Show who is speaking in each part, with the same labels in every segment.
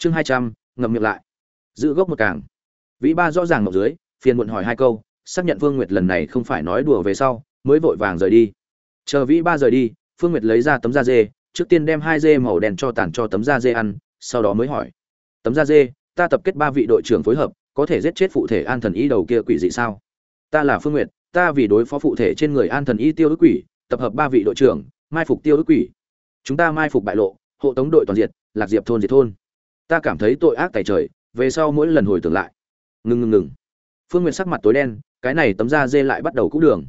Speaker 1: chương hai trăm, ngậm miệng lại. Giữ gốc một càng. Vĩ ba rõ ràng ngọc dưới, phiền muộn hỏi hai câu, xác nhận phương nguyệt lần này không phải nói đùa về sau, mới vội vàng rời đi. Chờ vĩ ba rời đi, phương nguyệt lấy ra tấm da dê, trước tiên đem hai dê màu đen cho tàn cho tấm da dê ăn, sau đó mới hỏi. Tấm da dê, ta tập kết ba vị đội trưởng phối hợp, có thể giết chết phụ thể an thần y đầu kia quỷ dị sao? Ta là phương nguyệt, ta vì đối phó phụ thể trên người an thần y tiêu ức quỷ, tập hợp ba vị đội trưởng, mai phục tiêu ức quỷ. Chúng ta mai phục bại lộ, hộ tống đội toàn diệt, lạc diệp thôn diệt thôn ta cảm thấy tội ác tài trời, về sau mỗi lần hồi tưởng lại. Ngừng ngừng ngừng. Phương nguyệt sắc mặt tối đen, cái này tấm da dê lại bắt đầu cũ đường.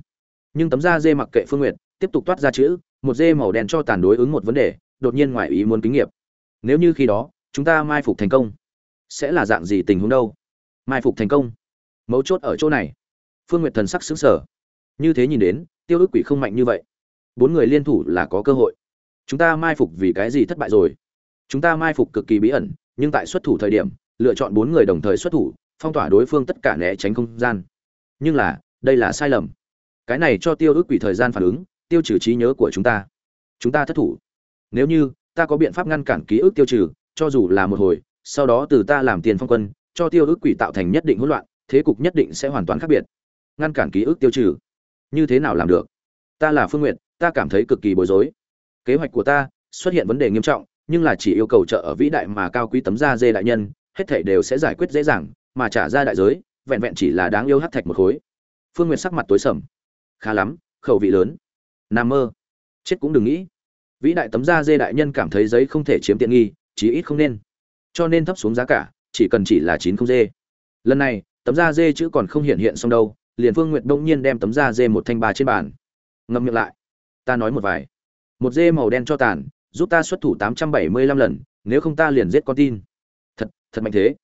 Speaker 1: Nhưng tấm da dê mặc kệ phương nguyệt, tiếp tục toát ra chữ, một dê màu đen cho tàn đối ứng một vấn đề, đột nhiên ngoài ý muốn kinh nghiệm nếu như khi đó, chúng ta mai phục thành công, sẽ là dạng gì tình huống đâu? Mai phục thành công, mấu chốt ở chỗ này. Phương nguyệt thần sắc xứng sở như thế nhìn đến, tiêu ước quỷ không mạnh như vậy. Bốn người liên thủ là có cơ hội. Chúng ta mai phục vì cái gì thất bại rồi? Chúng ta mai phục cực kỳ bí ẩn nhưng tại xuất thủ thời điểm, lựa chọn bốn người đồng thời xuất thủ, phong tỏa đối phương tất cả né tránh không gian. Nhưng là, đây là sai lầm. Cái này cho tiêu ước quỷ thời gian phản ứng, tiêu trừ trí nhớ của chúng ta. Chúng ta thất thủ. Nếu như, ta có biện pháp ngăn cản ký ức tiêu trừ, cho dù là một hồi, sau đó từ ta làm tiền phong quân, cho tiêu ước quỷ tạo thành nhất định hỗn loạn, thế cục nhất định sẽ hoàn toàn khác biệt. Ngăn cản ký ức tiêu trừ. Như thế nào làm được? Ta là phương n g u y ệ t ta cảm thấy cực kỳ bối rối. Kế hoạch của ta xuất hiện vấn đề nghiêm trọng nhưng là chỉ yêu cầu trợ ở vĩ đại mà cao quý tấm da dê đại nhân, hết thảy đều sẽ giải quyết dễ dàng, mà trả ra đại giới, vẹn vẹn chỉ là đáng yêu hát thạch một khối. Phương n g u y ệ t sắc mặt tối sầm. Khá lắm, khẩu vị lớn. N a mơ. Chết cũng đừng nghĩ. Vĩ đại tấm da dê đại nhân cảm thấy giấy không thể chiếm tiện nghi, chí ít không nên. Cho nên thấp xuống giá cả, chỉ cần chỉ là chín không dê. Lần này, tấm da dê chữ còn không hiện hiện xong đâu, liền phương nguyệt đông nhiên đem tấm da dê một thanh ba trên bàn. Ngậm miệng lại. Ta nói một vài. Một dê màu đen cho tàn giúp ta xuất thủ tám trăm bảy mươi lăm lần, nếu không ta liền giết con tin. Thật thật mạnh thế.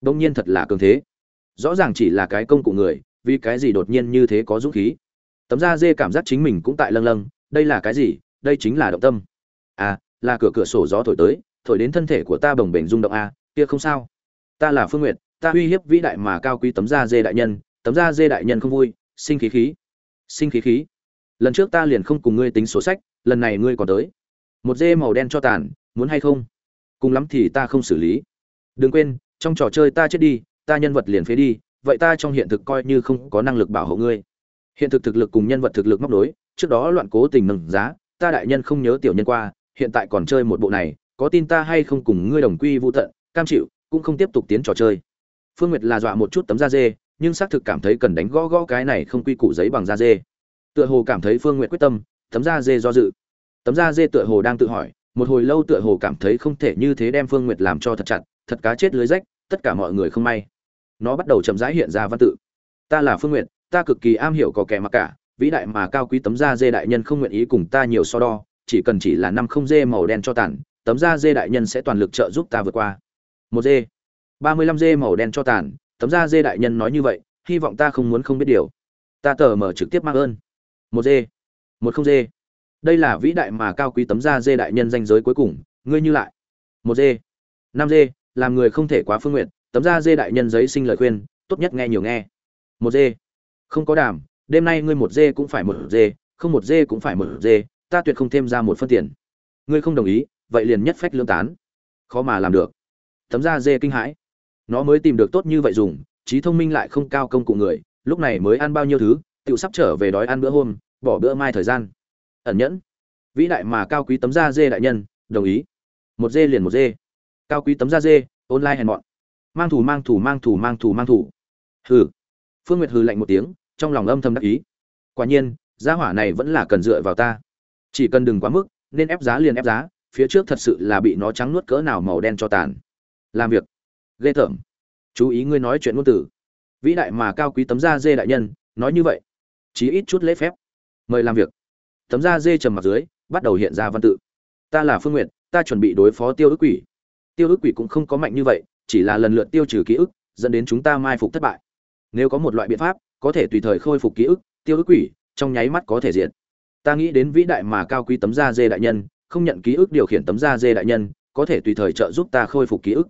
Speaker 1: Đông nhiên thật là cường thế. Rõ ràng chỉ là cái công cụ người, vì cái gì đột nhiên như thế có dũng khí? Tấm da dê cảm giác chính mình cũng tại lâng lâng, đây là cái gì? Đây chính là động tâm. À là cửa cửa sổ gió thổi tới, thổi đến thân thể của ta bồng bềnh rung động à kia không sao. Ta là phương nguyệt, ta uy hiếp vĩ đại mà cao quý tấm da dê đại nhân, tấm da dê đại nhân không vui, sinh khí khí. Sinh khí khí. Lần trước ta liền không cùng ngươi tính số sách, lần này ngươi còn tới một dê màu đen cho tàn, muốn hay không? Cùng lắm thì ta không xử lý. Đừng quên, trong trò chơi ta chết đi, ta nhân vật liền phế đi, vậy ta trong hiện thực coi như không có năng lực bảo hộ ngươi. Hiện thực thực lực cùng nhân vật thực lực móc đối trước đó loạn cố tình nâng giá, ta đại nhân không nhớ tiểu nhân qua, hiện tại còn chơi một bộ này, có tin ta hay không cùng ngươi đồng quy vũ tận, cam chịu, cũng không tiếp tục tiến trò chơi. Phương nguyệt là dọa một chút tấm da dê, nhưng xác thực cảm thấy cần đánh gõ gõ cái này không quy củ giấy bằng da dê. Tựa hồ cảm thấy phương nguyệt quyết tâm, tấm da dê do dự tấm da dê tựa hồ đang tự hỏi, một hồi lâu tựa hồ cảm thấy không thể như thế đem phương nguyệt làm cho thật chặt, thật cá chết lưới rách, tất cả mọi người không may. Nó bắt đầu chậm rãi hiện ra văn tự. Ta là phương nguyệt, ta cực kỳ am hiểu có kẻ mặc cả, vĩ đại mà cao quý tấm da dê đại nhân không nguyện ý cùng ta nhiều so đo, chỉ cần chỉ là năm không dê màu đen cho tàn, tấm da dê đại nhân sẽ toàn lực trợ giúp ta vượt qua. Một dê, ba mươi lăm dê màu đen cho tàn, tấm da dê đại nhân nói như vậy, hy vọng ta không muốn không biết điều. Ta tờ mở trực tiếp mang ơn. Một dê, một không dê đây là vĩ đại mà cao quý tấm da dê đại nhân danh giới cuối cùng, ngươi như lại. Một dê, năm dê, làm người không thể quá phương nguyện, tấm da dê đại nhân giấy sinh lời khuyên, tốt nhất nghe nhiều nghe. Một dê, không có đàm đêm nay ngươi một dê cũng phải một dê, không một dê cũng phải một dê, ta tuyệt không thêm ra một phân tiền. Ngươi không đồng ý, vậy liền nhất phách lương tán. Khó mà làm được. Tấm da dê kinh hãi. Nó mới tìm được tốt như vậy dùng, trí thông minh lại không cao công cụ người, lúc này mới ăn bao nhiêu thứ tự sắp trở về đói ăn bữa hôm, bỏ bữa mai thời gian ẩn nhẫn. Vĩ đại mà cao quý tấm da dê đại nhân, đồng ý. Một dê liền một dê. Cao quý tấm da dê, online hèn mọn. Mang thủ mang thủ mang thủ mang thủ mang thủ. Hừ. Phương nguyệt hừ lạnh một tiếng, trong lòng âm thầm đắc ý. Quả nhiên giá hỏa này vẫn là cần dựa vào ta. Chỉ cần đừng quá mức, nên ép giá liền ép giá, phía trước thật sự là bị nó trắng nuốt cỡ nào màu đen cho tàn. Làm việc. Ghê tởm. Chú ý ngươi nói chuyện ngôn tử vĩ đại mà cao quý tấm da dê đại nhân, nói như vậy. Chí ít chút lễ phép. Mời làm việc tấm da dê trầm mặt dưới, bắt đầu hiện ra văn tự. Ta là phương nguyện ta chuẩn bị đối phó tiêu ức quỷ. Tiêu ức quỷ cũng không có mạnh như vậy, chỉ là lần lượt tiêu trừ ký ức, dẫn đến chúng ta mai phục thất bại. Nếu có một loại biện pháp, có thể tùy thời khôi phục ký ức, tiêu ức quỷ trong nháy mắt có thể diện ta nghĩ đến vĩ đại mà cao quý tấm da dê đại nhân, không nhận ký ức điều khiển tấm da dê đại nhân, có thể tùy thời trợ giúp ta khôi phục ký ức.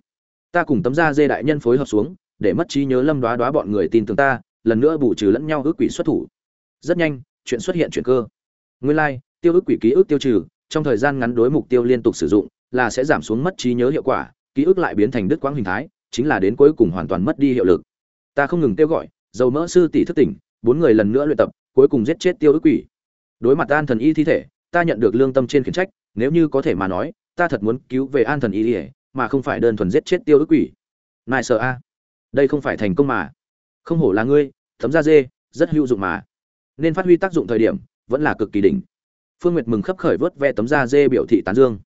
Speaker 1: Ta cùng tấm da dê đại nhân phối hợp xuống, để mất trí nhớ lâm đoá đoá bọn người tin tưởng ta, lần nữa bù trừ lẫn nhau ước quỷ xuất thủ. Rất nhanh, chuyện xuất hiện chuyện cơ nguyên lai、like, tiêu ức quỷ ký ức tiêu trừ trong thời gian ngắn đối mục tiêu liên tục sử dụng là sẽ giảm xuống mất trí nhớ hiệu quả ký ức lại biến thành đứt quãng hình thái chính là đến cuối cùng hoàn toàn mất đi hiệu lực. Ta không ngừng kêu gọi dầu mỡ sư tỷ thức tỉnh bốn người lần nữa luyện tập cuối cùng giết chết tiêu ức quỷ. Đối mặt an thần y thi thể ta nhận được lương tâm trên khiển trách nếu như có thể mà nói ta thật muốn cứu về an thần y ỉa mà không phải đơn thuần giết chết tiêu ức quỷ. Nài sợ a? Đây không phải thành công mà. Không hổ là ngươi thấm da dê rất hữu dụng mà. Nên phát huy tác dụng thời điểm vẫn là cực kỳ đỉnh. Phương nguyệt mừng khấp khởi vớt ve tấm da dê biểu thị tán dương.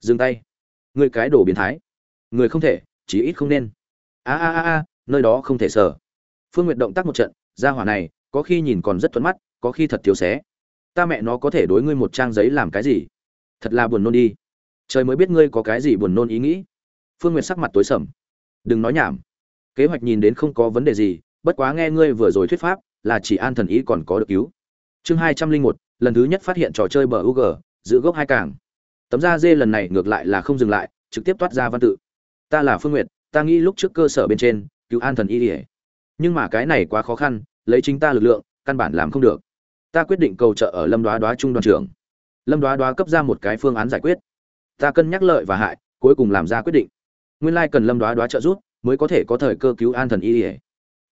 Speaker 1: Dừng tay. Người cái đồ biến thái. Người không thể chỉ ít không nên. A a a a, nơi đó không thể sở phương nguyệt động tác một trận ra hỏa này, có khi nhìn còn rất thuận mắt, có khi thật thiếu xé. Ta mẹ nó có thể đối ngươi một trang giấy làm cái gì? Thật là buồn nôn đi. Trời mới biết ngươi có cái gì buồn nôn ý nghĩ. Phương nguyệt sắc mặt tối sầm. Đừng nói nhảm. Kế hoạch nhìn đến không có vấn đề gì, bất quá nghe ngươi vừa rồi thuyết pháp, là chỉ an thần ý còn có được cứu chương hai trăm linh một lần thứ nhất phát hiện trò chơi bờ UG, giữ gốc hai càng. Tấm da dê lần này ngược lại là không dừng lại, trực tiếp toát ra văn tự. Ta là Phương Nguyệt, ta nghĩ lúc trước cơ sở bên trên, cứu an thần y liễu. Nhưng mà cái này quá khó khăn, lấy chính ta lực lượng, căn bản làm không được. Ta quyết định cầu trợ ở Lâm Đoá Đoá trung đoàn trưởng. Lâm Đoá Đoá cấp ra một cái phương án giải quyết. Ta cân nhắc lợi và hại, cuối cùng làm ra quyết định. Nguyên lai cần Lâm Đoá Đoá trợ giúp, mới có thể có thời cơ cứu an thần y liễu.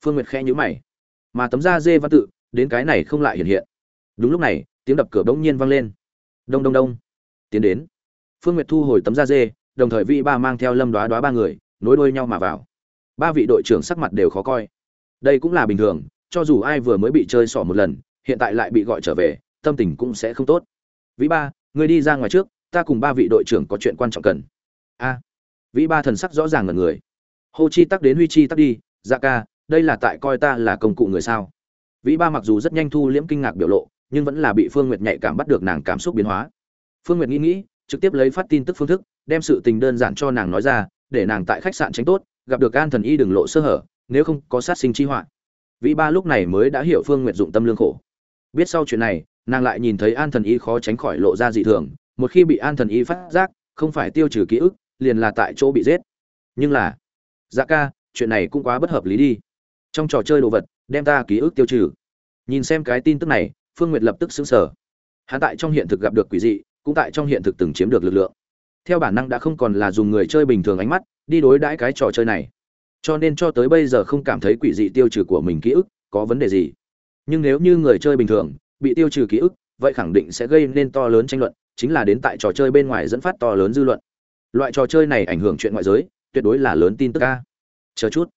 Speaker 1: Phương Nguyệt khẽ nhíu mày. Mà tấm da dê văn tự, đến cái này không lại hiện hiện. Đúng lúc này, tiếng đập cửa bỗng nhiên vang lên. Đông đông đông. Tiến đến. Phương nguyệt thu hồi tấm da dê đồng thời vị ba mang theo lâm đoá đoá ba người nối đuôi nhau mà vào. Ba vị đội trưởng sắc mặt đều khó coi. Đây cũng là bình thường cho dù ai vừa mới bị chơi xỏ một lần hiện tại lại bị gọi trở về tâm tình cũng sẽ không tốt. Vĩ ba người đi ra ngoài trước ta cùng ba vị đội trưởng có chuyện quan trọng cần. A. Vĩ ba thần sắc rõ ràng ngần người. Hô chi tắc đến huy chi tắc đi dạ ca đây là tại coi ta là công cụ người sao? Vĩ ba mặc dù rất nhanh thu liễm kinh ngạc biểu lộ nhưng vẫn là bị Phương Nguyệt nhạy cảm bắt được nàng cảm xúc biến hóa. Phương Nguyệt nghĩ nghĩ, trực tiếp lấy phát tin tức phương thức, đem sự tình đơn giản cho nàng nói ra, để nàng tại khách sạn tránh tốt, gặp được An Thần Y đừng lộ sơ hở, nếu không có sát sinh chi họa. Vĩ Ba lúc này mới đã hiểu Phương Nguyệt dụng tâm lương khổ. Biết sau chuyện này, nàng lại nhìn thấy An Thần Y khó tránh khỏi lộ ra dị thường, một khi bị An Thần Y phát giác, không phải tiêu trừ ký ức, liền là tại chỗ bị giết. Nhưng là, Dạ ca, chuyện này cũng quá bất hợp lý đi. Trong trò chơi đồ vật, đem ta ký ức tiêu trừ. Nhìn xem cái tin tức này, Phương Nguyệt lập tức sững sờ. Hắn tại trong hiện thực gặp được quỷ dị, cũng tại trong hiện thực từng chiếm được lực lượng. Theo bản năng đã không còn là dùng người chơi bình thường ánh mắt đi đối đãi cái trò chơi này. Cho nên cho tới bây giờ không cảm thấy quỷ dị tiêu trừ của mình ký ức có vấn đề gì. Nhưng nếu như người chơi bình thường bị tiêu trừ ký ức, vậy khẳng định sẽ gây nên to lớn tranh luận, chính là đến tại trò chơi bên ngoài dẫn phát to lớn dư luận. Loại trò chơi này ảnh hưởng chuyện ngoại giới, tuyệt đối là lớn tin tức a. Chờ chút,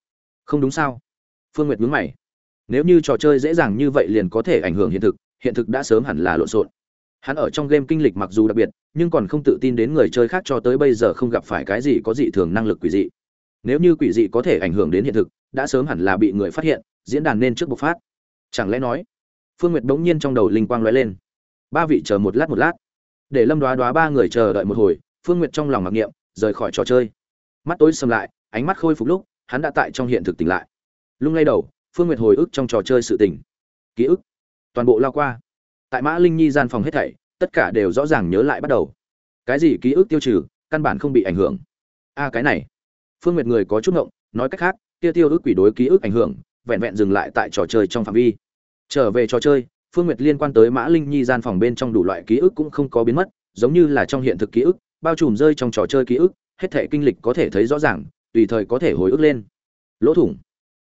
Speaker 1: không đúng sao? Phương Nguyệt nhướng mày. Nếu như trò chơi dễ dàng như vậy liền có thể ảnh hưởng hiện thực, hiện thực đã sớm hẳn là lộn xộn. Hắn ở trong game kinh lịch mặc dù đặc biệt, nhưng còn không tự tin đến người chơi khác cho tới bây giờ không gặp phải cái gì có dị thường năng lực quỷ dị. Nếu như quỷ dị có thể ảnh hưởng đến hiện thực, đã sớm hẳn là bị người phát hiện, diễn đàn nên trước bộc phát. Chẳng lẽ nói? Phương Nguyệt bỗng nhiên trong đầu linh quang lóe lên. Ba vị chờ một lát một lát. Để Lâm Đoá Đoá ba người chờ đợi một hồi, Phương Nguyệt trong lòng mặc niệm, rời khỏi trò chơi. Mắt tối sầm lại, ánh mắt khôi phục lúc, hắn đã tại trong hiện thực tỉnh lại. Lung lay đầu, Phương Nguyệt hồi ức trong trò chơi sự tình. Ký ức toàn bộ lao qua. Tại mã linh nhi gian phòng hết thảy, tất cả đều rõ ràng nhớ lại bắt đầu. Cái gì ký ức tiêu trừ, căn bản không bị ảnh hưởng. A cái này. Phương nguyệt người có chút ngộng, nói cách khác, kia tiêu ước quỷ đối ký ức ảnh hưởng, vẹn vẹn dừng lại tại trò chơi trong phạm vi. Trở về trò chơi, phương nguyệt liên quan tới mã linh nhi gian phòng bên trong đủ loại ký ức cũng không có biến mất, giống như là trong hiện thực ký ức, bao trùm rơi trong trò chơi ký ức, hết thể kinh lịch có thể thấy rõ ràng, tùy thời có thể hồi ức lên. Lỗ thủng.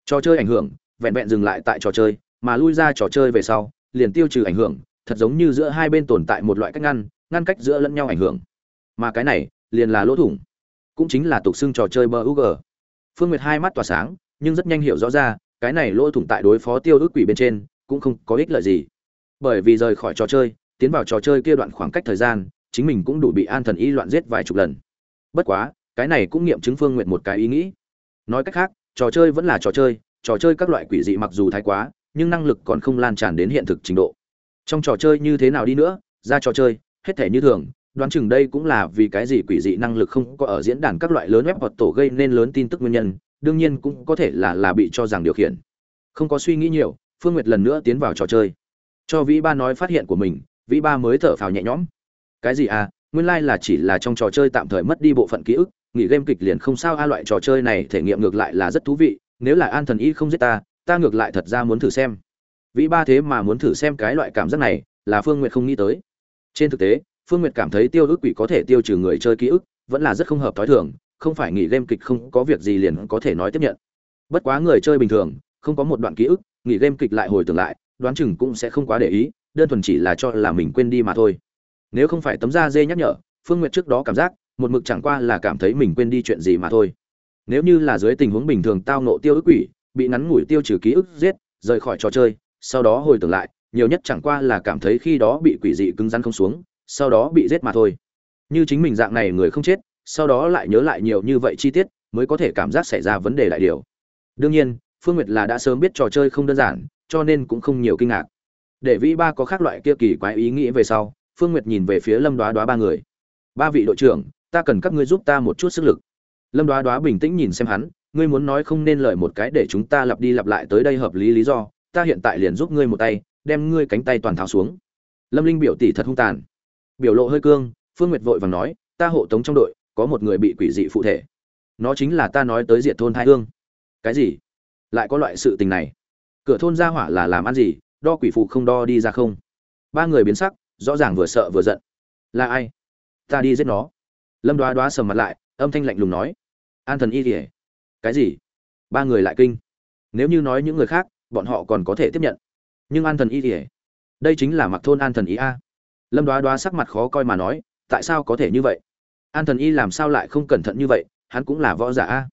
Speaker 1: Trò chơi ảnh hưởng, vẹn vẹn dừng lại tại trò chơi, mà lui ra trò chơi về sau liền tiêu trừ ảnh hưởng, thật giống như giữa hai bên tồn tại một loại cách ngăn ngăn cách giữa lẫn nhau ảnh hưởng. Mà cái này, liền là lỗ thủng, cũng chính là tục xưng trò chơi bờ phương nguyệt hai mắt tỏa sáng, nhưng rất nhanh hiểu rõ ra, cái này lỗ thủng tại đối phó tiêu ước quỷ bên trên, cũng không có ích lợi gì. Bởi vì rời khỏi trò chơi, tiến vào trò chơi kia đoạn khoảng cách thời gian, chính mình cũng đủ bị an thần y loạn giết vài chục lần. Bất quá, cái này cũng nghiệm chứng phương nguyện một cái ý nghĩ. Nói cách khác, trò chơi vẫn là trò chơi trò chơi các loại quỷ dị mặc dù thái quá nhưng năng lực còn không lan tràn đến hiện thực trình độ. Trong trò chơi như thế nào đi nữa, ra trò chơi, hết thể như thường, đoán chừng đây cũng là vì cái gì quỷ dị năng lực không có ở diễn đàn các loại lớn web hoặc tổ gây nên lớn tin tức nguyên nhân, đương nhiên cũng có thể là là bị cho rằng điều khiển. Không có suy nghĩ nhiều, phương nguyệt lần nữa tiến vào trò chơi. Cho vĩ ba nói phát hiện của mình, vĩ ba mới thở phào nhẹ nhõm. Cái gì à nguyên lai là chỉ là trong trò chơi tạm thời mất đi bộ phận ký ức, nghỉ game kịch liền không sao, a loại trò chơi này thể nghiệm ngược lại là rất thú vị, nếu là an thần y không giết ta ta ngược lại thật ra muốn thử xem. Vĩ ba thế mà muốn thử xem cái loại cảm giác này, là phương nguyệt không nghĩ tới. Trên thực tế, phương nguyệt cảm thấy tiêu ức quỷ có thể tiêu trừ người chơi ký ức, vẫn là rất không hợp thói thường, không phải nghỉ game kịch không có việc gì liền có thể nói tiếp nhận. Bất quá người chơi bình thường, không có một đoạn ký ức, nghỉ game kịch lại hồi tưởng lại, đoán chừng cũng sẽ không quá để ý, đơn thuần chỉ là cho là mình quên đi mà thôi. Nếu không phải tấm da dê nhắc nhở, phương nguyệt trước đó cảm giác, một mực chẳng qua là cảm thấy mình quên đi chuyện gì mà thôi. Nếu như là dưới tình huống bình thường tao nộ tiêu ức quỷ bị ngắn ngủi tiêu trừ ký ức giết, rời khỏi trò chơi, sau đó hồi tưởng lại, nhiều nhất chẳng qua là cảm thấy khi đó bị quỷ dị cứng rắn không xuống, sau đó bị giết mà thôi. Như chính mình dạng này người không chết, sau đó lại nhớ lại nhiều như vậy chi tiết, mới có thể cảm giác xảy ra vấn đề đại điều. Đương nhiên, phương nguyệt là đã sớm biết trò chơi không đơn giản, cho nên cũng không nhiều kinh ngạc. Để vĩ ba có khác loại kia kỳ quái ý nghĩ về sau, phương nguyệt nhìn về phía lâm đoá đoá ba người. Ba vị đội trưởng, ta cần các ngươi giúp ta một chút sức lực. Lâm đoá đoá bình tĩnh nhìn xem hắn ngươi muốn nói không nên lời một cái để chúng ta lặp đi lặp lại tới đây hợp lý lý do, ta hiện tại liền giúp ngươi một tay, đem ngươi cánh tay toàn tháo xuống. Lâm linh biểu tỷ thật hung tàn. Biểu lộ hơi cương, phương nguyệt vội vàng nói, ta hộ tống trong đội, có một người bị quỷ dị phụ thể. Nó chính là ta nói tới diệt thôn thái hương. Cái gì? Lại có loại sự tình này? Cửa thôn ra hỏa là làm ăn gì, đo quỷ phụ không đo đi ra không? Ba người biến sắc, rõ ràng vừa sợ vừa giận. Là ai? Ta đi giết nó. Lâm đoá đoá sầm mặt lại, âm thanh lạnh lùng nói. An thần y kỉa cái gì? Ba người lại kinh. Nếu như nói những người khác, bọn họ còn có thể tiếp nhận. Nhưng an thần y thì đây chính là mặc thôn an thần y a. Lâm đoá đoá sắc mặt khó coi mà nói, tại sao có thể như vậy? An thần y làm sao lại không cẩn thận như vậy? Hắn cũng là võ giả a.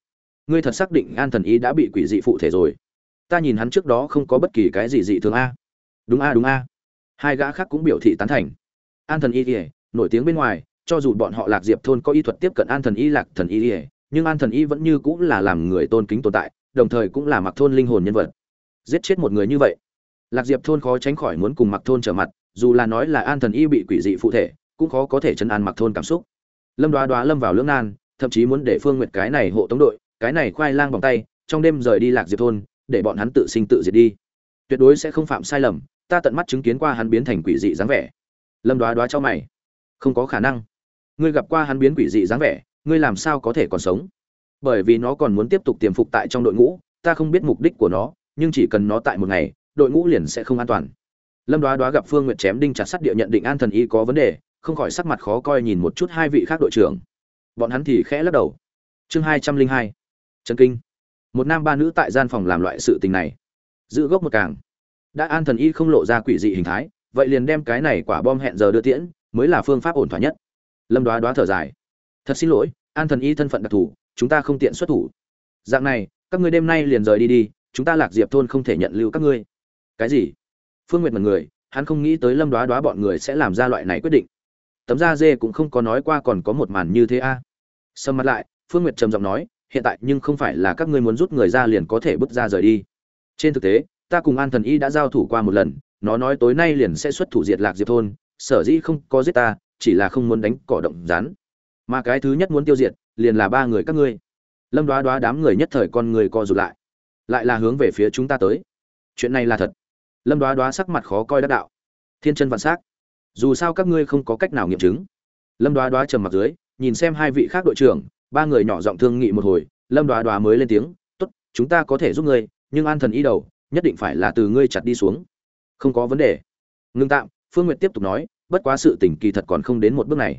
Speaker 1: Ngươi thật xác định an thần y đã bị quỷ dị phụ thể rồi. Ta nhìn hắn trước đó không có bất kỳ cái gì dị thường a. Đúng a đúng a. Hai gã khác cũng biểu thị tán thành. An thần y thì nổi tiếng bên ngoài, cho dù bọn họ lạc diệp thôn có y thuật tiếp cận an thần y, lạc thần y thì nhưng an thần y vẫn như cũng là làm người tôn kính tồn tại, đồng thời cũng là mặc thôn linh hồn nhân vật. Giết chết một người như vậy, lạc diệp thôn khó tránh khỏi muốn cùng mặc thôn trở mặt, dù là nói là an thần y bị quỷ dị phụ thể, cũng khó có thể chấn an mặc thôn cảm xúc. Lâm đoá đoá lâm vào lưỡng nan, thậm chí muốn để phương nguyệt cái này hộ tống đội, cái này khoai lang vòng tay, trong đêm rời đi lạc diệp thôn, để bọn hắn tự sinh tự diệt đi. Tuyệt đối sẽ không phạm sai lầm, ta tận mắt chứng kiến qua hắn biến thành quỷ dị dáng vẻ. Lâm đoá đoá cho mày, không có khả năng. Ngươi gặp qua hắn biến quỷ dị dáng vẻ ngươi làm sao có thể còn sống? Bởi vì nó còn muốn tiếp tục tiềm phục tại trong đội ngũ, ta không biết mục đích của nó, nhưng chỉ cần nó tại một ngày, đội ngũ liền sẽ không an toàn. Lâm đoá đoá gặp phương nguyệt chém đinh chặt sắt địa nhận định an thần y có vấn đề, không khỏi sắc mặt khó coi nhìn một chút hai vị khác đội trưởng. Bọn hắn thì khẽ lắc đầu. Chương hai trăm linh hai. Trần kinh. Một nam ba nữ tại gian phòng làm loại sự tình này. Giữ gốc một càng. Đã an thần y không lộ ra quỷ dị hình thái, vậy liền đem cái này quả bom hẹn giờ đưa tiễn, mới là phương pháp ổn thỏa nhất. Lâm đoá đoá thở dài thật xin lỗi, an thần y thân phận đặc thù, chúng ta không tiện xuất thủ. Dạng này, các ngươi đêm nay liền rời đi đi, chúng ta lạc diệp thôn không thể nhận lưu các ngươi. Cái gì? Phương nguyệt mật người, hắn không nghĩ tới lâm đoá đoá bọn người sẽ làm ra loại này quyết định. Tấm da dê cũng không có nói qua còn có một màn như thế a. À. sầm mặt lại, phương nguyệt trầm giọng nói, hiện tại nhưng không phải là các ngươi muốn rút người ra liền có thể bước ra rời đi. Trên thực tế, ta cùng an thần y đã giao thủ qua một lần, nó nói tối nay liền sẽ xuất thủ diệt lạc diệp thôn, sở dĩ không có giết ta, chỉ là không muốn đánh cỏ động rán mà cái thứ nhất muốn tiêu diệt, liền là ba người các ngươi. Lâm đoá đoá đám người nhất thời con người co rụt lại. Lại là hướng về phía chúng ta tới. Chuyện này là thật. Lâm đoá đoá sắc mặt khó coi đắc đạo. Thiên chân vạn s á c dù sao các ngươi không có cách nào nghiệm chứng. Lâm đoá đoá trầm mặt dưới, nhìn xem hai vị khác đội trưởng, ba người nhỏ giọng thương nghị một hồi, lâm đoá đoá mới lên tiếng t ố t chúng ta có thể giúp ngươi, nhưng an thần y đầu, nhất định phải là từ ngươi chặt đi xuống. Không có vấn đề. Ngưng tạm, phương n g u y ệ t tiếp tục nói, bất quá sự tỉnh kỳ thật còn không đến một bước này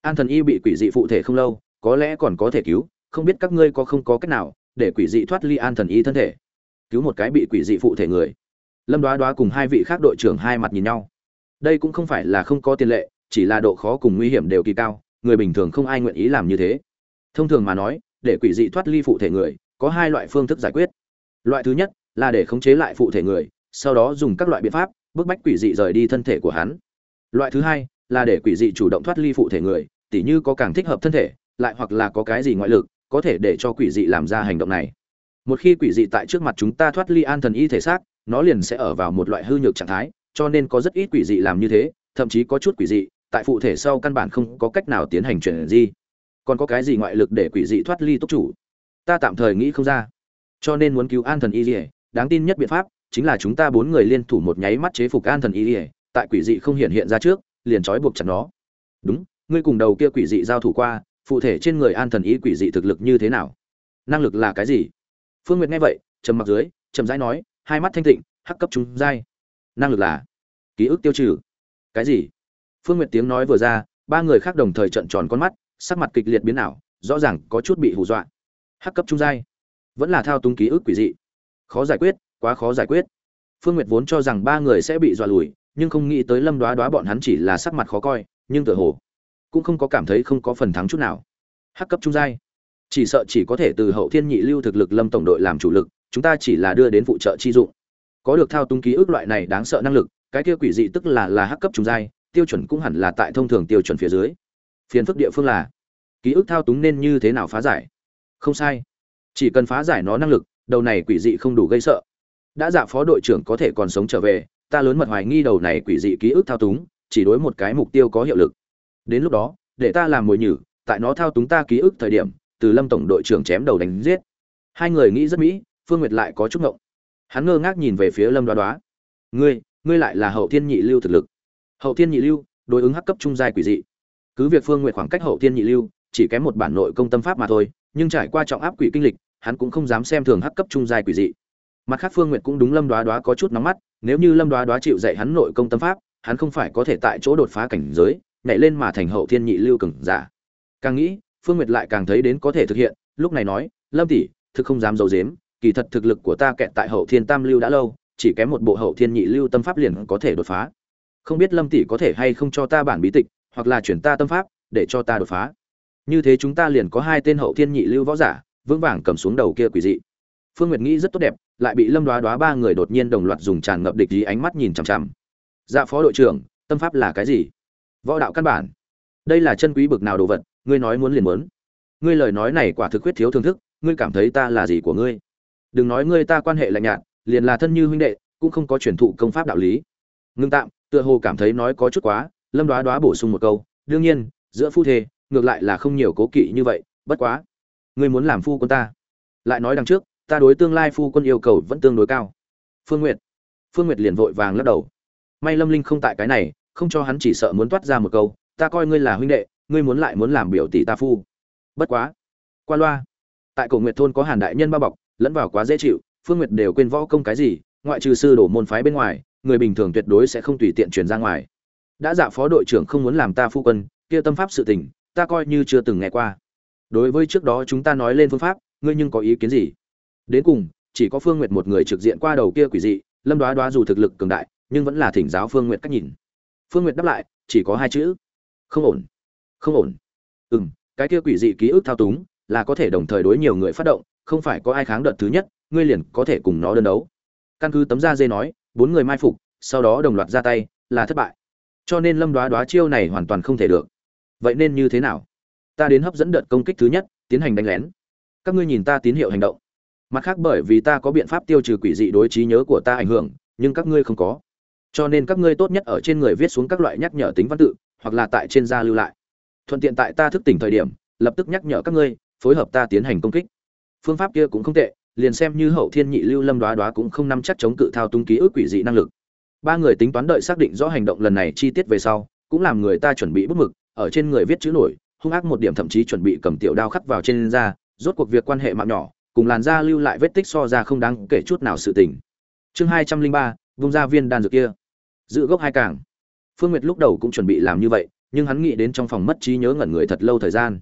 Speaker 1: an thần y bị quỷ dị phụ thể không lâu, có lẽ còn có thể cứu, không biết các ngươi có không có cách nào để quỷ dị thoát ly an thần y thân thể. Cứu một cái bị quỷ dị phụ thể người. Lâm đoá đoá cùng hai vị khác đội trưởng hai mặt nhìn nhau. Đây cũng không phải là không có tiền lệ, chỉ là độ khó cùng nguy hiểm đều kỳ cao, người bình thường không ai nguyện ý làm như thế. Thông thường mà nói, để quỷ dị thoát ly phụ thể người, có hai loại phương thức giải quyết. Loại thứ nhất là để khống chế lại phụ thể người, sau đó dùng các loại biện pháp, bức bách quỷ dị rời đi thân thể của hắn. Loại thứ hai là để quỷ dị chủ động thoát ly phụ thể người, tỉ như có càng thích hợp thân thể, lại hoặc là có cái gì ngoại lực, có thể để cho quỷ dị làm ra hành động này. Một khi quỷ dị tại trước mặt chúng ta thoát ly an thần y thể xác, nó liền sẽ ở vào một loại hư nhược trạng thái, cho nên có rất ít quỷ dị làm như thế, thậm chí có chút quỷ dị, tại phụ thể sau căn bản không có cách nào tiến hành chuyển di. Còn có cái gì ngoại lực để quỷ dị thoát ly túc chủ? Ta tạm thời nghĩ không ra. Cho nên muốn cứu an thần y dỉa đáng tin nhất biện pháp chính là chúng ta bốn người liên thủ một nháy mắt chế phục an thần y dỉa tại quỷ dị không hiện hiện ra trước liền trói buộc chặt nó. Đúng, ngươi cùng đầu kia quỷ dị giao thủ qua, phụ thể trên người an thần y quỷ dị thực lực như thế nào? Năng lực là cái gì? Phương nguyệt nghe vậy, trầm mặc dưới trầm rãi nói, hai mắt thanh tịnh, hắc cấp chúng giai. Năng lực là? Ký ức tiêu trừ. Cái gì? Phương nguyệt tiếng nói vừa ra, ba người khác đồng thời trợn tròn con mắt, sắc mặt kịch liệt biến ảo, rõ ràng có chút bị hù dọa. Hắc cấp trung giai? Vẫn là thao túng ký ức quỷ dị. Khó giải quyết, quá khó giải quyết. Phương nguyệt vốn cho rằng ba người sẽ bị dọa lùi nhưng không nghĩ tới lâm đoá đoá bọn hắn chỉ là sắc mặt khó coi, nhưng tựa hồ cũng không có cảm thấy không có phần thắng chút nào. Hắc cấp trung giai, chỉ sợ chỉ có thể từ hậu thiên nhị lưu thực lực lâm tổng đội làm chủ lực, chúng ta chỉ là đưa đến phụ trợ chi dụng. Có được thao túng ký ức loại này đáng sợ năng lực, cái kia quỷ dị tức là là hắc cấp trung giai, tiêu chuẩn cũng hẳn là tại thông thường tiêu chuẩn phía dưới. Phiền phức địa phương là, ký ức thao túng nên như thế nào phá giải? Không sai, chỉ cần phá giải nó năng lực, đầu này quỷ dị không đủ gây sợ. Đã dạ phó đội trưởng có thể còn sống trở về ta lớn mật hoài nghi đầu này quỷ dị ký ức thao túng, chỉ đối một cái mục tiêu có hiệu lực. Đến lúc đó, để ta làm mồi nhử, tại nó thao túng ta ký ức thời điểm, từ lâm tổng đội trưởng chém đầu đánh giết. Hai người nghĩ rất mỹ, phương nguyệt lại có chút ngộng. Hắn ngơ ngác nhìn về phía lâm đoá đoá. Ngươi ngươi lại là hậu thiên nhị lưu thực lực. Hậu thiên nhị lưu, đối ứng hắc cấp trung giai quỷ dị. Cứ việc phương nguyệt khoảng cách hậu thiên nhị lưu chỉ kém một bản nội công tâm pháp mà thôi, nhưng trải qua trọng áp quỷ kinh lịch, hắn cũng không dám xem thường hắc cấp trung giai quỷ dị. Mặt khác phương nguyệt cũng đúng lâm đoá đoá có chút nóng mắt nếu như lâm đoá đoá chịu dạy hắn nội công tâm pháp, hắn không phải có thể tại chỗ đột phá cảnh giới, nhảy lên mà thành hậu thiên nhị lưu cường giả. Càng nghĩ, phương nguyệt lại càng thấy đến có thể thực hiện, lúc này nói, lâm tỷ, thực không dám giấu dếm kỳ thật thực lực của ta kẹt tại hậu thiên tam lưu đã lâu, chỉ kém một bộ hậu thiên nhị lưu tâm pháp liền có thể đột phá. Không biết lâm tỷ có thể hay không cho ta bản bí tịch, hoặc là chuyển ta tâm pháp, để cho ta đột phá. Như thế chúng ta liền có hai tên hậu thiên nhị lưu võ giả, vững vàng cầm xuống đầu kia quỷ dị. Phương nguyệt nghĩ rất tốt đẹp lại bị lâm đoá đoá ba người đột nhiên đồng loạt dùng tràn ngập địch ý ánh mắt nhìn chằm chằm. Dạ phó đội trưởng, tâm pháp là cái gì? Võ đạo căn bản. Đây là chân quý bực nào đồ vật, ngươi nói muốn liền muốn. Ngươi lời nói này quả thực quyết thiếu thưởng thức, ngươi cảm thấy ta là gì của ngươi? Đừng nói ngươi ta quan hệ lạnh nhạt, liền là thân như huynh đệ, cũng không có truyền thụ công pháp đạo lý. Ngưng tạm, tựa hồ cảm thấy nói có chút quá, lâm đoá đoá bổ sung một câu, đương nhiên, giữa phu thê, ngược lại là không nhiều cố kỵ như vậy, bất quá. Ngươi muốn làm phu quân ta. Lại nói đằng trước ta đối tương lai phu quân yêu cầu vẫn tương đối cao. Phương nguyệt phương nguyệt liền vội vàng lắc đầu. May lâm linh không tại cái này, không cho hắn chỉ sợ muốn toát ra một câu, ta coi ngươi là huynh đệ, ngươi muốn lại muốn làm biểu tỷ ta phu. Bất quá, qua loa. Tại cổ nguyệt thôn có hàn đại nhân bao bọc, lẫn vào quá dễ chịu, phương nguyệt đều quên võ công cái gì, ngoại trừ sư đổ môn phái bên ngoài, người bình thường tuyệt đối sẽ không tùy tiện truyền ra ngoài. Đã dạ phó đội trưởng không muốn làm ta phu quân, kia tâm pháp sự tình, ta coi như chưa từng nghe qua. Đối với trước đó chúng ta nói lên phương pháp, ngươi nhưng có ý kiến gì? Đến cùng, chỉ có phương nguyệt một người trực diện qua đầu kia quỷ dị, lâm đoá đoá dù thực lực cường đại, nhưng vẫn là thỉnh giáo phương nguyệt cách nhìn. Phương nguyệt đáp lại, chỉ có hai chữ. Không ổn. Không ổn. Ừ m cái kia quỷ dị ký ức thao túng, là có thể đồng thời đối nhiều người phát động, không phải có ai kháng đợt thứ nhất, ngươi liền có thể cùng nó đơn đấu. Căn cứ tấm da dê nói, bốn người mai phục, sau đó đồng loạt ra tay, là thất bại. Cho nên lâm đoá đoá chiêu này hoàn toàn không thể được. Vậy nên như thế nào? Ta đến hấp dẫn đợt công kích thứ nhất, tiến hành đánh lén. Các ngươi nhìn ta tín hiệu hành động mặt khác bởi vì ta có biện pháp tiêu trừ quỷ dị đối trí nhớ của ta ảnh hưởng, nhưng các ngươi không có. Cho nên các ngươi tốt nhất ở trên người viết xuống các loại nhắc nhở tính văn tự, hoặc là tại trên da lưu lại. Thuận tiện tại ta thức tỉnh thời điểm, lập tức nhắc nhở các ngươi, phối hợp ta tiến hành công kích. Phương pháp kia cũng không tệ, liền xem như hậu thiên nhị lưu lâm đoá đoá cũng không nắm chắc chống cự thao tung ký ức quỷ dị năng lực. Ba người tính toán đợi xác định rõ hành động lần này chi tiết về sau, cũng làm người ta chuẩn bị bút mực, ở trên người viết chữ nổi, hung ác một điểm thậm chí chuẩn bị cầm tiểu đao khắc vào trên da, rốt cuộc việc quan hệ mạng nhỏ cùng làn da lưu lại vết tích so ra không đáng kể chút nào sự tình. Chương hai trăm linh ba, vung ra viên đan dược kia. Giữ gốc hai càng. Phương nguyệt lúc đầu cũng chuẩn bị làm như vậy, nhưng hắn nghĩ đến trong phòng mất trí nhớ ngẩn người thật lâu thời gian.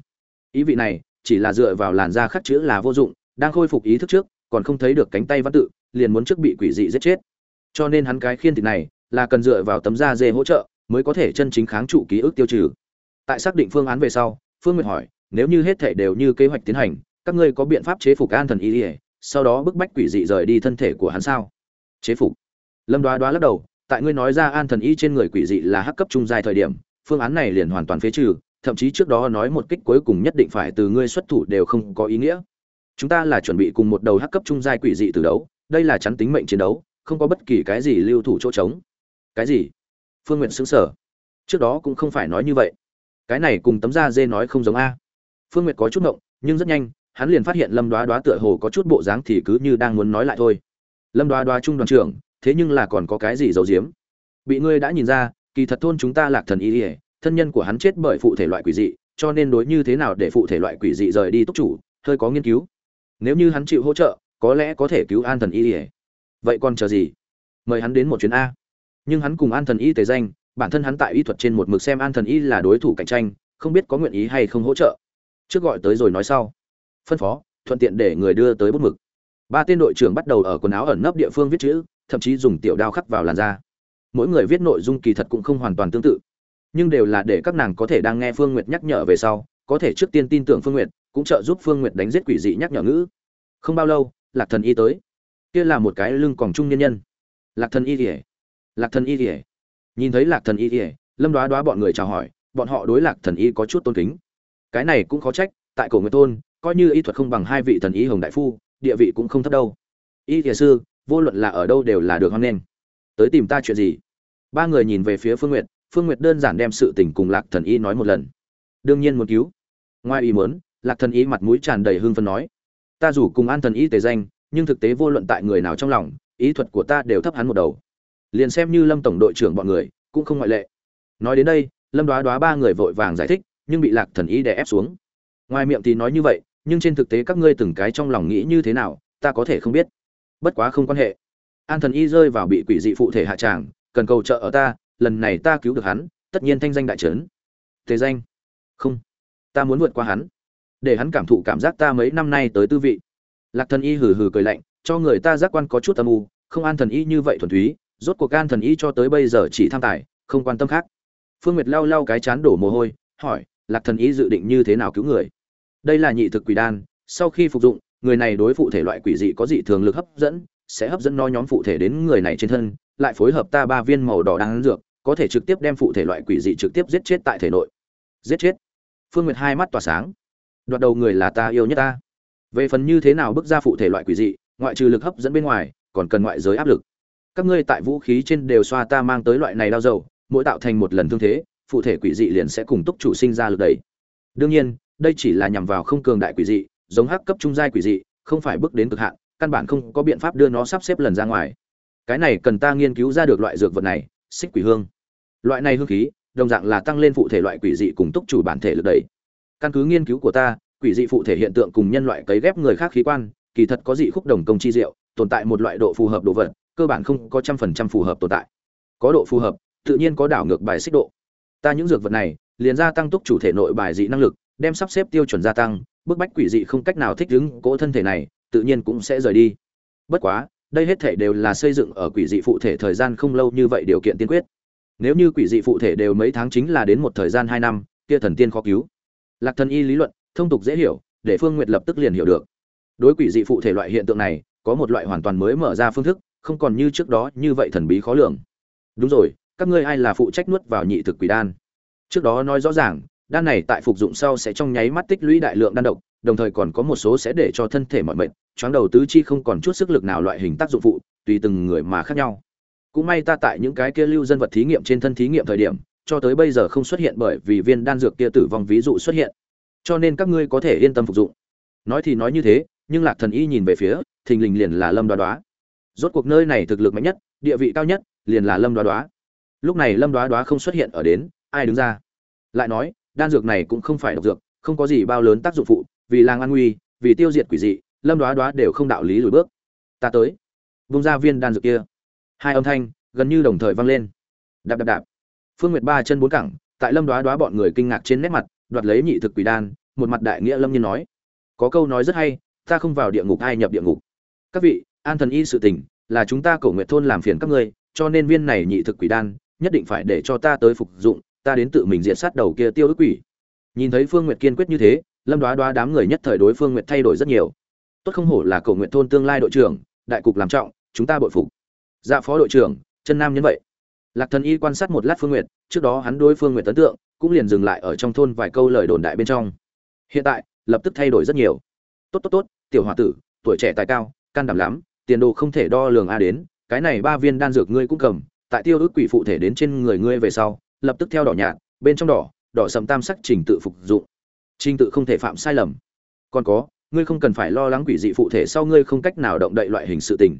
Speaker 1: Ý vị này, chỉ là dựa vào làn da khắc chữ là vô dụng, đang khôi phục ý thức trước, còn không thấy được cánh tay văn tự, liền muốn trước bị quỷ dị giết chết. Cho nên hắn cái khiên thịt này, là cần dựa vào tấm da dê hỗ trợ, mới có thể chân chính kháng trụ ký ức tiêu trừ. Tại xác định phương án về sau, phương nguyệt hỏi, nếu như hết thảy đều như kế hoạch tiến hành các ngươi có biện pháp chế phục an thần y ỉa sau đó bức bách quỷ dị rời đi thân thể của hắn sao? Chế phục. Lâm đoá đoá lắc đầu, tại ngươi nói ra an thần y trên người quỷ dị là hắc cấp trung dài thời điểm, phương án này liền hoàn toàn phế trừ, thậm chí trước đó nói một kích cuối cùng nhất định phải từ ngươi xuất thủ đều không có ý nghĩa. Chúng ta là chuẩn bị cùng một đầu hắc cấp trung giai quỷ dị từ đấu, đây là chắn tính mệnh chiến đấu, không có bất kỳ cái gì lưu thủ chỗ trống. Cái gì? Phương nguyện xứng sở trước đó cũng không phải nói như vậy. Cái này cùng tấm da dê nói không giống a. Phương nguyệt có chút ngộng, nhưng rất nhanh hắn liền phát hiện lâm đoá đoá tựa hồ có chút bộ dáng thì cứ như đang muốn nói lại thôi. Lâm đoá đoá trung đoàn trưởng, thế nhưng là còn có cái gì giấu giếm? Bị ngươi đã nhìn ra, kỳ thật thôn chúng ta lạc thần y ỉa thân nhân của hắn chết bởi phụ thể loại quỷ dị, cho nên đối như thế nào để phụ thể loại quỷ dị rời đi túc chủ, hơi có nghiên cứu. Nếu như hắn chịu hỗ trợ, có lẽ có thể cứu an thần y ỉa vậy còn chờ gì? Mời hắn đến một chuyến a. Nhưng hắn cùng an thần y tề danh, bản thân hắn tại y thuật trên một mực xem an thần y là đối thủ cạnh tranh, không biết có nguyện ý hay không hỗ trợ. Trước gọi tới rồi nói sau phân phó, thuận tiện để người đưa tới bút mực. Ba tên đội trưởng bắt đầu ở quần áo ẩn nấp địa phương viết chữ, thậm chí dùng tiểu đao khắc vào làn da. Mỗi người viết nội dung kỳ thật cũng không hoàn toàn tương tự. Nhưng đều là để các nàng có thể đang nghe phương nguyệt nhắc nhở về sau, có thể trước tiên tin tưởng phương nguyệt, cũng trợ giúp phương nguyệt đánh giết quỷ dị nhắc nhở ngữ. Không bao lâu, lạc thần y tới. Kia là một cái lưng còn trung nhân nhân. Lạc thần y kỉa lạc thần y kỉa nhìn thấy lạc thần y kỉa lâm đoá đoá bọn người chào hỏi, bọn họ đối lạc thần y có chút tôn kính. Cái này cũng khó trách, tại cổ người thôn coi như y thuật không bằng hai vị thần y hồng đại phu, địa vị cũng không thấp đâu. Y thiền sư, vô luận là ở đâu đều là được hoan nghênh. Tới tìm ta chuyện gì? Ba người nhìn về phía phương nguyệt phương nguyệt đơn giản đem sự tình cùng lạc thần y nói một lần. Đương nhiên muốn cứu. Ngoài ý muốn, lạc thần y mặt mũi tràn đầy hưng phấn nói, ta dù cùng an thần y tề danh, nhưng thực tế vô luận tại người nào trong lòng, ý thuật của ta đều thấp hắn một đầu. Liền xem như lâm tổng đội trưởng bọn người, cũng không ngoại lệ. Nói đến đây, lâm đoá đoá ba người vội vàng giải thích, nhưng bị lạc thần y đè ép xuống. Ngoài miệng thì nói như vậy nhưng trên thực tế các ngươi từng cái trong lòng nghĩ như thế nào, ta có thể không biết. Bất quá không quan hệ. An thần y rơi vào bị quỷ dị phụ thể hạ tràng, cần cầu trợ ở ta, lần này ta cứu được hắn, tất nhiên thanh danh đại trấn. Tề danh. Không. Ta muốn vượt qua hắn. Để hắn cảm thụ cảm giác ta mấy năm nay tới tư vị. Lạc thần y hừ hừ cười lạnh, cho người ta giác quan có chút âm u, không an thần y như vậy thuần túy, rốt cuộc an thần y cho tới bây giờ chỉ tham tài, không quan tâm khác. Phương nguyệt lau lau cái chán đổ mồ hôi, hỏi, lạc thần y dự định như thế nào cứu người? Đây là nhị thực quỷ đan, sau khi phục dụng, người này đối phụ thể loại quỷ dị có dị thường lực hấp dẫn, sẽ hấp dẫn no nhóm phụ thể đến người này trên thân, lại phối hợp ta ba viên màu đỏ đang dược, có thể trực tiếp đem phụ thể loại quỷ dị trực tiếp giết chết tại thể nội. Giết chết. Phương nguyệt hai mắt tỏa sáng. Đoạt đầu người là ta yêu nhất ta. Về phần như thế nào bước ra phụ thể loại quỷ dị, ngoại trừ lực hấp dẫn bên ngoài, còn cần ngoại giới áp lực. Các ngươi tại vũ khí trên đều xoa ta mang tới loại này đau dầu, mỗi tạo thành một lần thương thế, phụ thể quỷ dị liền sẽ cùng túc chủ sinh ra lực đẩy. Đương nhiên đây chỉ là nhằm vào không cường đại quỷ dị, giống hắc cấp trung giai quỷ dị, không phải bước đến cực hạn, căn bản không có biện pháp đưa nó sắp xếp lần ra ngoài. Cái này cần ta nghiên cứu ra được loại dược vật này, xích quỷ hương. Loại này hương khí, đồng dạng là tăng lên phụ thể loại quỷ dị cùng túc chủ bản thể lực đẩy. Căn cứ nghiên cứu của ta, quỷ dị phụ thể hiện tượng cùng nhân loại cấy ghép người khác khí quan, kỳ thật có dị khúc đồng công chi diệu, tồn tại một loại độ phù hợp đồ vật, cơ bản không có trăm phần trăm phù hợp tồn tại. Có độ phù hợp, tự nhiên có đảo ngược bài xích độ. Ta những dược vật này, liền gia tăng túc chủ thể nội bài dị năng lực đem sắp xếp tiêu chuẩn gia tăng, bức bách quỷ dị không cách nào thích ứng cỗ thân thể này, tự nhiên cũng sẽ rời đi. Bất quá, đây hết thể đều là xây dựng ở quỷ dị phụ thể thời gian không lâu như vậy điều kiện tiên quyết. Nếu như quỷ dị phụ thể đều mấy tháng chính là đến một thời gian hai năm, kia thần tiên khó cứu. Lạc thần y lý luận, thông tục dễ hiểu, để phương nguyệt lập tức liền hiểu được. Đối quỷ dị phụ thể loại hiện tượng này, có một loại hoàn toàn mới mở ra phương thức, không còn như trước đó như vậy thần bí khó lường. Đúng rồi, các ngươi ai là phụ trách nuốt vào nhị thực quỷ đan? Trước đó nói rõ ràng đan này tại phục dụng sau sẽ trong nháy mắt tích lũy đại lượng đan độc, đồng thời còn có một số sẽ để cho thân thể mọi mệt, choáng đầu tứ chi không còn chút sức lực nào loại hình tác dụng phụ, tùy từng người mà khác nhau. Cũng may ta tại những cái kia lưu dân vật thí nghiệm trên thân thí nghiệm thời điểm, cho tới bây giờ không xuất hiện bởi vì viên đan dược kia tử vong ví dụ xuất hiện. Cho nên các ngươi có thể yên tâm phục dụng. Nói thì nói như thế, nhưng lạc thần y nhìn về phía, thình lình liền là lâm đoá đoá. Rốt cuộc nơi này thực lực mạnh nhất, địa vị cao nhất, liền là lâm đoá đoá. Lúc này lâm đoá đoá không xuất hiện ở đến, ai đứng ra? Lại nói đan dược này cũng không phải độc dược, không có gì bao lớn tác dụng phụ, vì làng an nguy, vì tiêu diệt quỷ dị, lâm đoá đoá đều không đạo lý lùi bước. Ta tới. Vung ra viên đan dược kia. Hai âm thanh gần như đồng thời vang lên. Đạp đạp đạp. Phương nguyệt ba chân bốn cẳng, tại lâm đoá đoá bọn người kinh ngạc trên nét mặt, đoạt lấy nhị thực quỷ đan, một mặt đại nghĩa lâm nhiên nói. Có câu nói rất hay, ta không vào địa ngục ai nhập địa ngục. Các vị, an thần y sự tình, là chúng ta cổ nguyệt thôn làm phiền các ngươi, cho nên viên này nhị thực quỷ đan, nhất định phải để cho ta tới phục dụng ta đến tự mình diện sát đầu kia tiêu ức quỷ. Nhìn thấy phương nguyệt kiên quyết như thế, lâm đoá đoá đám người nhất thời đối phương nguyệt thay đổi rất nhiều. Tốt không hổ là cầu nguyện thôn tương lai đội trưởng, đại cục làm trọng, chúng ta bội phục. Dạ phó đội trưởng, chân nam nhân vậy. Lạc thần y quan sát một lát phương nguyệt, trước đó hắn đối phương nguyệt ấn tượng, cũng liền dừng lại ở trong thôn vài câu lời đồn đại bên trong. Hiện tại, lập tức thay đổi rất nhiều. Tốt tốt tốt, tiểu h tử, tuổi trẻ tài cao, can đảm lắm, tiền đồ không thể đo lường a đến, cái này ba viên đan dược ngươi cũng cầm, tại tiêu ước quỷ phụ thể đến trên người ngươi về sau lập tức theo đỏ nhạt, bên trong đỏ đỏ sầm tam sắc trình tự phục dụng. Trình tự không thể phạm sai lầm. Còn có, ngươi không cần phải lo lắng quỷ dị phụ thể sau ngươi không cách nào động đậy loại hình sự tình.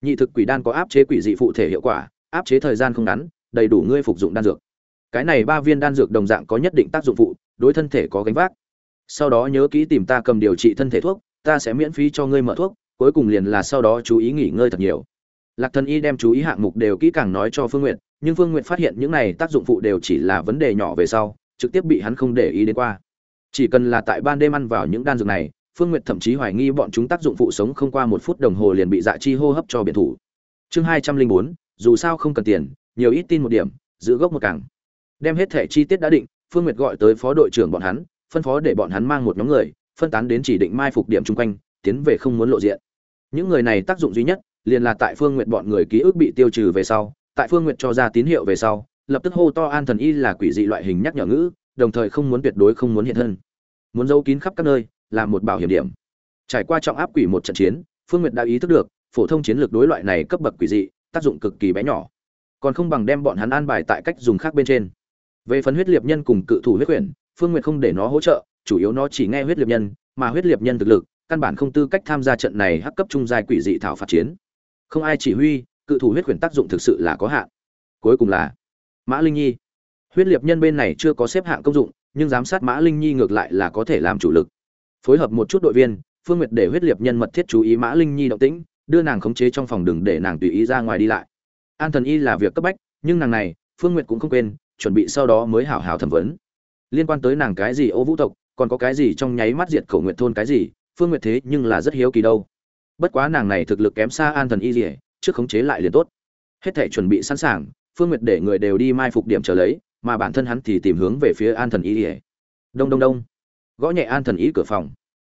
Speaker 1: Nhị thực quỷ đan có áp chế quỷ dị phụ thể hiệu quả, áp chế thời gian không ngắn, đầy đủ ngươi phục dụng đan dược. Cái này ba viên đan dược đồng dạng có nhất định tác dụng phụ, đối thân thể có gánh vác. Sau đó nhớ kỹ tìm ta cầm điều trị thân thể thuốc, ta sẽ miễn phí cho ngươi mở thuốc, cuối cùng liền là sau đó chú ý nghỉ ngơi thật nhiều lạc thần y đem chú ý hạng mục đều kỹ càng nói cho phương Nguyệt, nhưng phương Nguyệt phát hiện những này tác dụng phụ đều chỉ là vấn đề nhỏ về sau trực tiếp bị hắn không để ý đến qua. Chỉ cần là tại ban đêm ăn vào những đan dược này phương nguyệt thậm chí hoài nghi bọn chúng tác dụng phụ sống không qua một phút đồng hồ liền bị dạ chi hô hấp cho biệt thủ. Chương hai trăm linh bốn dù sao không cần tiền nhiều ít tin một điểm giữ gốc một càng đem hết thể chi tiết đã định phương nguyệt gọi tới phó đội trưởng bọn hắn phân phó để bọn hắn mang một nhóm người phân tán đến chỉ định mai phục điểm chung quanh tiến về không muốn lộ diện. Những người này tác dụng duy nhất liền là tại phương nguyệt bọn người ký ức bị tiêu trừ về sau, tại phương nguyệt cho ra tín hiệu về sau, lập tức hô to an thần y là quỷ dị loại hình nhắc nhở ngữ, đồng thời không muốn tuyệt đối không muốn hiện thân. Muốn giấu kín khắp các nơi, là một bảo hiểm điểm. Trải qua trọng áp quỷ một trận chiến, phương nguyệt đã ý thức được, phổ thông chiến lược đối loại này cấp bậc quỷ dị, tác dụng cực kỳ bé nhỏ. Còn không bằng đem bọn hắn an bài tại cách dùng khác bên trên. Về phần huyết liệt nhân cùng cự thủ huyết quyển, phương nguyệt không để nó hỗ trợ, chủ yếu nó chỉ nghe huyết liệt nhân, mà huyết liệt nhân thực lực, căn bản không tư cách tham gia trận này hắc cấp trung giai quỷ dị thảo phạt chiến không ai chỉ huy, cự thủ huyết quyển tác dụng thực sự là có hạn. Cuối cùng là mã linh nhi. Huyết liệt nhân bên này chưa có xếp hạng công dụng, nhưng giám sát mã linh nhi ngược lại là có thể làm chủ lực. Phối hợp một chút đội viên, phương nguyệt để huyết liệt nhân mật thiết chú ý mã linh nhi động tĩnh, đưa nàng khống chế trong phòng đừng để nàng tùy ý ra ngoài đi lại. An thần y là việc cấp bách, nhưng nàng này, phương nguyệt cũng không quên, chuẩn bị sau đó mới hảo hảo thẩm vấn. Liên quan tới nàng cái gì ô vũ tộc, còn có cái gì trong nháy mắt diệt khẩu nguyện thôn cái gì, phương nguyệt thế nhưng là rất hiếu kỳ đâu bất quá nàng này thực lực kém xa an thần y dỉa trước khống chế lại liền tốt. Hết thể chuẩn bị sẵn sàng, phương nguyệt để người đều đi mai phục điểm trở lấy, mà bản thân hắn thì tìm hướng về phía an thần y dỉa đông đông đông. Gõ nhẹ an thần y cửa phòng.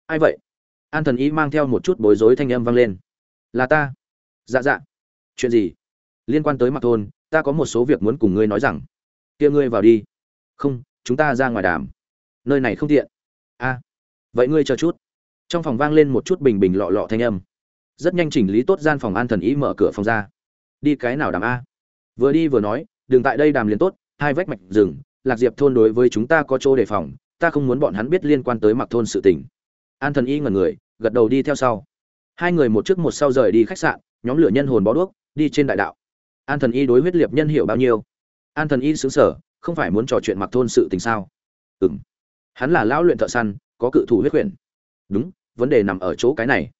Speaker 1: Ai vậy? An thần y mang theo một chút bối rối thanh âm vang lên. Là ta. Dạ dạ. Chuyện gì? Liên quan tới mặc thôn, ta có một số việc muốn cùng ngươi nói rằng. Kia ngươi vào đi. Không, chúng ta ra ngoài đàm. Nơi này không tiện. A. Vậy ngươi chờ chút. Trong phòng vang lên một chút bình bình lọ lọ thanh âm rất nhanh chỉnh lý tốt gian phòng an thần ý mở cửa phòng ra. Đi cái nào đàm a? Vừa đi vừa nói đừng tại đây đàm liền tốt, hai vách mạch rừng, lạc diệp thôn đối với chúng ta có chỗ đề phòng, ta không muốn bọn hắn biết liên quan tới mặc thôn sự tình. An thần y ngẩn người, gật đầu đi theo sau. Hai người một trước một sau rời đi khách sạn, nhóm lửa nhân hồn bó đuốc, đi trên đại đạo. An thần y đối huyết liệp nhân hiểu bao nhiêu? An thần y xứng sở không phải muốn trò chuyện mặc thôn sự tình sao? Ừ m hắn là lão luyện thợ săn, có cự thủ huyết quyển đúng, vấn đề nằm ở chỗ cái này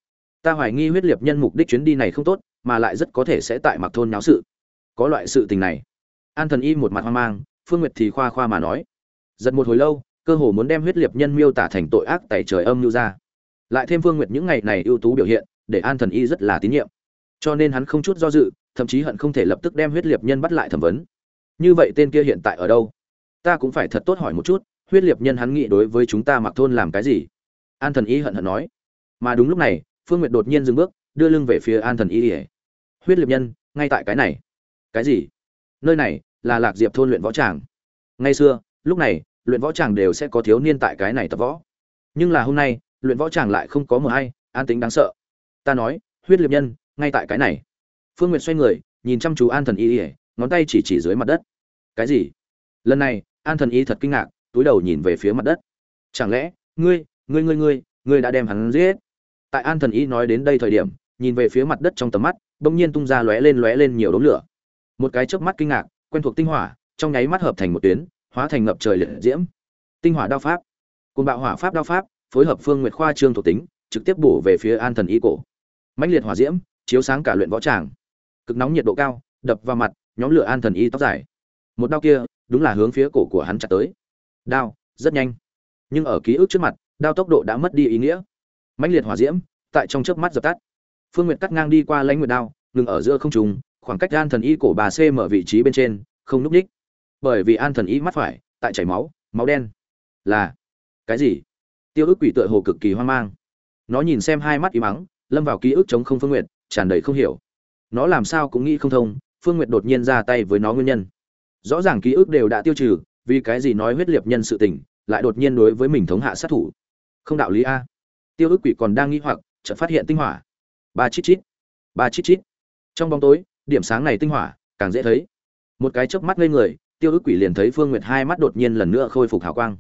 Speaker 1: ta hoài nghi huyết liệt nhân mục đích chuyến đi này không tốt, mà lại rất có thể sẽ tại mặc thôn náo sự. Có loại sự tình này. An thần y một mặt hoang mang, phương nguyệt thì khoa khoa mà nói. Giật một hồi lâu, cơ hồ muốn đem huyết liệt nhân miêu tả thành tội ác tại trời âm lưu ra. Lại thêm phương nguyệt những ngày này ưu tú biểu hiện, để an thần y rất là tín nhiệm. Cho nên hắn không chút do dự, thậm chí hận không thể lập tức đem huyết liệt nhân bắt lại thẩm vấn. Như vậy tên kia hiện tại ở đâu? Ta cũng phải thật tốt hỏi một chút, huyết liệt nhân hắn nghĩ đối với chúng ta mặc thôn làm cái gì? An thần y hận hận nói. Mà đúng lúc này phương nguyệt đột nhiên dừng bước, đưa lưng về phía an thần y ỉa huyết liệt nhân, ngay tại cái này. Cái gì? Nơi này là lạc diệp thôn luyện võ tràng. Ngay xưa, lúc này, luyện võ tràng đều sẽ có thiếu niên tại cái này tập võ. Nhưng là hôm nay, luyện võ tràng lại không có một hay, an tính đáng sợ. Ta nói, huyết liệt nhân, ngay tại cái này. Phương n g u y ệ t xoay người, nhìn chăm chú an thần y ỉa ngón tay chỉ chỉ dưới mặt đất. Cái gì? Lần này, an thần y thật kinh ngạc, túi đầu nhìn về phía mặt đất. Chẳng lẽ, ngươi ngươi ngươi ngươi ngươi đã đem hắn giết? Tại an thần y nói đến đây thời điểm, nhìn về phía mặt đất trong tầm mắt, bỗng nhiên tung ra lóe lên lóe lên nhiều đống lửa. Một cái chớp mắt kinh ngạc, quen thuộc tinh hỏa, trong nháy mắt hợp thành một tuyến, hóa thành ngập trời liệt diễm. Tinh hỏa đao pháp. Côn bạo hỏa pháp đao pháp, phối hợp phương nguyệt khoa trương thuộc tính, trực tiếp bổ về phía an thần y cổ. Mãnh liệt hỏa diễm, chiếu sáng cả luyện võ tràng. Cực nóng nhiệt độ cao, đập vào mặt, nhóm lửa an thần y tóc dài. Một đao kia, đúng là hướng phía cổ của hắn chặt tới. Đao, rất nhanh. Nhưng ở ký ức trước mặt, đao tốc độ đã mất đi ý nghĩa mãnh liệt hỏa diễm, tại trong chớp mắt dập tắt. Phương nguyệt cắt ngang đi qua lãnh nguyệt đao, ngừng ở giữa không trùng khoảng cách an thần y cổ bà c mở vị trí bên trên, không núp ních. Bởi vì an thần y mắt phải, tại chảy máu máu đen. Là, cái gì? Tiêu ức quỷ tựa hồ cực kỳ hoang mang. Nó nhìn xem hai mắt y mắng, lâm vào ký ức chống không phương nguyệt, tràn đầy không hiểu. Nó làm sao cũng nghĩ không thông, phương nguyệt đột nhiên ra tay với nó nguyên nhân. Rõ ràng ký ức đều đã tiêu trừ, vì cái gì nói huyết liệt nhân sự tình, lại đột nhiên đối với mình thống hạ sát thủ? Không đạo lý a tiêu ức quỷ còn đang nghi hoặc, chợt phát hiện tinh hỏa. Ba chít chít, ba chít chít. Trong bóng tối, điểm sáng này tinh hỏa, càng dễ thấy. Một cái chớp mắt ngây người, tiêu ức quỷ liền thấy phương nguyệt hai mắt đột nhiên lần nữa khôi phục hào quang.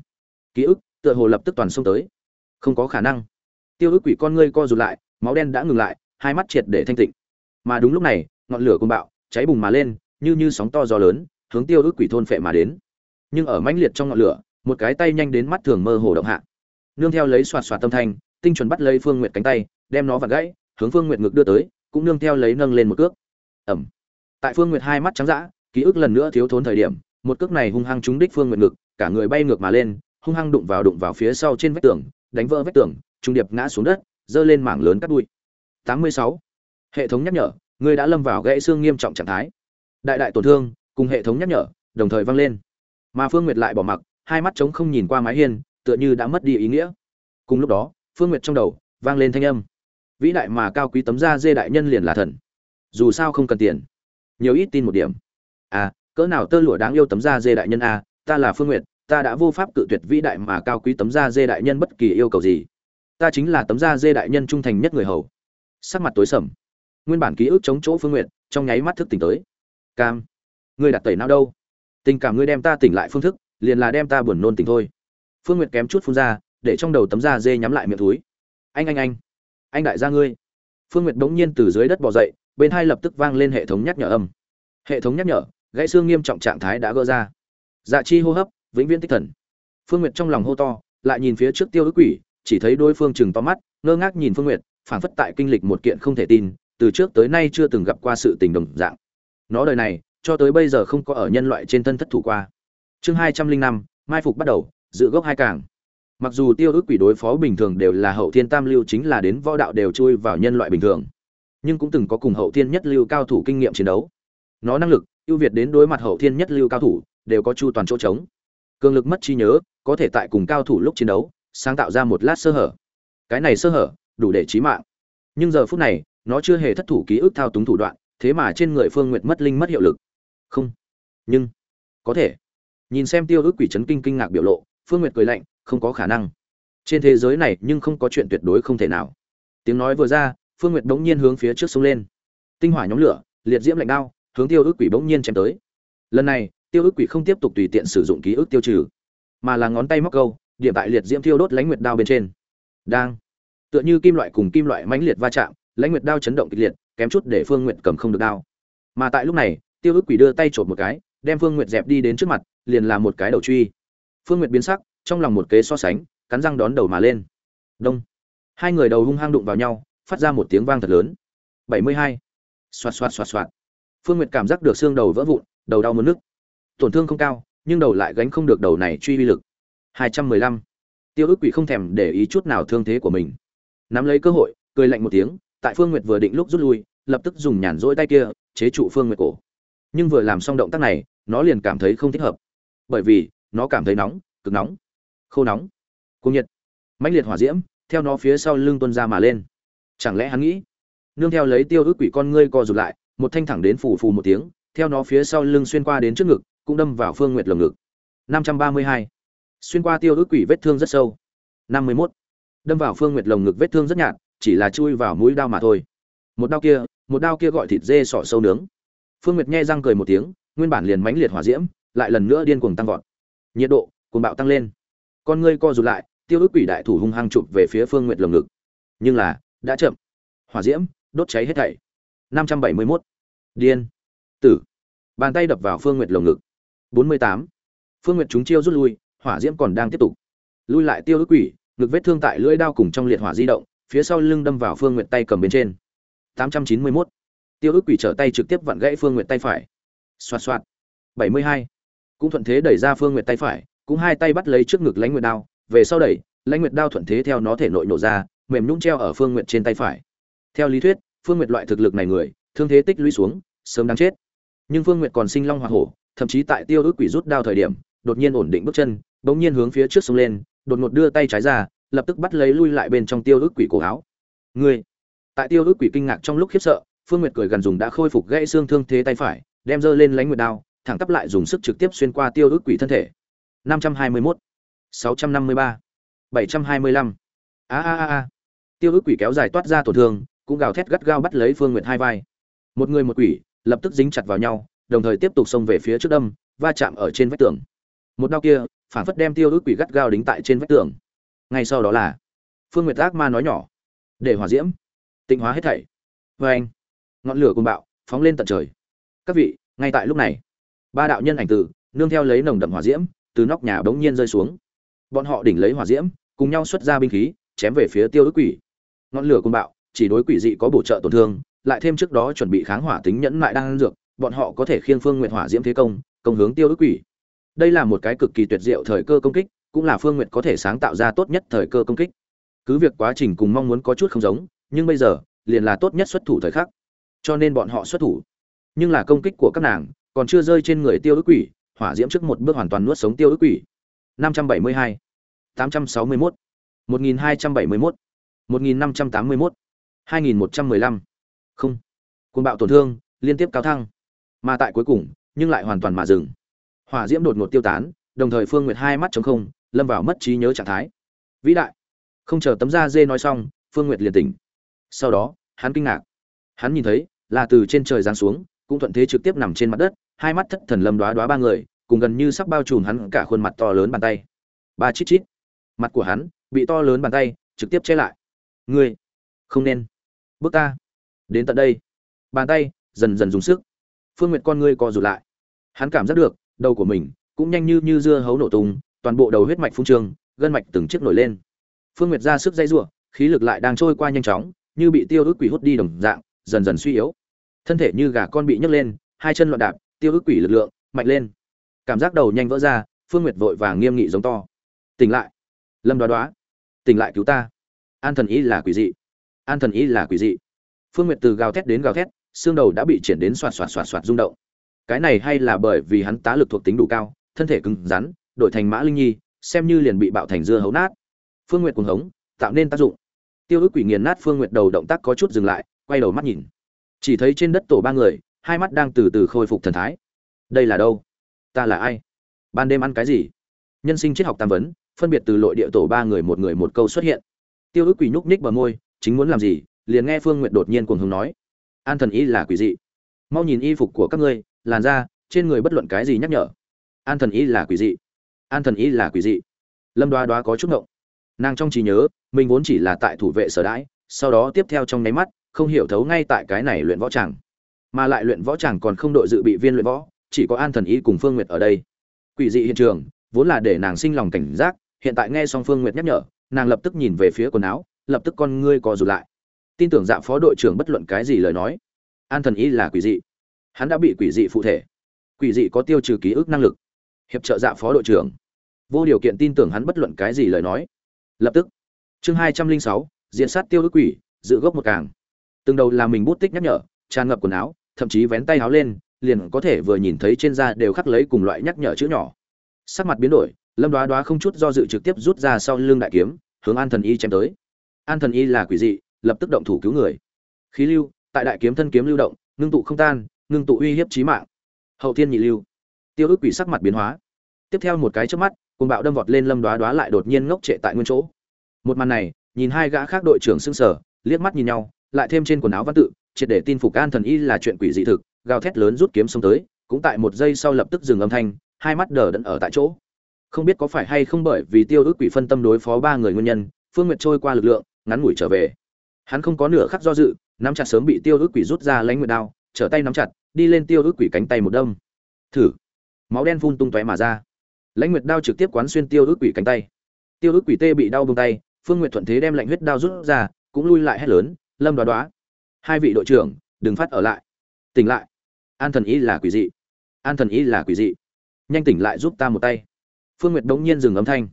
Speaker 1: Ký ức, tựa hồ lập tức toàn xông tới. Không có khả năng. Tiêu ức quỷ con ngươi co rụt lại, máu đen đã ngừng lại, hai mắt triệt để thanh tịnh. Mà đúng lúc này, ngọn lửa côn bạo, cháy bùng mà lên, như như sóng to gió lớn, hướng tiêu ức quỷ thôn phệ mà đến. Nhưng ở mãnh liệt trong ngọn lửa, một cái tay nhanh đến mắt thường mơ hồ động hạ. Nương theo lấy xoạt xoạt tâm thanh tinh chuẩn bắt lấy phương nguyệt cánh tay, đem nó vặn gãy, hướng phương nguyệt ngực đưa tới, cũng nương theo lấy nâng lên một cước. Ẩm. Tại phương nguyệt hai mắt trắng dã, ký ức lần nữa thiếu thốn thời điểm, một cước này hung hăng trúng đích phương nguyệt ngực, cả người bay ngược mà lên, hung hăng đụng vào đụng vào phía sau trên vách tường, đánh vỡ vách tường, trung điệp ngã xuống đất, giơ lên mảng lớn cắt bụi 86. hệ thống nhắc nhở ngươi đã lâm vào gãy xương nghiêm trọng trạng thái. Đại đại tổn thương, cùng hệ thống nhắc nhở, đồng thời vang lên. Mà phương nguyệt lại bỏ mặc, hai mắt trống không nhìn qua mái hiên, tựa như đã mất đi ý nghĩa. Cùng lúc đó phương nguyệt trong đầu vang lên thanh âm. Vĩ đại mà cao quý tấm da dê đại nhân liền là thần. Dù sao không cần tiền. Nhiều ít tin một điểm. À cỡ nào tơ lụa đáng yêu tấm da dê đại nhân a ta là phương nguyệt, ta đã vô pháp cự tuyệt vĩ đại mà cao quý tấm da dê đại nhân bất kỳ yêu cầu gì. Ta chính là tấm da dê đại nhân trung thành nhất người hầu. Sắc mặt tối sầm. Nguyên bản ký ức chống chỗ phương nguyện trong nháy mắt thức tỉnh tới. Cam, ngươi đặt tẩy não đâu? Tình cảm ngươi đem ta tỉnh lại phương thức, liền là đem ta buồn nôn tỉnh thôi. Phương Nguyệt kém chút phun ra để trong đầu tấm da dê nhắm lại miệng túi. Anh anh anh anh đại gia ngươi. Phương nguyệt bỗng nhiên từ dưới đất bò dậy, bên hai lập tức vang lên hệ thống nhắc nhở âm. Hệ thống nhắc nhở, gãy xương nghiêm trọng trạng thái đã gỡ ra. Dạ chi hô hấp, vĩnh viễn tích thần. Phương nguyệt trong lòng hô to, lại nhìn phía trước tiêu ức quỷ, chỉ thấy đối phương chừng to mắt, ngơ ngác nhìn phương nguyệt, phảng phất tại kinh lịch một kiện không thể tin, từ trước tới nay chưa từng gặp qua sự tình đồng dạng. Nó đời này, cho tới bây giờ không có ở nhân loại trên thân thất thủ qua. Chương hai trăm linh năm, mai phục bắt đầu dự gốc hai càng mặc dù tiêu ước quỷ đối phó bình thường đều là hậu thiên tam lưu chính là đến võ đạo đều chui vào nhân loại bình thường, nhưng cũng từng có cùng hậu thiên nhất lưu cao thủ kinh nghiệm chiến đấu. Nó năng lực, ưu việt đến đối mặt hậu thiên nhất lưu cao thủ, đều có chu toàn chỗ trống. Cường lực mất trí nhớ, có thể tại cùng cao thủ lúc chiến đấu, sáng tạo ra một lát sơ hở. Cái này sơ hở, đủ để chí mạng. Nhưng giờ phút này, nó chưa hề thất thủ ký ức thao túng thủ đoạn, thế mà trên người phương nguyệt mất linh mất hiệu lực. Không. Nhưng, có thể. Nhìn xem tiêu ước quỷ chấn kinh kinh ngạc biểu lộ, phương nguyệt cười lạnh không có khả năng. Trên thế giới này nhưng không có chuyện tuyệt đối không thể nào. Tiếng nói vừa ra, phương nguyệt bỗng nhiên hướng phía trước sông lên. Tinh hỏa nhóm lửa, liệt diễm lạnh đao, hướng tiêu ức quỷ bỗng nhiên chém tới. Lần này, tiêu ức quỷ không tiếp tục tùy tiện sử dụng ký ức tiêu trừ, mà là ngón tay móc câu điểm tại liệt diễm thiêu đốt lãnh nguyệt đao bên trên. Đang, tựa như kim loại cùng kim loại mãnh liệt va chạm, lãnh nguyệt đao chấn động kịch liệt, kém chút để phương nguyệt cầm không được đao. Mà tại lúc này, tiêu ức quỷ đưa tay trộm một cái, đem phương nguyệt dẹp đi đến trước mặt, liền làm một cái đầu truy. Phương nguyệt biến sắc trong lòng một kế so sánh, cắn răng đón đầu mà lên. Đông. Hai người đầu hung hăng đụng vào nhau, phát ra một tiếng vang thật lớn. Bảy mươi hai. Xoạt xoạt xoạt xoạt. Phương nguyệt cảm giác được xương đầu vỡ vụn, đầu đau mất nước tổn thương không cao, nhưng đầu lại gánh không được đầu này truy uy lực. Hai trăm mười lăm. Tiêu ức quỷ không thèm để ý chút nào thương thế của mình. Nắm lấy cơ hội, cười lạnh một tiếng, tại phương nguyệt vừa định lúc rút lui, lập tức dùng nhàn rỗi tay kia, chế trụ phương nguyệt cổ. Nhưng vừa làm xong động tác này, nó liền cảm thấy không thích hợp. Bởi vì, nó cảm thấy nóng, cực nóng khô nóng. Cung nhiệt. Mãnh liệt hỏa diễm, theo nó phía sau lưng tuân ra mà lên. Chẳng lẽ hắn nghĩ, nương theo lấy tiêu ước quỷ con ngươi co rụt lại, một thanh thẳng đến phù phù một tiếng, theo nó phía sau lưng xuyên qua đến trước ngực, cũng đâm vào phương nguyệt lồng ngực. Năm trăm ba mươi hai. Xuyên qua tiêu ước quỷ vết thương rất sâu. Năm mươi mốt. Đâm vào phương nguyệt lồng ngực vết thương rất nhạt, chỉ là chui vào mũi đao mà thôi. Một đao kia, một đao kia gọi thịt dê sọ sâu nướng. Phương nguyệt nghe răng cười một tiếng, nguyên bản liền mãnh liệt hỏa diễm, lại lần nữa điên cuồng tăng vọt. Nhiệt độ cuồng bạo tăng lên con ngươi co rụt lại, tiêu ước quỷ đại thủ hung hăng chụp về phía phương nguyệt lồng ngực. Nhưng là, đã chậm. Hỏa diễm, đốt cháy hết thảy. Năm trăm bảy mươi 571. điên. Tử. Bàn tay đập vào phương nguyệt lồng ngực. Bốn mươi tám. Phương nguyệt chúng chiêu rút lui, hỏa diễm còn đang tiếp tục. Lui lại tiêu ước quỷ, ngực vết thương tại lưỡi đao cùng trong liệt hỏa di động, phía sau lưng đâm vào phương nguyệt tay cầm bên trên. Tám trăm chín mươi 891. tiêu ước quỷ trở tay trực tiếp vặn gãy phương nguyệt tay phải. Xoạt xoạt. Bảy mươi hai. Cũng thuận thế đẩy ra phương nguyệt tay phải cũng hai tay bắt lấy trước ngực lãnh nguyệt đao, về sau đẩy, lãnh nguyệt đao thuận thế theo nó thể nội nổ ra, mềm nhũng treo ở phương nguyệt trên tay phải. Theo lý thuyết, phương nguyệt loại thực lực này người, thương thế tích lũy xuống, sớm đáng chết. Nhưng phương nguyệt còn sinh long hoa hổ, thậm chí tại tiêu ước quỷ rút đao thời điểm, đột nhiên ổn định bước chân, bỗng nhiên hướng phía trước sông lên, đột ngột đưa tay trái ra, lập tức bắt lấy lui lại bên trong tiêu ước quỷ cổ áo. Ngươi! Tại tiêu ước quỷ kinh ngạc trong lúc khiếp sợ, phương nguyệt cười gần dùng đã khôi phục gãy xương thương thế tay phải, đem giơ lên lãnh nguyệt đao, thẳng tắp lại dùng sức trực tiếp xuyên qua tiêu ước quỷ thân thể. 521, 653, 725. A a a a. Tiêu ức quỷ kéo dài toát ra tổn thương, cũng gào thét gắt gao bắt lấy Phương Nguyệt hai vai. Một người một quỷ, lập tức dính chặt vào nhau, đồng thời tiếp tục xông về phía trước đâm, va chạm ở trên vách tường. Một đao kia, phản phất đem Tiêu ức quỷ gắt gao đính tại trên vách tường. Ngay sau đó là, Phương Nguyệt ác ma nói nhỏ, để hỏa diễm, tịnh hóa hết thảy. Và anh, ngọn lửa cuồng bạo, phóng lên tận trời. Các vị, ngay tại lúc này, ba đạo nhân ảnh tử, nương theo lấy nồng đậm hỏa diễm, từ nóc nhà bỗng nhiên rơi xuống. Bọn họ đỉnh lấy hỏa diễm, cùng nhau xuất ra binh khí, chém về phía tiêu Ước quỷ. Ngọn lửa cuồng bạo, chỉ đối quỷ dị có bổ trợ tổn thương, lại thêm trước đó chuẩn bị kháng hỏa tính nhẫn lại đang dược, bọn họ có thể khiêng phương nguyện hỏa diễm thế công công hướng tiêu Ước quỷ. Đây là một cái cực kỳ tuyệt diệu thời cơ công kích, cũng là phương nguyệt có thể sáng tạo ra tốt nhất thời cơ công kích. Cứ việc quá trình cùng mong muốn có chút không giống, nhưng bây giờ, liền là tốt nhất xuất thủ thời khắc. Cho nên bọn họ xuất thủ. Nhưng là công kích của các nàng còn chưa rơi trên người tiêu Ước quỷ hỏa diễm trước một bước hoàn toàn nuốt sống tiêu ức quỷ 572, 861, 1271, 1581, 2115. Không. Cuồng bạo tổn thương, liên tiếp cao thăng. Mà tại cuối cùng, nhưng lại hoàn toàn mà dừng. Hỏa diễm đột ngột tiêu tán, đồng thời Phương Nguyệt hai mắt trống không, lâm vào mất trí nhớ trạng thái. Vĩ đại. Không chờ tấm da dê nói xong, Phương Nguyệt liền tỉnh. Sau đó, hắn kinh ngạc. Hắn nhìn thấy, là từ trên trời giáng xuống, cũng thuận thế trực tiếp nằm trên mặt đất, hai mắt thất thần lâm đóa đóa ba người, cùng gần như sắp bao trùm hắn cả khuôn mặt to lớn bàn tay. Ba chít chít. Mặt của hắn bị to lớn bàn tay trực tiếp che lại. Ngươi, không nên. Bước ta. Đến tận đây. Bàn tay dần dần dùng sức. Phương nguyệt con ngươi co rụt lại. Hắn cảm giác được đầu của mình cũng nhanh như như dưa hấu nổ tung toàn bộ đầu huyết mạch phun trường gân mạch từng chiếc nổi lên. Phương nguyệt ra sức dây giụa khí lực lại đang trôi qua nhanh chóng như bị tiêu ước quỷ hút đi đồng dạng dần dần suy yếu. Thân thể như gà con bị nhấc lên hai chân loạn đạp tiêu ức quỷ lực lượng, mạnh lên. Cảm giác đầu nhanh vỡ ra, phương nguyệt vội vàng nghiêm nghị giống to. Tỉnh lại. Lâm đoá đoá. Tỉnh lại cứu ta. An thần ý là quỷ dị. An thần ý là quỷ dị. Phương nguyệt từ gào thét đến gào thét, xương đầu đã bị triển đến xoạt xoạt xoạt xoạt rung động. Cái này hay là bởi vì hắn tá lực thuộc tính đủ cao, thân thể cứng rắn, đổi thành mã linh nhi, xem như liền bị bạo thành dưa hấu nát. Phương nguyệt cuồng hống, tạo nên tác dụng. Tiêu ức quỷ nghiền nát phương nguyệt đầu động tác có chút dừng lại, quay đầu mắt nhìn. Chỉ thấy trên đất tổ ba người hai mắt đang từ từ khôi phục thần thái. Đây là đâu? Ta là ai? Ban đêm ăn cái gì? Nhân sinh triết học tam vấn, phân biệt từ lội địa tổ ba người một người một câu xuất hiện. Tiêu ức quỷ nhúc ních bờ môi, chính muốn làm gì? Liền nghe phương n g u y ệ t đột nhiên cuồng hùng nói. An thần y là quỷ dị. Mau nhìn y phục của các ngươi, làn da, trên người bất luận cái gì nhắc nhở. An thần y là quỷ dị. An thần y là quỷ dị. Lâm đoá đoá có chút ngộng. Nàng trong trí nhớ, mình vốn chỉ là tại thủ vệ sở đãi, sau đó tiếp theo trong nháy mắt, không hiểu thấu ngay tại cái này luyện võ tràng mà lại luyện võ chẳng còn không đội dự bị viên luyện võ, chỉ có an thần y cùng phương nguyệt ở đây. Quỷ dị hiện trường, vốn là để nàng sinh lòng cảnh giác, hiện tại nghe xong phương nguyệt nhắc nhở, nàng lập tức nhìn về phía quần áo, lập tức con ngươi co rụt lại. Tin tưởng dạ phó đội trưởng bất luận cái gì lời nói, an thần ý là quỷ dị. Hắn đã bị quỷ dị phụ thể. Quỷ dị có tiêu trừ ký ức năng lực. Hiệp trợ dạ phó đội trưởng. Vô điều kiện tin tưởng hắn bất luận cái gì lời nói. Lập tức, chương hai trăm linh sáu diện sát tiêu ức quỷ, giữ gốc một càng. Từng đầu làm mình bút tích nhắc nhở, tràn ngập quần áo thậm chí vén tay áo lên, liền có thể vừa nhìn thấy trên da đều khắc lấy cùng loại nhắc nhở chữ nhỏ. Sắc mặt biến đổi, lâm đoá đoá không chút do dự trực tiếp rút ra sau lưng đại kiếm, hướng an thần y chém tới. An thần y là quỷ dị, lập tức động thủ cứu người. Khí lưu, tại đại kiếm thân kiếm lưu động, ngưng tụ không tan, ngưng tụ uy hiếp chí mạng. Hậu thiên nhị lưu. Tiêu ức quỷ sắc mặt biến hóa. Tiếp theo một cái trước mắt cùng bạo đâm vọt lên lâm đoá đoá lại đột nhiên ngốc trệ tại nguyên chỗ. Một màn này, nhìn hai gã khác đội trưởng xưng sở liếc mắt nhìn nhau, lại thêm trên quần áo văn tự triệt để tin phục an thần y là chuyện quỷ dị thực, gào thét lớn rút kiếm xông tới, cũng tại một giây sau lập tức dừng âm thanh, hai mắt đờ đẫn ở tại chỗ. Không biết có phải hay không bởi vì tiêu ước quỷ phân tâm đối phó ba người nguyên nhân, phương nguyệt trôi qua lực lượng, ngắn ngủi trở về. Hắn không có nửa khắc do dự, nắm chặt sớm bị tiêu ước quỷ rút ra lãnh nguyệt đao, trở tay nắm chặt, đi lên tiêu ước quỷ cánh tay một đâm. Thử. Máu đen phun tung tóe mà ra. Lãnh nguyệt đao trực tiếp quán xuyên tiêu ước quỷ cánh tay. Tiêu ước quỷ tê bị đau bông tay, phương nguyệt thuận thế đem lạnh huyết đao rút ra, cũng lui lại hét lớn, lâm đoá đoá! Hai vị đội trưởng, đừng phát ở lại. Tỉnh lại. An thần ý là quỷ dị. An thần ý là quỷ dị. Nhanh tỉnh lại giúp ta một tay. Phương nguyệt g nhiên dừng âm thanh.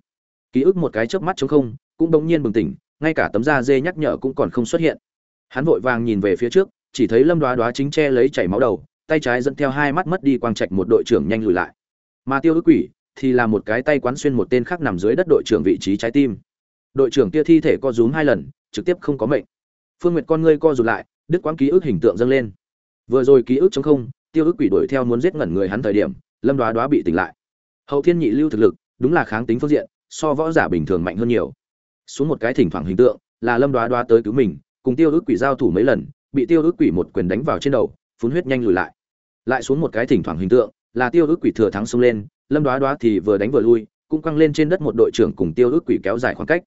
Speaker 1: Ký ức một cái chớp mắt chống không, cũng bỗng nhiên bừng tỉnh, ngay cả tấm da dê nhắc nhở cũng còn không xuất hiện. Hắn vội vàng nhìn về phía trước, chỉ thấy lâm đoá đoá chính che lấy chảy máu đầu, tay trái dẫn theo hai mắt mất đi quang trạch một đội trưởng nhanh lùi lại. Mà tiêu ức quỷ thì là một cái tay quán xuyên một tên khác nằm dưới đất đội trưởng vị trí trái tim. Đội trưởng kia thi thể co rúm hai lần, trực tiếp không có mệnh. Phương nguyệt con ngươi co rụt lại đứt quãng ký ức hình tượng dâng lên. Vừa rồi ký ức chống không, tiêu ức quỷ đuổi theo muốn giết ngẩn người hắn thời điểm, lâm đoá đoá bị tỉnh lại. Hậu thiên nhị lưu thực lực, đúng là kháng tính phương diện, so võ giả bình thường mạnh hơn nhiều. Xuống một cái thỉnh thoảng hình tượng, là lâm đoá đoá tới cứu mình, cùng tiêu ước quỷ giao thủ mấy lần, bị tiêu ước quỷ một quyền đánh vào trên đầu, phun huyết nhanh lùi lại. Lại xuống một cái thỉnh thoảng hình tượng, là tiêu ước quỷ thừa thắng xông lên, lâm đoá đoá thì vừa đánh vừa lui, cũng quăng lên trên đất một đội trưởng cùng tiêu ước quỷ kéo dài khoảng cách.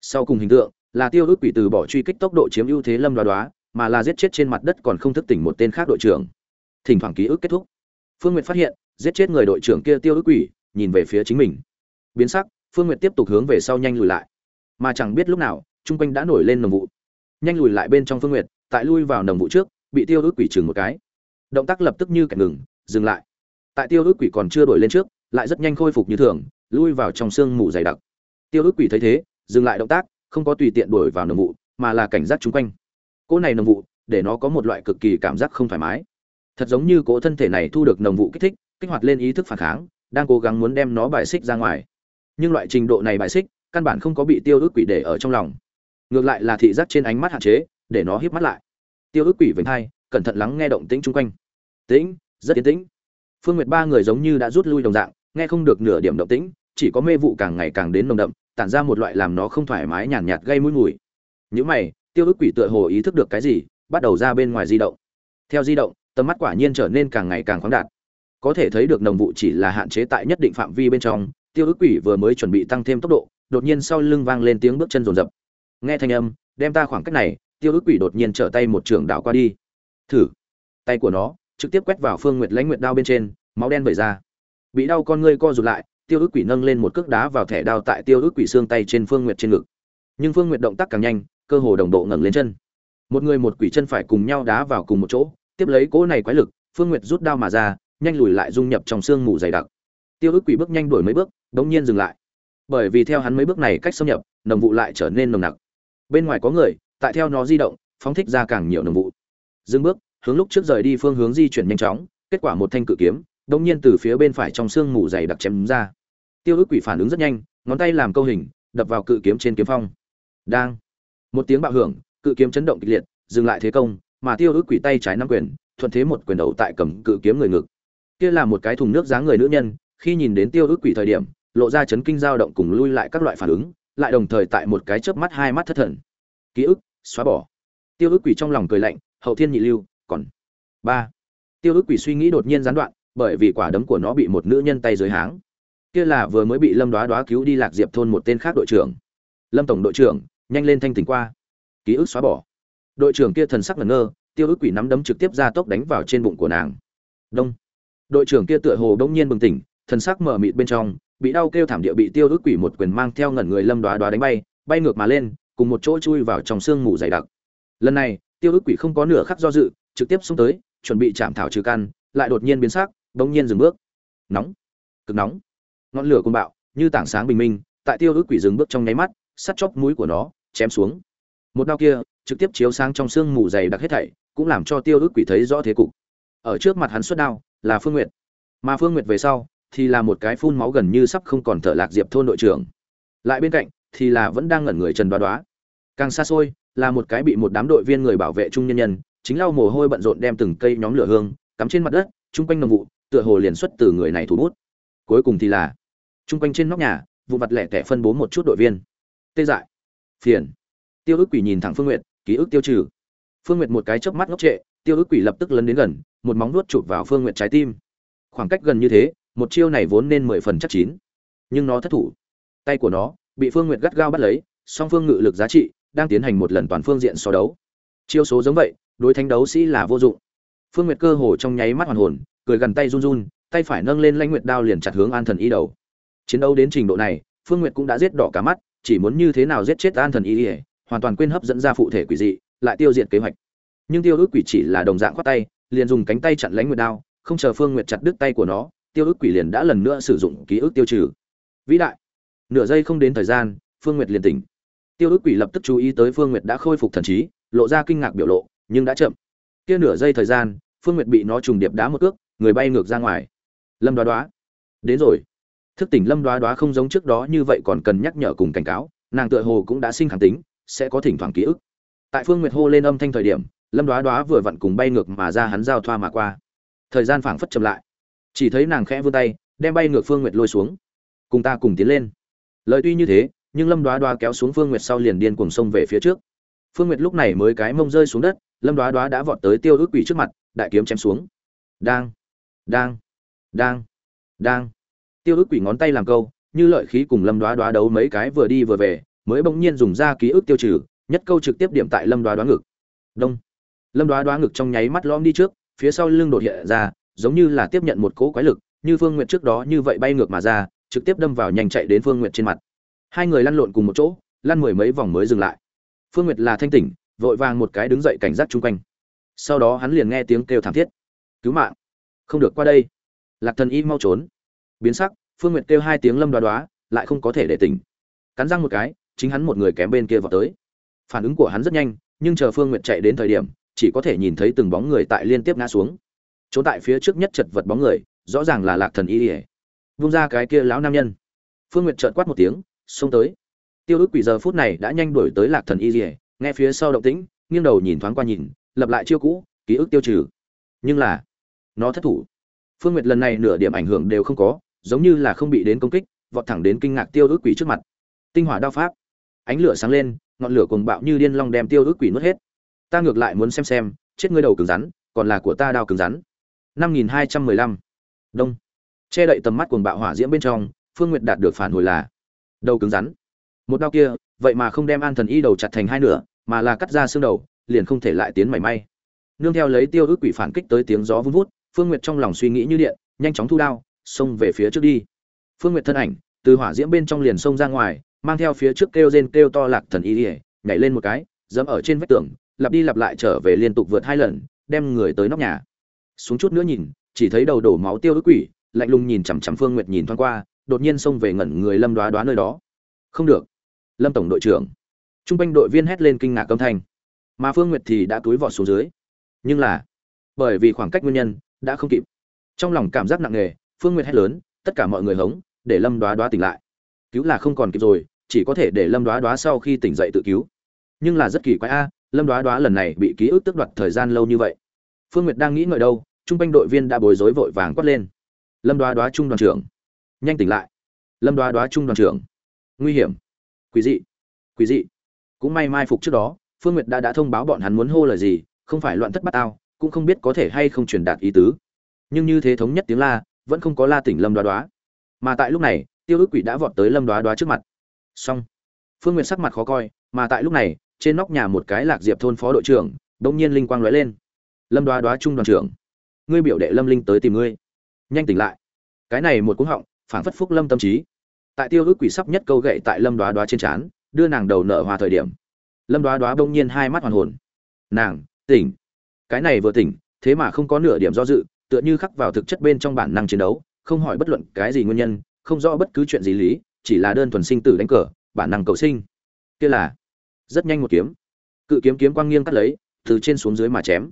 Speaker 1: Sau cùng hình tượng, là tiêu ước quỷ từ bỏ truy kích tốc độ chiếm ưu thế lâm đoá đoá mà là giết chết trên mặt đất còn không thức tỉnh một tên khác đội trưởng. Thỉnh thoảng ký ức kết thúc. Phương nguyệt phát hiện, giết chết người đội trưởng kia tiêu ức quỷ, nhìn về phía chính mình. Biến sắc, phương nguyệt tiếp tục hướng về sau nhanh lùi lại. Mà chẳng biết lúc nào, chung quanh đã nổi lên nồng vụ. Nhanh lùi lại bên trong phương nguyệt, tại lui vào nồng vụ trước, bị tiêu ức quỷ chừng một cái. Động tác lập tức như cảnh ngừng, dừng lại. Tại tiêu ức quỷ còn chưa đổi lên trước, lại rất nhanh khôi phục như thường, lui vào trong sương mù dày đặc. Tiêu ức quỷ thấy thế, dừng lại động tác, không có tùy tiện đuổi vào nồng vụ, mà là cảnh giác chung quanh cỗ này nồng vụ để nó có một loại cực kỳ cảm giác không thoải mái. Thật giống như cỗ thân thể này thu được nồng vụ kích thích kích hoạt lên ý thức phản kháng đang cố gắng muốn đem nó bài xích ra ngoài. Nhưng loại trình độ này bài xích căn bản không có bị tiêu ước quỷ để ở trong lòng. Ngược lại là thị giác trên ánh mắt hạn chế để nó híp mắt lại. Tiêu ước quỷ vĩnh hai cẩn thận lắng nghe động tĩnh chung quanh. Tĩnh rất yên tĩnh. Phương nguyệt ba người giống như đã rút lui đồng dạng nghe không được nửa điểm động tĩnh chỉ có mê vụ càng ngày càng đến nồng đậm tản ra một loại làm nó không thoải mái nhàn nhạt, nhạt gây mũi mùi. Những mày tiêu ức quỷ tựa hồ ý thức được cái gì, bắt đầu ra bên ngoài di động. Theo di động, tầm mắt quả nhiên trở nên càng ngày càng khoáng đạt. Có thể thấy được nồng vụ chỉ là hạn chế tại nhất định phạm vi bên trong, tiêu ức quỷ vừa mới chuẩn bị tăng thêm tốc độ, đột nhiên sau lưng vang lên tiếng bước chân rồn rập. Nghe thanh âm, đem ta khoảng cách này, tiêu ức quỷ đột nhiên trở tay một trường đảo qua đi. Thử. Tay của nó, trực tiếp quét vào phương nguyệt lãnh nguyệt đao bên trên, máu đen vẩy ra. Bị đau con ngươi co rụt lại, tiêu ức quỷ nâng lên một cước đá vào thẻ đao tại tiêu ức quỷ xương tay trên phương nguyệt trên ngực. Nhưng phương nguyệt động tác càng nhanh cơ hồ đồng độ ngẩng lên chân. Một người một quỷ chân phải cùng nhau đá vào cùng một chỗ, tiếp lấy cỗ này quái lực, phương nguyệt rút đao mà ra, nhanh lùi lại dung nhập trong xương mù dày đặc. Tiêu ước quỷ bước nhanh đổi mấy bước, đống nhiên dừng lại. Bởi vì theo hắn mấy bước này cách xâm nhập, nồng vụ lại trở nên nồng nặc. Bên ngoài có người, tại theo nó di động, phóng thích ra càng nhiều nồng vụ. Dừng bước, hướng lúc trước rời đi phương hướng di chuyển nhanh chóng, kết quả một thanh cự kiếm, đống nhiên từ phía bên phải trong xương mù dày đặc chém ra. Tiêu ước quỷ phản ứng rất nhanh, ngón tay làm câu hình, đập vào cự kiếm trên kiếm phong. Đang một tiếng bạo hưởng, cự kiếm chấn động kịch liệt, dừng lại thế công, mà tiêu ước quỷ tay trái nắm quyền, thuận thế một quyền đầu tại cầm cự kiếm người ngực. Kia là một cái thùng nước dáng người nữ nhân, khi nhìn đến tiêu ước quỷ thời điểm, lộ ra chấn kinh dao động cùng lui lại các loại phản ứng, lại đồng thời tại một cái chớp mắt hai mắt thất thần. Ký ức, xóa bỏ. Tiêu ước quỷ trong lòng cười lạnh, hậu thiên nhị lưu, còn ba. Tiêu ước quỷ suy nghĩ đột nhiên gián đoạn, bởi vì quả đấm của nó bị một nữ nhân tay dưới háng. Kia là vừa mới bị lâm đoá đoá cứu đi lạc diệp thôn một tên khác đội trưởng. Lâm tổng đội trưởng nhanh lên thanh tỉnh qua. Ký ức xóa bỏ. Đội trưởng kia thần sắc ngẩn ngơ, tiêu ức quỷ nắm đấm trực tiếp ra tốc đánh vào trên bụng của nàng. Đông. Đội trưởng kia tựa hồ bỗng nhiên bừng tỉnh, thần sắc mở mịt bên trong, bị đau kêu thảm địa bị tiêu ức quỷ một quyền mang theo ngẩn người lâm đoá đoá đánh bay bay ngược mà lên, cùng một chỗ chui vào trong sương mù dày đặc. Lần này, tiêu ức quỷ không có nửa khắc do dự, trực tiếp xông tới, chuẩn bị chạm thảo trừ căn, lại đột nhiên biến sắc, bỗng nhiên dừng bước. Nóng. Cực nóng. Ngọn lửa côn bạo, như tảng sáng bình minh, tại tiêu ức quỷ dừng bước trong nháy mắt sắt chóp mũi của nó, chém xuống. Một đao kia, trực tiếp chiếu sáng trong sương mù dày đặc hết thảy, cũng làm cho tiêu ước quỷ thấy rõ thế cục. Ở trước mặt hắn xuất đao, là phương nguyệt. Mà phương nguyệt về sau, thì là một cái phun máu gần như sắp không còn thở lạc diệp thôn đội trưởng. Lại bên cạnh, thì là vẫn đang ngẩn người trần đoá đoá. Càng xa xôi, là một cái bị một đám đội viên người bảo vệ trung nhân nhân, chính lau mồ hôi bận rộn đem từng cây nhóm lửa hương, cắm trên mặt đất, chung quanh nồng vụ, tựa hồ liền xuất từ người này thủ bút. Cuối cùng thì là, chung quanh trên nóc nhà, vụ mặt lẻ tẻ phân bố một chút đội viên tê dại. Phiền. Tiêu ức quỷ nhìn thẳng phương nguyệt, ký ức tiêu trừ. Phương nguyệt một cái chớp mắt ngốc trệ, tiêu ức quỷ lập tức lấn đến gần, một móng nuốt chụp vào phương nguyệt trái tim. Khoảng cách gần như thế, một chiêu này vốn nên mười phần chắc chín. Nhưng nó thất thủ. Tay của nó, bị phương nguyệt gắt gao bắt lấy, song phương ngự lực giá trị đang tiến hành một lần toàn phương diện so đấu. Chiêu số giống vậy, đối thánh đấu sĩ là vô dụng. Phương nguyệt cơ hồ trong nháy mắt hoàn hồn, cười gần tay run run, tay phải nâng lên lãnh nguyệt đao liền chặt hướng an thần y đầu. Chiến đấu đến trình độ này, phương nguyệt cũng đã giết đỏ cả mắt chỉ muốn như thế nào giết chết an thần y hoàn toàn quên hấp dẫn ra phụ thể quỷ dị, lại tiêu diệt kế hoạch. Nhưng tiêu ước quỷ chỉ là đồng dạng khoát tay, liền dùng cánh tay chặn lãnh nguyệt đao, không chờ phương nguyệt chặt đứt tay của nó, tiêu ước quỷ liền đã lần nữa sử dụng ký ức tiêu trừ. Vĩ đại, nửa giây không đến thời gian, phương nguyệt liền tỉnh. Tiêu ước quỷ lập tức chú ý tới phương nguyệt đã khôi phục thần trí, lộ ra kinh ngạc biểu lộ, nhưng đã chậm. Kia nửa giây thời gian, phương nguyệt bị nó trùng điệp đá một cước, người bay ngược ra ngoài. Lâm đoá đoá. Đến rồi thức tỉnh lâm đoá đoá không giống trước đó như vậy còn cần nhắc nhở cùng cảnh cáo, nàng tựa hồ cũng đã sinh khẳng tính, sẽ có thỉnh thoảng ký ức. Tại phương nguyệt hô lên âm thanh thời điểm, lâm đoá đoá vừa vặn cùng bay ngược mà ra hắn giao thoa mà qua. Thời gian phảng phất chậm lại. Chỉ thấy nàng khẽ vươn tay, đem bay ngược phương nguyệt lôi xuống. Cùng ta cùng tiến lên. Lời tuy như thế, nhưng lâm đoá đoá kéo xuống phương nguyệt sau liền điên cuồng sông về phía trước. Phương nguyệt lúc này mới cái mông rơi xuống đất, lâm đoá đoá đã vọt tới tiêu ước quỷ trước mặt, đại kiếm chém xuống. Đang đang đang đang tiêu ước quỷ ngón tay làm câu, như lợi khí cùng lâm đoá đoá đấu mấy cái vừa đi vừa về, mới bỗng nhiên dùng ra ký ức tiêu trừ, nhất câu trực tiếp điểm tại lâm đoá đoá ngực. Đông. Lâm đoá đoá ngực trong nháy mắt lõm đi trước, phía sau lưng đột hiện ra, giống như là tiếp nhận một cỗ quái lực, như phương nguyện trước đó như vậy bay ngược mà ra, trực tiếp đâm vào nhanh chạy đến phương nguyện trên mặt. Hai người lăn lộn cùng một chỗ, lăn mười mấy vòng mới dừng lại. Phương nguyệt là thanh tỉnh, vội vàng một cái đứng dậy cảnh giác chung quanh. Sau đó hắn liền nghe tiếng kêu thảm thiết. Cứu mạng! Không được qua đây. Lạc thần y mau trốn biến sắc, phương nguyệt kêu hai tiếng lâm đoá đoá, lại không có thể để tỉnh. Cắn răng một cái, chính hắn một người kém bên kia vào tới. Phản ứng của hắn rất nhanh, nhưng chờ phương nguyệt chạy đến thời điểm, chỉ có thể nhìn thấy từng bóng người tại liên tiếp ngã xuống. Trốn tại phía trước nhất chật vật bóng người, rõ ràng là lạc thần y ỉa vung ra cái kia lão nam nhân. Phương nguyệt trợn quát một tiếng, xông tới. Tiêu ước quỷ giờ phút này đã nhanh đuổi tới lạc thần y ỉa nghe phía sau động tĩnh, nghiêng đầu nhìn thoáng qua nhìn, lập lại chiêu cũ, ký ức tiêu trừ. Nhưng là, nó thất thủ phương nguyệt lần này nửa điểm ảnh hưởng đều không có, giống như là không bị đến công kích, vọt thẳng đến kinh ngạc tiêu ước quỷ trước mặt. Tinh hỏa đao pháp. Ánh lửa sáng lên, ngọn lửa cuồng bạo như điên long đem tiêu ước quỷ nuốt hết. Ta ngược lại muốn xem xem, chết ngươi đầu cứng rắn, còn là của ta đao cứng rắn. Năm nghìn hai trăm mười lăm. Đông. Che đậy tầm mắt cuồng bạo hỏa diễm bên trong, phương nguyệt đạt được phản hồi là, đầu cứng rắn. Một đao kia, vậy mà không đem an thần y đầu chặt thành hai nửa, mà là cắt ra xương đầu, liền không thể lại tiến mảy may. Nương theo lấy tiêu ước quỷ phản kích tới tiếng gió vun vút phương nguyệt trong lòng suy nghĩ như điện, nhanh chóng thu đao, xông về phía trước đi. Phương nguyệt thân ảnh, từ hỏa diễm bên trong liền xông ra ngoài, mang theo phía trước kêu rên kêu to lạc thần y ỉa nhảy lên một cái, dẫm ở trên vách tường, lặp đi lặp lại trở về liên tục vượt hai lần, đem người tới nóc nhà. Xuống chút nữa nhìn, chỉ thấy đầu đổ máu tiêu ức quỷ, lạnh lùng nhìn chằm chằm phương nguyệt nhìn thoáng qua, đột nhiên xông về ngẩn người lâm đoá đoá nơi đó. Không được. Lâm tổng đội trưởng. Trung quanh đội viên hét lên kinh ngạc âm thanh. Mà phương nguyệt thì đã túi vọt xuống dưới. Nhưng là, bởi vì khoảng cách nguyên nhân đã không kịp. Trong lòng cảm giác nặng nề, phương nguyệt hét lớn, tất cả mọi người hống, để lâm đoá đoá tỉnh lại. Cứu là không còn kịp rồi, chỉ có thể để lâm đoá đoá sau khi tỉnh dậy tự cứu. Nhưng là rất kỳ quái a, lâm đoá đoá lần này bị ký ức tước đoạt thời gian lâu như vậy. Phương nguyệt đang nghĩ ngợi đâu chung quanh đội viên đã bối rối vội vàng quát lên. Lâm đoá đoá trung đoàn trưởng, nhanh tỉnh lại. Lâm đoá đoá trung đoàn trưởng, nguy hiểm. Quý dị quý dị. Cũng may mai phục trước đó, phương nguyệt đã đã thông báo bọn hắn muốn hô lời gì, không phải loạn thất bát ao cũng không biết có thể hay không truyền đạt ý tứ. Nhưng như thế thống nhất tiếng la, vẫn không có la tỉnh lâm đoá đoá. Mà tại lúc này, tiêu ước quỷ đã vọt tới lâm đoá đoá trước mặt. Xong. Phương nguyệt sắc mặt khó coi, mà tại lúc này, trên nóc nhà một cái lạc diệp thôn phó đội trưởng đông nhiên linh quang lóe lên. Lâm đoá đoá trung đoàn trưởng, ngươi biểu đệ lâm linh tới tìm ngươi. Nhanh tỉnh lại. Cái này một cú họng phản phất phúc lâm tâm trí. Tại tiêu ước quỷ sắp nhất câu gậy tại lâm đoá đoá trên trán, đưa nàng đầu nợ hòa thời điểm. Lâm đoá đoá bỗng nhiên hai mắt hoàn hồn. Nàng, tỉnh cái này vừa tỉnh, thế mà không có nửa điểm do dự, tựa như khắc vào thực chất bên trong bản năng chiến đấu, không hỏi bất luận cái gì nguyên nhân, không rõ bất cứ chuyện gì lý, chỉ là đơn thuần sinh tử đánh cờ, bản năng cầu sinh. Kia là rất nhanh một kiếm. Cự kiếm kiếm quang nghiêng cắt lấy, từ trên xuống dưới mà chém.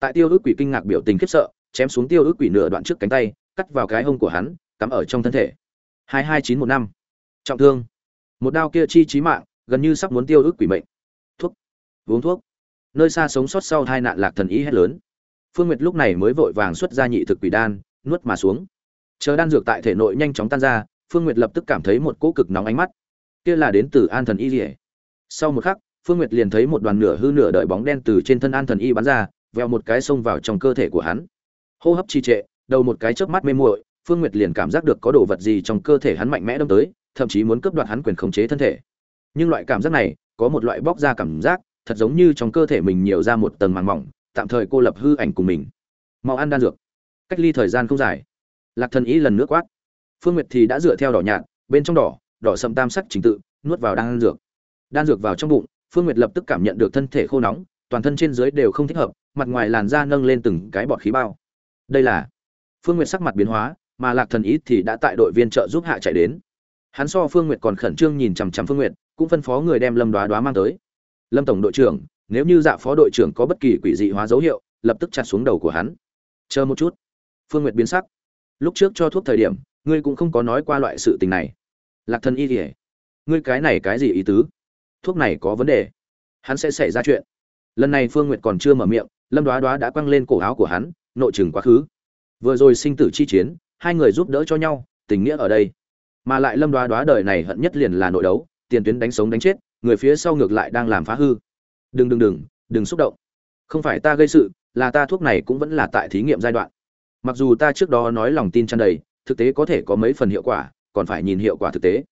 Speaker 1: Tại tiêu ước quỷ kinh ngạc biểu tình khiếp sợ, chém xuống tiêu ước quỷ nửa đoạn trước cánh tay, cắt vào cái hông của hắn, cắm ở trong thân thể. Hai hai chín một năm. Trọng thương. Một đao kia chi chí mạng, gần như sắp muốn tiêu ước quỷ mệnh. Thuốc. Uống thuốc nơi xa sống sót sau hai nạn lạc thần ý hét lớn. Phương nguyệt lúc này mới vội vàng xuất ra nhị thực quỷ đan, nuốt mà xuống. Chờ đan dược tại thể nội nhanh chóng tan ra, phương nguyệt lập tức cảm thấy một cỗ cực nóng ánh mắt. Kia là đến từ an thần y rỉa sau một khắc, phương nguyệt liền thấy một đoàn nửa hư nửa đợi bóng đen từ trên thân an thần y bắn ra veo một cái xông vào trong cơ thể của hắn. Hô hấp trì trệ, đầu một cái chớp mắt mê muội, phương nguyệt liền cảm giác được có đồ vật gì trong cơ thể hắn mạnh mẽ đâm tới, thậm chí muốn cướp đoạt hắn quyền khống chế thân thể. Nhưng loại cảm giác này, có một loại bóc ra cảm giác thật giống như trong cơ thể mình nhiều ra một tầng màng mỏng, tạm thời cô lập hư ảnh của mình. Mau ăn đan dược. Cách ly thời gian không dài. Lạc thần ý lần nữa quát. Phương nguyệt thì đã dựa theo đỏ nhạt, bên trong đỏ đỏ sậm tam sắc trình tự, nuốt vào đan dược. Đan dược vào trong bụng, phương nguyệt lập tức cảm nhận được thân thể khô nóng, toàn thân trên dưới đều không thích hợp, mặt ngoài làn da nâng lên từng cái bọt khí bao. Đây là phương nguyệt sắc mặt biến hóa, mà lạc thần ý thì đã tại đội viên trợ giúp hạ chạy đến. Hắn so phương nguyệt còn khẩn trương nhìn chằm chằm phương nguyệt, cũng phân phó người đem lâm đoá đoá mang tới lâm tổng đội trưởng, nếu như dạ phó đội trưởng có bất kỳ quỷ dị hóa dấu hiệu, lập tức chặt xuống đầu của hắn. Chờ một chút. Phương nguyệt biến sắc. Lúc trước cho thuốc thời điểm, ngươi cũng không có nói qua loại sự tình này. Lạc thần y kỉa ngươi cái này cái gì ý tứ? Thuốc này có vấn đề. Hắn sẽ xảy ra chuyện. Lần này phương nguyệt còn chưa mở miệng, lâm đoá đoá đã quăng lên cổ áo của hắn, nội chừng quá khứ. Vừa rồi sinh tử chi chiến, hai người giúp đỡ cho nhau, tình nghĩa ở đây. Mà lại lâm đoá đoá đời này hận nhất liền là nội đấu, tiền tuyến đánh sống đánh chết người phía sau ngược lại đang làm phá hư. Đừng đừng đừng đừng xúc động. Không phải ta gây sự, là ta thuốc này cũng vẫn là tại thí nghiệm giai đoạn. Mặc dù ta trước đó nói lòng tin tràn đầy, thực tế có thể có mấy phần hiệu quả, còn phải nhìn hiệu quả thực tế.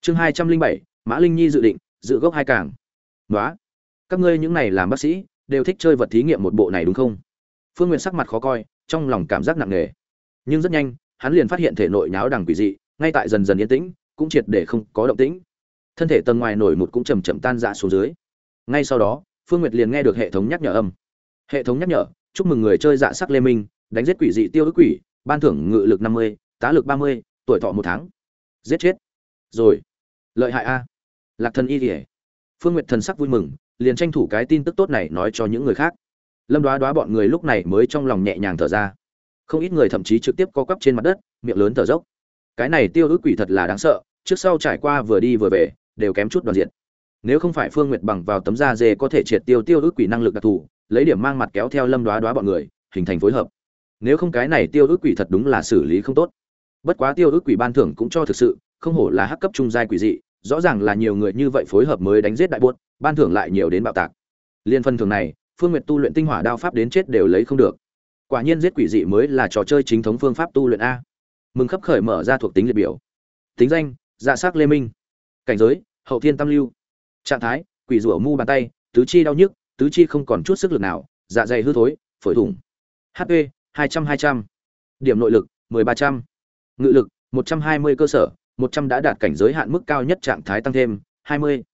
Speaker 1: Chương hai trăm linh bảy, mã linh nhi dự định dự gốc hai càng. Nói các ngươi những này làm bác sĩ, đều thích chơi vật thí nghiệm một bộ này đúng không? Phương n sắc mặt khó coi, trong lòng cảm giác nặng nề. Nhưng rất nhanh, hắn liền phát hiện thể nội nháo đằng quỷ dị, ngay tại dần dần yên tĩnh, cũng triệt để không có động tĩnh thân thể tầng ngoài nổi một cũng chầm chậm tan dạ xuống dưới. Ngay sau đó, phương nguyệt liền nghe được hệ thống nhắc nhở âm. Hệ thống nhắc nhở, chúc mừng người chơi dạ sắc lê minh, đánh giết quỷ dị tiêu ức quỷ, ban thưởng ngự lực năm mươi, tá lực ba mươi, tuổi thọ một tháng. Giết chết. Rồi. Lợi hại a. Lạc thần y kỉa phương nguyệt thần sắc vui mừng, liền tranh thủ cái tin tức tốt này nói cho những người khác. Lâm đoá đoá bọn người lúc này mới trong lòng nhẹ nhàng thở ra. Không ít người thậm chí trực tiếp co quắp trên mặt đất, miệng lớn thở dốc. Cái này tiêu ước quỷ thật là đáng sợ, trước sau trải qua vừa đi vừa về đều kém chút đoàn diện. Nếu không phải phương nguyệt bằng vào tấm da dê có thể triệt tiêu tiêu ước quỷ năng lực đặc thù, lấy điểm mang mặt kéo theo lâm đoá đoá bọn người, hình thành phối hợp. Nếu không cái này tiêu ước quỷ thật đúng là xử lý không tốt. Bất quá tiêu ước quỷ ban thưởng cũng cho thực sự, không hổ là hắc cấp trung giai quỷ dị, rõ ràng là nhiều người như vậy phối hợp mới đánh giết đại buốt, ban thưởng lại nhiều đến bạo tạc. Liên phân thưởng này, phương nguyệt tu luyện tinh hỏa đao pháp đến chết đều lấy không được. Quả nhiên giết quỷ dị mới là trò chơi chính thống phương pháp tu luyện a. Mừng khắp khởi mở ra thuộc tính liệt biểu. Tính danh dạ s c lê minh cảnh giới, hậu thiên tam lưu. Trạng thái, quỷ rủa mu bàn tay, tứ chi đau nhức, tứ chi không còn chút sức lực nào dạ dày hư thối, phổi thủng. Hp hai trăm hai trăm. Điểm nội lực, mười ba trăm. Ngự lực, một trăm hai mươi cơ sở, một trăm đã đạt cảnh giới hạn mức cao nhất trạng thái tăng thêm, hai mươi.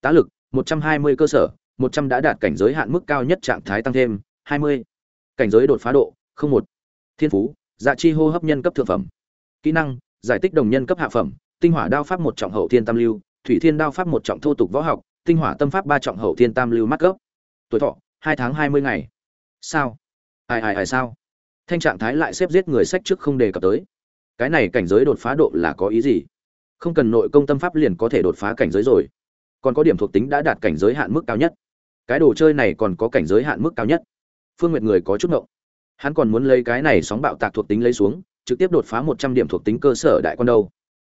Speaker 1: Tá lực, một trăm hai mươi cơ sở, một trăm đã đạt cảnh giới hạn mức cao nhất trạng thái tăng thêm, hai mươi. Cảnh giới đột phá độ, không một. Thiên phú dạ chi hô hấp nhân cấp thượng phẩm. Kỹ năng, giải tích đồng nhân cấp hạ phẩm tinh hỏa đao pháp một trọng hậu thiên tam lưu, thủy thiên đao pháp một trọng thô tục võ học, tinh hỏa tâm pháp ba trọng hậu thiên tam lưu mắt gốc. Tuổi thọ, hai tháng hai mươi ngày. Sao? Ai ai ai, sao? Thanh trạng thái lại xếp giết người sách trước không đề cập tới. Cái này cảnh giới đột phá độ là có ý gì? Không cần nội công tâm pháp liền có thể đột phá cảnh giới rồi. Còn có điểm thuộc tính đã đạt cảnh giới hạn mức cao nhất. Cái đồ chơi này còn có cảnh giới hạn mức cao nhất. Phương nguyệt người có chút ngộng. Hắn còn muốn lấy cái này sóng bạo tạc thuộc tính lấy xuống, trực tiếp đột phá một trăm điểm thuộc tính cơ sở đại quan đâu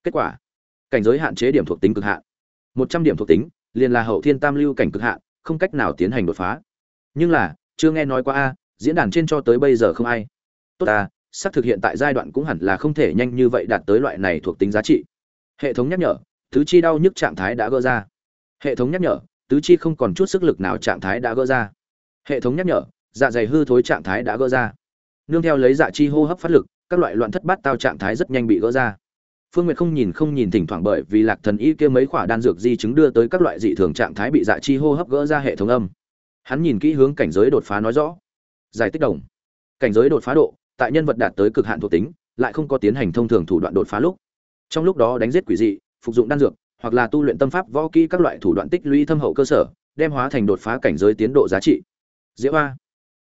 Speaker 1: kết quả, cảnh giới hạn chế điểm thuộc tính cực hạn. Một trăm điểm thuộc tính, liền là hậu thiên tam lưu cảnh cực hạn, không cách nào tiến hành đột phá. Nhưng là, chưa nghe nói qua a, diễn đàn trên cho tới bây giờ không ai. Tốt ta, xác thực hiện tại giai đoạn cũng hẳn là không thể nhanh như vậy đạt tới loại này thuộc tính giá trị. Hệ thống nhắc nhở, tứ chi đau nhức trạng thái đã gỡ ra. Hệ thống nhắc nhở, tứ chi không còn chút sức lực nào trạng thái đã gỡ ra. Hệ thống nhắc nhở dạ dày hư thối trạng thái đã gỡ ra. Nương theo lấy dạ chi hô hấp phát lực, các loại loạn thất bát tao trạng thái rất nhanh bị gỡ ra phương nguyệt không nhìn không nhìn thỉnh thoảng bởi vì lạc thần y kia mấy quả đan dược di chứng đưa tới các loại dị thường trạng thái bị dạ chi hô hấp gỡ ra hệ thống âm. Hắn nhìn kỹ hướng cảnh giới đột phá nói rõ. Giải tích đồng. Cảnh giới đột phá độ, tại nhân vật đạt tới cực hạn thuộc tính, lại không có tiến hành thông thường thủ đoạn đột phá lúc. Trong lúc đó đánh giết quỷ dị, phục dụng đan dược, hoặc là tu luyện tâm pháp võ kỹ các loại thủ đoạn tích lũy thâm hậu cơ sở, đem hóa thành đột phá cảnh giới tiến độ giá trị. Diệu a.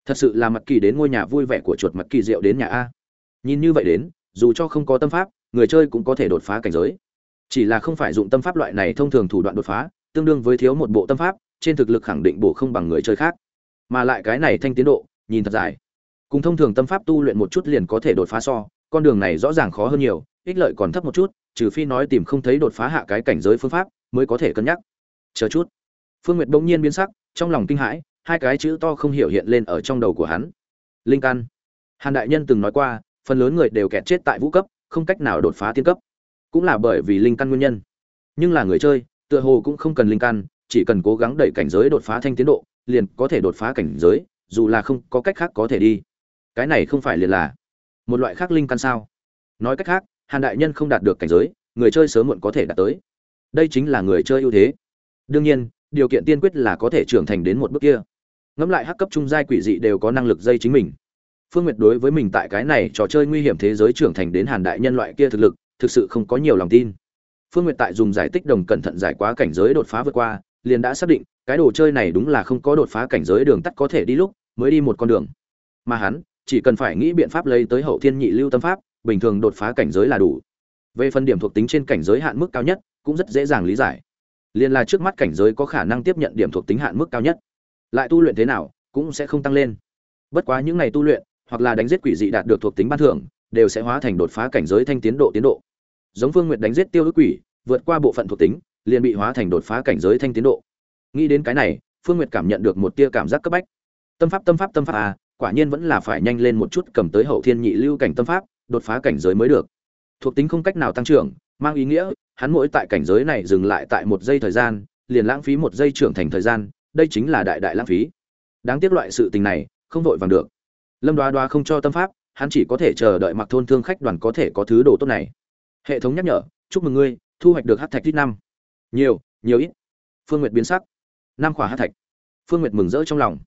Speaker 1: Thật sự là mặt kỳ đến ngôi nhà vui vẻ của chuột mặt kỳ diệu đến nhà a. Nhìn như vậy đến, dù cho không có tâm pháp người chơi cũng có thể đột phá cảnh giới. Chỉ là không phải dụng tâm pháp loại này thông thường thủ đoạn đột phá, tương đương với thiếu một bộ tâm pháp, trên thực lực khẳng định bổ không bằng người chơi khác. Mà lại cái này thanh tiến độ, nhìn thật dài. Cùng thông thường tâm pháp tu luyện một chút liền có thể đột phá so, con đường này rõ ràng khó hơn nhiều, ích lợi còn thấp một chút, trừ phi nói tìm không thấy đột phá hạ cái cảnh giới phương pháp, mới có thể cân nhắc. Chờ chút. Phương nguyệt bỗng nhiên biến sắc, trong lòng kinh hãi, hai cái chữ to không hiểu hiện lên ở trong đầu của hắn. Linh căn. Hàn đại nhân từng nói qua, phần lớn người đều kẹt chết tại vũ cấp không cách nào đột phá tiên cấp. Cũng là bởi vì linh căn nguyên nhân. Nhưng là người chơi, tựa hồ cũng không cần linh căn, chỉ cần cố gắng đẩy cảnh giới đột phá thanh tiến độ, liền có thể đột phá cảnh giới, dù là không có cách khác có thể đi. Cái này không phải liền là một loại khác linh căn sao? Nói cách khác, hàn đại nhân không đạt được cảnh giới, người chơi sớm muộn có thể đạt tới. Đây chính là người chơi ưu thế. Đương nhiên, điều kiện tiên quyết là có thể trưởng thành đến một bước kia. Ngẫm lại hắc cấp trung giai quỷ dị đều có năng lực dây chính mình phương nguyệt đối với mình tại cái này trò chơi nguy hiểm thế giới trưởng thành đến hàn đại nhân loại kia thực lực, thực sự không có nhiều lòng tin. Phương nguyệt tại dùng giải tích đồng cẩn thận giải quá cảnh giới đột phá vượt qua, liền đã xác định, cái đồ chơi này đúng là không có đột phá cảnh giới đường tắt có thể đi lúc, mới đi một con đường. Mà hắn, chỉ cần phải nghĩ biện pháp lấy tới hậu thiên nhị lưu tâm pháp, bình thường đột phá cảnh giới là đủ. Về phần điểm thuộc tính trên cảnh giới hạn mức cao nhất, cũng rất dễ dàng lý giải. Liền là trước mắt cảnh giới có khả năng tiếp nhận điểm thuộc tính hạn mức cao nhất. Lại tu luyện thế nào, cũng sẽ không tăng lên. Bất quá những ngày tu luyện hoặc là đánh giết quỷ dị đạt được thuộc tính ban thưởng, đều sẽ hóa thành đột phá cảnh giới thanh tiến độ tiến độ. Giống phương nguyệt đánh giết tiêu ức quỷ, vượt qua bộ phận thuộc tính, liền bị hóa thành đột phá cảnh giới thanh tiến độ. Nghĩ đến cái này, phương nguyệt cảm nhận được một tia cảm giác cấp bách. Tâm pháp tâm pháp tâm pháp à quả nhiên vẫn là phải nhanh lên một chút cầm tới hậu thiên nhị lưu cảnh tâm pháp, đột phá cảnh giới mới được. Thuộc tính không cách nào tăng trưởng, mang ý nghĩa, hắn mỗi tại cảnh giới này dừng lại tại một giây thời gian, liền lãng phí một giây trưởng thành thời gian, đây chính là đại đại lãng phí. Đáng tiếc loại sự tình này, không vội vàng được lâm đoá đoá không cho tâm pháp, hắn chỉ có thể chờ đợi mặc thôn thương khách đoàn có thể có thứ đồ tốt này. Hệ thống nhắc nhở, chúc mừng ngươi, thu hoạch được hát thạch ít năm. Nhiều nhiều ít. Phương nguyệt biến sắc. Năm khỏa hát thạch. Phương nguyệt mừng rỡ trong lòng.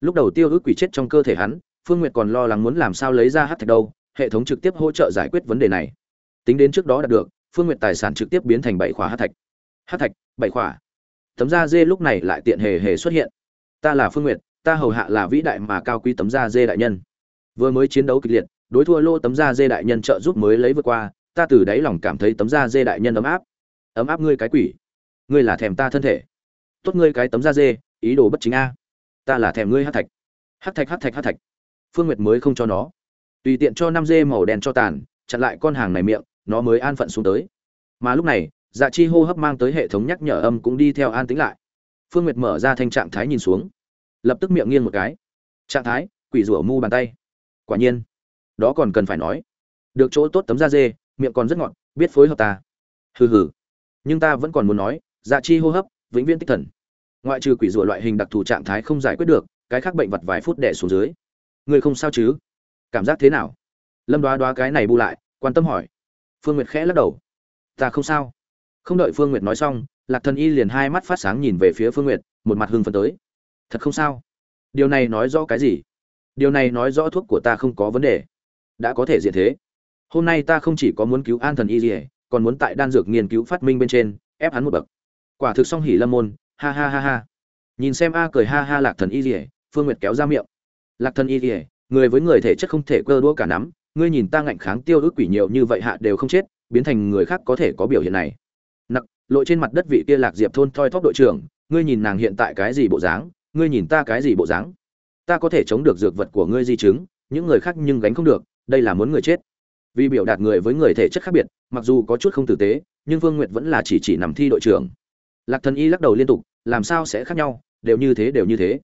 Speaker 1: Lúc đầu tiêu ước quỷ chết trong cơ thể hắn, phương nguyệt còn lo lắng muốn làm sao lấy ra hát thạch đâu, hệ thống trực tiếp hỗ trợ giải quyết vấn đề này. Tính đến trước đó đạt được, phương nguyện tài sản trực tiếp biến thành bảy khỏa hát thạch. Hát thạch, bảy khỏa. Tấm da dê lúc này lại tiện hề hề xuất hiện. Ta là phương nguyện ta hầu hạ là vĩ đại mà cao quý tấm da dê đại nhân. Vừa mới chiến đấu kịch liệt, đối thua lô tấm da dê đại nhân trợ giúp mới lấy vượt qua, ta từ đáy lòng cảm thấy tấm da dê đại nhân ấm áp. Ấm áp ngươi cái quỷ. Ngươi là thèm ta thân thể. Tốt ngươi cái tấm da dê, ý đồ bất chính a. Ta là thèm ngươi hát thạch. Hát thạch hát thạch hát thạch. Phương nguyệt mới không cho nó. Tùy tiện cho năm dê màu đen cho tàn, chặn lại con hàng này miệng, nó mới an phận xuống tới. Mà lúc này dạ chi hô hấp mang tới hệ thống nhắc nhở âm cũng đi theo an tính lại. Phương nguyệt mở ra thanh trạng thái nhìn xuống lập tức miệng nghiêng một cái. Trạng thái, quỷ rủa mu bàn tay. Quả nhiên, đó còn cần phải nói. Được chỗ tốt tấm da dê, miệng còn rất ngọt, biết phối hợp ta. Hừ hừ. Nhưng ta vẫn còn muốn nói dạ chi hô hấp, vĩnh viễn tích thần. Ngoại trừ quỷ rủa loại hình đặc thù trạng thái không giải quyết được, cái khác bệnh vật vài phút đẻ xuống dưới. Người không sao chứ? Cảm giác thế nào? Lâm đoá đoá cái này bu lại, quan tâm hỏi. Phương nguyệt khẽ lắc đầu. Ta không sao. Không đợi phương nguyệt nói xong, lạc thần y liền hai mắt phát sáng nhìn về phía phương nguyệt, một mặt hưng phấn tới thật không sao. Điều này nói rõ cái gì? Điều này nói rõ thuốc của ta không có vấn đề. Đã có thể diện thế. Hôm nay ta không chỉ có muốn cứu an thần y dỉa còn muốn tại đan dược nghiên cứu phát minh bên trên, ép hắn một bậc. Quả thực song hỉ lâm môn, ha ha ha ha. Nhìn xem a cười ha ha lạc thần y dỉa phương nguyệt kéo ra miệng. Lạc thần y dỉa người với người thể chất không thể cơ đũa cả nắm, ngươi nhìn ta ngạnh kháng tiêu ước quỷ nhiều như vậy hạ đều không chết, biến thành người khác có thể có biểu hiện này. Nặc, lộ trên mặt đất vị kia lạc diệp thôn thoi thóp đội trưởng, ngươi nhìn nàng hiện tại cái gì bộ dáng ngươi nhìn ta cái gì bộ dáng? Ta có thể chống được dược vật của ngươi di chứng, những người khác nhưng gánh không được, đây là muốn người chết. Vì biểu đạt người với người thể chất khác biệt, mặc dù có chút không tử tế, nhưng vương nguyệt vẫn là chỉ chỉ nằm thi đội trưởng. Lạc thần y lắc đầu liên tục, làm sao sẽ khác nhau, đều như thế, đều như thế.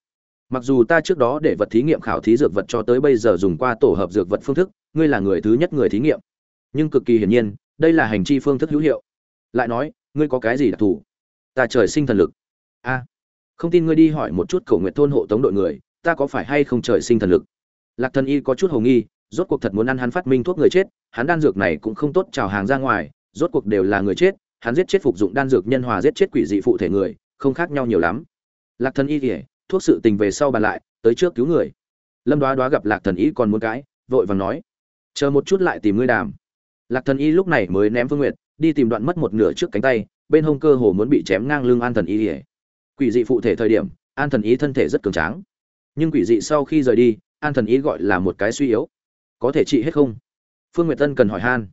Speaker 1: Mặc dù ta trước đó để vật thí nghiệm khảo thí dược vật cho tới bây giờ dùng qua tổ hợp dược vật phương thức, ngươi là người thứ nhất người thí nghiệm. Nhưng cực kỳ hiển nhiên, đây là hành chi phương thức hữu hiệu. Lại nói, ngươi có cái gì đặc thù? Ta trời sinh thần lực. A không tin ngươi đi hỏi một chút cầu nguyện thôn hộ tống đội người, ta có phải hay không trời sinh thần lực? Lạc thần y có chút hồ nghi, rốt cuộc thật muốn ăn hắn phát minh thuốc người chết, hắn đan dược này cũng không tốt trào hàng ra ngoài, rốt cuộc đều là người chết, hắn giết chết phục dụng đan dược nhân hòa giết chết quỷ dị phụ thể người, không khác nhau nhiều lắm. Lạc thần y kể thuốc sự tình về sau bàn lại, tới trước cứu người. Lâm đoá đoá gặp lạc thần y còn muốn cãi, vội vàng nói, chờ một chút lại tìm ngươi đàm. Lạc thần y lúc này mới ném phương nguyệt, đi tìm đoạn mất một nửa trước cánh tay, bên hông cơ hồ muốn bị chém ngang lưng an thần y kể quỷ dị phụ thể thời điểm, an thần y thân thể rất cường tráng. Nhưng quỷ dị sau khi rời đi, an thần y gọi là một cái suy yếu. Có thể trị hết không? Phương nguyệt tân cần hỏi han.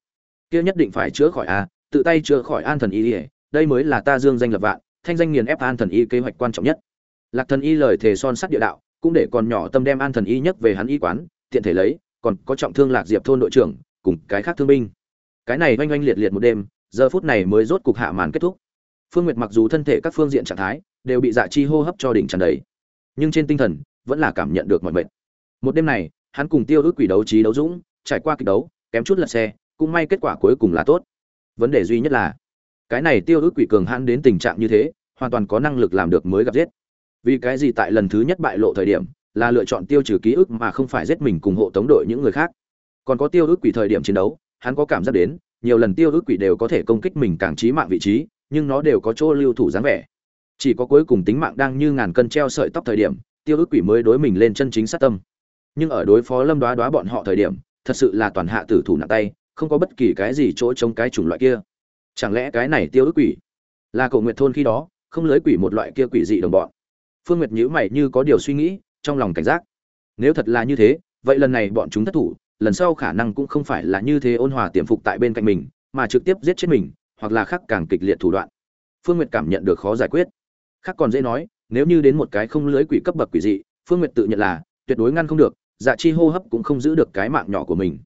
Speaker 1: Kia nhất định phải chữa khỏi à tự tay chữa khỏi an thần y ỉa đây mới là ta dương danh lập vạn, thanh danh nghiền ép an thần y kế hoạch quan trọng nhất. Lạc thần y lời thề son sắt địa đạo, cũng để còn nhỏ tâm đem an thần y nhất về hắn y quán, tiện thể lấy, còn có trọng thương lạc diệp thôn đội trưởng, cùng cái khác thương binh. Cái này oanh oanh liệt liệt một đêm, giờ phút này mới rốt cục hạ màn kết thúc. Phương nguyệt mặc dù thân thể các phương diện trạng thái đều bị dạ chi hô hấp cho đỉnh tràn đầy. Nhưng trên tinh thần, vẫn là cảm nhận được mọi mệt. Một đêm này, hắn cùng tiêu ước quỷ đấu trí đấu dũng, trải qua kịch đấu, kém chút lật xe, cũng may kết quả cuối cùng là tốt. Vấn đề duy nhất là, cái này tiêu ước quỷ cường hãn đến tình trạng như thế, hoàn toàn có năng lực làm được mới gặp giết. Vì cái gì tại lần thứ nhất bại lộ thời điểm, là lựa chọn tiêu trừ ký ức mà không phải giết mình cùng hộ tống đội những người khác? Còn có tiêu ước quỷ thời điểm chiến đấu, hắn có cảm giác đến, nhiều lần tiêu ước quỷ đều có thể công kích mình càng trí mạng vị trí, nhưng nó đều có chỗ lưu thủ dáng vẻ chỉ có cuối cùng tính mạng đang như ngàn cân treo sợi tóc thời điểm, tiêu ước quỷ mới đối mình lên chân chính sát tâm. Nhưng ở đối phó lâm đoá đoá bọn họ thời điểm, thật sự là toàn hạ tử thủ nặng tay, không có bất kỳ cái gì chỗ chống cái chủng loại kia. Chẳng lẽ cái này tiêu ước quỷ là cầu nguyện thôn khi đó, không lưới quỷ một loại kia quỷ dị đồng bọn? Phương nguyệt nhữ mày như có điều suy nghĩ, trong lòng cảnh giác. Nếu thật là như thế, vậy lần này bọn chúng thất thủ, lần sau khả năng cũng không phải là như thế ôn hòa tiềm phục tại bên cạnh mình, mà trực tiếp giết chết mình, hoặc là khác càng kịch liệt thủ đoạn. Phương nguyệt cảm nhận được khó giải quyết khác còn dễ nói, nếu như đến một cái không lưới quỷ cấp bậc quỷ dị, phương nguyệt tự nhận là tuyệt đối ngăn không được dạ chi hô hấp cũng không giữ được cái mạng nhỏ của mình.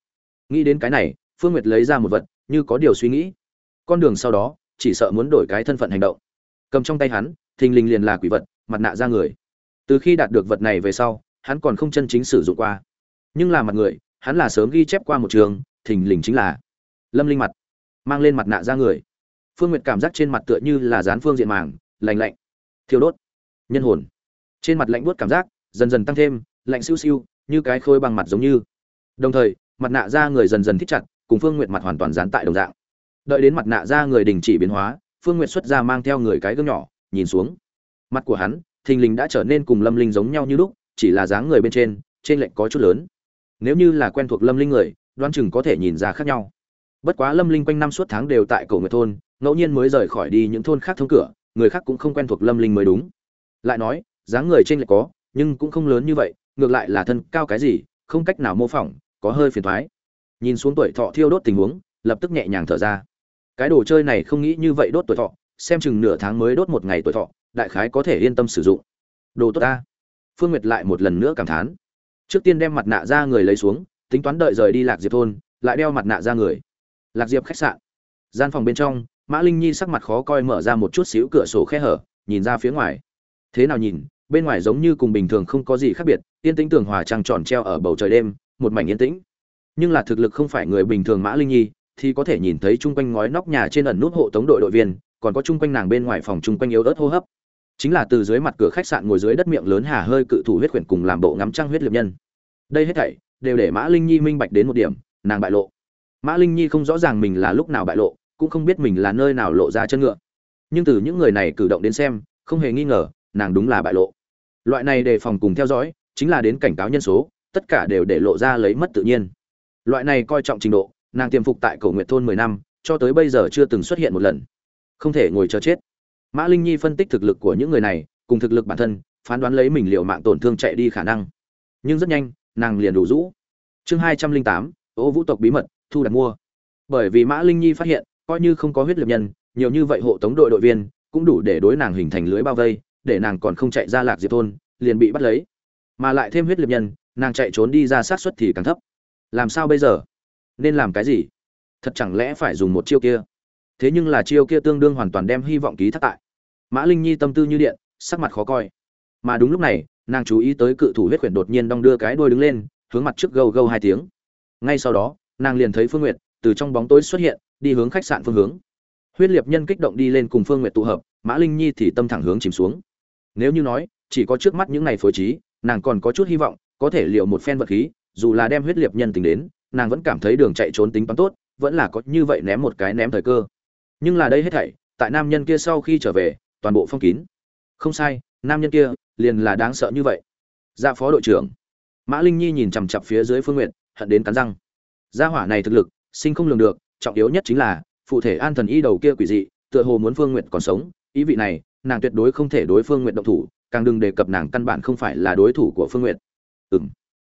Speaker 1: Nghĩ đến cái này, phương nguyệt lấy ra một vật, như có điều suy nghĩ. Con đường sau đó, chỉ sợ muốn đổi cái thân phận hành động. Cầm trong tay hắn, thình lình liền là quỷ vật, mặt nạ ra người. Từ khi đạt được vật này về sau, hắn còn không chân chính sử dụng qua. Nhưng là mặt người, hắn là sớm ghi chép qua một trường, thình lình chính là lâm linh mặt, mang lên mặt nạ ra người. Phương nguyệt cảm giác trên mặt tựa như là dán phương diện màng lành lạnh thiêu đốt. Nhân hồn. Trên mặt lạnh buốt cảm giác, dần dần tăng thêm, lạnh siêu siêu, như cái khôi bằng mặt giống như. Đồng thời, mặt nạ da người dần dần thích chặt, cùng phương nguyện mặt hoàn toàn dán tại đồng dạng. Đợi đến mặt nạ da người đình chỉ biến hóa, phương nguyện xuất ra mang theo người cái gương nhỏ, nhìn xuống. Mặt của hắn, thình lình đã trở nên cùng lâm linh giống nhau như lúc, chỉ là dáng người bên trên trên lệnh có chút lớn. Nếu như là quen thuộc lâm linh người đoan chừng có thể nhìn ra khác nhau. Bất quá lâm linh quanh năm suốt tháng đều tại cổ người thôn, ngẫu nhiên mới rời khỏi đi những thôn khác thông cửa người khác cũng không quen thuộc lâm linh mới đúng. Lại nói, dáng người trên lại có, nhưng cũng không lớn như vậy, ngược lại là thân cao cái gì, không cách nào mô phỏng, có hơi phiền thoái. Nhìn xuống tuổi thọ thiêu đốt tình huống, lập tức nhẹ nhàng thở ra. Cái đồ chơi này không nghĩ như vậy đốt tuổi thọ, xem chừng nửa tháng mới đốt một ngày tuổi thọ, đại khái có thể yên tâm sử dụng. Đồ tốt ta. Phương nguyệt lại một lần nữa cảm thán. Trước tiên đem mặt nạ ra người lấy xuống, tính toán đợi rời đi lạc diệp thôn, lại đeo mặt nạ ra người. Lạc diệp khách sạn. Gian phòng bên trong mã linh nhi sắc mặt khó coi mở ra một chút xíu cửa sổ khe hở, nhìn ra phía ngoài. Thế nào nhìn, bên ngoài giống như cùng bình thường không có gì khác biệt, yên tĩnh tường hòa trăng tròn treo ở bầu trời đêm, một mảnh yên tĩnh. Nhưng là thực lực không phải người bình thường mã linh nhi, thì có thể nhìn thấy chung quanh ngói nóc nhà trên ẩn nút hộ tống đội đội viên, còn có chung quanh nàng bên ngoài phòng chung quanh yếu ớt hô hấp. Chính là từ dưới mặt cửa khách sạn ngồi dưới đất miệng lớn hà hơi cự thủ huyết quyển cùng làm bộ ngắm trăng huyết liệt nhân. Đây hết thảy đều để mã linh nhi minh bạch đến một điểm, nàng bại lộ. Mã linh nhi không rõ ràng mình là lúc nào bại lộ cũng không biết mình là nơi nào lộ ra chân ngựa. Nhưng từ những người này cử động đến xem, không hề nghi ngờ, nàng đúng là bại lộ. Loại này đề phòng cùng theo dõi, chính là đến cảnh cáo nhân số, tất cả đều để lộ ra lấy mất tự nhiên. Loại này coi trọng trình độ, nàng tiềm phục tại cầu nguyện thôn mười năm, cho tới bây giờ chưa từng xuất hiện một lần. Không thể ngồi chờ chết. Mã linh nhi phân tích thực lực của những người này, cùng thực lực bản thân, phán đoán lấy mình liệu mạng tổn thương chạy đi khả năng. Nhưng rất nhanh, nàng liền đủ rũ. Chương hai trăm linh tám, ô vũ tộc bí mật, thu đặt mua. Bởi vì mã linh nhi phát hiện coi như không có huyết liệt nhân, nhiều như vậy hộ tống đội đội viên, cũng đủ để đối nàng hình thành lưới bao vây, để nàng còn không chạy ra lạc diệp thôn, liền bị bắt lấy. Mà lại thêm huyết liệt nhân, nàng chạy trốn đi ra sát suất thì càng thấp. Làm sao bây giờ? Nên làm cái gì? Thật chẳng lẽ phải dùng một chiêu kia? Thế nhưng là chiêu kia tương đương hoàn toàn đem hy vọng ký thác tại. Mã linh nhi tâm tư như điện, sắc mặt khó coi. Mà đúng lúc này, nàng chú ý tới cự thủ huyết quyển đột nhiên đong đưa cái đuôi đứng lên, hướng mặt trước gâu gâu hai tiếng. Ngay sau đó, nàng liền thấy phương nguyệt từ trong bóng tối xuất hiện đi hướng khách sạn phương hướng. Huyết liệt nhân kích động đi lên cùng phương nguyệt tụ hợp, mã linh nhi thì tâm thẳng hướng chìm xuống. Nếu như nói, chỉ có trước mắt những ngày phối trí, nàng còn có chút hy vọng, có thể liệu một phen vật khí, dù là đem huyết liệt nhân tính đến, nàng vẫn cảm thấy đường chạy trốn tính toán tốt, vẫn là có như vậy ném một cái ném thời cơ. Nhưng là đây hết thảy, tại nam nhân kia sau khi trở về, toàn bộ phong kín. Không sai, nam nhân kia liền là đáng sợ như vậy. Dạ phó đội trưởng. Mã linh nhi nhìn chằm chặp phía dưới phương nguyệt, hận đến cắn răng. Gia hỏa này thực lực, sinh không lường được trọng yếu nhất chính là, phụ thể an thần y đầu kia quỷ dị, tựa hồ muốn phương nguyện còn sống. Ý vị này, nàng tuyệt đối không thể đối phương nguyện động thủ, càng đừng đề cập nàng căn bản không phải là đối thủ của phương nguyện ừng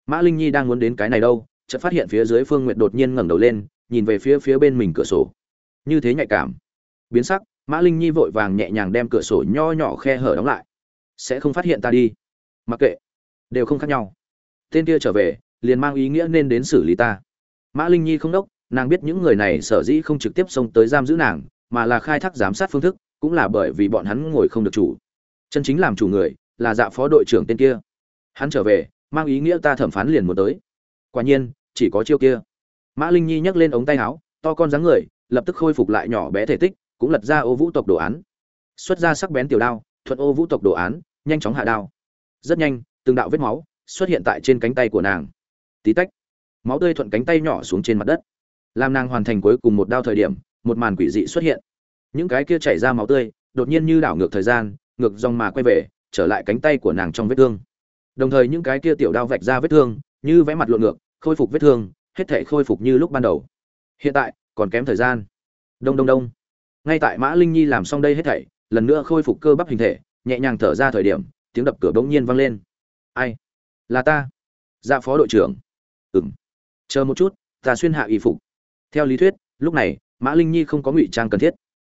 Speaker 1: mã linh nhi đang muốn đến cái này đâu, chợt phát hiện phía dưới phương nguyện đột nhiên ngẩng đầu lên, nhìn về phía phía bên mình cửa sổ. Như thế nhạy cảm. Biến sắc, mã linh nhi vội vàng nhẹ nhàng đem cửa sổ nho nhỏ khe hở đóng lại. Sẽ không phát hiện ta đi. Mặc kệ. Đều không khác nhau. Tên kia trở về, liền mang ý nghĩa nên đến xử lý ta. Mã linh nhi không đốc nàng biết những người này sở dĩ không trực tiếp xông tới giam giữ nàng, mà là khai thác giám sát phương thức, cũng là bởi vì bọn hắn ngồi không được chủ. Chân chính làm chủ người, là dạ phó đội trưởng tên kia. Hắn trở về, mang ý nghĩa ta thẩm phán liền muốn tới. Quả nhiên, chỉ có chiêu kia. Mã linh nhi nhấc lên ống tay áo, to con dáng người, lập tức khôi phục lại nhỏ bé thể tích, cũng lật ra ô vũ tộc đồ án. Xuất ra sắc bén tiểu đao thuận ô vũ tộc đồ án, nhanh chóng hạ đao. Rất nhanh, từng đạo vết máu xuất hiện tại trên cánh tay của nàng. Tí tách, máu tươi thuận cánh tay nhỏ xuống trên mặt đất làm nàng hoàn thành cuối cùng một đao thời điểm, một màn quỷ dị xuất hiện. Những cái kia chảy ra máu tươi, đột nhiên như đảo ngược thời gian, ngược dòng mà quay về, trở lại cánh tay của nàng trong vết thương. Đồng thời những cái kia tiểu đao vạch ra vết thương, như vẽ mặt lộn ngược, khôi phục vết thương, hết thể khôi phục như lúc ban đầu. Hiện tại, còn kém thời gian. Đông đông đông. Ngay tại mã linh nhi làm xong đây hết thảy, lần nữa khôi phục cơ bắp hình thể, nhẹ nhàng thở ra thời điểm, tiếng đập cửa bỗng nhiên vang lên. Ai? Là ta. Dạ phó đội trưởng. Ừng chờ một chút, ta xuyên hạ y phục theo lý thuyết, lúc này, mã linh nhi không có ngụy trang cần thiết.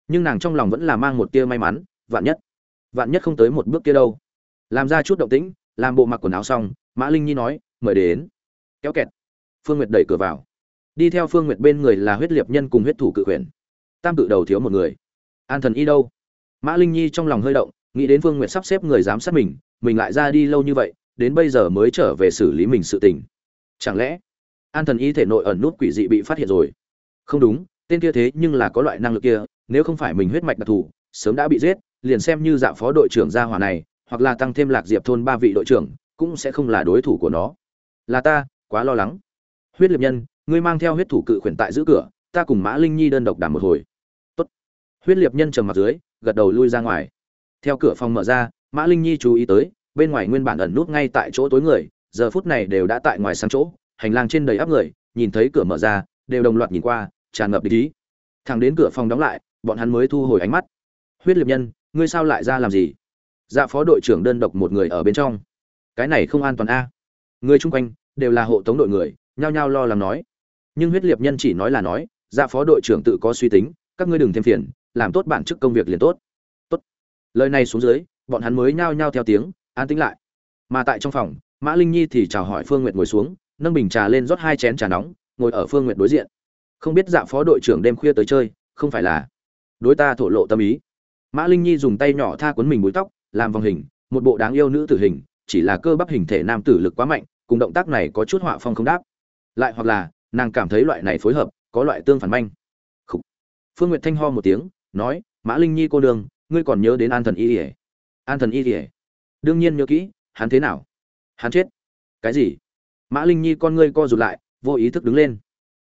Speaker 1: Nhưng nàng trong lòng vẫn là mang một tia may mắn, vạn nhất vạn nhất không tới một bước kia đâu. Làm ra chút động tĩnh, làm bộ mặc quần áo xong, mã linh nhi nói, mời đến. Kéo kẹt. Phương nguyệt đẩy cửa vào. Đi theo phương nguyệt bên người là huyết liệt nhân cùng huyết thủ cự quyền. Tam cự đầu thiếu một người. An thần y đâu? Mã linh nhi trong lòng hơi động, nghĩ đến phương nguyệt sắp xếp người giám sát mình mình lại ra đi lâu như vậy, đến bây giờ mới trở về xử lý mình sự tình. Chẳng lẽ an thần y thể nội ẩn nút quỷ dị bị phát hiện rồi. Không đúng, tên kia thế nhưng là có loại năng lực kia, nếu không phải mình huyết mạch đặc thù, sớm đã bị giết, liền xem như dạ phó đội trưởng gia hỏa này, hoặc là tăng thêm lạc diệp thôn ba vị đội trưởng, cũng sẽ không là đối thủ của nó. Là ta, quá lo lắng. Huyết liệt nhân, ngươi mang theo huyết thủ cự khuyển tại giữ cửa, ta cùng mã linh nhi đơn độc đàm một hồi. Tốt. huyết liệt nhân trầm mặt dưới, gật đầu lui ra ngoài. Theo cửa phòng mở ra, mã linh nhi chú ý tới, bên ngoài nguyên bản ẩn nút ngay tại chỗ tối người, giờ phút này đều đã tại ngoài sáng chỗ hành lang trên đầy áp người, nhìn thấy cửa mở ra, đều đồng loạt nhìn qua, tràn ngập ý. Thẳng đến cửa phòng đóng lại, bọn hắn mới thu hồi ánh mắt. Huyết liệt nhân, ngươi sao lại ra làm gì? Dạ phó đội trưởng đơn độc một người ở bên trong. Cái này không an toàn a. Người chung quanh đều là hộ tống đội người, nhao nhao lo lắng nói. Nhưng huyết liệt nhân chỉ nói là nói dạ phó đội trưởng tự có suy tính, các ngươi đừng thêm phiền, làm tốt bản chức công việc liền tốt. Tốt. Lời này xuống dưới, bọn hắn mới nhao nhao theo tiếng, an tĩnh lại. Mà tại trong phòng, mã linh nhi thì chào hỏi phương nguyệt ngồi xuống nâng bình trà lên rót hai chén trà nóng, ngồi ở phương nguyệt đối diện. Không biết dạ phó đội trưởng đêm khuya tới chơi, không phải là đối ta thổ lộ tâm ý. Mã linh nhi dùng tay nhỏ tha cuốn mình búi tóc, làm vòng hình, một bộ đáng yêu nữ tử hình, chỉ là cơ bắp hình thể nam tử lực quá mạnh, cùng động tác này có chút họa phong không đáp. Lại hoặc là, nàng cảm thấy loại này phối hợp, có loại tương phản manh. Khủ. phương nguyệt thanh ho một tiếng, nói, mã linh nhi cô đường ngươi còn nhớ đến an thần y ỉa an thần y ỉa đương nhiên nhớ kỹ, hắn thế nào? Hắn chết? Cái gì? Mã linh nhi con ngươi co rụt lại, vô ý thức đứng lên.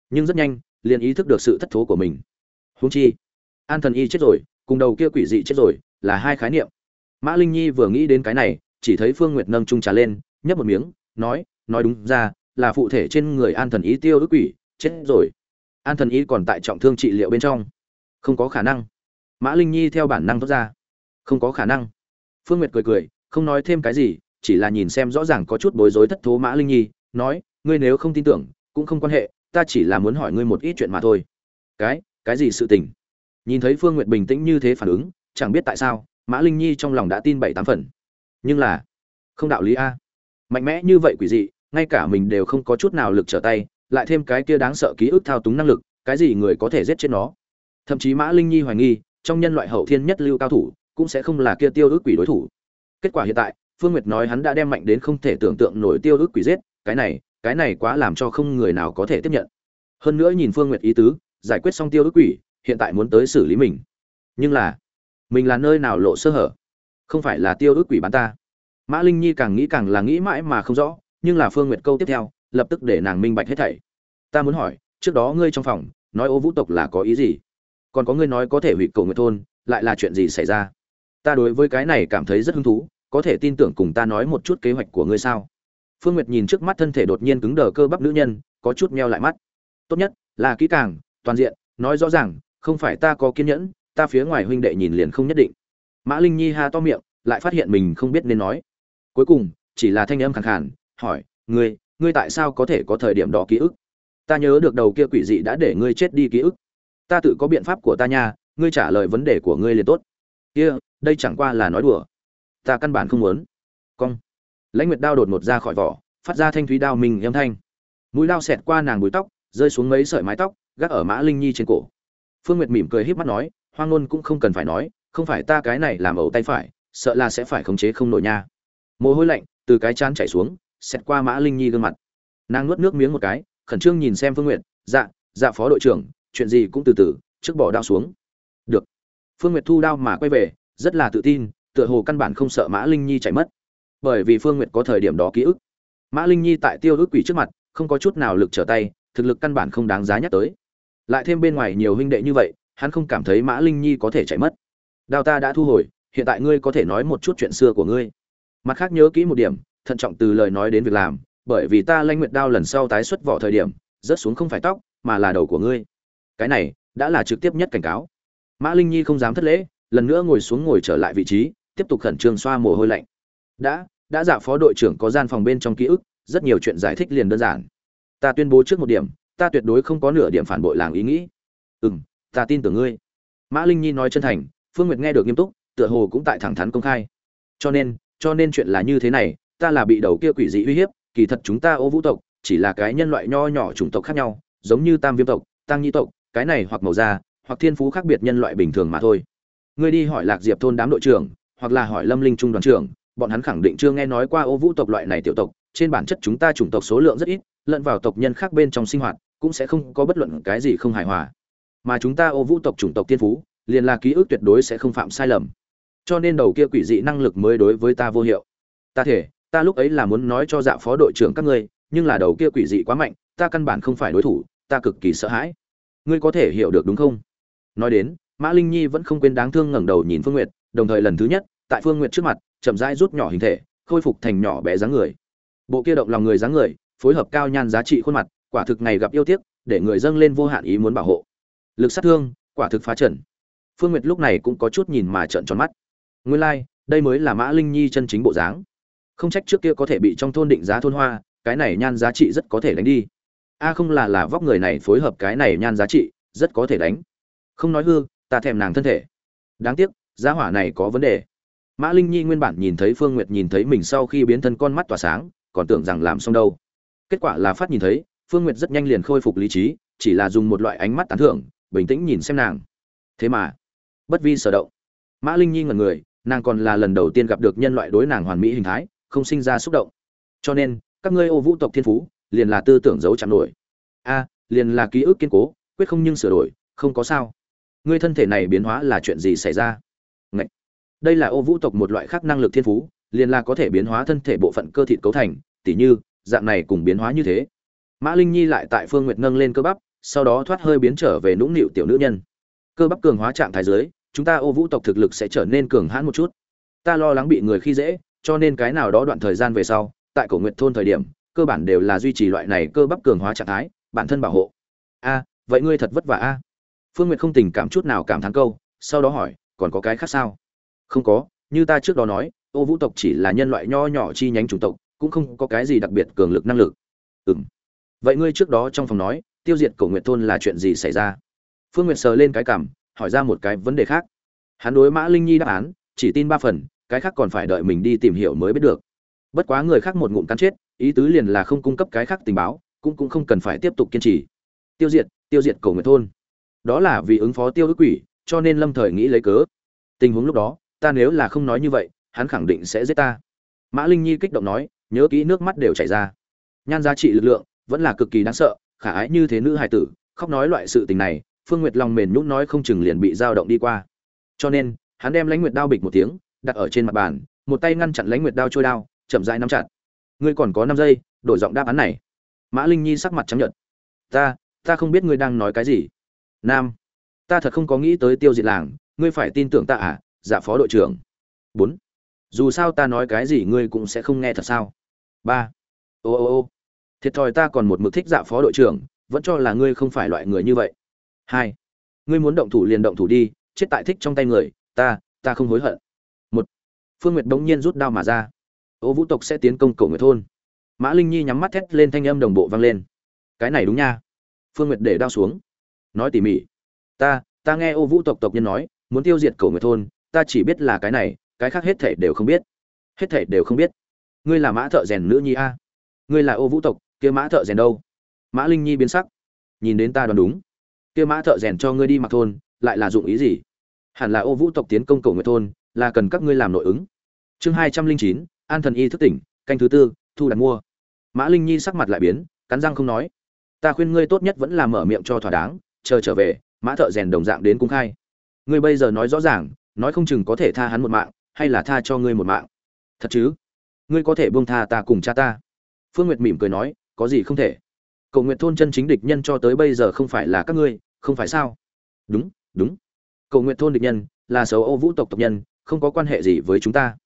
Speaker 1: Nhưng rất nhanh, liền ý thức được sự thất thố của mình. Húng chi, an thần y chết rồi, cùng đầu kia quỷ dị chết rồi, là hai khái niệm. Mã linh nhi vừa nghĩ đến cái này, chỉ thấy phương nguyệt nâng trung trà lên, nhấp một miếng, nói nói đúng ra, là phụ thể trên người an thần ý tiêu ức quỷ, chết rồi. An thần ý còn tại trọng thương trị liệu bên trong. Không có khả năng. Mã linh nhi theo bản năng thoát ra. Không có khả năng. Phương nguyệt cười cười, không nói thêm cái gì, chỉ là nhìn xem rõ ràng có chút bối rối thất thố mã linh nhi nói, ngươi nếu không tin tưởng, cũng không quan hệ, ta chỉ là muốn hỏi ngươi một ít chuyện mà thôi. Cái cái gì sự tình? Nhìn thấy phương nguyệt bình tĩnh như thế phản ứng, chẳng biết tại sao, mã linh nhi trong lòng đã tin bảy tám phần. Nhưng là, không đạo lý a. Mạnh mẽ như vậy quỷ dị, ngay cả mình đều không có chút nào lực trở tay, lại thêm cái kia đáng sợ ký ức thao túng năng lực, cái gì người có thể giết chết nó? Thậm chí mã linh nhi hoài nghi, trong nhân loại hậu thiên nhất lưu cao thủ, cũng sẽ không là kia tiêu ước quỷ đối thủ. Kết quả hiện tại, phương nguyệt nói hắn đã đem mạnh đến không thể tưởng tượng nổi tiêu ước quỷ giết cái này cái này quá làm cho không người nào có thể tiếp nhận. Hơn nữa nhìn phương nguyệt ý tứ, giải quyết xong tiêu ước quỷ, hiện tại muốn tới xử lý mình. Nhưng là, mình là nơi nào lộ sơ hở? Không phải là tiêu ước quỷ bán ta. Mã linh nhi càng nghĩ càng là nghĩ mãi mà không rõ, nhưng là phương nguyệt câu tiếp theo, lập tức để nàng minh bạch hết thảy. Ta muốn hỏi, trước đó ngươi trong phòng, nói ô vũ tộc là có ý gì? Còn có ngươi nói có thể hủy cầu người thôn, lại là chuyện gì xảy ra? Ta đối với cái này cảm thấy rất hứng thú, có thể tin tưởng cùng ta nói một chút kế hoạch của ngươi sao? Phương nguyệt nhìn trước mắt thân thể đột nhiên cứng đờ cơ bắp nữ nhân, có chút meo lại mắt. Tốt nhất là kỹ càng, toàn diện, nói rõ ràng, không phải ta có kiên nhẫn, ta phía ngoài huynh đệ nhìn liền không nhất định. Mã linh nhi ha to miệng, lại phát hiện mình không biết nên nói. Cuối cùng, chỉ là thanh âm khàn khàn, hỏi, ngươi ngươi tại sao có thể có thời điểm đó ký ức? Ta nhớ được đầu kia quỷ dị đã để ngươi chết đi ký ức. Ta tự có biện pháp của ta nha, ngươi trả lời vấn đề của ngươi liền tốt. Kia, đây chẳng qua là nói đùa. Ta căn bản không muốn. Cong lãnh nguyệt đao đột ngột ra khỏi vỏ, phát ra thanh thúy đao mình âm thanh. Mũi lao xẹt qua nàng búi tóc, rơi xuống mấy sợi mái tóc, gác ở mã linh nhi trên cổ. Phương nguyệt mỉm cười híp mắt nói, hoang ngôn cũng không cần phải nói, không phải ta cái này làm ẩu tay phải, sợ là sẽ phải khống chế không nổi nha. Mồ hôi lạnh từ cái chán chảy xuống, xẹt qua mã linh nhi gương mặt. Nàng nuốt nước miếng một cái, khẩn trương nhìn xem phương nguyệt dạ dạ phó đội trưởng, chuyện gì cũng từ từ, trước bỏ đao xuống. Được. Phương nguyệt thu đao mà quay về, rất là tự tin, tựa hồ căn bản không sợ mã linh nhi chạy mất bởi vì phương nguyệt có thời điểm đó ký ức. Mã linh nhi tại tiêu ước quỷ trước mặt, không có chút nào lực trở tay, thực lực căn bản không đáng giá nhắc tới. Lại thêm bên ngoài nhiều huynh đệ như vậy, hắn không cảm thấy mã linh nhi có thể chạy mất. Đao ta đã thu hồi, hiện tại ngươi có thể nói một chút chuyện xưa của ngươi. Mặt khác nhớ kỹ một điểm, thận trọng từ lời nói đến việc làm, bởi vì ta lanh nguyệt đao lần sau tái xuất vỏ thời điểm, rớt xuống không phải tóc, mà là đầu của ngươi. Cái này, đã là trực tiếp nhất cảnh cáo. Mã linh nhi không dám thất lễ, lần nữa ngồi xuống ngồi trở lại vị trí, tiếp tục khẩn trương xoa mồ hôi lạnh đã đã giả phó đội trưởng có gian phòng bên trong ký ức, rất nhiều chuyện giải thích liền đơn giản. Ta tuyên bố trước một điểm, ta tuyệt đối không có nửa điểm phản bội làng ý nghĩ. Ừ m ta tin tưởng ngươi. Mã linh nhi nói chân thành, phương nguyệt nghe được nghiêm túc, tựa hồ cũng tại thẳng thắn công khai. Cho nên cho nên chuyện là như thế này, ta là bị đầu kia quỷ dị uy hiếp, kỳ thật chúng ta ô vũ tộc, chỉ là cái nhân loại nho nhỏ chủng tộc khác nhau, giống như tam viêm tộc, tăng nhi tộc, cái này hoặc màu da, hoặc thiên phú khác biệt nhân loại bình thường mà thôi. Ngươi đi hỏi lạc diệp thôn đám đội trưởng, hoặc là hỏi lâm linh trung đoàn trưởng bọn hắn khẳng định chưa nghe nói qua ô vũ tộc loại này tiểu tộc, trên bản chất chúng ta chủng tộc số lượng rất ít, lẫn vào tộc nhân khác bên trong sinh hoạt, cũng sẽ không có bất luận cái gì không hài hòa. Mà chúng ta ô vũ tộc chủng tộc tiên phú, liền là ký ức tuyệt đối sẽ không phạm sai lầm. Cho nên đầu kia quỷ dị năng lực mới đối với ta vô hiệu. Ta thể, ta lúc ấy là muốn nói cho dạ phó đội trưởng các ngươi, nhưng là đầu kia quỷ dị quá mạnh, ta căn bản không phải đối thủ, ta cực kỳ sợ hãi. Ngươi có thể hiểu được đúng không? Nói đến, mã linh nhi vẫn không quên đáng thương ngẩng đầu nhìn phương nguyệt, đồng thời lần thứ nhất, tại phương nguyệt trước mặt chậm rãi rút nhỏ hình thể khôi phục thành nhỏ bé dáng người. Bộ kia động lòng người dáng người phối hợp cao nhan giá trị khuôn mặt quả thực ngày gặp yêu tiếc để người dâng lên vô hạn ý muốn bảo hộ. Lực sát thương quả thực phá trận phương nguyệt lúc này cũng có chút nhìn mà trợn tròn mắt. Nguyên lai like, đây mới là mã linh nhi chân chính bộ dáng. Không trách trước kia có thể bị trong thôn định giá thôn hoa cái này nhan giá trị rất có thể đánh đi. A không là là vóc người này phối hợp cái này nhan giá trị rất có thể đánh. Không nói hư ta thèm nàng thân thể. Đáng tiếc giá hỏa này có vấn đề mã linh nhi nguyên bản nhìn thấy phương nguyệt nhìn thấy mình sau khi biến thân con mắt tỏa sáng, còn tưởng rằng làm xong đâu. Kết quả là phát nhìn thấy, phương nguyệt rất nhanh liền khôi phục lý trí, chỉ là dùng một loại ánh mắt tán thưởng, bình tĩnh nhìn xem nàng. Thế mà, bất vi sở động. Mã linh nhi ngẩn người, nàng còn là lần đầu tiên gặp được nhân loại đối nàng hoàn mỹ hình thái, không sinh ra xúc động. Cho nên, các ngươi ô vũ tộc thiên phú, liền là tư tưởng giấu chạm nổi. A, liền là ký ức kiên cố, quyết không nhưng sửa đổi, không có sao. Ngươi thân thể này biến hóa là chuyện gì xảy ra? Đây là ô vũ tộc một loại khác năng lực thiên phú, liền là có thể biến hóa thân thể bộ phận cơ thịt cấu thành, tỉ như, dạng này cùng biến hóa như thế. Mã linh nhi lại tại phương nguyệt nâng lên cơ bắp, sau đó thoát hơi biến trở về nũng nịu tiểu nữ nhân. Cơ bắp cường hóa trạng thái dưới, chúng ta ô vũ tộc thực lực sẽ trở nên cường hãn một chút. Ta lo lắng bị người khi dễ, cho nên cái nào đó đoạn thời gian về sau, tại cổ nguyệt thôn thời điểm, cơ bản đều là duy trì loại này cơ bắp cường hóa trạng thái, bản thân bảo hộ. A, vậy ngươi thật vất vả a? Phương nguyệt không tình cảm chút nào cảm thán câu, sau đó hỏi, còn có cái khác sao? Không có, như ta trước đó nói, ô vũ tộc chỉ là nhân loại nho nhỏ chi nhánh chủng tộc, cũng không có cái gì đặc biệt cường lực năng lực. Ừ m vậy ngươi trước đó trong phòng nói, tiêu diệt cổ nguyệt thôn là chuyện gì xảy ra? Phương nguyệt sờ lên cái cảm, hỏi ra một cái vấn đề khác. Hắn đối mã linh nhi đáp án, chỉ tin ba phần, cái khác còn phải đợi mình đi tìm hiểu mới biết được. Bất quá người khác một ngụm cắn chết, ý tứ liền là không cung cấp cái khác tình báo, cũng cũng không cần phải tiếp tục kiên trì. Tiêu diệt tiêu diệt cầu nguyện thôn. Đó là vì ứng phó tiêu ức quỷ, cho nên lâm thời nghĩ lấy cớ. Tình huống lúc đó ta nếu là không nói như vậy, hắn khẳng định sẽ giết ta. Mã linh nhi kích động nói, nhớ kỹ nước mắt đều chảy ra. Nhan giá trị lực lượng vẫn là cực kỳ đáng sợ, khả ái như thế nữ hài tử, khóc nói loại sự tình này, phương nguyệt lòng mềm nhút nói không chừng liền bị dao động đi qua. Cho nên, hắn đem lãnh nguyệt đao bịch một tiếng, đặt ở trên mặt bàn, một tay ngăn chặn lãnh nguyệt đao trôi đao, chậm rãi nắm chặt. Ngươi còn có năm giây, đổi giọng đáp án này. Mã linh nhi sắc mặt trắng nhợt. Ta ta không biết ngươi đang nói cái gì. Nam, ta thật không có nghĩ tới tiêu diệt làng, ngươi phải tin tưởng ta à? Dạ phó đội trưởng. Bốn. Dù sao ta nói cái gì ngươi cũng sẽ không nghe thật sao? Ba. Ô ô ô. Thiệt thòi ta còn một mực thích dạ phó đội trưởng, vẫn cho là ngươi không phải loại người như vậy. Hai. Ngươi muốn động thủ liền động thủ đi, chết tại thích trong tay người, ta ta không hối hận. Một. Phương nguyệt bỗng nhiên rút đao mà ra. Ô vũ tộc sẽ tiến công cầu người thôn. Mã linh nhi nhắm mắt thét lên thanh âm đồng bộ vang lên. Cái này đúng nha. Phương nguyệt để đao xuống. Nói tỉ mỉ. Ta ta nghe ô vũ tộc tộc nhân nói, muốn tiêu diệt cầu người thôn ta chỉ biết là cái này, cái khác hết thể đều không biết. Hết thể đều không biết. Ngươi là mã thợ rèn nữ nhi a? Ngươi là ô vũ tộc, kia mã thợ rèn đâu? Mã linh nhi biến sắc. Nhìn đến ta đoán đúng. Kia mã thợ rèn cho ngươi đi mặc thôn, lại là dụng ý gì? Hẳn là ô vũ tộc tiến công cầu người thôn, là cần các ngươi làm nội ứng. Chương hai trăm linh chín, an thần y thức tỉnh, canh thứ tư, thu đặt mua. Mã linh nhi sắc mặt lại biến, cắn răng không nói. Ta khuyên ngươi tốt nhất vẫn là mở miệng cho thỏa đáng, chờ trở về, mã thợ rèn đồng dạng đến cung khai. Ngươi bây giờ nói rõ ràng nói không chừng có thể tha hắn một mạng, hay là tha cho ngươi một mạng. Thật chứ? Ngươi có thể buông tha ta cùng cha ta. Phương nguyệt mỉm cười nói, có gì không thể. Cầu nguyện thôn chân chính địch nhân cho tới bây giờ không phải là các ngươi, không phải sao? Đúng đúng. Cầu nguyện thôn địch nhân là xấu ô vũ tộc tộc nhân, không có quan hệ gì với chúng ta.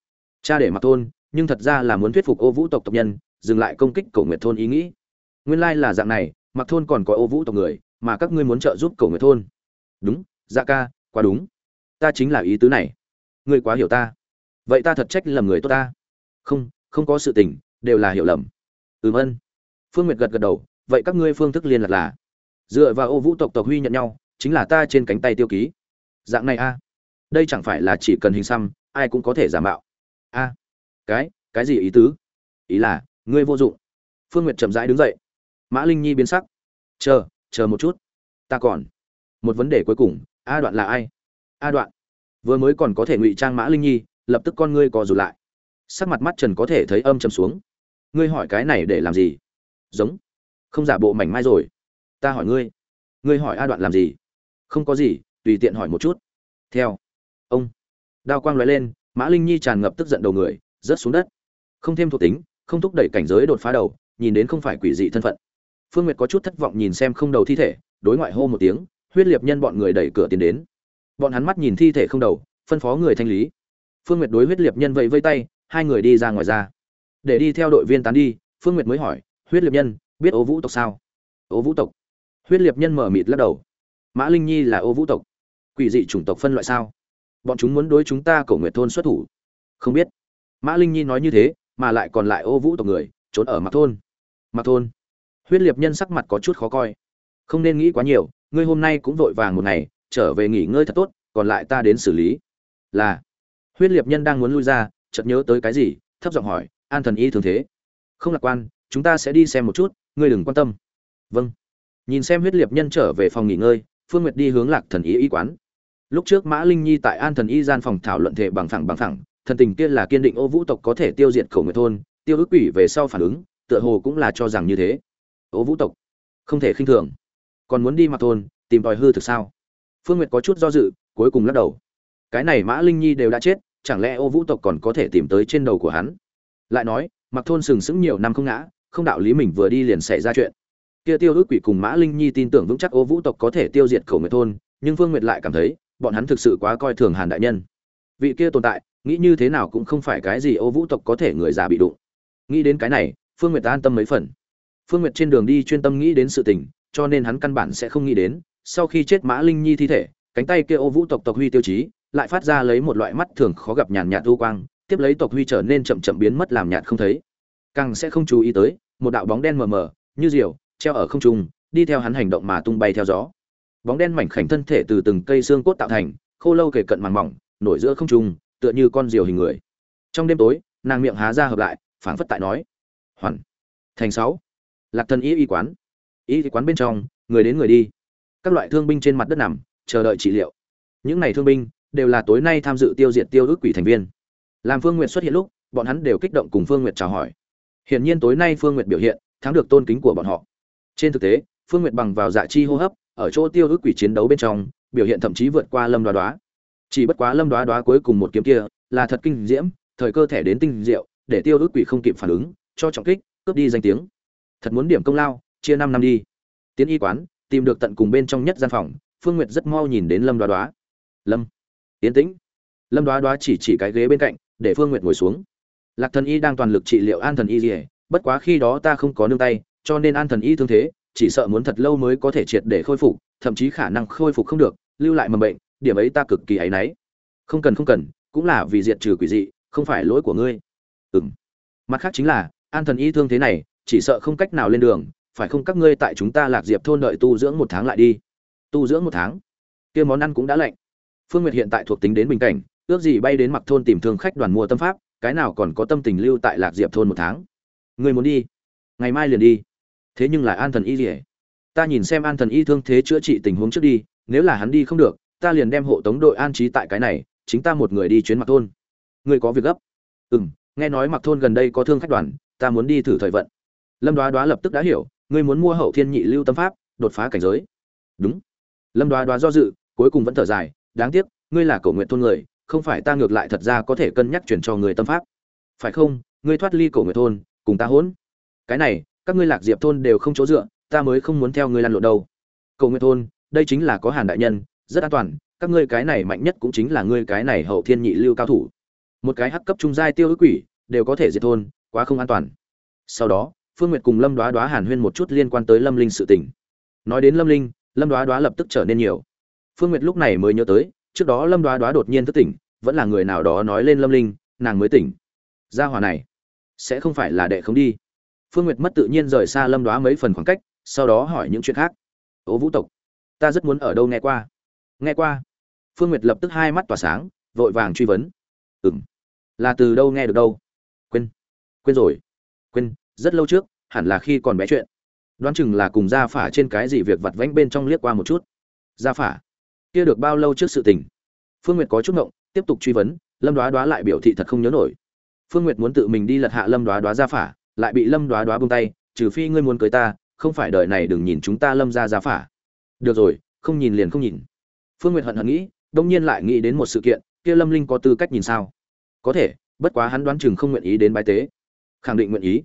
Speaker 1: Cha để mặc thôn, nhưng thật ra là muốn thuyết phục ô vũ tộc tộc nhân, dừng lại công kích cầu nguyện thôn ý nghĩ. Nguyên lai là dạng này, mặc thôn còn có ô vũ tộc người, mà các ngươi muốn trợ giúp cầu nguyện thôn. Đúng dạ ca, quá đúng ta chính là ý tứ này. Ngươi quá hiểu ta. Vậy ta thật trách lầm người tốt ta. Không không có sự tình, đều là hiểu lầm. Ừm ân. Phương nguyệt gật gật đầu, vậy các ngươi phương thức liên lạc là? Dựa vào ô vũ tộc tộc huy nhận nhau, chính là ta trên cánh tay tiêu ký. Dạng này a. Đây chẳng phải là chỉ cần hình xăm, ai cũng có thể giả mạo. A. Cái cái gì ý tứ? Ý là, ngươi vô dụng. Phương nguyệt chậm rãi đứng dậy. Mã linh nhi biến sắc. Chờ chờ một chút. Ta còn. Một vấn đề cuối cùng, a đoạn là ai? A đoạn. Vừa mới còn có thể ngụy trang mã linh nhi, lập tức con ngươi co rụt lại. Sắc mặt mắt trần có thể thấy âm trầm xuống. Ngươi hỏi cái này để làm gì? Giống. Không giả bộ mảnh mai rồi. Ta hỏi ngươi. Ngươi hỏi a đoạn làm gì? Không có gì, tùy tiện hỏi một chút. Theo. Ông. Đao quang loại lên, mã linh nhi tràn ngập tức giận đầu người, rớt xuống đất. Không thêm thuộc tính, không thúc đẩy cảnh giới đột phá đầu, nhìn đến không phải quỷ dị thân phận. Phương nguyệt có chút thất vọng nhìn xem không đầu thi thể, đối ngoại hô một tiếng, huyết liệt nhân bọn người đẩy cửa tiến đến bọn hắn mắt nhìn thi thể không đầu, phân phó người thanh lý. Phương nguyệt đối huyết liệt nhân vẫy vây tay, hai người đi ra ngoài ra. Để đi theo đội viên tán đi, phương nguyệt mới hỏi, huyết liệt nhân, biết ô vũ tộc sao? Ô vũ tộc? Huyết liệt nhân mở mịt lắc đầu. Mã linh nhi là ô vũ tộc. Quỷ dị chủng tộc phân loại sao? Bọn chúng muốn đối chúng ta cổ nguyệt thôn xuất thủ. Không biết. Mã linh nhi nói như thế, mà lại còn lại ô vũ tộc người, trốn ở mặt thôn. Mặt thôn? Huyết liệt nhân sắc mặt có chút khó coi. Không nên nghĩ quá nhiều, ngươi hôm nay cũng vội vàng một ngày trở về nghỉ ngơi thật tốt, còn lại ta đến xử lý. Là, huyết liệt nhân đang muốn lui ra, chợt nhớ tới cái gì, thấp giọng hỏi, an thần y thường thế. Không lạc quan, chúng ta sẽ đi xem một chút, ngươi đừng quan tâm. Vâng. Nhìn xem huyết liệt nhân trở về phòng nghỉ ngơi, phương nguyệt đi hướng lạc thần y y quán. Lúc trước mã linh nhi tại an thần y gian phòng thảo luận thể bằng thẳng bằng thẳng thần tình kia là kiên định ô vũ tộc có thể tiêu diệt khẩu nguyệt thôn, tiêu ước quỷ về sau phản ứng, tựa hồ cũng là cho rằng như thế. Ô vũ tộc, không thể khinh thường. Còn muốn đi mặc thôn, tìm tòi hư thực sao? Phương nguyệt có chút do dự, cuối cùng lắc đầu. Cái này mã linh nhi đều đã chết, chẳng lẽ ô vũ tộc còn có thể tìm tới trên đầu của hắn? Lại nói mặc thôn sừng sững nhiều năm không ngã, không đạo lý mình vừa đi liền xảy ra chuyện. Kia tiêu ước quỷ cùng mã linh nhi tin tưởng vững chắc ô vũ tộc có thể tiêu diệt khẩu nguyệt thôn, nhưng phương nguyệt lại cảm thấy, bọn hắn thực sự quá coi thường hàn đại nhân. Vị kia tồn tại, nghĩ như thế nào cũng không phải cái gì ô vũ tộc có thể người già bị đụng. Nghĩ đến cái này, phương nguyệt an tâm mấy phần. Phương nguyệt trên đường đi chuyên tâm nghĩ đến sự tình, cho nên hắn căn bản sẽ không nghĩ đến sau khi chết mã linh nhi thi thể, cánh tay kia ô vũ tộc tộc huy tiêu chí, lại phát ra lấy một loại mắt thường khó gặp nhàn nhạt u quang, tiếp lấy tộc huy trở nên chậm chậm biến mất làm nhạt không thấy. Càng sẽ không chú ý tới, một đạo bóng đen mờ mờ, như diều, treo ở không trung, đi theo hắn hành động mà tung bay theo gió. Bóng đen mảnh khảnh thân thể từ từng cây xương cốt tạo thành, khô lâu kề cận màng mỏng, nổi giữa không trung, tựa như con diều hình người. Trong đêm tối, nàng miệng há ra hợp lại, phảng phất tại nói, hoàn, thành sáu. Lạc thần y y quán. Y quán bên trong, người đến người đi các loại thương binh trên mặt đất nằm, chờ đợi trị liệu. Những này thương binh đều là tối nay tham dự tiêu diệt tiêu ước quỷ thành viên. Làm phương n g u y ệ t xuất hiện lúc, bọn hắn đều kích động cùng phương n g u y ệ t chào hỏi. Hiển nhiên tối nay phương n g u y ệ t biểu hiện, thắng được tôn kính của bọn họ. Trên thực tế, phương n g u y ệ t bằng vào dạ chi hô hấp, ở chỗ tiêu ước quỷ chiến đấu bên trong, biểu hiện thậm chí vượt qua lâm đoá đoá. Chỉ bất quá lâm đoá đoá cuối cùng một kiếm kia là thật kinh diễm, thời cơ thể đến tinh diệu, để tiêu ước quỷ không kịp phản ứng, cho trọng kích, cướp đi danh tiếng. Thật muốn điểm công lao, chia năm năm đi. Tiến y quán tìm được tận cùng bên trong nhất gian phòng, phương nguyệt rất mau nhìn đến lâm đoá đoá. Lâm yến tĩnh. Lâm đoá đoá chỉ chỉ cái ghế bên cạnh, để phương nguyệt ngồi xuống. Lạc thần y đang toàn lực trị liệu an thần y dỉa bất quá khi đó ta không có nương tay, cho nên an thần y thương thế, chỉ sợ muốn thật lâu mới có thể triệt để khôi phục, thậm chí khả năng khôi phục không được, lưu lại mầm bệnh, điểm ấy ta cực kỳ áy náy. Không cần không cần, cũng là vì diệt trừ quỷ dị, không phải lỗi của ngươi. Ừng mặt khác chính là, an thần y thương thế này, chỉ sợ không cách nào lên đường phải không các ngươi tại chúng ta lạc diệp thôn đợi tu dưỡng một tháng lại đi. Tu dưỡng một tháng? Kia món ăn cũng đã lạnh. Phương nguyệt hiện tại thuộc tính đến bình cảnh, ước gì bay đến mặc thôn tìm thương khách đoàn mua tâm pháp, cái nào còn có tâm tình lưu tại lạc diệp thôn một tháng? Người muốn đi? Ngày mai liền đi. Thế nhưng là an thần y gì ta nhìn xem an thần y thương thế chữa trị tình huống trước đi, nếu là hắn đi không được, ta liền đem hộ tống đội an trí tại cái này, chính ta một người đi chuyến mặc thôn. Người có việc gấp? Ừ m nghe nói mặc thôn gần đây có thương khách đoàn, ta muốn đi thử thời vận. Lâm đoá đoá lập tức đã hiểu ngươi muốn mua hậu thiên nhị lưu tâm pháp, đột phá cảnh giới. Đúng. Lâm đoá đoá do dự, cuối cùng vẫn thở dài, đáng tiếc, ngươi là cổ nguyện thôn người, không phải ta ngược lại thật ra có thể cân nhắc chuyển cho người tâm pháp. Phải không? Ngươi thoát ly cổ nguyện thôn, cùng ta hỗn. Cái này, các ngươi lạc diệp thôn đều không chỗ dựa, ta mới không muốn theo ngươi lăn lộn đâu. Cầu nguyện thôn, đây chính là có hàn đại nhân, rất an toàn, các ngươi cái này mạnh nhất cũng chính là ngươi cái này hậu thiên nhị lưu cao thủ. Một cái hắc cấp trung giai tiêu ước quỷ, đều có thể diệt thôn, quá không an toàn. Sau đó phương nguyệt cùng lâm Đóa Đóa hàn huyên một chút liên quan tới lâm linh sự tình. Nói đến lâm linh lâm Đóa Đóa lập tức trở nên nhiều. Phương nguyệt lúc này mới nhớ tới trước đó lâm Đóa Đóa đột nhiên thức tỉnh vẫn là người nào đó nói lên lâm linh nàng mới tỉnh. Gia hỏa này sẽ không phải là đệ không đi. Phương nguyệt mất tự nhiên rời xa lâm Đóa mấy phần khoảng cách sau đó hỏi những chuyện khác. Ô vũ tộc ta rất muốn ở đâu nghe qua? Nghe qua? Phương nguyệt lập tức hai mắt tỏa sáng vội vàng truy vấn. Ừm, là từ đâu nghe được đâu? Quên quên rồi quên rất lâu trước, hẳn là khi còn bé chuyện. Đoán chừng là cùng gia phả trên cái gì việc vặt vánh bên trong liếc qua một chút. Gia phả, kia được bao lâu trước sự tình? Phương nguyệt có chút ngộng, tiếp tục truy vấn, lâm đoá đoá lại biểu thị thật không nhớ nổi. Phương nguyệt muốn tự mình đi lật hạ lâm đoá đoá gia phả, lại bị lâm đoá đoá buông tay, trừ phi ngươi muốn cưới ta, không phải đời này đừng nhìn chúng ta lâm ra gia phả. Được rồi, không nhìn liền không nhìn. Phương nguyệt hận hận nghĩ, đông nhiên lại nghĩ đến một sự kiện, kia lâm linh có tư cách nhìn sao? Có thể, bất quá hắn đoán chừng không nguyện ý đến bái tế. Khẳng định nguyện ý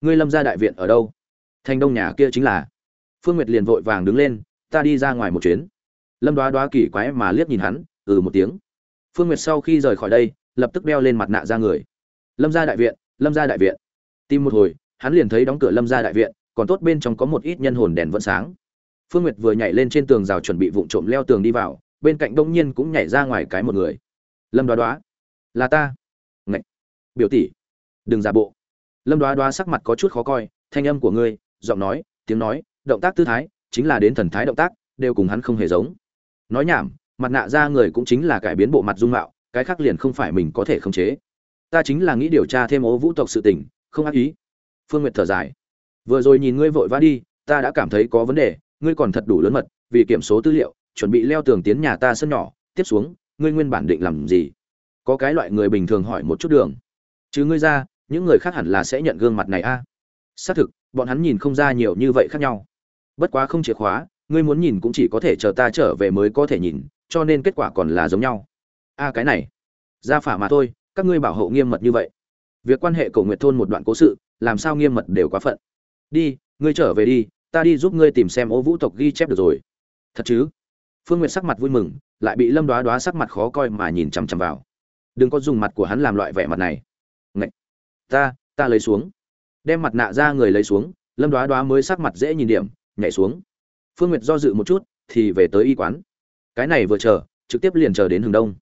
Speaker 1: ngươi lâm gia đại viện ở đâu? Thành đông nhà kia chính là. Phương nguyệt liền vội vàng đứng lên, ta đi ra ngoài một chuyến. Lâm đoá đoá kỳ quái mà liếc nhìn hắn ừ một tiếng. Phương nguyệt sau khi rời khỏi đây, lập tức đeo lên mặt nạ ra người. Lâm gia đại viện, lâm gia đại viện. Tìm một hồi, hắn liền thấy đóng cửa lâm gia đại viện, còn tốt bên trong có một ít nhân hồn đèn vẫn sáng. Phương nguyệt vừa nhảy lên trên tường rào chuẩn bị vụng trộm leo tường đi vào, bên cạnh đông nhiên cũng nhảy ra ngoài cái một người. Lâm đoá đoá. Là ta. Ngậy. biểu tỷ. Đừng giả bộ lâm đoá đoá sắc mặt có chút khó coi, thanh âm của ngươi, giọng nói, tiếng nói, động tác tư thái, chính là đến thần thái động tác, đều cùng hắn không hề giống. Nói nhảm, mặt nạ ra người cũng chính là cải biến bộ mặt dung mạo, cái khác liền không phải mình có thể khống chế. Ta chính là nghĩ điều tra thêm ố vũ tộc sự tình, không ác ý. Phương nguyệt thở dài. Vừa rồi nhìn ngươi vội vã đi, ta đã cảm thấy có vấn đề, ngươi còn thật đủ lớn mật, vì kiểm số tư liệu, chuẩn bị leo tường tiến nhà ta sân nhỏ, tiếp xuống, ngươi nguyên bản định làm gì? Có cái loại người bình thường hỏi một chút đường. Chứ ngươi ra những người khác hẳn là sẽ nhận gương mặt này a. Xác thực, bọn hắn nhìn không ra nhiều như vậy khác nhau. Bất quá không chìa khóa, ngươi muốn nhìn cũng chỉ có thể chờ ta trở về mới có thể nhìn, cho nên kết quả còn là giống nhau. A, cái này ra phả mà thôi, các ngươi bảo hộ nghiêm mật như vậy. Việc quan hệ cầu nguyện thôn một đoạn cố sự, làm sao nghiêm mật đều quá phận. Đi, ngươi trở về đi, ta đi giúp ngươi tìm xem ô vũ tộc ghi chép được rồi. Thật chứ? Phương n g u y ệ t sắc mặt vui mừng, lại bị lâm đoá đoá sắc mặt khó coi mà nhìn chằm chằm vào. Đừng có dùng mặt của hắn làm loại vẻ mặt này ta ta lấy xuống. Đem mặt nạ ra người lấy xuống, lâm đoá đoá mới sắc mặt dễ nhìn điểm, nhảy xuống. Phương nguyệt do dự một chút, thì về tới y quán. Cái này vừa chờ, trực tiếp liền chờ đến hừng đông.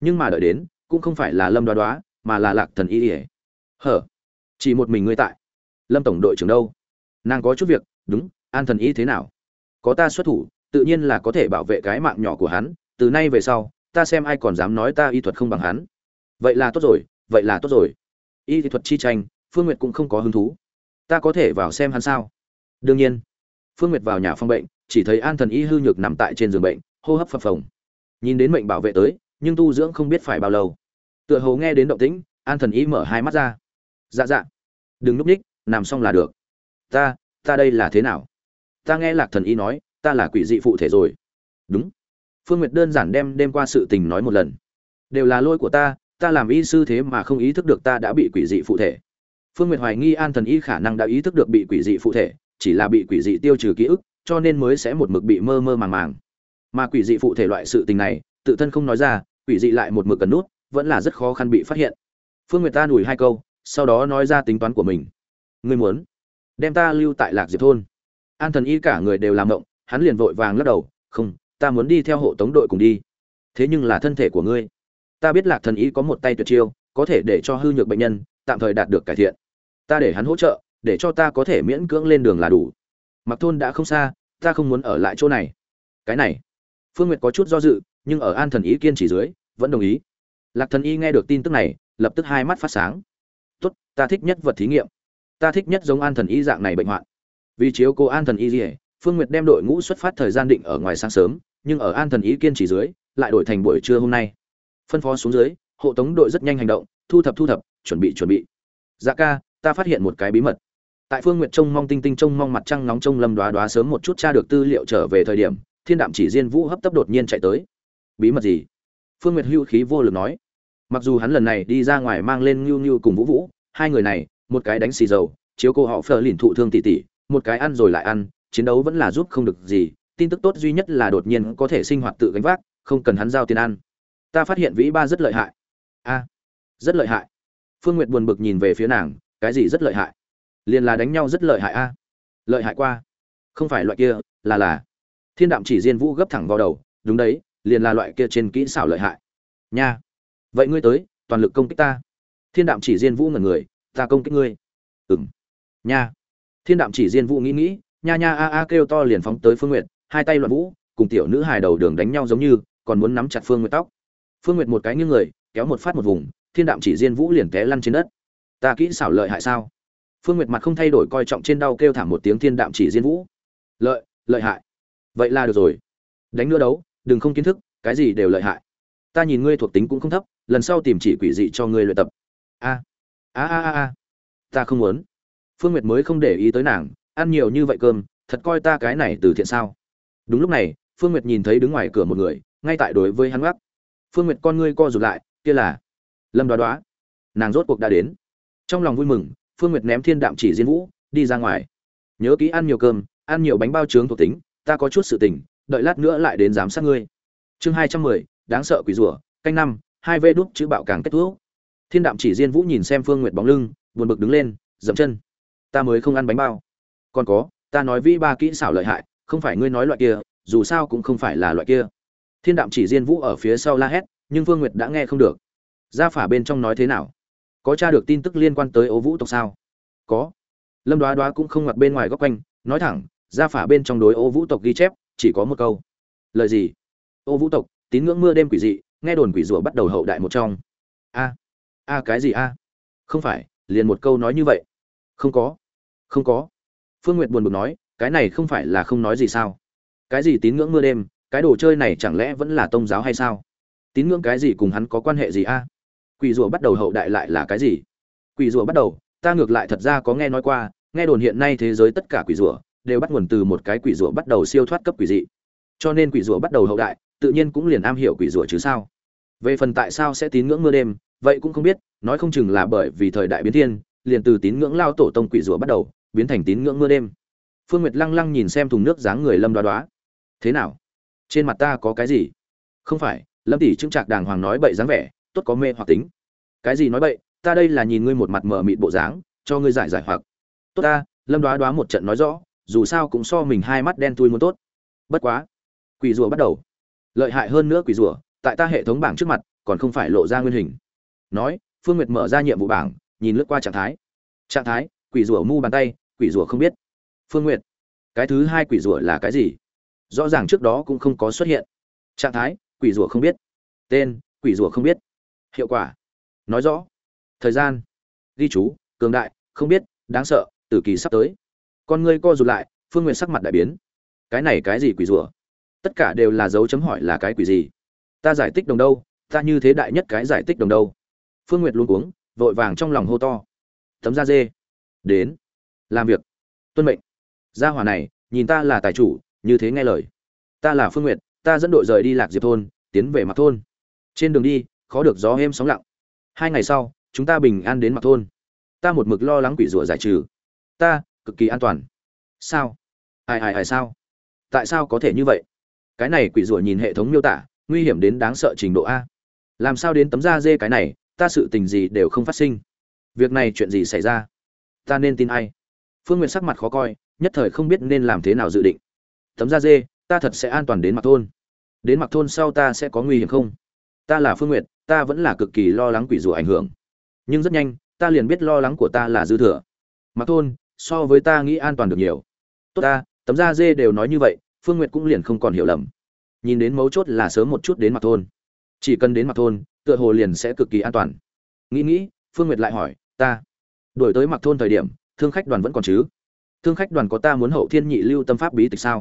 Speaker 1: Nhưng mà đợi đến, cũng không phải là lâm đoá đoá, mà là lạc thần y ỉa hở? Chỉ một mình ngươi tại? Lâm tổng đội trưởng đâu? Nàng có chút việc, đúng, an thần y thế nào? Có ta xuất thủ, tự nhiên là có thể bảo vệ cái mạng nhỏ của hắn, từ nay về sau, ta xem ai còn dám nói ta y thuật không bằng hắn. Vậy là tốt rồi, vậy là tốt rồi y thuật chi tranh, phương nguyệt cũng không có hứng thú. Ta có thể vào xem hắn sao? Đương nhiên. Phương nguyệt vào nhà phong bệnh, chỉ thấy an thần y hư nhược nằm tại trên giường bệnh, hô hấp phập phồng. Nhìn đến mệnh bảo vệ tới, nhưng tu dưỡng không biết phải bao lâu. Tựa hồ nghe đến động tĩnh, an thần y mở hai mắt ra. Dạ dạ. Đừng núp ních, nằm xong là được. Ta ta đây là thế nào? Ta nghe lạc thần y nói, ta là quỷ dị phụ thể rồi. Đúng. Phương nguyệt đơn giản đem đêm qua sự tình nói một lần. Đều là lôi của ta ta làm y sư thế mà không ý thức được ta đã bị quỷ dị phụ thể. Phương nguyệt hoài nghi an thần y khả năng đã ý thức được bị quỷ dị phụ thể, chỉ là bị quỷ dị tiêu trừ ký ức, cho nên mới sẽ một mực bị mơ mơ màng màng. Mà quỷ dị phụ thể loại sự tình này, tự thân không nói ra, quỷ dị lại một mực cần nút, vẫn là rất khó khăn bị phát hiện. Phương nguyệt ta đùi hai câu, sau đó nói ra tính toán của mình. Ngươi muốn đem ta lưu tại lạc diệp thôn. An thần y cả người đều làm động, hắn liền vội vàng lắc đầu, không, ta muốn đi theo hộ tống đội cùng đi. Thế nhưng là thân thể của ngươi ta biết lạc thần y có một tay tuyệt chiêu, có thể để cho hư nhược bệnh nhân tạm thời đạt được cải thiện. Ta để hắn hỗ trợ, để cho ta có thể miễn cưỡng lên đường là đủ. Mặc thôn đã không xa, ta không muốn ở lại chỗ này. Cái này, phương nguyệt có chút do dự, nhưng ở an thần ý kiên trì dưới, vẫn đồng ý. Lạc thần y nghe được tin tức này, lập tức hai mắt phát sáng. Tốt, ta thích nhất vật thí nghiệm. Ta thích nhất giống an thần y dạng này bệnh hoạn. Vì chiếu cô an thần y dỉa phương nguyệt đem đội ngũ xuất phát thời gian định ở ngoài sáng sớm, nhưng ở an thần y kiên trì dưới, lại đổi thành buổi trưa hôm nay phân phó xuống dưới, hộ tống đội rất nhanh hành động, thu thập thu thập, chuẩn bị chuẩn bị. Dạ ca, ta phát hiện một cái bí mật. Tại phương nguyệt trông mong tinh tinh trông mong mặt trăng nóng trông lâm đoá đoá sớm một chút tra được tư liệu trở về thời điểm, thiên đạm chỉ diên vũ hấp tấp đột nhiên chạy tới. Bí mật gì? Phương nguyệt hưu khí vô lực nói. Mặc dù hắn lần này đi ra ngoài mang lên ngưu ngưu cùng vũ vũ, hai người này, một cái đánh xì dầu, chiếu cô họ phờ lìn thụ thương tỉ tỉ một cái ăn rồi lại ăn, chiến đấu vẫn là giúp không được gì, tin tức tốt duy nhất là đột nhiên có thể sinh hoạt tự gánh vác, không cần hắn giao tiền ăn ta phát hiện vĩ ba rất lợi hại. A, rất lợi hại. Phương n g u y ệ t buồn bực nhìn về phía nàng, cái gì rất lợi hại? Liền là đánh nhau rất lợi hại a. Lợi hại qua. Không phải loại kia, là là. Thiên đạm chỉ diên vũ gấp thẳng vào đầu, đúng đấy, liền là loại kia trên kỹ xảo lợi hại. Nha. Vậy ngươi tới, toàn lực công kích ta. Thiên đạm chỉ diên vũ ngẩn người, ta công kích ngươi. Ừng nha. Thiên đạm chỉ diên vũ nghĩ nghĩ, nha nha a a kêu to liền phóng tới phương nguyệt, hai tay loạn vũ, cùng tiểu nữ hài đầu đường đánh nhau giống như, còn muốn nắm chặt phương nguyệt tóc phương nguyệt một cái nghiêng người, kéo một phát một vùng, thiên đạm chỉ diên vũ liền té lăn trên đất. Ta kỹ xảo lợi hại sao? Phương nguyệt mặt không thay đổi coi trọng trên đau kêu thảm một tiếng thiên đạm chỉ diên vũ. Lợi lợi hại. Vậy là được rồi. Đánh nữa đấu, đừng không kiến thức, cái gì đều lợi hại. Ta nhìn ngươi thuộc tính cũng không thấp, lần sau tìm chỉ quỷ dị cho ngươi luyện tập. A a a a. Ta không muốn. Phương nguyệt mới không để ý tới nàng, ăn nhiều như vậy cơm, thật coi ta cái này từ thiện sao. Đúng lúc này, phương nguyệt nhìn thấy đứng ngoài cửa một người, ngay tại đối với hắn gác phương nguyệt con ngươi co rụt lại, kia là. Lâm đoá đoá. Nàng rốt cuộc đã đến. Trong lòng vui mừng, phương nguyệt ném thiên đạm chỉ diên vũ, đi ra ngoài. Nhớ kỹ ăn nhiều cơm, ăn nhiều bánh bao trướng thuộc tính, ta có chút sự tình, đợi lát nữa lại đến giám sát ngươi. Chương hai trăm mười, đáng sợ quỷ rủa, canh năm, hai vê đúc chữ bạo càng kết thúc. Thiên đạm chỉ diên vũ nhìn xem phương nguyệt bóng lưng, buồn bực đứng lên, dậm chân. Ta mới không ăn bánh bao. Còn có, ta nói vĩ ba kỹ xảo lợi hại, không phải ngươi nói loại kia, dù sao cũng không phải là loại kia thiên đạm chỉ diên vũ ở phía sau la hét, nhưng vương nguyệt đã nghe không được. Gia phả bên trong nói thế nào? Có tra được tin tức liên quan tới ấu vũ tộc sao? Có. Lâm đoá đoá cũng không ngoặt bên ngoài góc quanh, nói thẳng, gia phả bên trong đối ô vũ tộc ghi chép, chỉ có một câu. Lời gì? Ô vũ tộc, tín ngưỡng mưa đêm quỷ dị, nghe đồn quỷ rủa bắt đầu hậu đại một trong. A. A cái gì a? Không phải, liền một câu nói như vậy. Không có. Không có. Phương n g u y ệ t buồn bực nói, cái này không phải là không nói gì sao? Cái gì tín ngưỡng mưa đêm? Cái đồ chơi này chẳng lẽ vẫn là tôn giáo hay sao? Tín ngưỡng cái gì cùng hắn có quan hệ gì a? Quỷ rùa bắt đầu hậu đại lại là cái gì? Quỷ rùa bắt đầu, ta ngược lại thật ra có nghe nói qua, nghe đồn hiện nay thế giới tất cả quỷ rùa đều bắt nguồn từ một cái quỷ rùa bắt đầu siêu thoát cấp quỷ dị. Cho nên quỷ rùa bắt đầu hậu đại, tự nhiên cũng liền am hiểu quỷ rùa chứ sao? Về phần tại sao sẽ tín ngưỡng mưa đêm, vậy cũng không biết, nói không chừng là bởi vì thời đại biến thiên, liền từ tín ngưỡng lao tổ tông quỷ rùa bắt đầu, biến thành tín ngưỡng mưa đêm. Phương nguyệt lăng lăng nhìn xem thùng nước dáng người lâm đoá đoá. Thế nào? Trên mặt ta có cái gì? Không phải, lâm tỷ trưng trạc đàng hoàng nói bậy dáng vẻ, tốt có mê hoặc tính. Cái gì nói bậy? Ta đây là nhìn ngươi một mặt mờ mịt bộ dáng, cho ngươi giải giải hoặc. Tốt ta, lâm đoá đoá một trận nói rõ, dù sao cũng so mình hai mắt đen thui muốn tốt. Bất quá, quỷ rùa bắt đầu. Lợi hại hơn nữa quỷ rùa, tại ta hệ thống bảng trước mặt, còn không phải lộ ra nguyên hình. Nói, phương nguyệt mở ra nhiệm vụ bảng, nhìn lướt qua trạng thái. Trạng thái, quỷ rùa mu bàn tay, quỷ rùa không biết. Phương nguyệt, cái thứ hai quỷ rùa là cái gì? Rõ ràng trước đó cũng không có xuất hiện. Trạng thái quỷ rùa không biết. Tên quỷ rùa không biết. Hiệu quả nói rõ. Thời gian ghi chú cường đại không biết đáng sợ tử kỳ sắp tới. Con ngươi co rụt lại phương n g u y ệ t sắc mặt đại biến. Cái này cái gì quỷ rùa? Tất cả đều là dấu chấm hỏi là cái quỷ gì? Ta giải tích đồng đâu ta như thế đại nhất cái giải tích đồng đâu. Phương n g u y ệ t luôn uống, vội vàng trong lòng hô to. Tấm da dê. Đến. Làm việc. Tuân mệnh. Gia hỏa này nhìn ta là tài chủ như thế nghe lời. Ta là phương n g u y ệ t ta dẫn đội rời đi lạc diệp thôn, tiến về mặt thôn. Trên đường đi, khó được gió êm sóng lặng. Hai ngày sau, chúng ta bình an đến mặt thôn. Ta một mực lo lắng quỷ rủa giải trừ. Ta, cực kỳ an toàn. Sao? Ai ai ai sao? Tại sao có thể như vậy? Cái này quỷ rủa nhìn hệ thống miêu tả, nguy hiểm đến đáng sợ trình độ a. Làm sao đến tấm da dê cái này, ta sự tình gì đều không phát sinh. Việc này chuyện gì xảy ra? Ta nên tin ai? Phương n sắc mặt khó coi, nhất thời không biết nên làm thế nào dự định tấm da dê, ta thật sẽ an toàn đến mặc thôn. Đến mặc thôn sau ta sẽ có nguy hiểm không? Ta là phương n ta vẫn là cực kỳ lo lắng quỷ rủa ảnh hưởng. Nhưng rất nhanh, ta liền biết lo lắng của ta là dư thừa. Mặc thôn, so với ta nghĩ an toàn được nhiều. Tốt ta, tấm da dê đều nói như vậy, phương n g u y ệ t cũng liền không còn hiểu lầm. Nhìn đến mấu chốt là sớm một chút đến mặt thôn. Chỉ cần đến mặt thôn, tựa hồ liền sẽ cực kỳ an toàn. Nghĩ nghĩ, phương n g u y ệ t lại hỏi, ta đổi tới mặt thôn thời điểm, thương khách đoàn vẫn còn chứ? Thương khách đoàn có ta muốn hậu thiên nhị lưu tâm pháp bí tịch sao?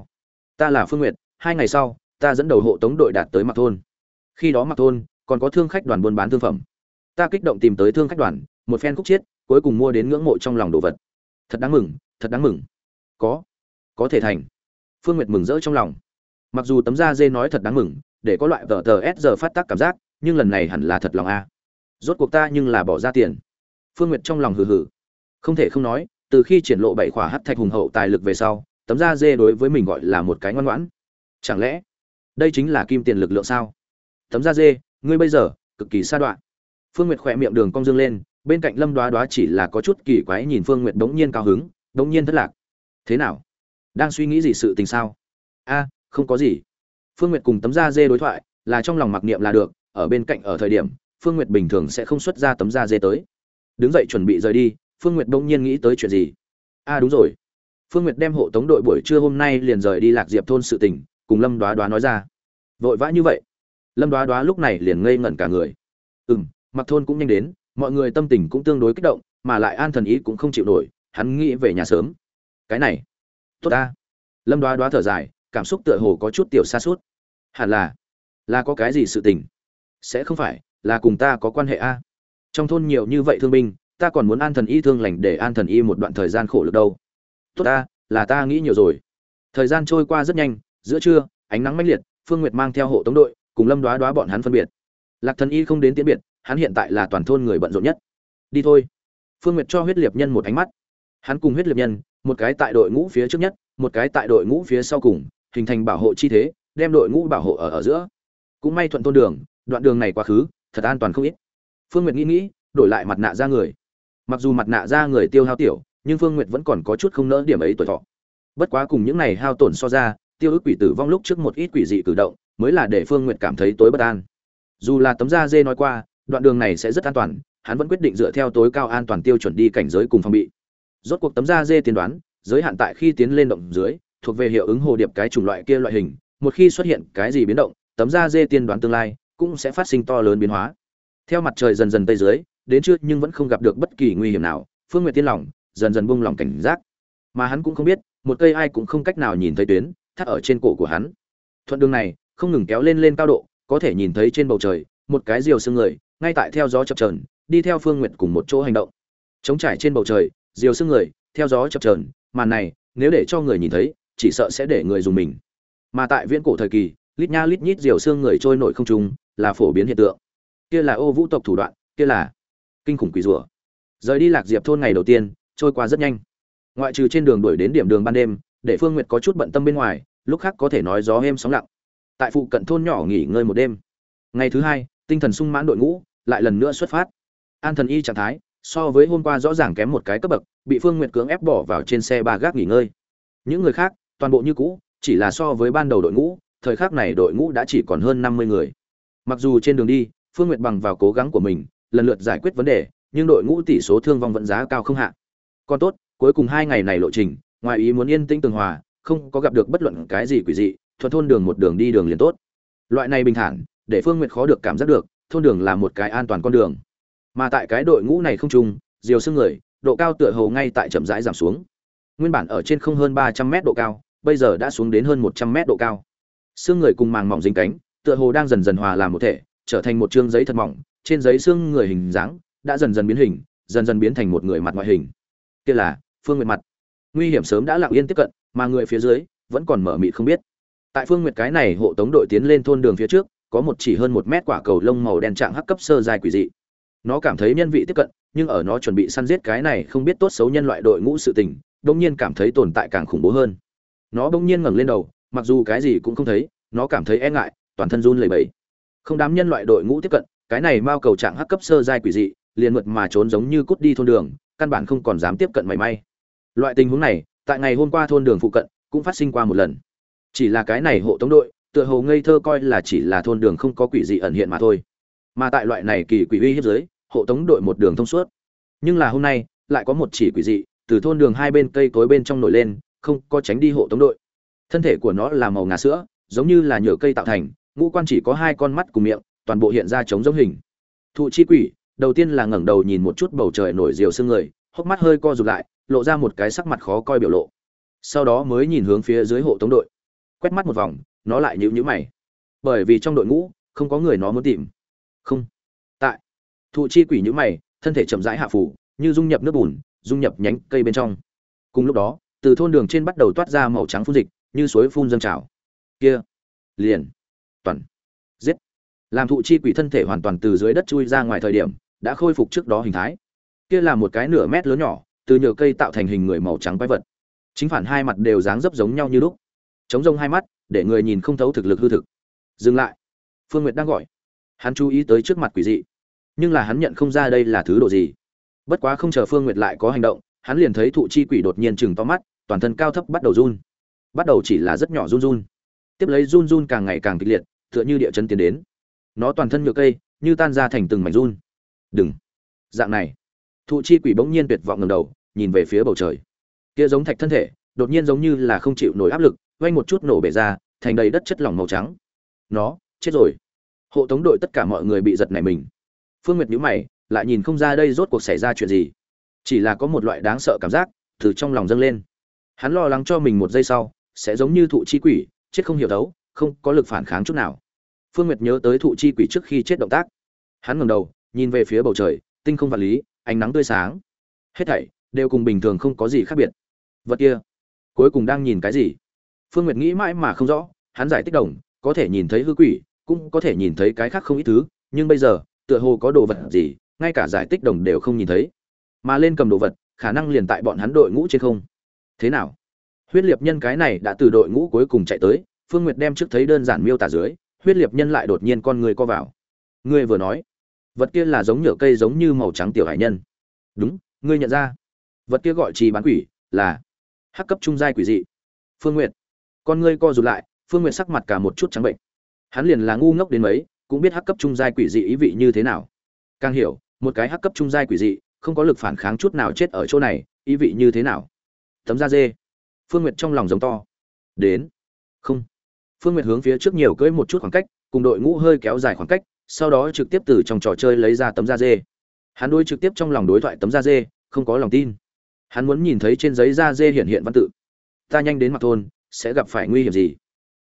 Speaker 1: Ta là phương n g u y ệ t hai ngày sau, ta dẫn đầu hộ tống đội đạt tới mặt thôn. Khi đó mặt thôn còn có thương khách đoàn buôn bán thương phẩm. Ta kích động tìm tới thương khách đoàn, một phen khúc chiết, cuối cùng mua đến ngưỡng mộ trong lòng đồ vật. Thật đáng mừng, thật đáng mừng. Có có thể thành. Phương nguyệt mừng rỡ trong lòng. Mặc dù tấm da dê nói thật đáng mừng, để có loại tờ tờ s giờ phát tác cảm giác, nhưng lần này hẳn là thật lòng a. Rốt cuộc ta nhưng là bỏ ra tiền. Phương nguyệt trong lòng hừ hừ. Không thể không nói, từ khi triển lộ bảy khỏa hát thạch hùng hậu tài lực về sau tấm da dê đối với mình gọi là một cái ngoan ngoãn. Chẳng lẽ đây chính là kim tiền lực lượng sao? Tấm da dê, ngươi bây giờ, cực kỳ xa đoạn. Phương nguyệt khỏe miệng đường cong dương lên, bên cạnh lâm đoá đoá chỉ là có chút kỳ quái nhìn phương n g u y ệ t bỗng nhiên cao hứng bỗng nhiên thất lạc. Thế nào? Đang suy nghĩ gì sự tình sao? A, không có gì. Phương n g u y ệ t cùng tấm da dê đối thoại, là trong lòng mặc niệm là được, ở bên cạnh ở thời điểm, phương n g u y ệ t bình thường sẽ không xuất ra tấm da dê tới. Đứng dậy chuẩn bị rời đi, phương n g u y ệ t bỗng nhiên nghĩ tới chuyện gì? A, đúng rồi phương Nguyệt đem hộ tống đội buổi trưa hôm nay liền rời đi lạc diệp thôn sự tình cùng lâm đoá đoá nói ra. Vội vã như vậy? Lâm đoá đoá lúc này liền ngây ngẩn cả người. Ừm, m mặc thôn cũng nhanh đến mọi người tâm tình cũng tương đối kích động mà lại an thần ý cũng không chịu nổi hắn nghĩ về nhà sớm. Cái này tốt ta. Lâm đoá đoá thở dài cảm xúc tựa hồ có chút tiểu xa suốt hẳn là là có cái gì sự tình? Sẽ không phải là cùng ta có quan hệ a. Trong thôn nhiều như vậy thương binh ta còn muốn an thần y thương lành để an thần y một đoạn thời gian khổ lực đâu tốt ta, là ta nghĩ nhiều rồi. Thời gian trôi qua rất nhanh, giữa trưa, ánh nắng mãnh liệt, phương nguyệt mang theo hộ tống đội, cùng lâm đoá đoá bọn hắn phân biệt. Lạc thần y không đến tiễn biệt, hắn hiện tại là toàn thôn người bận rộn nhất. Đi thôi. Phương nguyệt cho huyết liệt nhân một ánh mắt. Hắn cùng huyết liệt nhân, một cái tại đội ngũ phía trước nhất, một cái tại đội ngũ phía sau cùng, hình thành bảo hộ chi thế, đem đội ngũ bảo hộ ở ở giữa. Cũng may thuận thôn đường, đoạn đường này quá khứ, thật an toàn không ít. Phương nguyệt nghĩ nghĩ, đổi lại mặt nạ ra người. Mặc dù mặt nạ ra người tiêu hao tiểu nhưng phương nguyệt vẫn còn có chút không nỡ điểm ấy tuổi thọ. Bất quá cùng những này hao tổn so ra, tiêu ức quỷ tử vong lúc trước một ít quỷ dị cử động, mới là để phương nguyệt cảm thấy tối bất an. Dù là tấm da dê nói qua, đoạn đường này sẽ rất an toàn, hắn vẫn quyết định dựa theo tối cao an toàn tiêu chuẩn đi cảnh giới cùng phòng bị. Rốt cuộc tấm da dê tiên đoán, giới hạn tại khi tiến lên động dưới, thuộc về hiệu ứng hồ điệp cái chủng loại kia loại hình, một khi xuất hiện cái gì biến động, tấm da dê tiên đoán tương lai cũng sẽ phát sinh to lớn biến hóa. Theo mặt trời dần dần tây dưới, đến trước nhưng vẫn không gặp được bất kỳ nguy hiểm nào, phương nguyệt tiên lòng dần dần buông lỏng cảnh giác. Mà hắn cũng không biết, một cây ai cũng không cách nào nhìn thấy tuyến, thắt ở trên cổ của hắn. Thuận đường này, không ngừng kéo lên lên cao độ, có thể nhìn thấy trên bầu trời, một cái diều xương người, ngay tại theo gió chập trờn đi theo phương nguyện cùng một chỗ hành động. Chống trải trên bầu trời, diều xương người, theo gió chập trờn màn này, nếu để cho người nhìn thấy, chỉ sợ sẽ để người dùng mình. Mà tại viễn cổ thời kỳ, lít nha lít nhít diều xương người trôi nổi không trung, là phổ biến hiện tượng. Kia là ô vũ tộc thủ đoạn, kia là kinh khủng quỷ rủa. Rời đi lạc diệp thôn ngày đầu tiên trôi qua rất nhanh. Ngoại trừ trên đường đuổi đến điểm đường ban đêm, để phương nguyệt có chút bận tâm bên ngoài, lúc khác có thể nói gió êm sóng lặng. Tại phụ cận thôn nhỏ nghỉ ngơi một đêm. Ngày thứ hai, tinh thần sung mãn đội ngũ, lại lần nữa xuất phát. An thần y trạng thái, so với hôm qua rõ ràng kém một cái cấp bậc, bị phương nguyệt cưỡng ép bỏ vào trên xe ba gác nghỉ ngơi. Những người khác, toàn bộ như cũ, chỉ là so với ban đầu đội ngũ, thời khắc này đội ngũ đã chỉ còn hơn năm mươi người. Mặc dù trên đường đi, phương nguyệt bằng vào cố gắng của mình, lần lượt giải quyết vấn đề, nhưng đội ngũ tỷ số thương vong vẫn giá cao không hạ còn tốt cuối cùng hai ngày này lộ trình ngoài ý muốn yên tĩnh tường hòa không có gặp được bất luận cái gì quỷ dị thuận thôn đường một đường đi đường liền tốt. Loại này bình thản để phương nguyệt khó được cảm giác được thôn đường là một cái an toàn con đường. Mà tại cái đội ngũ này không trùng, diều xương người độ cao tựa hồ ngay tại chậm rãi giảm xuống. Nguyên bản ở trên không hơn ba trăm mét độ cao bây giờ đã xuống đến hơn một trăm mét độ cao. Xương người cùng màng mỏng dính cánh tựa hồ đang dần dần hòa làm một thể trở thành một chương giấy thật mỏng trên giấy xương người hình dáng đã dần dần biến hình dần dần biến thành một người mặt ngoại hình kia là, phương nguyệt mặt. Nguy hiểm sớm đã lặng yên tiếp cận, mà người phía dưới vẫn còn mở mịt không biết. Tại phương nguyệt cái này hộ tống đội tiến lên thôn đường phía trước, có một chỉ hơn một mét quả cầu lông màu đen trạng hắc cấp sơ dài quỷ dị. Nó cảm thấy nhân vị tiếp cận, nhưng ở nó chuẩn bị săn giết cái này không biết tốt xấu nhân loại đội ngũ sự tình đông nhiên cảm thấy tồn tại càng khủng bố hơn. Nó bỗng nhiên ngẩng lên đầu, mặc dù cái gì cũng không thấy, nó cảm thấy e ngại, toàn thân run lẩy bẩy. Không đám nhân loại đội ngũ tiếp cận, cái này mao cầu trạng hắc cấp sơ giai quỷ dị, liền mượt mà trốn giống như cút đi thôn đường căn bản không còn dám tiếp cận mảy may. Loại tình huống này, tại ngày hôm qua thôn đường phụ cận, cũng phát sinh qua một lần. Chỉ là cái này hộ tống đội, tựa hồ ngây thơ coi là chỉ là thôn đường không có quỷ dị ẩn hiện mà thôi. Mà tại loại này kỳ quỷ uy hiếp dưới, hộ tống đội một đường thông suốt. Nhưng là hôm nay, lại có một chỉ quỷ dị, từ thôn đường hai bên cây cối bên trong nổi lên, không có tránh đi hộ tống đội. Thân thể của nó là màu ngà sữa, giống như là nhựa cây tạo thành, ngũ quan chỉ có hai con mắt cùng miệng, toàn bộ hiện ra trống giống hình. Thụ chi quỷ đầu tiên là ngẩng đầu nhìn một chút bầu trời nổi diều sương người, hốc mắt hơi co rụt lại, lộ ra một cái sắc mặt khó coi biểu lộ. Sau đó mới nhìn hướng phía dưới hộ tống đội. Quét mắt một vòng, nó lại nhíu nhíu mày. Bởi vì trong đội ngũ, không có người nó muốn tìm. Không. Tại. Thụ chi quỷ nhíu mày, thân thể chậm rãi hạ phủ, như dung nhập nước bùn, dung nhập nhánh cây bên trong. Cùng lúc đó, từ thôn đường trên bắt đầu toát ra màu trắng phun dịch, như suối phun dâng trào. Kia. Liền. Toàn. Giết. Làm thụ chi quỷ thân thể hoàn toàn từ dưới đất chui ra ngoài thời điểm đã khôi phục trước đó hình thái. Kia là một cái nửa mét lớn nhỏ, từ nhựa cây tạo thành hình người màu trắng quái vật. Chính phản hai mặt đều dáng dấp giống nhau như lúc. Chống rông hai mắt, để người nhìn không thấu thực lực hư thực. Dừng lại. Phương nguyệt đang gọi. Hắn chú ý tới trước mặt quỷ dị. Nhưng là hắn nhận không ra đây là thứ đồ gì. Bất quá không chờ phương nguyệt lại có hành động, hắn liền thấy thụ chi quỷ đột nhiên chừng to mắt, toàn thân cao thấp bắt đầu run. Bắt đầu chỉ là rất nhỏ run run. Tiếp lấy run run càng ngày càng kịch liệt, tựa như địa chấn tiến đến. Nó toàn thân nhựa cây, như tan ra thành từng mảnh run đừng. Dạng này. Thụ chi quỷ bỗng nhiên tuyệt vọng ngầm đầu, nhìn về phía bầu trời. Kia giống thạch thân thể, đột nhiên giống như là không chịu nổi áp lực vanh một chút nổ bể ra, thành đầy đất chất lỏng màu trắng. Nó, chết rồi. Hộ tống đội tất cả mọi người bị giật này mình. Phương nguyệt nhíu mày, lại nhìn không ra đây rốt cuộc xảy ra chuyện gì. Chỉ là có một loại đáng sợ cảm giác từ trong lòng dâng lên. Hắn lo lắng cho mình một giây sau, sẽ giống như thụ chi quỷ, chết không hiểu đấu không có lực phản kháng chút nào. Phương nguyệt nhớ tới thụ chi quỷ trước khi chết động tác. Hắn ngẩng đầu nhìn về phía bầu trời, tinh không vật lý, ánh nắng tươi sáng. Hết thảy đều cùng bình thường không có gì khác biệt. Vật kia cuối cùng đang nhìn cái gì? Phương nguyệt nghĩ mãi mà không rõ, hắn giải thích đồng, có thể nhìn thấy hư quỷ, cũng có thể nhìn thấy cái khác không ít thứ, nhưng bây giờ, tựa hồ có đồ vật gì, ngay cả giải tích đồng đều không nhìn thấy. Mà lên cầm đồ vật, khả năng liền tại bọn hắn đội ngũ trên không. Thế nào? Huyết liệt nhân cái này đã từ đội ngũ cuối cùng chạy tới, phương nguyệt đem trước thấy đơn giản miêu tả dưới, huyết liệt nhân lại đột nhiên con người co vào. Ngươi vừa nói vật kia là giống nhựa cây giống như màu trắng tiểu hải nhân. Đúng, ngươi nhận ra. Vật kia gọi trì bán quỷ, là hắc cấp trung giai quỷ dị. Phương nguyệt. Con ngươi co rụt lại, phương nguyệt sắc mặt cả một chút trắng bệnh. Hắn liền là ngu ngốc đến mấy, cũng biết hắc cấp trung giai quỷ dị ý vị như thế nào. Càng hiểu, một cái hắc cấp trung giai quỷ dị, không có lực phản kháng chút nào chết ở chỗ này, ý vị như thế nào? Tấm da dê. Phương nguyệt trong lòng giống to. Đến. Không. Phương nguyệt hướng phía trước nhiều cưỡi một chút khoảng cách, cùng đội ngũ hơi kéo dài khoảng cách sau đó trực tiếp từ trong trò chơi lấy ra tấm da dê. Hắn đối trực tiếp trong lòng đối thoại tấm da dê, không có lòng tin. Hắn muốn nhìn thấy trên giấy da dê hiện hiện văn tự. Ta nhanh đến mặt thôn, sẽ gặp phải nguy hiểm gì?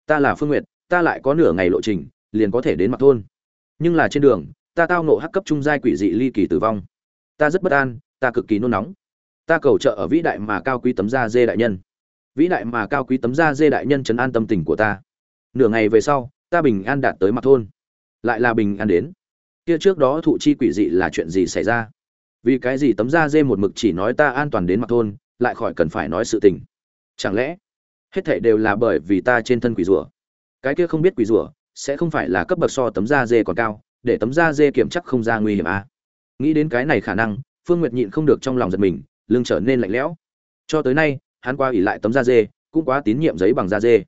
Speaker 1: Ta là phương nguyệt, ta lại có nửa ngày lộ trình, liền có thể đến mặt thôn. Nhưng là trên đường, ta tao nộ hắc cấp trung giai quỷ dị ly kỳ tử vong. Ta rất bất an, ta cực kỳ nôn nóng. Ta cầu trợ ở vĩ đại mà cao quý tấm da dê đại nhân. Vĩ đại mà cao quý tấm da dê đại nhân chấn an tâm tình của ta. Nửa ngày về sau, ta bình an đạt tới mặt thôn lại là bình an đến. Kia trước đó thụ chi quỷ dị là chuyện gì xảy ra? Vì cái gì tấm da dê một mực chỉ nói ta an toàn đến mặt thôn, lại khỏi cần phải nói sự tình? Chẳng lẽ hết thảy đều là bởi vì ta trên thân quỷ rùa? Cái kia không biết quỷ rùa sẽ không phải là cấp bậc so tấm da dê còn cao, để tấm da dê kiểm chắc không ra nguy hiểm à. nghĩ đến cái này khả năng, phương nguyệt nhịn không được trong lòng giật mình, lưng trở nên lạnh lẽo. Cho tới nay, hắn qua ỉ lại tấm da dê, cũng quá tín nhiệm giấy bằng da dê.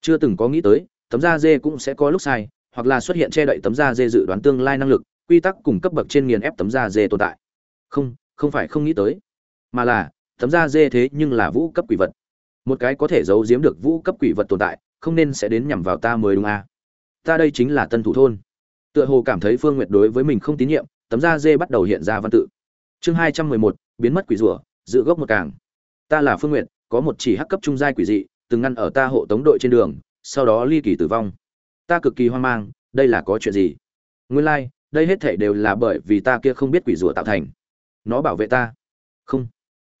Speaker 1: Chưa từng có nghĩ tới, tấm da dê cũng sẽ có lúc sai hoặc là xuất hiện che đậy tấm da dê dự đoán tương lai năng lực, quy tắc cùng cấp bậc trên nghiền ép tấm da dê tồn tại. Không không phải không nghĩ tới, mà là, tấm da dê thế nhưng là vũ cấp quỷ vật. Một cái có thể giấu giếm được vũ cấp quỷ vật tồn tại, không nên sẽ đến nhằm vào ta mới đúng à. ta đây chính là tân thủ thôn. Tựa hồ cảm thấy phương nguyệt đối với mình không tín nhiệm, tấm da dê bắt đầu hiện ra văn tự. Chương hai trăm mười một, biến mất quỷ rủa giữ gốc một càng. Ta là phương nguyệt, có một chỉ hắc cấp trung giai quỷ dị, từng ngăn ở ta hộ tống đội trên đường, sau đó ly kỳ tử vong ta cực kỳ hoang mang đây là có chuyện gì? Nguyên lai、like, đây hết thể đều là bởi vì ta kia không biết quỷ rùa tạo thành. Nó bảo vệ ta. Không.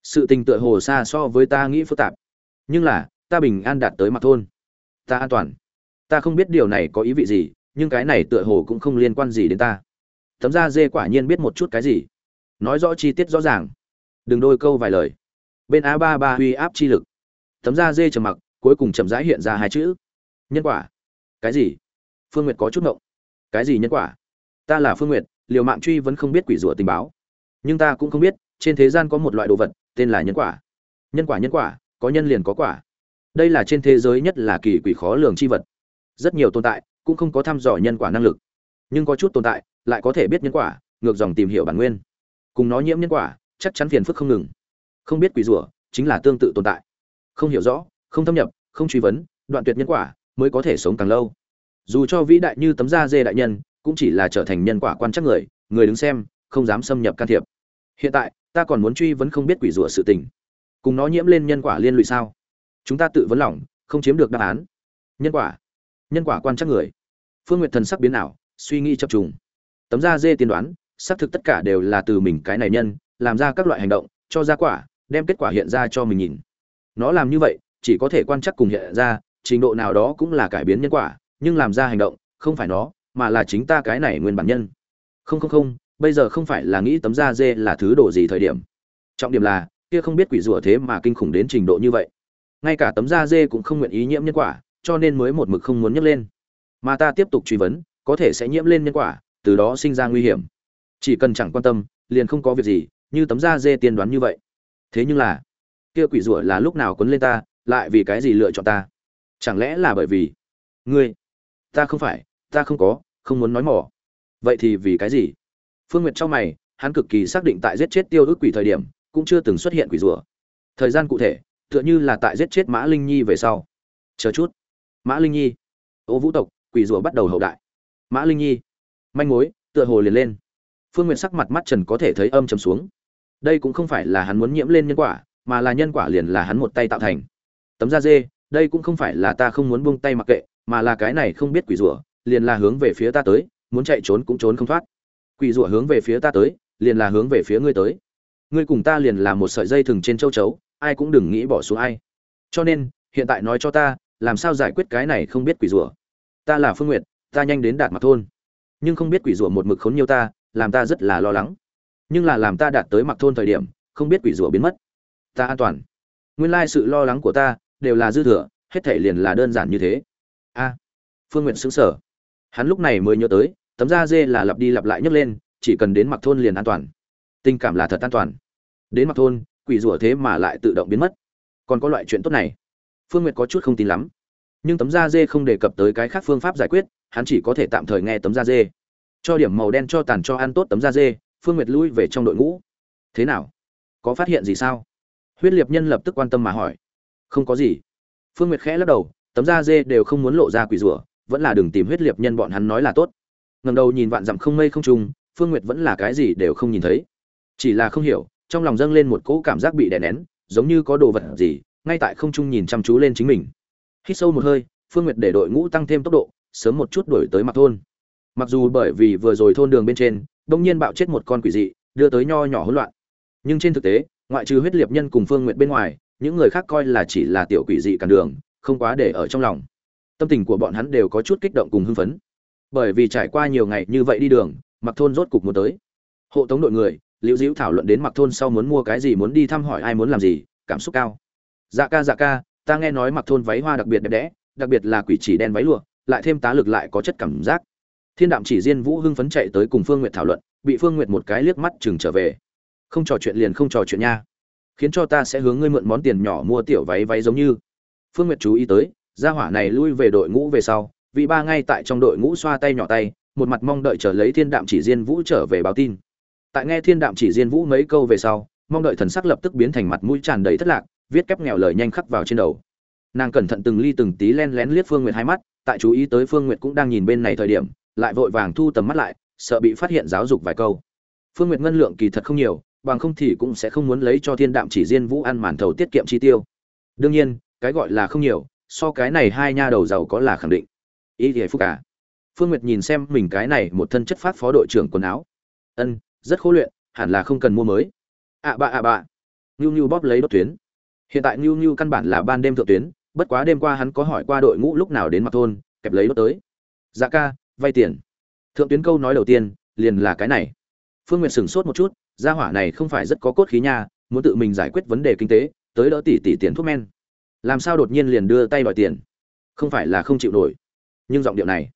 Speaker 1: Sự tình tựa hồ xa so với ta nghĩ phức tạp. Nhưng là ta bình an đạt tới mặt thôn. Ta an toàn. Ta không biết điều này có ý vị gì nhưng cái này tựa hồ cũng không liên quan gì đến ta. Tấm da dê quả nhiên biết một chút cái gì. Nói rõ chi tiết rõ ràng. Đừng đôi câu vài lời. Bên a ba ba Huy áp chi lực. Tấm da dê trầm mặc cuối cùng chậm rãi hiện ra hai chữ. Nhân quả cái gì? Phương nguyệt có chút ngộng. Cái gì nhân quả? Ta là phương nguyệt, liều mạng truy vẫn không biết quỷ rủa tình báo. Nhưng ta cũng không biết, trên thế gian có một loại đồ vật, tên là nhân quả. Nhân quả nhân quả, có nhân liền có quả. Đây là trên thế giới nhất là kỳ quỷ khó lường chi vật. Rất nhiều tồn tại cũng không có thăm dò nhân quả năng lực. Nhưng có chút tồn tại lại có thể biết nhân quả, ngược dòng tìm hiểu bản nguyên. Cùng nó nhiễm nhân quả, chắc chắn phiền phức không ngừng. Không biết quỷ rủa chính là tương tự tồn tại. Không hiểu rõ, không thâm nhập, không truy vấn, đoạn tuyệt nhân quả mới có thể sống càng lâu. Dù cho vĩ đại như tấm da dê đại nhân, cũng chỉ là trở thành nhân quả quan chắc người người đứng xem, không dám xâm nhập can thiệp. Hiện tại, ta còn muốn truy vấn không biết quỷ rủa sự tình. Cùng nó nhiễm lên nhân quả liên lụy sao? Chúng ta tự vấn lòng, không chiếm được đáp án. Nhân quả. Nhân quả quan chắc người. Phương nguyệt thần sắc biến ảo, suy nghĩ chập trùng. Tấm da dê tiên đoán, xác thực tất cả đều là từ mình cái này nhân, làm ra các loại hành động, cho ra quả, đem kết quả hiện ra cho mình nhìn. Nó làm như vậy, chỉ có thể quan chắc cùng hiện ra trình độ nào đó cũng là cải biến nhân quả, nhưng làm ra hành động, không phải nó, mà là chính ta cái này nguyên bản nhân. Không không không, bây giờ không phải là nghĩ tấm da dê là thứ đồ gì thời điểm. Trọng điểm là, kia không biết quỷ rủa thế mà kinh khủng đến trình độ như vậy. Ngay cả tấm da dê cũng không nguyện ý nhiễm nhân quả, cho nên mới một mực không muốn nhấc lên. Mà ta tiếp tục truy vấn, có thể sẽ nhiễm lên nhân quả, từ đó sinh ra nguy hiểm. Chỉ cần chẳng quan tâm, liền không có việc gì, như tấm da dê tiên đoán như vậy. Thế nhưng là, kia quỷ rủa là lúc nào quấn lên ta, lại vì cái gì lựa chọn ta? Chẳng lẽ là bởi vì ngươi? Ta không phải, ta không có, không muốn nói mỏ. Vậy thì vì cái gì? Phương nguyệt trong mày, hắn cực kỳ xác định tại giết chết tiêu ước quỷ thời điểm, cũng chưa từng xuất hiện quỷ rùa. Thời gian cụ thể, tựa như là tại giết chết mã linh nhi về sau. Chờ chút. Mã linh nhi. Ô vũ tộc, quỷ rùa bắt đầu hậu đại. Mã linh nhi. Manh mối, tựa hồ liền lên. Phương nguyện sắc mặt mắt trần có thể thấy âm trầm xuống. Đây cũng không phải là hắn muốn nhiễm lên nhân quả, mà là nhân quả liền là hắn một tay tạo thành. Tấm da dê đây cũng không phải là ta không muốn buông tay mặc kệ, mà là cái này không biết quỷ rủa, liền là hướng về phía ta tới, muốn chạy trốn cũng trốn không thoát. Quỷ rủa hướng về phía ta tới, liền là hướng về phía ngươi tới. Ngươi cùng ta liền là một sợi dây thừng trên châu chấu, ai cũng đừng nghĩ bỏ xuống ai. Cho nên, hiện tại nói cho ta, làm sao giải quyết cái này không biết quỷ rủa? Ta là phương nguyệt, ta nhanh đến đạt mặt thôn. Nhưng không biết quỷ rủa một mực khốn nhiều ta, làm ta rất là lo lắng. Nhưng là làm ta đạt tới mặt thôn thời điểm, không biết quỷ rủa biến mất. Ta an toàn. Nguyên lai sự lo lắng của ta đều là dư thừa, hết thể liền là đơn giản như thế. A, phương nguyện xứng sở hắn lúc này mới nhớ tới, tấm da dê là lặp đi lặp lại nhấc lên, chỉ cần đến mặc thôn liền an toàn. Tình cảm là thật an toàn. Đến mặc thôn, quỷ rủa thế mà lại tự động biến mất. Còn có loại chuyện tốt này. Phương nguyệt có chút không tin lắm. Nhưng tấm da dê không đề cập tới cái khác phương pháp giải quyết, hắn chỉ có thể tạm thời nghe tấm da dê. Cho điểm màu đen cho tàn cho ăn tốt tấm da dê, phương nguyệt lui về trong đội ngũ. Thế nào? Có phát hiện gì sao? Huyết liệt nhân lập tức quan tâm mà hỏi không có gì. Phương nguyệt khẽ lắc đầu, tấm da dê đều không muốn lộ ra quỷ rủa, vẫn là đừng tìm huyết liệt nhân bọn hắn nói là tốt. Ngầm đầu nhìn vạn dặm không mây không trùng phương nguyệt vẫn là cái gì đều không nhìn thấy. Chỉ là không hiểu, trong lòng dâng lên một cỗ cảm giác bị đè nén, giống như có đồ vật gì, ngay tại không trung nhìn chăm chú lên chính mình. Hít sâu một hơi, phương nguyệt để đội ngũ tăng thêm tốc độ, sớm một chút đổi tới mặt thôn. Mặc dù bởi vì vừa rồi thôn đường bên trên, bỗng nhiên bạo chết một con quỷ dị, đưa tới nho nhỏ hỗn loạn. Nhưng trên thực tế, ngoại trừ huyết liệt nhân cùng phương nguyệt bên ngoài những người khác coi là chỉ là tiểu quỷ dị cản đường, không quá để ở trong lòng. Tâm tình của bọn hắn đều có chút kích động cùng hưng phấn. Bởi vì trải qua nhiều ngày như vậy đi đường mặc thôn rốt cục muốn tới. Hộ tống đội người, liễu diễu thảo luận đến mặc thôn sau muốn mua cái gì, muốn đi thăm hỏi ai, muốn làm gì, cảm xúc cao. Dạ ca dạ ca, ta nghe nói mặc thôn váy hoa đặc biệt đẹp đẽ, đặc biệt là quỷ chỉ đen váy lụa, lại thêm tá lực lại có chất cảm giác. Thiên đạm chỉ diên vũ hưng phấn chạy tới cùng phương nguyệt thảo luận, bị phương nguyệt một cái liếc mắt chừng trở về. Không trò chuyện liền không trò chuyện nha khiến cho ta sẽ hướng ngươi mượn món tiền nhỏ mua tiểu váy váy giống như. Phương nguyệt chú ý tới, gia hỏa này lui về đội ngũ về sau, vị ba ngay tại trong đội ngũ xoa tay nhỏ tay, một mặt mong đợi chờ lấy thiên đạm chỉ diên vũ trở về báo tin. Tại nghe thiên đạm chỉ diên vũ mấy câu về sau, mong đợi thần sắc lập tức biến thành mặt mũi tràn đầy thất lạc, viết kép nghèo lời nhanh khắc vào trên đầu. Nàng cẩn thận từng ly từng tí len lén liếc phương nguyệt hai mắt, tại chú ý tới phương nguyệt cũng đang nhìn bên này thời điểm, lại vội vàng thu tầm mắt lại, sợ bị phát hiện giáo dục vài câu. Phương nguyệt ngân lượng kỳ thật không nhiều bằng không thì cũng sẽ không muốn lấy cho thiên đạm chỉ diên vũ ăn màn thầu tiết kiệm chi tiêu. Đương nhiên, cái gọi là không nhiều, so cái này hai nha đầu giàu có là khẳng định. Ý thì phúc cả à. phương nguyệt nhìn xem mình cái này một thân chất phát phó đội trưởng quần áo. Ân, rất khô luyện, hẳn là không cần mua mới. À ạ bạ ạ à bạ ngưu ngưu bóp lấy đốt tuyến. Hiện tại ngưu ngưu căn bản là ban đêm thượng tuyến, bất quá đêm qua hắn có hỏi qua đội ngũ lúc nào đến mặt thôn, kẹp lấy đốt tới. Dạ ca, vay tiền. Thượng tuyến câu nói đầu tiên, liền là cái này. Phương nguyệt sửng sốt một chút gia hỏa này không phải rất có cốt khí nha, muốn tự mình giải quyết vấn đề kinh tế, tới đỡ tỷ tỷ tiền thuốc men. Làm sao đột nhiên liền đưa tay đòi tiền? Không phải là không chịu nổi. Nhưng giọng điệu này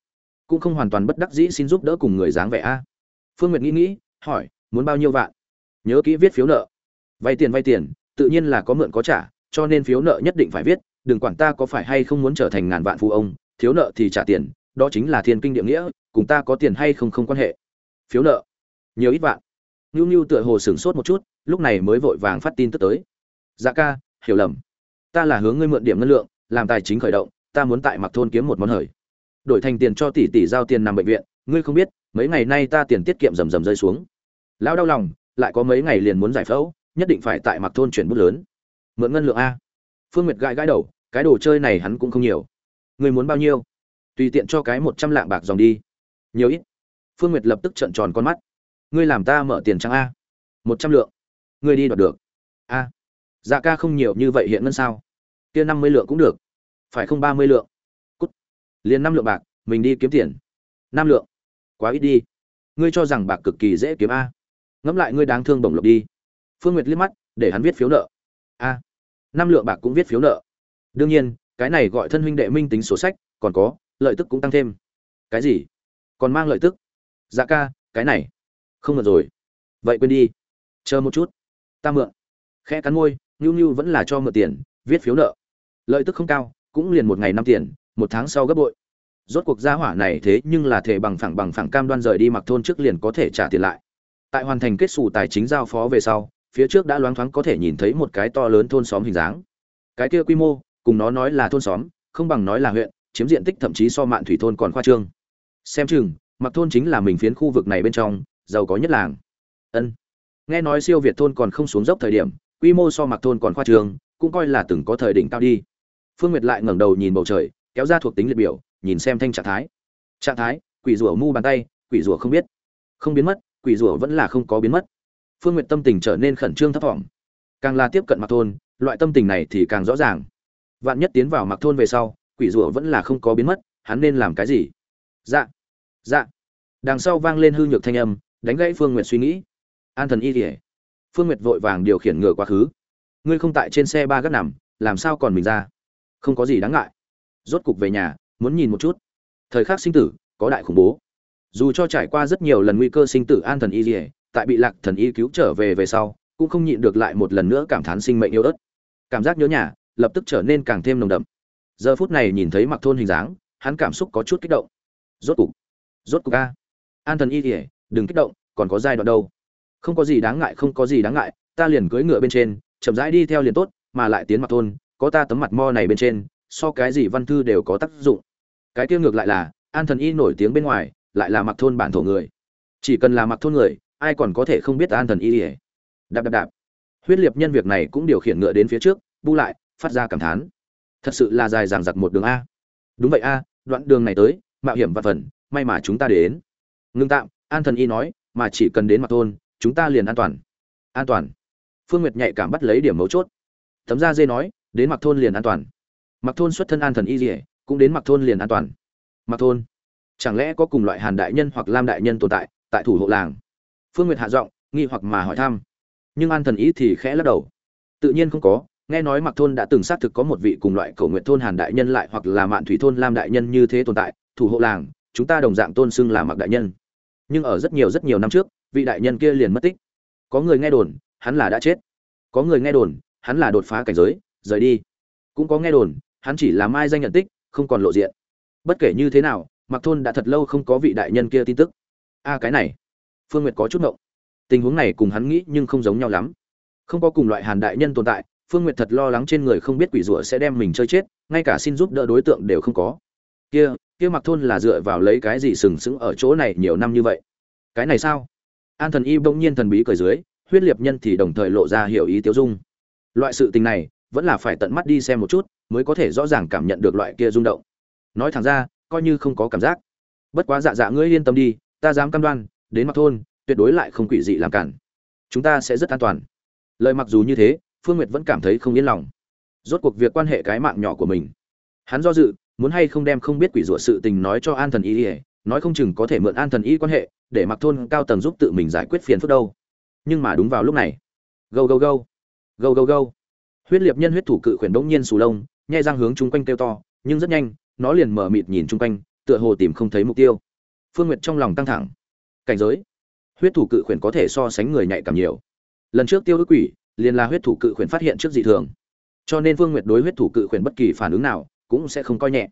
Speaker 1: cũng không hoàn toàn bất đắc dĩ xin giúp đỡ cùng người dáng vẻ a. Phương nguyệt nghĩ nghĩ, hỏi, muốn bao nhiêu vạn? Nhớ kỹ viết phiếu nợ. Vay tiền vay tiền, tự nhiên là có mượn có trả, cho nên phiếu nợ nhất định phải viết, đừng quản ta có phải hay không muốn trở thành ngàn vạn phụ ông thiếu nợ thì trả tiền, đó chính là thiên kinh địa nghĩa, cùng ta có tiền hay không không quan hệ. Phiếu nợ, nhiều ít vạn. Nưu Nưu tựa hồ sửng sốt một chút, lúc này mới vội vàng phát tin tức tới. Dạ ca, hiểu lầm. Ta là hướng ngươi mượn điểm ngân lượng, làm tài chính khởi động, ta muốn tại Mặc thôn kiếm một món hời. Đổi thành tiền cho tỷ tỷ giao tiền nằm bệnh viện, ngươi không biết, mấy ngày nay ta tiền tiết kiệm rầm rầm rơi xuống. Lão đau lòng, lại có mấy ngày liền muốn giải phẫu, nhất định phải tại Mặc thôn chuyển bút lớn. Mượn ngân lượng a. Phương Nguyệt gãi gãi đầu, cái đồ chơi này hắn cũng không nhiều. Ngươi muốn bao nhiêu? Tùy tiện cho cái một trăm lạng bạc dòng đi. Nhiều ít? Phương Nguyệt lập tức trợn tròn con mắt ngươi làm ta mở tiền trắng a. Một trăm lượng. Ngươi đi đoạt được. A. Dạ ca không nhiều như vậy hiện ngân sao. Kia năm mươi lượng cũng được. Phải không ba mươi lượng? Cút. Liền năm lượng bạc, mình đi kiếm tiền. Năm lượng. Quá ít đi. Ngươi cho rằng bạc cực kỳ dễ kiếm a. Ngẫm lại ngươi đáng thương bổng lộc đi. Phương nguyệt liếc mắt, để hắn viết phiếu nợ. A. Năm lượng bạc cũng viết phiếu nợ. Đương nhiên, cái này gọi thân huynh đệ minh tính sổ sách, còn có, lợi tức cũng tăng thêm. Cái gì? Còn mang lợi tức? Dạ ca, cái này không mượn rồi. Vậy quên đi. Chờ một chút. Ta mượn. Khẽ cắn môi nhu nhu vẫn là cho mượn tiền, viết phiếu nợ. Lợi tức không cao, cũng liền một ngày năm tiền, một tháng sau gấp bội. Rốt cuộc gia hỏa này thế nhưng là thể bằng phẳng bằng phẳng cam đoan rời đi mặc thôn trước liền có thể trả tiền lại. Tại hoàn thành kết xù tài chính giao phó về sau, phía trước đã loáng thoáng có thể nhìn thấy một cái to lớn thôn xóm hình dáng. Cái kia quy mô, cùng nó nói là thôn xóm, không bằng nói là huyện, chiếm diện tích thậm chí so mạn thủy thôn còn khoa trương. Xem chừng, mặc thôn chính là mình phiến khu vực này bên trong giàu có nhất làng. Ân. Nghe nói siêu việt thôn còn không xuống dốc thời điểm, quy mô so mặc thôn còn khoa trường, cũng coi là từng có thời đỉnh cao đi. Phương nguyệt lại ngẩng đầu nhìn bầu trời, kéo ra thuộc tính liệt biểu, nhìn xem thanh trạng thái. Trạng thái, quỷ rủa mu bàn tay, quỷ rủa không biết. Không biến mất, quỷ rủa vẫn là không có biến mất. Phương nguyệt tâm tình trở nên khẩn trương thấp thỏm. Càng là tiếp cận mặc thôn, loại tâm tình này thì càng rõ ràng. Vạn nhất tiến vào mặc thôn về sau, quỷ rủa vẫn là không có biến mất, hắn nên làm cái gì? Dạ. Dạ. Đằng sau vang lên hư nhược thanh âm đánh gãy phương nguyệt suy nghĩ. An thần y kỉa phương nguyệt vội vàng điều khiển ngựa quá khứ. Ngươi không tại trên xe ba gác nằm, làm sao còn mình ra? Không có gì đáng ngại. Rốt cục về nhà, muốn nhìn một chút. Thời khắc sinh tử, có đại khủng bố. Dù cho trải qua rất nhiều lần nguy cơ sinh tử an thần y kỉa tại bị lạc thần y cứu trở về về sau, cũng không nhịn được lại một lần nữa cảm thán sinh mệnh yêu ớt. Cảm giác nhớ nhà, lập tức trở nên càng thêm nồng đậm. Giờ phút này nhìn thấy mặc thôn hình dáng, hắn cảm xúc có chút kích động. Rốt cục. Rốt cục a. An thần y kỉa đừng kích động, còn có giai đoạn đâu. Không có gì đáng ngại, không có gì đáng ngại, ta liền cưỡi ngựa bên trên, chậm rãi đi theo liền tốt, mà lại tiến mặt thôn, có ta tấm mặt mo này bên trên, so cái gì văn thư đều có tác dụng. Cái kia ngược lại là, an thần y nổi tiếng bên ngoài, lại là mặc thôn bản thổ người. Chỉ cần là mặc thôn người, ai còn có thể không biết an thần y ỉa đạp đạp đạp. Huyết liệt nhân việc này cũng điều khiển ngựa đến phía trước, bu lại, phát ra cảm thán. Thật sự là dài dằng dặc một đường a. Đúng vậy a, đoạn đường này tới, mạo hiểm và phần, may mà chúng ta đến. Ngưng tạm an thần y nói, mà chỉ cần đến mặt thôn, chúng ta liền an toàn. An toàn. Phương nguyệt nhạy cảm bắt lấy điểm mấu chốt. Tấm da dê nói, đến mặt thôn liền an toàn. Mặc thôn xuất thân an thần y dỉa cũng đến mặc thôn liền an toàn. Mặc thôn. Chẳng lẽ có cùng loại hàn đại nhân hoặc lam đại nhân tồn tại tại thủ hộ làng? Phương nguyệt hạ giọng, nghi hoặc mà hỏi thăm. Nhưng an thần ý thì khẽ lắc đầu. Tự nhiên không có, nghe nói mặc thôn đã từng xác thực có một vị cùng loại cầu nguyện thôn hàn đại nhân lại hoặc là mạn thủy thôn lam đại nhân như thế tồn tại, thủ hộ làng, chúng ta đồng dạng tôn xưng là mặc đại nhân nhưng ở rất nhiều rất nhiều năm trước, vị đại nhân kia liền mất tích. Có người nghe đồn, hắn là đã chết. Có người nghe đồn, hắn là đột phá cảnh giới, rời đi. Cũng có nghe đồn, hắn chỉ là mai danh nhận tích, không còn lộ diện. Bất kể như thế nào mặc thôn đã thật lâu không có vị đại nhân kia tin tức. A, cái này. Phương nguyệt có chút ngộng. Tình huống này cùng hắn nghĩ nhưng không giống nhau lắm. Không có cùng loại hàn đại nhân tồn tại, phương nguyệt thật lo lắng trên người không biết quỷ rủa sẽ đem mình chơi chết, ngay cả xin giúp đỡ đối tượng đều không có. Kia kia mặc thôn là dựa vào lấy cái gì sừng sững ở chỗ này nhiều năm như vậy? Cái này sao? An thần y bỗng nhiên thần bí cười dưới, huyết liệt nhân thì đồng thời lộ ra hiểu ý tiêu dung. Loại sự tình này, vẫn là phải tận mắt đi xem một chút, mới có thể rõ ràng cảm nhận được loại kia rung động. Nói thẳng ra, coi như không có cảm giác. Bất quá dạ dạ ngươi yên tâm đi, ta dám cam đoan, đến mặc thôn, tuyệt đối lại không quỷ dị làm cản. Chúng ta sẽ rất an toàn. Lời mặc dù như thế, phương nguyệt vẫn cảm thấy không yên lòng. Rốt cuộc việc quan hệ cái mạng nhỏ của mình. Hắn do dự muốn hay không đem không biết quỷ rủa sự tình nói cho an thần y nói không chừng có thể mượn an thần y quan hệ để mặc thôn cao tầng giúp tự mình giải quyết phiền phức đâu. Nhưng mà đúng vào lúc này, gâu gâu gâu gâu gâu gâu, huyết liệt nhân huyết thủ cự khuyển bỗng nhiên sù lông, nhai răng hướng chung quanh kêu to, nhưng rất nhanh, nó liền mở mịt nhìn chung quanh, tựa hồ tìm không thấy mục tiêu. Phương nguyệt trong lòng căng thẳng. Cảnh giới, huyết thủ cự khuyển có thể so sánh người nhạy cảm nhiều. Lần trước tiêu ước quỷ, liền là huyết thủ cự khuyển phát hiện trước dị thường. Cho nên phương nguyệt đối huyết thủ cự khuyển bất kỳ phản ứng nào cũng sẽ không coi nhẹ.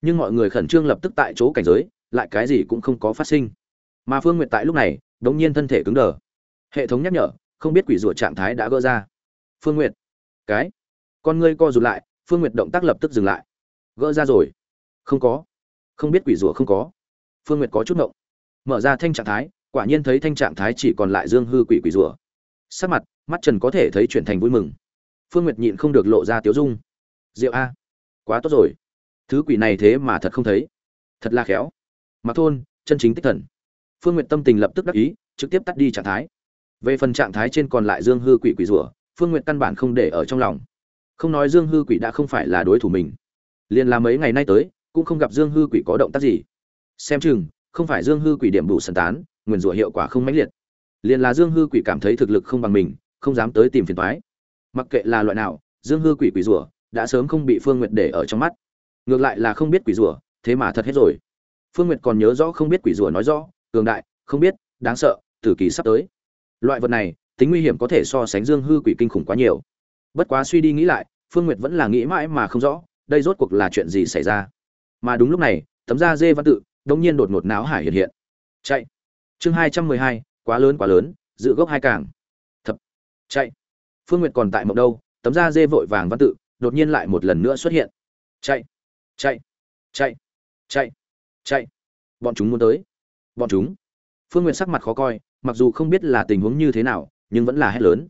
Speaker 1: Nhưng mọi người khẩn trương lập tức tại chỗ cảnh giới, lại cái gì cũng không có phát sinh. Mà phương nguyệt tại lúc này đột nhiên thân thể cứng đờ. Hệ thống nhắc nhở, không biết quỷ rủa trạng thái đã gỡ ra. Phương nguyệt, cái, con ngươi co rụt lại, phương nguyệt động tác lập tức dừng lại. Gỡ ra rồi. Không có. Không biết quỷ rủa không có. Phương nguyệt có chút ngộng. Mở ra thanh trạng thái, quả nhiên thấy thanh trạng thái chỉ còn lại dương hư quỷ quỷ rủa. Sắc mặt, mắt trần có thể thấy chuyển thành vui mừng. Phương nguyệt nhịn không được lộ ra tiếu dung. Rượu a quá tốt rồi. Thứ quỷ này thế mà thật không thấy. Thật là khéo. Mặc thôn, chân chính tích thần. Phương nguyệt tâm tình lập tức đắc ý, trực tiếp tắt đi trạng thái. Về phần trạng thái trên còn lại dương hư quỷ quỷ rủa, phương nguyệt căn bản không để ở trong lòng. Không nói dương hư quỷ đã không phải là đối thủ mình. Liền là mấy ngày nay tới, cũng không gặp dương hư quỷ có động tác gì. Xem chừng, không phải dương hư quỷ điểm đủ sân tán nguyền rủa hiệu quả không mãnh liệt. Liền là dương hư quỷ cảm thấy thực lực không bằng mình, không dám tới tìm phiền toái. Mặc kệ là loại nào, dương hư quỷ quỷ rủa đã sớm không bị phương nguyệt để ở trong mắt. Ngược lại là không biết quỷ rùa, thế mà thật hết rồi. Phương nguyệt còn nhớ rõ không biết quỷ rùa nói rõ cường đại không biết đáng sợ tử kỳ sắp tới. Loại vật này tính nguy hiểm có thể so sánh dương hư quỷ kinh khủng quá nhiều. Bất quá suy đi nghĩ lại phương nguyệt vẫn là nghĩ mãi mà không rõ đây rốt cuộc là chuyện gì xảy ra. Mà đúng lúc này tấm da dê văn tự đống nhiên đột ngột náo hải hiện hiện. Chạy. Chương hai trăm mười hai quá lớn quá lớn dự gốc hai càng. Thập. Chạy. Phương nguyệt còn tại mộng đâu tấm da dê vội vàng văn tự đột nhiên lại một lần nữa xuất hiện. Chạy chạy chạy chạy chạy. Bọn chúng muốn tới. Bọn chúng. Phương nguyệt sắc mặt khó coi, mặc dù không biết là tình huống như thế nào, nhưng vẫn là hét lớn.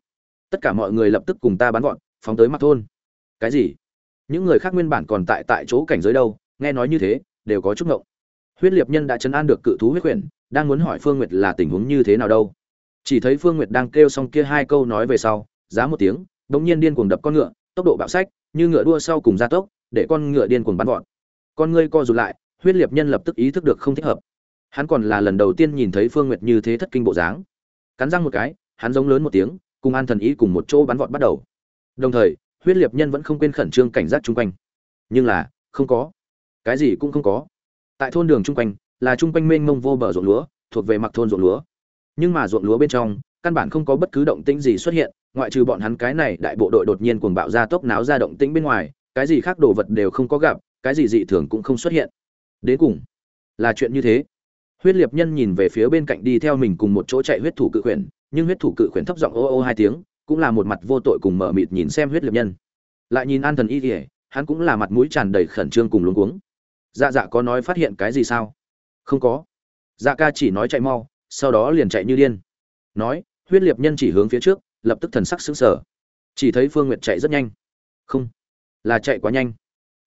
Speaker 1: Tất cả mọi người lập tức cùng ta bắn gọn, phóng tới mặt thôn. Cái gì? Những người khác nguyên bản còn tại tại chỗ cảnh giới đâu, nghe nói như thế, đều có chút ngộng. Huyết liệt nhân đã chấn an được cự thú huyết quyển đang muốn hỏi phương nguyệt là tình huống như thế nào đâu. Chỉ thấy phương nguyệt đang kêu xong kia hai câu nói về sau, giá một tiếng đống nhiên điên cuồng đập con ngựa, tốc độ bạo sách như ngựa đua sau cùng gia tốc, để con ngựa điên cuồng bắn vọt. Con ngươi co rụt lại, huyết liệt nhân lập tức ý thức được không thích hợp. Hắn còn là lần đầu tiên nhìn thấy phương nguyệt như thế thất kinh bộ dáng. Cắn răng một cái, hắn giống lớn một tiếng, cùng an thần ý cùng một chỗ bắn vọt bắt đầu. Đồng thời, huyết liệt nhân vẫn không quên khẩn trương cảnh giác chung quanh. Nhưng là, không có. Cái gì cũng không có. Tại thôn đường chung quanh, là chung quanh mênh mông vô bờ ruộng lúa, thuộc về mặc thôn ruộng lúa. Nhưng mà ruộng lúa bên trong căn bản không có bất cứ động tĩnh gì xuất hiện ngoại trừ bọn hắn cái này đại bộ đội đột nhiên cuồng bạo ra tốc náo ra động tĩnh bên ngoài cái gì khác đồ vật đều không có gặp cái gì dị thường cũng không xuất hiện. Đến cùng là chuyện như thế. Huyết liệp nhân nhìn về phía bên cạnh đi theo mình cùng một chỗ chạy huyết thủ cự quyển, nhưng huyết thủ cự quyển thấp giọng ô ô hai tiếng cũng là một mặt vô tội cùng mở mịt nhìn xem huyết liệp nhân. Lại nhìn an thần y Nhi, hắn cũng là mặt mũi tràn đầy khẩn trương cùng luống cuống. Dạ dạ có nói phát hiện cái gì sao? Không có. Dạ ca chỉ nói chạy mau sau đó liền chạy như điên. Nói huyết liệt nhân chỉ hướng phía trước, lập tức thần sắc sững sờ. Chỉ thấy phương nguyệt chạy rất nhanh. Không, là chạy quá nhanh.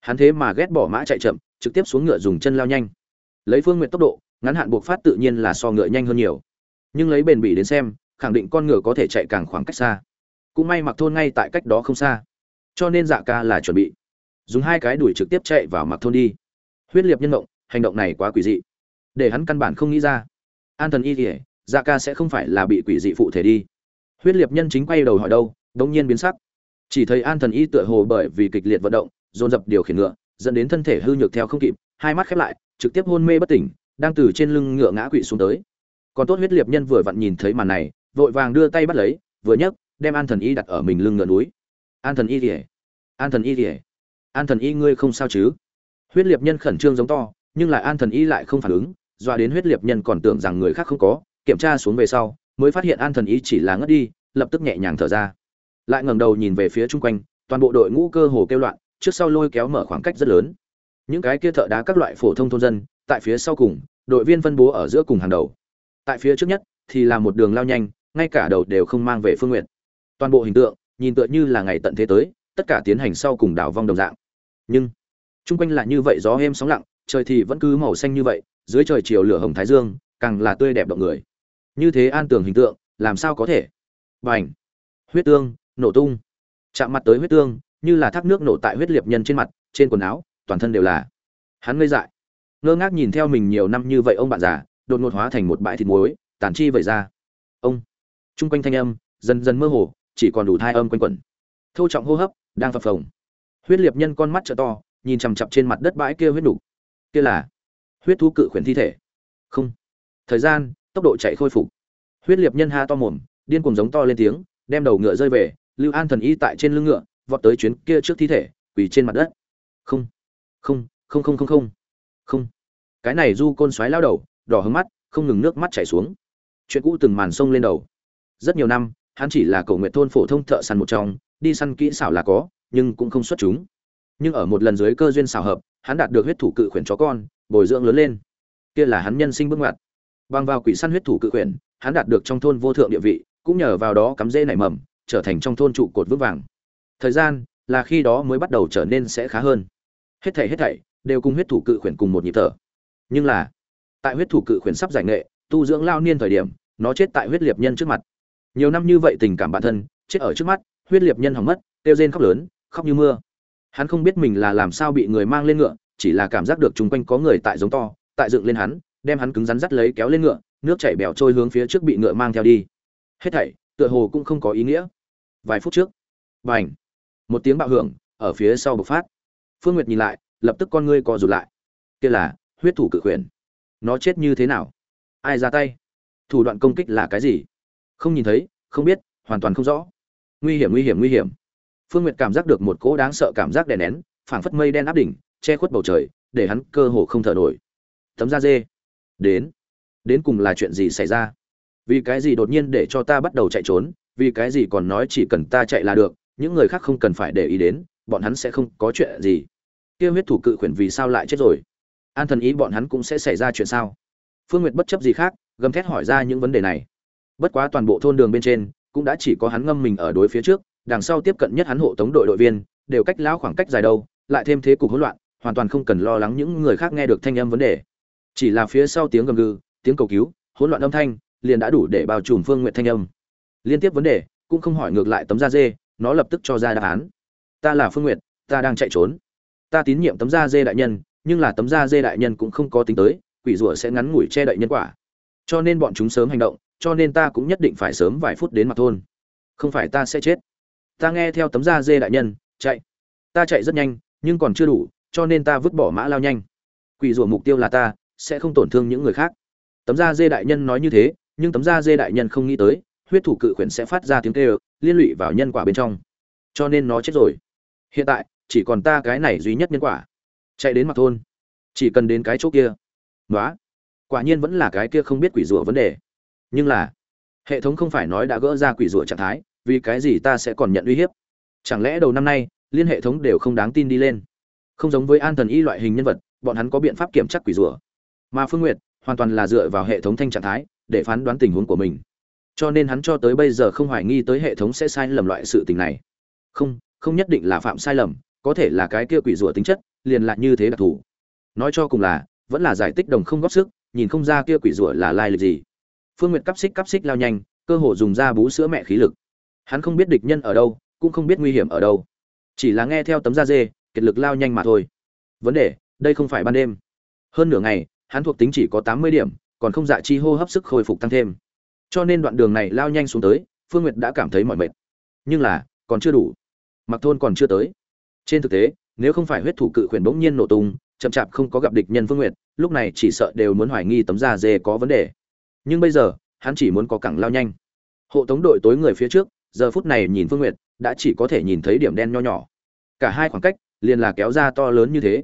Speaker 1: Hắn thế mà ghét bỏ mã chạy chậm, trực tiếp xuống ngựa dùng chân lao nhanh. Lấy phương nguyệt tốc độ, ngắn hạn buộc phát tự nhiên là so ngựa nhanh hơn nhiều. Nhưng lấy bền bỉ đến xem, khẳng định con ngựa có thể chạy càng khoảng cách xa. Cũng may mặc thôn ngay tại cách đó không xa. Cho nên dạ ca là chuẩn bị. Dùng hai cái đuổi trực tiếp chạy vào mặc thôn đi. Huyết liệt nhân động hành động này quá quỷ dị. Để hắn căn bản không nghĩ ra. An thần y kỉa dạ ca sẽ không phải là bị quỷ dị phụ thể đi. Huyết liệt nhân chính quay đầu hỏi đâu, đống nhiên biến sắc. Chỉ thấy an thần y tựa hồ bởi vì kịch liệt vận động, dồn dập điều khiển ngựa, dẫn đến thân thể hư nhược theo không kịp, hai mắt khép lại, trực tiếp hôn mê bất tỉnh, đang từ trên lưng ngựa ngã quỵ xuống tới. Còn tốt huyết liệt nhân vừa vặn nhìn thấy màn này, vội vàng đưa tay bắt lấy, vừa nhấc, đem an thần y đặt ở mình lưng ngựa núi. An thần y kỉa an thần y kỉa an thần y ngươi không sao chứ? Huyết liệt nhân khẩn trương giống to, nhưng lại an thần y lại không phản ứng, dọa đến huyết liệt nhân còn tưởng rằng người khác không có kiểm tra xuống về sau, mới phát hiện an thần y chỉ là ngất đi, lập tức nhẹ nhàng thở ra. Lại ngẩng đầu nhìn về phía chung quanh, toàn bộ đội ngũ cơ hồ kêu loạn, trước sau lôi kéo mở khoảng cách rất lớn. Những cái kia thợ đá các loại phổ thông thôn dân, tại phía sau cùng, đội viên phân bố ở giữa cùng hàng đầu. Tại phía trước nhất, thì là một đường lao nhanh, ngay cả đầu đều không mang về phương nguyện toàn bộ hình tượng, nhìn tựa như là ngày tận thế tới, tất cả tiến hành sau cùng đảo vong đồng dạng. Nhưng, chung quanh là như vậy gió êm sóng lặng, trời thì vẫn cứ màu xanh như vậy, dưới trời chiều lửa hồng thái dương, càng là tươi đẹp động người như thế an tường hình tượng, làm sao có thể? Bành! Huyết tương, nổ tung. Chạm mặt tới huyết tương, như là thác nước nổ tại huyết liệt nhân trên mặt, trên quần áo, toàn thân đều là. Hắn ngây dại. Ngơ ngác nhìn theo mình nhiều năm như vậy ông bạn già, đột ngột hóa thành một bãi thịt muối, tàn chi vậy ra. Ông! Chung quanh thanh âm, dần dần mơ hồ, chỉ còn đủ thai âm quanh quẩn. Thâu trọng hô hấp, đang phập phồng. Huyết liệt nhân con mắt trợ to, nhìn chằm chặp trên mặt đất bãi kia huyết đủ. kia là huyết thú cự khuyển thi thể. Không. Thời gian tốc độ chạy khôi phục. Huyết liệt nhân ha to mồm, điên cuồng giống to lên tiếng, đem đầu ngựa rơi về, lưu an thần y tại trên lưng ngựa, vọt tới chuyến kia trước thi thể, quỳ trên mặt đất. Không không không không không không không. Cái này du côn xoáy lao đầu, đỏ hứng mắt, không ngừng nước mắt chảy xuống. Chuyện cũ từng màn sông lên đầu. Rất nhiều năm, hắn chỉ là cầu nguyện thôn phổ thông thợ săn một trong, đi săn kỹ xảo là có, nhưng cũng không xuất chúng. Nhưng ở một lần dưới cơ duyên xảo hợp, hắn đạt được huyết thủ cự khuyển chó con, bồi dưỡng lớn lên. Kia là hắn nhân sinh bước ngoặt bằng vào quỷ săn huyết thủ cự quyền hắn đạt được trong thôn vô thượng địa vị, cũng nhờ vào đó cắm rễ nảy mầm, trở thành trong thôn trụ cột vững vàng. Thời gian là khi đó mới bắt đầu trở nên sẽ khá hơn. Hết thảy hết thảy đều cùng huyết thủ cự quyền cùng một nhịp thở. Nhưng là, tại huyết thủ cự quyền sắp giải nghệ, tu dưỡng lao niên thời điểm, nó chết tại huyết liệt nhân trước mặt. Nhiều năm như vậy tình cảm bản thân, chết ở trước mắt, huyết liệt nhân hỏng mất, kêu rên khóc lớn, khóc như mưa. Hắn không biết mình là làm sao bị người mang lên ngựa, chỉ là cảm giác được chung quanh có người tại giống to, tại dựng lên hắn đem hắn cứng rắn dắt lấy kéo lên ngựa, nước chảy bèo trôi hướng phía trước bị ngựa mang theo đi. Hết thảy, tựa hồ cũng không có ý nghĩa. Vài phút trước, bành, một tiếng bạo hưởng ở phía sau bộc phát. Phương nguyệt nhìn lại, lập tức con ngươi co rụt lại. Kia là huyết thủ cự quyền. Nó chết như thế nào? Ai ra tay? Thủ đoạn công kích là cái gì? Không nhìn thấy, không biết, hoàn toàn không rõ. Nguy hiểm nguy hiểm nguy hiểm. Phương nguyệt cảm giác được một cỗ đáng sợ cảm giác đè nén, phảng phất mây đen áp đỉnh, che khuất bầu trời, để hắn cơ hồ không thở nổi. Tấm da dê đến. Đến cùng là chuyện gì xảy ra? Vì cái gì đột nhiên để cho ta bắt đầu chạy trốn? Vì cái gì còn nói chỉ cần ta chạy là được? Những người khác không cần phải để ý đến, bọn hắn sẽ không có chuyện gì. Kia huyết thủ cự khuyển vì sao lại chết rồi? An thần ý bọn hắn cũng sẽ xảy ra chuyện sao? Phương nguyệt bất chấp gì khác, gầm thét hỏi ra những vấn đề này. Bất quá toàn bộ thôn đường bên trên, cũng đã chỉ có hắn ngâm mình ở đối phía trước, đằng sau tiếp cận nhất hắn hộ tống đội đội viên, đều cách lão khoảng cách dài đâu, lại thêm thế cục hỗn loạn, hoàn toàn không cần lo lắng những người khác nghe được thanh âm vấn đề chỉ là phía sau tiếng gầm gừ, tiếng cầu cứu, hỗn loạn âm thanh, liền đã đủ để bao trùm phương nguyện thanh âm. Liên tiếp vấn đề, cũng không hỏi ngược lại tấm da dê, nó lập tức cho ra đáp án. Ta là phương nguyện ta đang chạy trốn. Ta tín nhiệm tấm da dê đại nhân, nhưng là tấm da dê đại nhân cũng không có tính tới, quỷ rủa sẽ ngắn ngủi che đậy nhân quả. Cho nên bọn chúng sớm hành động, cho nên ta cũng nhất định phải sớm vài phút đến mặt thôn. Không phải ta sẽ chết. Ta nghe theo tấm da dê đại nhân, chạy. Ta chạy rất nhanh, nhưng còn chưa đủ, cho nên ta vứt bỏ mã lao nhanh. Quỷ rủa mục tiêu là ta sẽ không tổn thương những người khác. Tấm da dê đại nhân nói như thế, nhưng tấm da dê đại nhân không nghĩ tới, huyết thủ cự khuyển sẽ phát ra tiếng kêu, liên lụy vào nhân quả bên trong. Cho nên nó chết rồi. Hiện tại, chỉ còn ta cái này duy nhất nhân quả. Chạy đến mặt thôn. Chỉ cần đến cái chỗ kia. Nói quả nhiên vẫn là cái kia không biết quỷ rủa vấn đề. Nhưng là, hệ thống không phải nói đã gỡ ra quỷ rủa trạng thái, vì cái gì ta sẽ còn nhận uy hiếp? Chẳng lẽ đầu năm nay, liên hệ thống đều không đáng tin đi lên? Không giống với an thần y loại hình nhân vật, bọn hắn có biện pháp kiểm tra quỷ rủa mà phương nguyệt hoàn toàn là dựa vào hệ thống thanh trạng thái để phán đoán tình huống của mình. Cho nên hắn cho tới bây giờ không hoài nghi tới hệ thống sẽ sai lầm loại sự tình này. Không không nhất định là phạm sai lầm, có thể là cái kia quỷ rủa tính chất, liền lại như thế đặc thù. Nói cho cùng là, vẫn là giải tích đồng không góp sức, nhìn không ra kia quỷ rủa là lai lịch gì. Phương nguyệt cắp xích cắp xích lao nhanh, cơ hồ dùng ra bú sữa mẹ khí lực. Hắn không biết địch nhân ở đâu, cũng không biết nguy hiểm ở đâu. Chỉ là nghe theo tấm da dê, kiệt lực lao nhanh mà thôi. Vấn đề, đây không phải ban đêm. Hơn nửa ngày hắn thuộc tính chỉ có tám mươi điểm, còn không dạ chi hô hấp sức khôi phục tăng thêm. Cho nên đoạn đường này lao nhanh xuống tới, phương nguyệt đã cảm thấy mỏi mệt. Nhưng là, còn chưa đủ. Mặc thôn còn chưa tới. Trên thực tế, nếu không phải huyết thủ cự khuyển bỗng nhiên nổ tung, chậm chạp không có gặp địch nhân phương nguyệt, lúc này chỉ sợ đều muốn hoài nghi tấm da dê có vấn đề. Nhưng bây giờ, hắn chỉ muốn có cẳng lao nhanh. Hộ tống đội tối người phía trước, giờ phút này nhìn phương nguyệt, đã chỉ có thể nhìn thấy điểm đen nho nhỏ. Cả hai khoảng cách, liền là kéo ra to lớn như thế.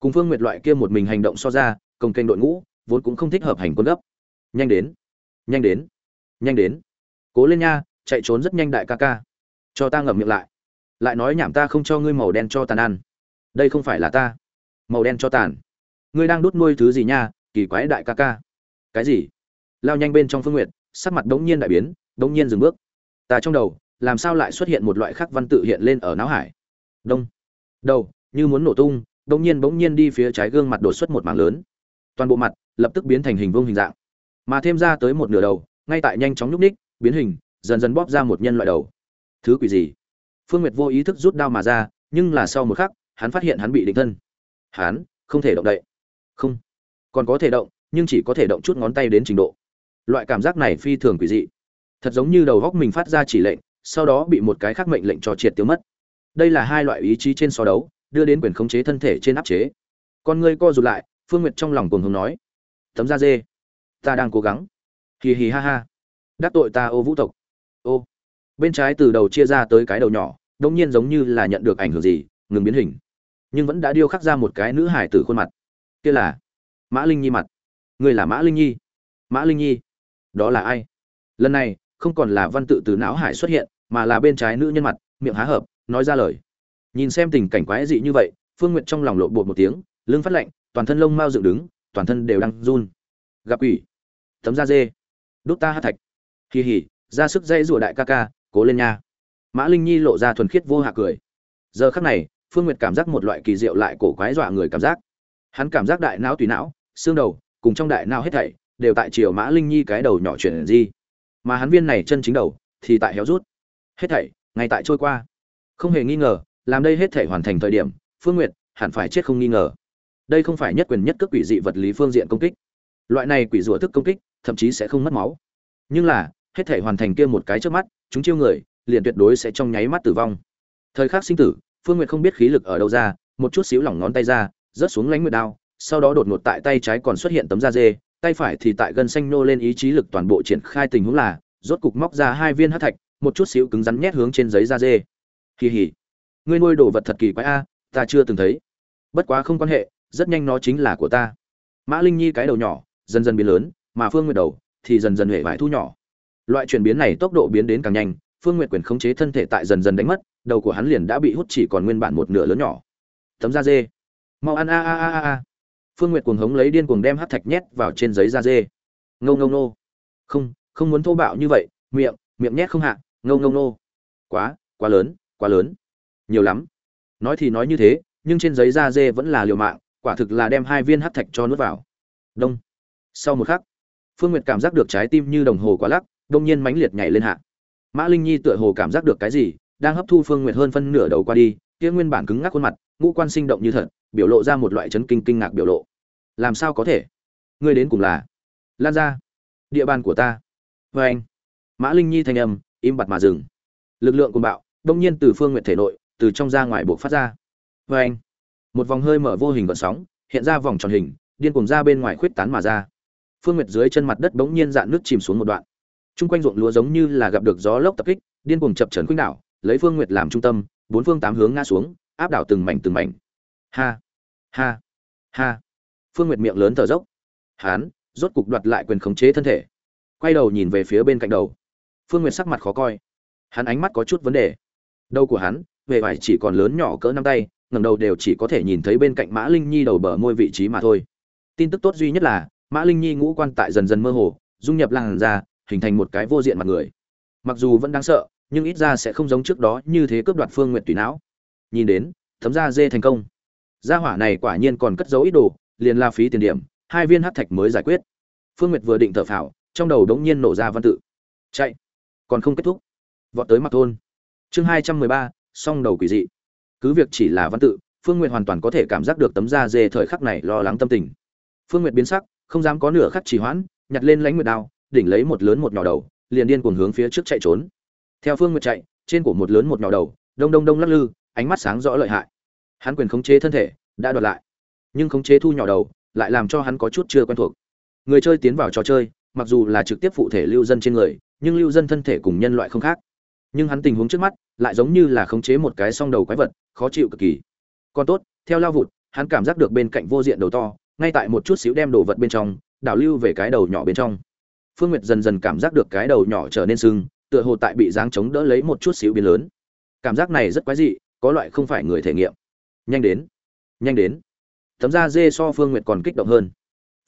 Speaker 1: Cùng phương nguyệt loại kia một mình hành động so ra công kênh đội ngũ, vốn cũng không thích hợp hành quân gấp. Nhanh đến nhanh đến nhanh đến. Cố lên nha, chạy trốn rất nhanh đại ca ca. Cho ta ngậm miệng lại. Lại nói nhảm ta không cho ngươi màu đen cho tàn ăn. Đây không phải là ta. Màu đen cho tàn. Ngươi đang đút nuôi thứ gì nha, kỳ quái đại ca ca. Cái gì? Lao nhanh bên trong phương nguyện sắc mặt đống nhiên đại biến, đống nhiên dừng bước. Ta trong đầu, làm sao lại xuất hiện một loại khắc văn tự hiện lên ở não hải? Đông. Đầu, như muốn nổ tung, đống nhiên bỗng nhiên đi phía trái gương mặt đột xuất một mảng lớn toàn bộ mặt lập tức biến thành hình vuông hình dạng, mà thêm ra tới một nửa đầu, ngay tại nhanh chóng nhúc ních biến hình, dần dần bóp ra một nhân loại đầu. Thứ quỷ gì? Phương nguyệt vô ý thức rút đao mà ra, nhưng là sau một khắc, hắn phát hiện hắn bị định thân. Hắn không thể động đậy. Không. Còn có thể động, nhưng chỉ có thể động chút ngón tay đến trình độ. Loại cảm giác này phi thường quỷ dị. Thật giống như đầu góc mình phát ra chỉ lệnh, sau đó bị một cái khác mệnh lệnh cho triệt tiêu mất. Đây là hai loại ý chí trên so đấu, đưa đến quyền khống chế thân thể trên áp chế. Con ngươi co rụt lại phương nguyệt trong lòng cuồng hùng nói, tấm da dê, ta đang cố gắng. Hì hì ha ha. Đắc tội ta, ô vũ tộc. Ô. Bên trái từ đầu chia ra tới cái đầu nhỏ đông nhiên giống như là nhận được ảnh hưởng gì, ngừng biến hình. Nhưng vẫn đã điêu khắc ra một cái nữ hải tử khuôn mặt. Kia là mã linh nhi mặt. Người là mã linh nhi. Mã linh nhi. Đó là ai? Lần này, không còn là văn tự từ não hải xuất hiện, mà là bên trái nữ nhân mặt, miệng há hợp nói ra lời. Nhìn xem tình cảnh quái dị như vậy, phương n g u y ệ t trong lòng lộ bột một tiếng, lưng phát lạnh toàn thân lông mao dựng đứng, toàn thân đều đang run. Gặp ủy tấm da dê. Đốt ta hát thạch. Kỳ hỉ ra sức dây rủa đại ca ca, cố lên nha. Mã linh nhi lộ ra thuần khiết vô hạ cười. Giờ khắc này, phương nguyệt cảm giác một loại kỳ diệu lại cổ quái dọa người cảm giác. Hắn cảm giác đại não tùy não, xương đầu, cùng trong đại não hết thảy, đều tại chiều mã linh nhi cái đầu nhỏ chuyển di. Mà hắn viên này chân chính đầu, thì tại héo rút. Hết thảy, ngay tại trôi qua. Không hề nghi ngờ, làm đây hết thảy hoàn thành thời điểm, phương nguyệt hẳn phải chết không nghi ngờ đây không phải nhất quyền nhất cước quỷ dị vật lý phương diện công kích. Loại này quỷ rủa thức công kích, thậm chí sẽ không mất máu. Nhưng là, hết thể hoàn thành kia một cái trước mắt, chúng chiêu người, liền tuyệt đối sẽ trong nháy mắt tử vong. Thời khắc sinh tử, phương nguyệt không biết khí lực ở đâu ra, một chút xíu lỏng ngón tay ra, rớt xuống lánh nguyệt đao, sau đó đột ngột tại tay trái còn xuất hiện tấm da dê, tay phải thì tại gân xanh nô lên ý chí lực toàn bộ triển khai tình huống là, rốt cục móc ra hai viên hát thạch, một chút xíu cứng rắn nhét hướng trên giấy da dê. Kỳ hỉ ngươi nuôi đồ vật thật kỳ quái a, ta chưa từng thấy. Bất quá không quan hệ rất nhanh nó chính là của ta. Mã linh nhi cái đầu nhỏ, dần dần biến lớn, mà phương nguyệt đầu thì dần dần hệ vải thu nhỏ. Loại chuyển biến này tốc độ biến đến càng nhanh, phương nguyệt quyền khống chế thân thể tại dần dần đánh mất, đầu của hắn liền đã bị hút chỉ còn nguyên bản một nửa lớn nhỏ. Tấm da dê. Mau ăn a a a a phương nguyệt cuồng hống lấy điên cuồng đem hát thạch nhét vào trên giấy da dê. Ngâu ngâu nô không không muốn thô bạo như vậy, miệng miệng nhét không hạ ngâu ngâu nô quá quá lớn quá lớn. Nhiều lắm. Nói thì nói như thế, nhưng trên giấy da dê vẫn là liều mạng quả thực là đem hai viên hắc thạch cho nuốt vào. Đông. Sau một khắc, phương nguyệt cảm giác được trái tim như đồng hồ quá lắc, đông nhiên mãnh liệt nhảy lên hạ. Mã linh nhi tựa hồ cảm giác được cái gì, đang hấp thu phương nguyệt hơn phân nửa đầu qua đi, kia nguyên bản cứng ngắc khuôn mặt, ngũ quan sinh động như thật, biểu lộ ra một loại chấn kinh kinh ngạc biểu lộ. Làm sao có thể? Ngươi đến cùng là lan ra địa bàn của ta. Và anh, mã linh nhi thanh âm, im bặt mà dừng. Lực lượng của bạo, đông nhiên từ phương Nguyệt thể nội, từ trong ra ngoài buộc phát ra. Và anh một vòng hơi mở vô hình gợn sóng hiện ra vòng tròn hình điên cuồng ra bên ngoài khuyết tán mà ra phương nguyệt dưới chân mặt đất bỗng nhiên dạn nước chìm xuống một đoạn Trung quanh ruộng lúa giống như là gặp được gió lốc tập kích, điên cuồng chập chờn khuynh đảo, lấy Phương Nguyệt làm trung tâm, bốn phương tám hướng ngã xuống, áp đảo từng mảnh từng mảnh. Ha, ha, ha. Phương Nguyệt miệng lớn thở dốc. Hán, rốt cục đoạt lại quyền khống chế thân thể. Quay đầu nhìn về phía bên cạnh đầu. Phương Nguyệt sắc mặt khó coi. Hắn ánh mắt có chút vấn đề. Đầu của hắn, về vải chỉ còn lớn nhỏ cỡ năm tay, ngẩng đầu đều chỉ có thể nhìn thấy bên cạnh Mã Linh Nhi đầu bờ môi vị trí mà thôi. Tin tức tốt duy nhất là, Mã Linh Nhi ngũ quan tại dần dần mơ hồ, dung nhập làn ra, hình thành một cái vô diện mặt người. Mặc dù vẫn đáng sợ, nhưng ít ra sẽ không giống trước đó như thế cướp đoạt Phương Nguyệt tùy não. Nhìn đến, thấm ra dê thành công. Gia hỏa này quả nhiên còn cất giấu ít đồ, liền la phí tiền điểm, hai viên hắc thạch mới giải quyết. Phương Nguyệt vừa định thở phào, trong đầu đống nhiên nổ ra văn tự. Chạy, còn không kết thúc. Vọt tới mặt thôn. Chương hai trăm mười ba, song đầu quỷ dị. Cứ việc chỉ là văn tự, Phương Nguyệt hoàn toàn có thể cảm giác được tấm da dê thời khắc này lo lắng tâm tình. Phương Nguyệt biến sắc, không dám có nửa khắc trì hoãn, nhặt lên lãnh nguyệt đao, đỉnh lấy một lớn một nhỏ đầu, liền điên cuồng hướng phía trước chạy trốn. Theo Phương Nguyệt chạy, trên của một lớn một nhỏ đầu, đông đông đông lắc lư, ánh mắt sáng rõ lợi hại. Hắn quyền khống chế thân thể, đã đoạt lại. Nhưng khống chế thu nhỏ đầu, lại làm cho hắn có chút chưa quen thuộc. Người chơi tiến vào trò chơi, mặc dù là trực tiếp phụ thể lưu dân trên người, nhưng lưu dân thân thể cùng nhân loại không khác. Nhưng hắn tình huống trước mắt, lại giống như là khống chế một cái song đầu quái vật, khó chịu cực kỳ. Còn tốt, theo lao vụt, hắn cảm giác được bên cạnh vô diện đầu to, ngay tại một chút xíu đem đồ vật bên trong, đảo lưu về cái đầu nhỏ bên trong. Phương Nguyệt dần dần cảm giác được cái đầu nhỏ trở nên sưng, tựa hồ tại bị dáng chống đỡ lấy một chút xíu biến lớn. Cảm giác này rất quái dị, có loại không phải người thể nghiệm. Nhanh đến, nhanh đến. Tấm da dê so Phương Nguyệt còn kích động hơn.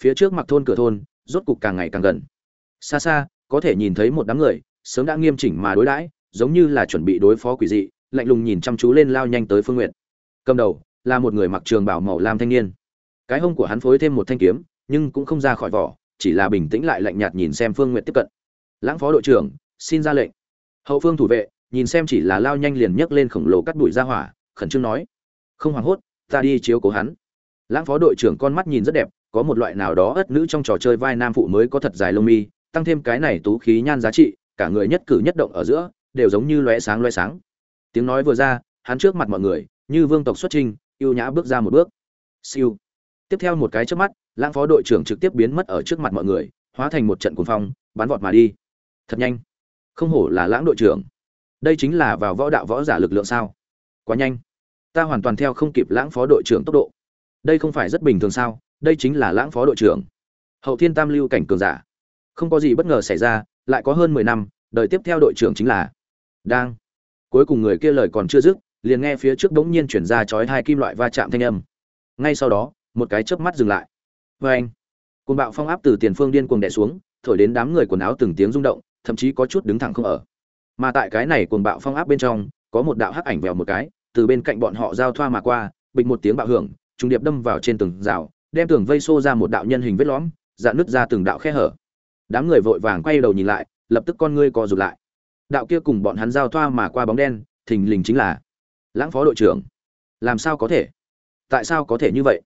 Speaker 1: Phía trước mặc thôn cửa thôn, rốt cục càng ngày càng gần. Xa xa, có thể nhìn thấy một đám người, sớm đã nghiêm chỉnh mà đối đãi, giống như là chuẩn bị đối phó quỷ dị, lạnh lùng nhìn chăm chú lên lao nhanh tới Phương Nguyệt. Cầm đầu là một người mặc trường bào màu lam thanh niên. Cái hông của hắn phối thêm một thanh kiếm, nhưng cũng không ra khỏi vỏ, chỉ là bình tĩnh lại lạnh nhạt nhìn xem Phương Nguyệt tiếp cận. Lãng phó đội trưởng, xin ra lệnh. Hậu phương thủ vệ, nhìn xem chỉ là lao nhanh liền nhấc lên khổng lồ cắt đuổi ra hỏa, khẩn trương nói: "Không hoảng hốt, ta đi chiếu cố hắn." Lãng phó đội trưởng con mắt nhìn rất đẹp, có một loại nào đó ất nữ trong trò chơi vai nam phụ mới có thật dài lông mi, tăng thêm cái này tú khí nhan giá trị, cả người nhất cử nhất động ở giữa đều giống như lóe sáng lóe sáng. Tiếng nói vừa ra, hắn trước mặt mọi người, như vương tộc xuất trình, yêu nhã bước ra một bước. Siêu. Tiếp theo một cái chớp mắt, Lãng phó đội trưởng trực tiếp biến mất ở trước mặt mọi người, hóa thành một trận cuồng phong, bắn vọt mà đi. Thật nhanh. Không hổ là Lãng đội trưởng. Đây chính là vào võ đạo võ giả lực lượng sao? Quá nhanh. Ta hoàn toàn theo không kịp Lãng phó đội trưởng tốc độ. Đây không phải rất bình thường sao? Đây chính là Lãng phó đội trưởng. Hậu Thiên Tam lưu cảnh cường giả. Không có gì bất ngờ xảy ra, lại có hơn mười năm, đời tiếp theo đội trưởng chính là đang. Cuối cùng người kia lời còn chưa dứt, liền nghe phía trước bỗng nhiên chuyển ra chói hai kim loại va chạm thanh âm. Ngay sau đó, một cái chớp mắt dừng lại. vê anh, côn bạo phong áp từ tiền phương điên cuồng đè xuống, thổi đến đám người quần áo từng tiếng rung động, thậm chí có chút đứng thẳng không ở. Mà tại cái này cuồng bạo phong áp bên trong, có một đạo hắc ảnh vèo một cái, từ bên cạnh bọn họ giao thoa mà qua, bịch một tiếng bạo hưởng, trùng điệp đâm vào trên tường rào, đem tường vây xô ra một đạo nhân hình vết lõm, dạn nứt ra từng đạo khe hở. Đám người vội vàng quay đầu nhìn lại, lập tức con ngươi co rụt lại. Đạo kia cùng bọn hắn giao thoa mà qua bóng đen, thình lình chính là Lãng phó đội trưởng. Làm sao có thể? Tại sao có thể như vậy?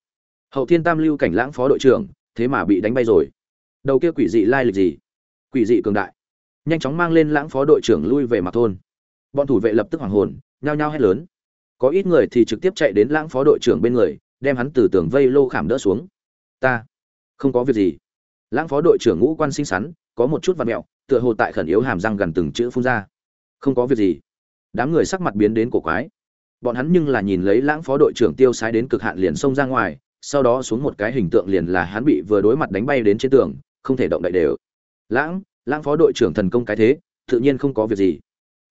Speaker 1: hậu thiên tam lưu cảnh lãng phó đội trưởng thế mà bị đánh bay rồi đầu kia quỷ dị lai lịch gì quỷ dị cường đại nhanh chóng mang lên lãng phó đội trưởng lui về mặt thôn bọn thủ vệ lập tức hoảng hồn nhao nhao hét lớn có ít người thì trực tiếp chạy đến lãng phó đội trưởng bên người đem hắn từ tường vây lô khảm đỡ xuống ta không có việc gì lãng phó đội trưởng ngũ quan xinh xắn có một chút vạt mẹo tựa hồ tại khẩn yếu hàm răng gần từng chữ phun ra. Không có việc gì. Đám người sắc mặt biến đến cổ quái. Bọn hắn nhưng là nhìn lấy lãng phó đội trưởng tiêu sái đến cực hạn liền xông ra ngoài, sau đó xuống một cái hình tượng liền là hắn bị vừa đối mặt đánh bay đến trên tường, không thể động đậy đều. Lãng lãng phó đội trưởng thần công cái thế, tự nhiên không có việc gì.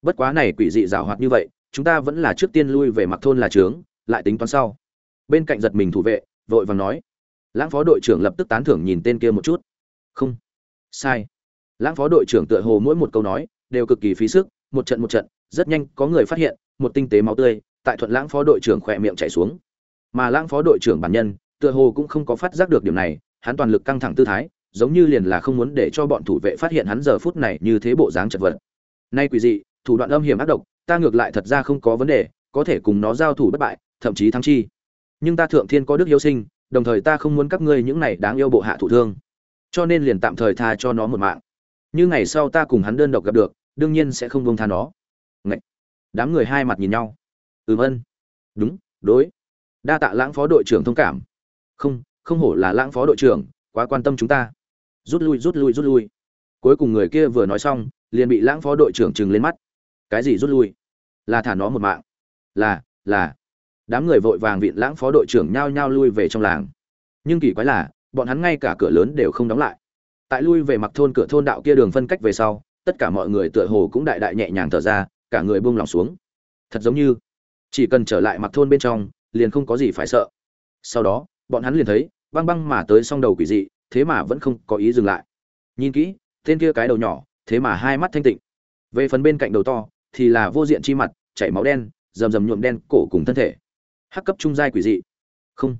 Speaker 1: Bất quá này quỷ dị rào hoạt như vậy, chúng ta vẫn là trước tiên lui về mặc thôn là trướng, lại tính toán sau. Bên cạnh giật mình thủ vệ, vội vàng nói. Lãng phó đội trưởng lập tức tán thưởng nhìn tên kia một chút. Không. Sai lãng phó đội trưởng tựa hồ mỗi một câu nói đều cực kỳ phí sức, một trận một trận, rất nhanh có người phát hiện, một tinh tế máu tươi tại thuận lãng phó đội trưởng khỏe miệng chảy xuống. Mà lãng phó đội trưởng bản nhân tựa hồ cũng không có phát giác được điểm này, hắn toàn lực căng thẳng tư thái, giống như liền là không muốn để cho bọn thủ vệ phát hiện hắn giờ phút này như thế bộ dáng chật vật. Nay quỷ dị, thủ đoạn âm hiểm ác độc, ta ngược lại thật ra không có vấn đề, có thể cùng nó giao thủ bất bại, thậm chí thắng chi. Nhưng ta thượng thiên có đức hiếu sinh, đồng thời ta không muốn các ngươi những này đáng yêu bộ hạ thủ thương. Cho nên liền tạm thời tha cho nó một mạng như ngày sau ta cùng hắn đơn độc gặp được, đương nhiên sẽ không buông tha nó. Ngậy! đám người hai mặt nhìn nhau. Ừm, ân. Đúng, đối. Đa tạ lãng phó đội trưởng thông cảm. Không không hổ là lãng phó đội trưởng, quá quan tâm chúng ta. Rút lui rút lui rút lui. Cuối cùng người kia vừa nói xong, liền bị lãng phó đội trưởng trừng lên mắt. Cái gì rút lui? Là thả nó một mạng. Là là. Đám người vội vàng vịn lãng phó đội trưởng nhao nhao lui về trong làng. Nhưng kỳ quái là, bọn hắn ngay cả cửa lớn đều không đóng lại tại lui về mặc thôn cửa thôn đạo kia đường phân cách về sau, tất cả mọi người tựa hồ cũng đại đại nhẹ nhàng thở ra, cả người buông lỏng xuống. Thật giống như, chỉ cần trở lại mặc thôn bên trong, liền không có gì phải sợ. Sau đó, bọn hắn liền thấy, băng băng mà tới song đầu quỷ dị, thế mà vẫn không có ý dừng lại. Nhìn kỹ, tên kia cái đầu nhỏ, thế mà hai mắt thanh tịnh. Về phần bên cạnh đầu to, thì là vô diện chi mặt, chảy máu đen, rầm rầm nhuộm đen cổ cùng thân thể. Hắc cấp trung giai quỷ dị. Không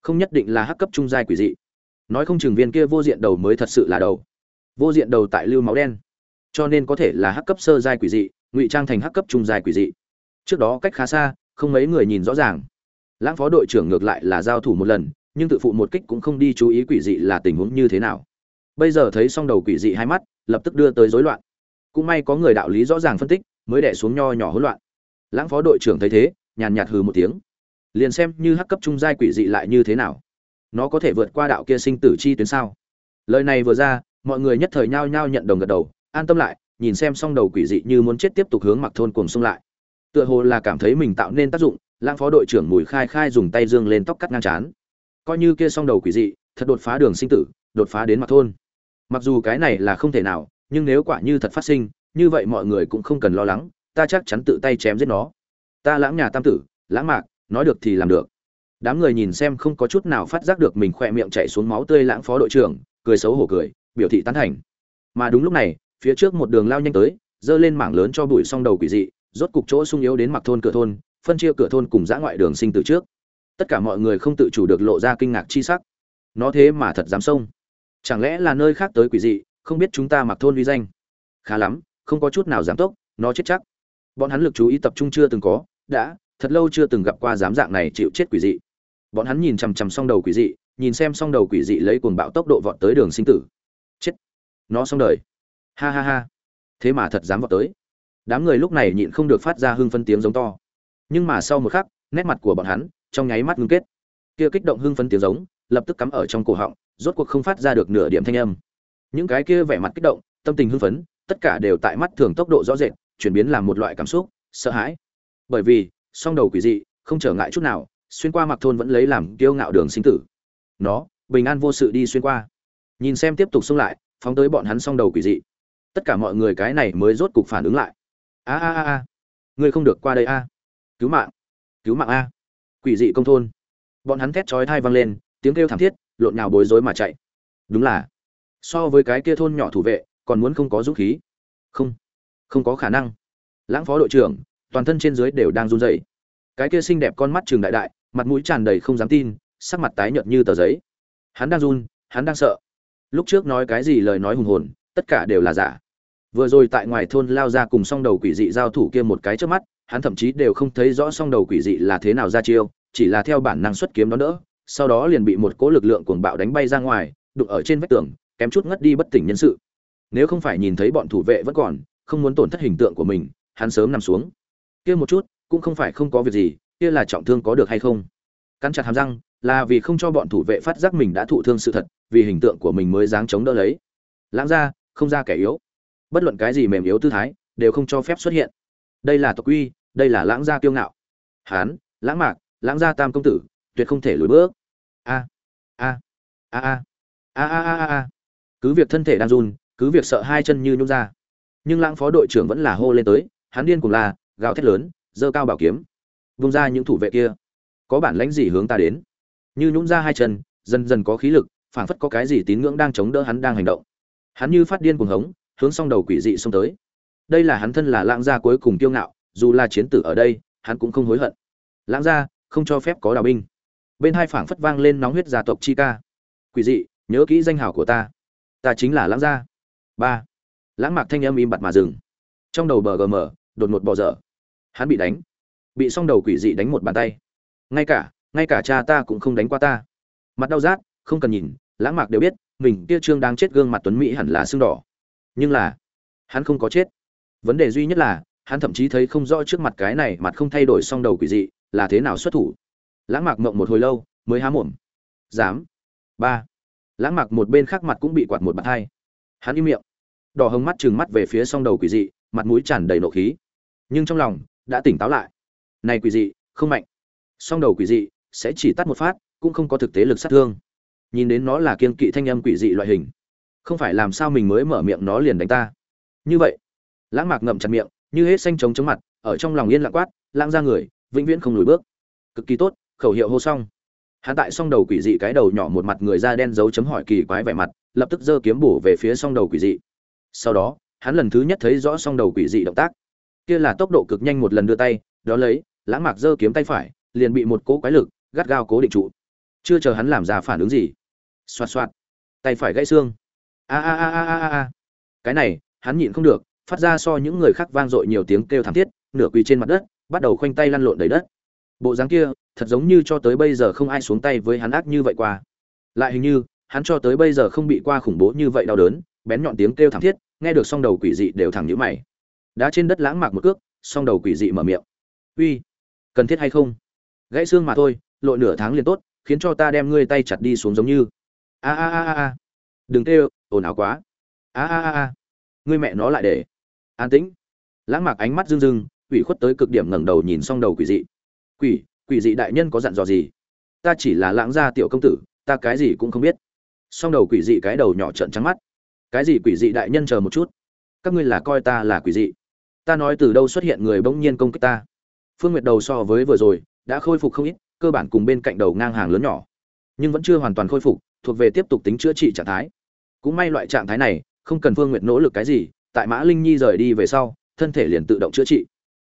Speaker 1: không nhất định là hắc cấp trung giai quỷ dị nói không chừng viên kia vô diện đầu mới thật sự là đầu. Vô diện đầu tại lưu máu đen. Cho nên có thể là hắc cấp sơ giai quỷ dị, ngụy trang thành hắc cấp trung giai quỷ dị. Trước đó cách khá xa, không mấy người nhìn rõ ràng. Lãng phó đội trưởng ngược lại là giao thủ một lần, nhưng tự phụ một kích cũng không đi chú ý quỷ dị là tình huống như thế nào. Bây giờ thấy xong đầu quỷ dị hai mắt, lập tức đưa tới rối loạn. Cũng may có người đạo lý rõ ràng phân tích, mới đẻ xuống nho nhỏ hỗn loạn. Lãng phó đội trưởng thấy thế, nhàn nhạt hừ một tiếng. Liền xem như hắc cấp trung giai quỷ dị lại như thế nào nó có thể vượt qua đạo kia sinh tử chi tuyến sao? Lời này vừa ra, mọi người nhất thời nhao nhao nhận đồng gật đầu, an tâm lại, nhìn xem xong đầu quỷ dị như muốn chết tiếp tục hướng mặc thôn cùng xung lại. Tựa hồ là cảm thấy mình tạo nên tác dụng, lãng phó đội trưởng mùi khai khai dùng tay dương lên tóc cắt ngang chán coi như kia xong đầu quỷ dị, thật đột phá đường sinh tử, đột phá đến mặc thôn. Mặc dù cái này là không thể nào, nhưng nếu quả như thật phát sinh, như vậy mọi người cũng không cần lo lắng, ta chắc chắn tự tay chém giết nó. Ta lãng nhà tam tử, lãng mạc, nói được thì làm được đám người nhìn xem không có chút nào phát giác được mình khỏe miệng chảy xuống máu tươi lãng phó đội trưởng, cười xấu hổ cười, biểu thị tán thành. Mà đúng lúc này, phía trước một đường lao nhanh tới dơ lên mảng lớn cho bụi song đầu quỷ dị, rốt cục chỗ sung yếu đến mặc thôn cửa thôn, phân chia cửa thôn cùng dã ngoại đường sinh từ trước. Tất cả mọi người không tự chủ được lộ ra kinh ngạc chi sắc. Nó thế mà thật dám xông. Chẳng lẽ là nơi khác tới quỷ dị, không biết chúng ta mặc thôn uy danh? Khá lắm, không có chút nào giảm tốc, nó chết chắc. Bọn hắn lực chú ý tập trung chưa từng có, đã, thật lâu chưa từng gặp qua dám dạng này chịu chết quỷ dị bọn hắn nhìn chằm chằm song đầu quỷ dị, nhìn xem song đầu quỷ dị lấy cuồng bạo tốc độ vọt tới đường sinh tử. Chết. Nó xong đời. Ha ha ha. Thế mà thật dám vọt tới. Đám người lúc này nhịn không được phát ra hưng phân tiếng giống to. Nhưng mà sau một khắc, nét mặt của bọn hắn trong nháy mắt ngưng kết. Kia kích động hưng phân tiếng giống lập tức cắm ở trong cổ họng, rốt cuộc không phát ra được nửa điểm thanh âm. Những cái kia vẻ mặt kích động, tâm tình hưng phấn, tất cả đều tại mắt thường tốc độ rõ rệt, chuyển biến làm một loại cảm xúc, sợ hãi. Bởi vì, song đầu quỷ dị không trở ngại chút nào xuyên qua mặc thôn vẫn lấy làm kiêu ngạo đường sinh tử. Nó, bình an vô sự đi xuyên qua. Nhìn xem tiếp tục xông lại, phóng tới bọn hắn song đầu quỷ dị. Tất cả mọi người cái này mới rốt cục phản ứng lại. A a a a. Ngươi không được qua đây a. Cứu mạng. Cứu mạng a. Quỷ dị công thôn. Bọn hắn thét chói thai vang lên, tiếng kêu thảm thiết, lộn nhào bối rối mà chạy. Đúng là, so với cái kia thôn nhỏ thủ vệ, còn muốn không có dũng khí. Không không có khả năng. Lãng phó đội trưởng, toàn thân trên dưới đều đang run rẩy. Cái kia xinh đẹp con mắt trường đại đại mặt mũi tràn đầy không dám tin, sắc mặt tái nhợt như tờ giấy. Hắn đang run, hắn đang sợ. Lúc trước nói cái gì lời nói hùng hồn, tất cả đều là giả. Vừa rồi tại ngoài thôn lao ra cùng song đầu quỷ dị giao thủ kia một cái trước mắt, hắn thậm chí đều không thấy rõ song đầu quỷ dị là thế nào ra chiêu, chỉ là theo bản năng xuất kiếm đó đỡ, sau đó liền bị một cỗ lực lượng cuồng bạo đánh bay ra ngoài, đụng ở trên vách tường, kém chút ngất đi bất tỉnh nhân sự. Nếu không phải nhìn thấy bọn thủ vệ vẫn còn, không muốn tổn thất hình tượng của mình, hắn sớm nằm xuống. Kia một chút, cũng không phải không có việc gì kia là trọng thương có được hay không? Cắn chặt hàm răng, là vì không cho bọn thủ vệ phát giác mình đã thụ thương sự thật, vì hình tượng của mình mới dáng chống đỡ lấy. Lãng ra, không ra kẻ yếu. Bất luận cái gì mềm yếu tư thái, đều không cho phép xuất hiện. Đây là tộc quy đây là lãng gia kiêu ngạo. Hán, lãng mạc, lãng gia tam công tử, tuyệt không thể lùi bước. A a a a a a a a. Cứ việc thân thể đang run, cứ việc sợ hai chân như nhung ra. Nhưng lãng phó đội trưởng vẫn là hô lên tới, hắn điên cùng là gào thét lớn, giơ cao bảo kiếm vung ra những thủ vệ kia. Có bản lãnh gì hướng ta đến? Như nhũng ra hai chân, dần dần có khí lực, phảng phất có cái gì tín ngưỡng đang chống đỡ hắn đang hành động. Hắn như phát điên cuồng hống, hướng song đầu quỷ dị xông tới. Đây là hắn thân là lãng gia cuối cùng kiêu ngạo, dù là chiến tử ở đây, hắn cũng không hối hận. Lãng gia, không cho phép có đào binh. Bên hai phảng phất vang lên nóng huyết gia tộc chi ca. Quỷ dị, nhớ kỹ danh hào của ta. Ta chính là lãng gia. Ba. Lãng mạc thanh âm im bặt mà dừng. Trong đầu bờ gm đột ngột bỏ dở. Hắn bị đánh bị song đầu quỷ dị đánh một bàn tay. Ngay cả ngay cả cha ta cũng không đánh qua ta. Mặt đau rát, không cần nhìn, lãng mạc đều biết, mình kia trương đang chết gương mặt tuấn mỹ hẳn là sưng đỏ. Nhưng là, hắn không có chết. Vấn đề duy nhất là, hắn thậm chí thấy không rõ trước mặt cái này mặt không thay đổi song đầu quỷ dị là thế nào xuất thủ. Lãng mạc mộng một hồi lâu, mới há mồm. Dám. Ba. Lãng mạc một bên khác mặt cũng bị quạt một bạt hai. Hắn im miệng. Đỏ hồng mắt trừng mắt về phía song đầu quỷ dị, mặt mũi tràn đầy nộ khí. Nhưng trong lòng, đã tỉnh táo lại này quỷ dị, không mạnh. Song đầu quỷ dị sẽ chỉ tắt một phát, cũng không có thực tế lực sát thương. Nhìn đến nó là kiên kỵ thanh âm quỷ dị loại hình, không phải làm sao mình mới mở miệng nó liền đánh ta. Như vậy, lãng mạc ngậm chặt miệng, như hết xanh trống chống mặt, ở trong lòng yên lặng quát, lãng ra người, vĩnh viễn không lùi bước. Cực kỳ tốt, khẩu hiệu hô xong. Hắn tại song đầu quỷ dị cái đầu nhỏ một mặt người da đen dấu chấm hỏi kỳ quái vẻ mặt, lập tức giơ kiếm bổ về phía song đầu quỷ dị. Sau đó, hắn lần thứ nhất thấy rõ song đầu quỷ dị động tác. Kia là tốc độ cực nhanh một lần đưa tay đó lấy lãng mạc giơ kiếm tay phải, liền bị một cỗ quái lực gắt gao cố định trụ. Chưa chờ hắn làm ra phản ứng gì, xoạt xoạt, tay phải gãy xương. A a a a a a. Cái này, hắn nhịn không được, phát ra so những người khác vang dội nhiều tiếng kêu thảm thiết, nửa quỳ trên mặt đất, bắt đầu khoanh tay lăn lộn đầy đất. Bộ dáng kia, thật giống như cho tới bây giờ không ai xuống tay với hắn ác như vậy qua. Lại hình như, hắn cho tới bây giờ không bị qua khủng bố như vậy đau đớn, bén nhọn tiếng kêu thảm thiết, nghe được song đầu quỷ dị đều thẳng nhíu mày. Đá trên đất lãng mạc một cước, song đầu quỷ dị mở miệng. Uy! Cần thiết hay không? Gãy xương mà thôi, lội nửa tháng liền tốt, khiến cho ta đem ngươi tay chặt đi xuống giống như. A a a a đừng tê ồn ào quá. A a a a. Ngươi mẹ nó lại để. An tĩnh. Lãng mạc ánh mắt rưng rưng, quỷ khuất tới cực điểm ngẩng đầu nhìn xong đầu quỷ dị. Quỷ quỷ dị đại nhân có dặn dò gì? Ta chỉ là lãng gia tiểu công tử, ta cái gì cũng không biết. Song đầu quỷ dị cái đầu nhỏ trợn trắng mắt. Cái gì quỷ dị đại nhân chờ một chút? Các ngươi là coi ta là quỷ dị. Ta nói từ đâu xuất hiện người bỗng nhiên công kích ta? Phương nguyệt đầu so với vừa rồi, đã khôi phục không ít, cơ bản cùng bên cạnh đầu ngang hàng lớn nhỏ. Nhưng vẫn chưa hoàn toàn khôi phục, thuộc về tiếp tục tính chữa trị trạng thái. Cũng may loại trạng thái này, không cần phương nguyệt nỗ lực cái gì, tại mã linh nhi rời đi về sau, thân thể liền tự động chữa trị.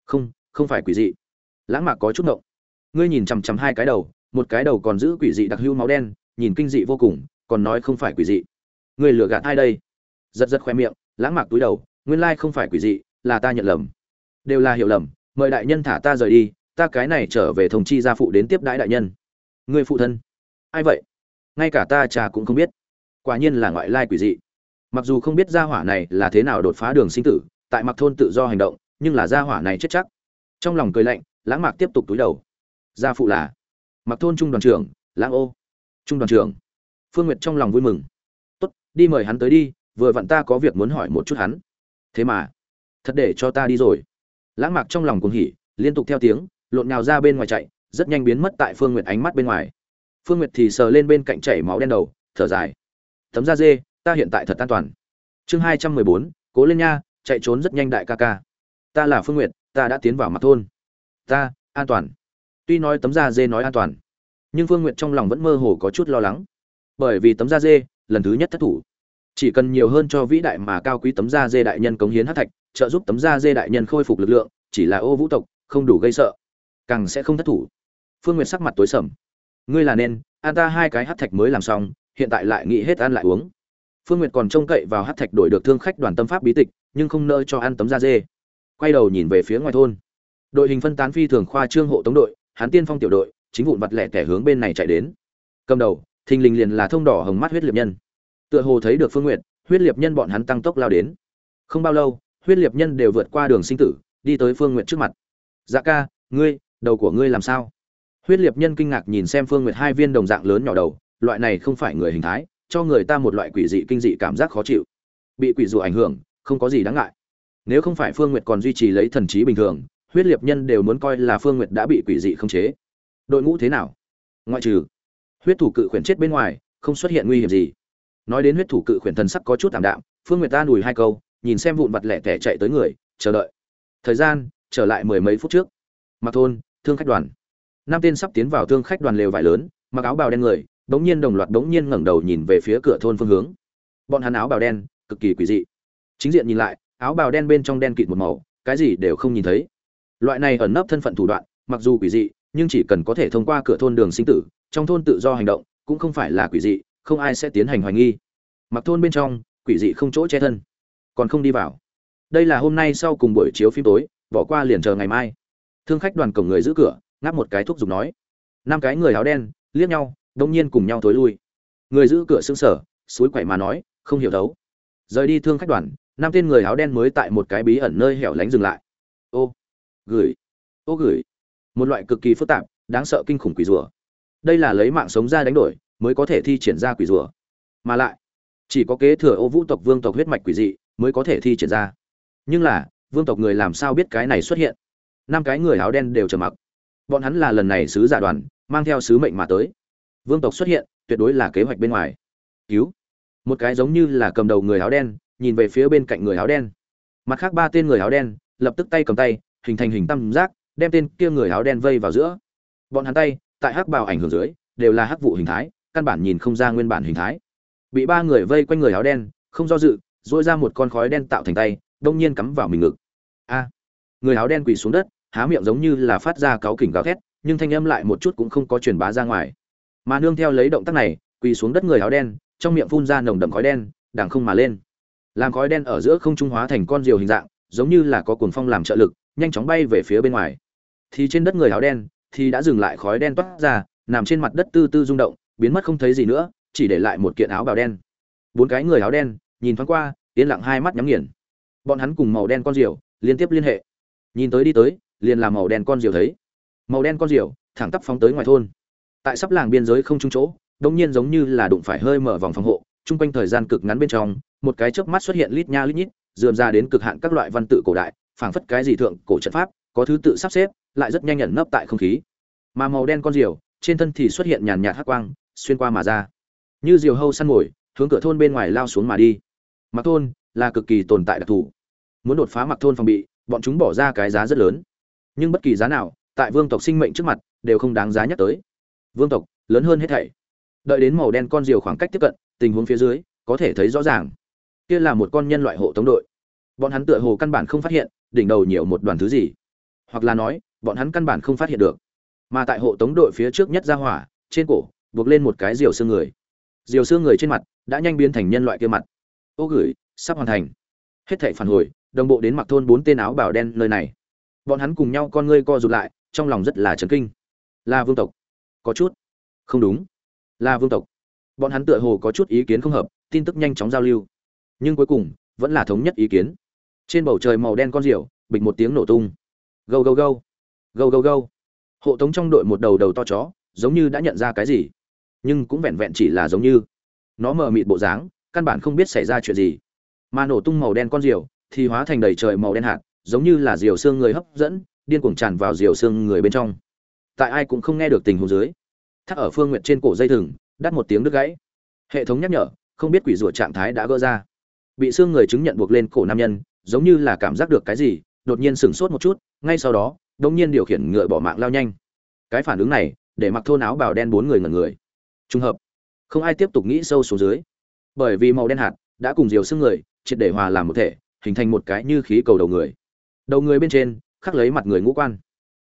Speaker 1: Không không phải quỷ dị. Lãng mạc có chút động ngươi nhìn chằm chằm hai cái đầu, một cái đầu còn giữ quỷ dị đặc hữu máu đen, nhìn kinh dị vô cùng, còn nói không phải quỷ dị. Ngươi lừa gạt ai đây? Giật giật khoe miệng, lãng mạc túi đầu, nguyên lai không phải quỷ dị, là ta nhận lầm. Đều là hiểu lầm mời đại nhân thả ta rời đi, ta cái này trở về thông chi gia phụ đến tiếp đãi đại nhân. Người phụ thân. Ai vậy? Ngay cả ta cha cũng không biết. Quả nhiên là ngoại lai quỷ dị. Mặc dù không biết gia hỏa này là thế nào đột phá đường sinh tử, tại mặc thôn tự do hành động, nhưng là gia hỏa này chết chắc. Trong lòng cười lạnh, lãng mạc tiếp tục túi đầu. Gia phụ là mặc thôn trung đoàn trưởng, lãng ô. Trung đoàn trưởng. Phương nguyệt trong lòng vui mừng. Tốt, đi mời hắn tới đi, vừa vặn ta có việc muốn hỏi một chút hắn. Thế mà, thật để cho ta đi rồi lãng mạc trong lòng cuồng hỉ, liên tục theo tiếng, lộn nhào ra bên ngoài chạy, rất nhanh biến mất tại phương nguyệt ánh mắt bên ngoài. Phương nguyệt thì sờ lên bên cạnh chảy máu đen đầu, thở dài. Tấm da dê, ta hiện tại thật an toàn. Chương hai trăm mười bốn, cố lên nha, chạy trốn rất nhanh đại ca ca. Ta là phương nguyệt, ta đã tiến vào mặt thôn. Ta, an toàn. Tuy nói tấm da dê nói an toàn, nhưng phương nguyệt trong lòng vẫn mơ hồ có chút lo lắng. Bởi vì tấm da dê, lần thứ nhất thất thủ chỉ cần nhiều hơn cho vĩ đại mà cao quý tấm da dê đại nhân cống hiến hát thạch, trợ giúp tấm da dê đại nhân khôi phục lực lượng, chỉ là ô vũ tộc, không đủ gây sợ. Càng sẽ không thất thủ. Phương nguyệt sắc mặt tối sầm. Ngươi là nên an ta hai cái hát thạch mới làm xong, hiện tại lại nghĩ hết ăn lại uống. Phương nguyệt còn trông cậy vào hát thạch đổi được thương khách đoàn tâm pháp bí tịch, nhưng không nỡ cho ăn tấm da dê. Quay đầu nhìn về phía ngoài thôn. Đội hình phân tán phi thường khoa trương hộ tống đội hán tiên phong tiểu đội, chính vụn vặt lẻ tẻ hướng bên này chạy đến. Cầm đầu, thình lình liền là thông đỏ hồng mắt huyết liệt nhân tựa hồ thấy được phương nguyệt, huyết liệt nhân bọn hắn tăng tốc lao đến. Không bao lâu, huyết liệt nhân đều vượt qua đường sinh tử, đi tới phương nguyệt trước mặt. Dạ ca, ngươi, đầu của ngươi làm sao? Huyết liệt nhân kinh ngạc nhìn xem phương nguyệt hai viên đồng dạng lớn nhỏ đầu, loại này không phải người hình thái, cho người ta một loại quỷ dị kinh dị cảm giác khó chịu. Bị quỷ rùa ảnh hưởng, không có gì đáng ngại. Nếu không phải phương nguyệt còn duy trì lấy thần trí bình thường, huyết liệt nhân đều muốn coi là phương nguyệt đã bị quỷ dị khống chế. Đội ngũ thế nào? Ngoại trừ, huyết thủ cự khuyển chết bên ngoài, không xuất hiện nguy hiểm gì nói đến huyết thủ cự khuyển thần sắc có chút tạm đạm, phương nguyệt ta lùi hai câu, nhìn xem vụn vặt lẻ tẻ chạy tới người, chờ đợi. Thời gian, trở lại mười mấy phút trước. Mặc thôn, thương khách đoàn. Năm tên sắp tiến vào thương khách đoàn lều vải lớn, mặc áo bào đen người, bỗng nhiên đồng loạt bỗng nhiên ngẩng đầu nhìn về phía cửa thôn phương hướng. Bọn hắn áo bào đen, cực kỳ quỷ dị. Chính diện nhìn lại, áo bào đen bên trong đen kịt một màu, cái gì đều không nhìn thấy. Loại này ẩn nấp thân phận thủ đoạn, mặc dù quỷ dị, nhưng chỉ cần có thể thông qua cửa thôn đường sinh tử, trong thôn tự do hành động, cũng không phải là quỷ dị không ai sẽ tiến hành hoài nghi. Mặc thôn bên trong, quỷ dị không chỗ che thân. Còn không đi vào. Đây là hôm nay sau cùng buổi chiếu phim tối, bỏ qua liền chờ ngày mai. Thương khách đoàn cổng người giữ cửa, ngáp một cái thuốc giục nói. Năm cái người áo đen, liếc nhau, đông nhiên cùng nhau thối lui. Người giữ cửa xương sở suối quậy mà nói, không hiểu đấu rời đi thương khách đoàn, năm tên người áo đen mới tại một cái bí ẩn nơi hẻo lánh dừng lại. Ô, gửi ô gửi. Một loại cực kỳ phức tạp, đáng sợ kinh khủng quỷ rùa. Đây là lấy mạng sống ra đánh đổi mới có thể thi triển ra quỷ rùa. Mà lại, chỉ có kế thừa ô vũ tộc vương tộc huyết mạch quỷ dị mới có thể thi triển ra. Nhưng là, vương tộc người làm sao biết cái này xuất hiện? Năm cái người áo đen đều trầm mặc. Bọn hắn là lần này sứ giả đoàn, mang theo sứ mệnh mà tới. Vương tộc xuất hiện, tuyệt đối là kế hoạch bên ngoài. Cứu. Một cái giống như là cầm đầu người áo đen, nhìn về phía bên cạnh người áo đen. Mặt khác ba tên người áo đen, lập tức tay cầm tay, hình thành hình tam giác, đem tên kia người áo đen vây vào giữa. Bọn hắn tay, tại hắc bào ảnh hưởng dưới, đều là hắc vụ hình thái căn bản nhìn không ra nguyên bản hình thái. Bị ba người vây quanh người áo đen, không do dự dỗi ra một con khói đen tạo thành tay, đông nhiên cắm vào mình ngực. A! Người áo đen quỳ xuống đất, há miệng giống như là phát ra cáu kỉnh gào thét, nhưng thanh âm lại một chút cũng không có truyền bá ra ngoài. Mà nương theo lấy động tác này, quỳ xuống đất người áo đen, trong miệng phun ra nồng đậm khói đen, đằng không mà lên. Làm khói đen ở giữa không trung hóa thành con diều hình dạng, giống như là có cuồng phong làm trợ lực, nhanh chóng bay về phía bên ngoài. Thì trên đất người áo đen, thì đã dừng lại khói đen toát ra, nằm trên mặt đất tư tư rung động biến mất không thấy gì nữa, chỉ để lại một kiện áo bào đen. Bốn cái người áo đen, nhìn thoáng qua, yên lặng hai mắt nhắm nghiền. Bọn hắn cùng màu đen con diều, liên tiếp liên hệ. Nhìn tới đi tới, liền làm màu đen con diều thấy. Màu đen con diều, thẳng tắp phóng tới ngoài thôn. Tại sắp làng biên giới không trung chỗ, đông nhiên giống như là đụng phải hơi mở vòng phòng hộ, chung quanh thời gian cực ngắn bên trong, một cái chớp mắt xuất hiện lít nha lít nhít, dườm ra đến cực hạn các loại văn tự cổ đại, phảng phất cái gì thượng cổ trận pháp, có thứ tự sắp xếp, lại rất nhanh nhận nấp tại không khí. Mà màu đen con diều, trên thân thì xuất hiện nhàn nhạt hắc quang xuyên qua mà ra. Như diều hâu săn mồi, hướng cửa thôn bên ngoài lao xuống mà đi. Mặc thôn là cực kỳ tồn tại đặc thù. Muốn đột phá mặc thôn phòng bị, bọn chúng bỏ ra cái giá rất lớn. Nhưng bất kỳ giá nào, tại vương tộc sinh mệnh trước mặt, đều không đáng giá nhắc tới. Vương tộc, lớn hơn hết thảy. Đợi đến màu đen con diều khoảng cách tiếp cận, tình huống phía dưới, có thể thấy rõ ràng. Kia là một con nhân loại hộ tống đội. Bọn hắn tựa hồ căn bản không phát hiện, đỉnh đầu nhiều một đoàn thứ gì. Hoặc là nói, bọn hắn căn bản không phát hiện được. Mà tại hộ tống đội phía trước nhất ra hỏa, trên cổ buộc lên một cái diều xương người. Diều xương người trên mặt đã nhanh biến thành nhân loại kia mặt. Ô gửi, sắp hoàn thành. Hết thảy phản hồi, đồng bộ đến mặc thôn bốn tên áo bảo đen nơi này. Bọn hắn cùng nhau con ngươi co rụt lại, trong lòng rất là chấn kinh. Là vương tộc, có chút không đúng. Là vương tộc, bọn hắn tựa hồ có chút ý kiến không hợp, tin tức nhanh chóng giao lưu. Nhưng cuối cùng, vẫn là thống nhất ý kiến. Trên bầu trời màu đen con rượu bịch một tiếng nổ tung. Gâu gâu gâu. Gâu gâu gâu. Hộ tống trong đội một đầu đầu to chó, giống như đã nhận ra cái gì nhưng cũng vẹn vẹn chỉ là giống như nó mờ mịt bộ dáng căn bản không biết xảy ra chuyện gì. Mà nổ tung màu đen con diều, thì hóa thành đầy trời màu đen hạt giống như là diều xương người hấp dẫn điên cuồng tràn vào diều xương người bên trong. Tại ai cũng không nghe được tình huống dưới thắt ở phương nguyện trên cổ dây thừng đắt một tiếng đứt gãy. Hệ thống nhắc nhở không biết quỷ rủa trạng thái đã gỡ ra. Bị xương người chứng nhận buộc lên cổ nam nhân giống như là cảm giác được cái gì đột nhiên sửng sốt một chút ngay sau đó đột nhiên điều khiển ngựa bỏ mạng lao nhanh. Cái phản ứng này để mặc thôn áo bào đen bốn người ngẩn người trùng hợp. Không ai tiếp tục nghĩ sâu xuống dưới. Bởi vì màu đen hạt đã cùng diều xương người, triệt để hòa làm một thể, hình thành một cái như khí cầu đầu người. Đầu người bên trên, khắc lấy mặt người ngũ quan.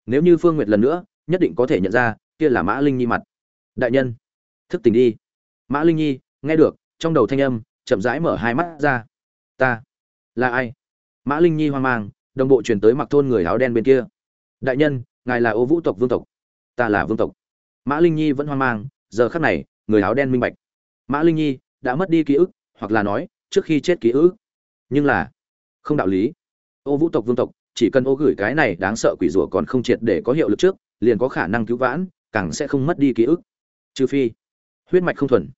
Speaker 1: Nếu như phương nguyệt lần nữa, nhất định có thể nhận ra, kia là mã linh nhi mặt. Đại nhân, thức tỉnh đi. Mã linh nhi, nghe được, trong đầu thanh âm, chậm rãi mở hai mắt ra. Ta, là ai? Mã linh nhi hoang mang, đồng bộ chuyển tới mặc thôn người áo đen bên kia. Đại nhân, ngài là ô vũ tộc vương tộc. Ta là vương tộc. Mã linh nhi vẫn hoang mang giờ khắc này, người áo đen minh bạch. Mã linh nhi đã mất đi ký ức, hoặc là nói, trước khi chết ký ức. Nhưng là, không đạo lý. Ô vũ tộc vương tộc, chỉ cần ô gửi cái này đáng sợ quỷ rủa còn không triệt để có hiệu lực trước, liền có khả năng cứu vãn, càng sẽ không mất đi ký ức. Trừ phi, huyết mạch không thuần.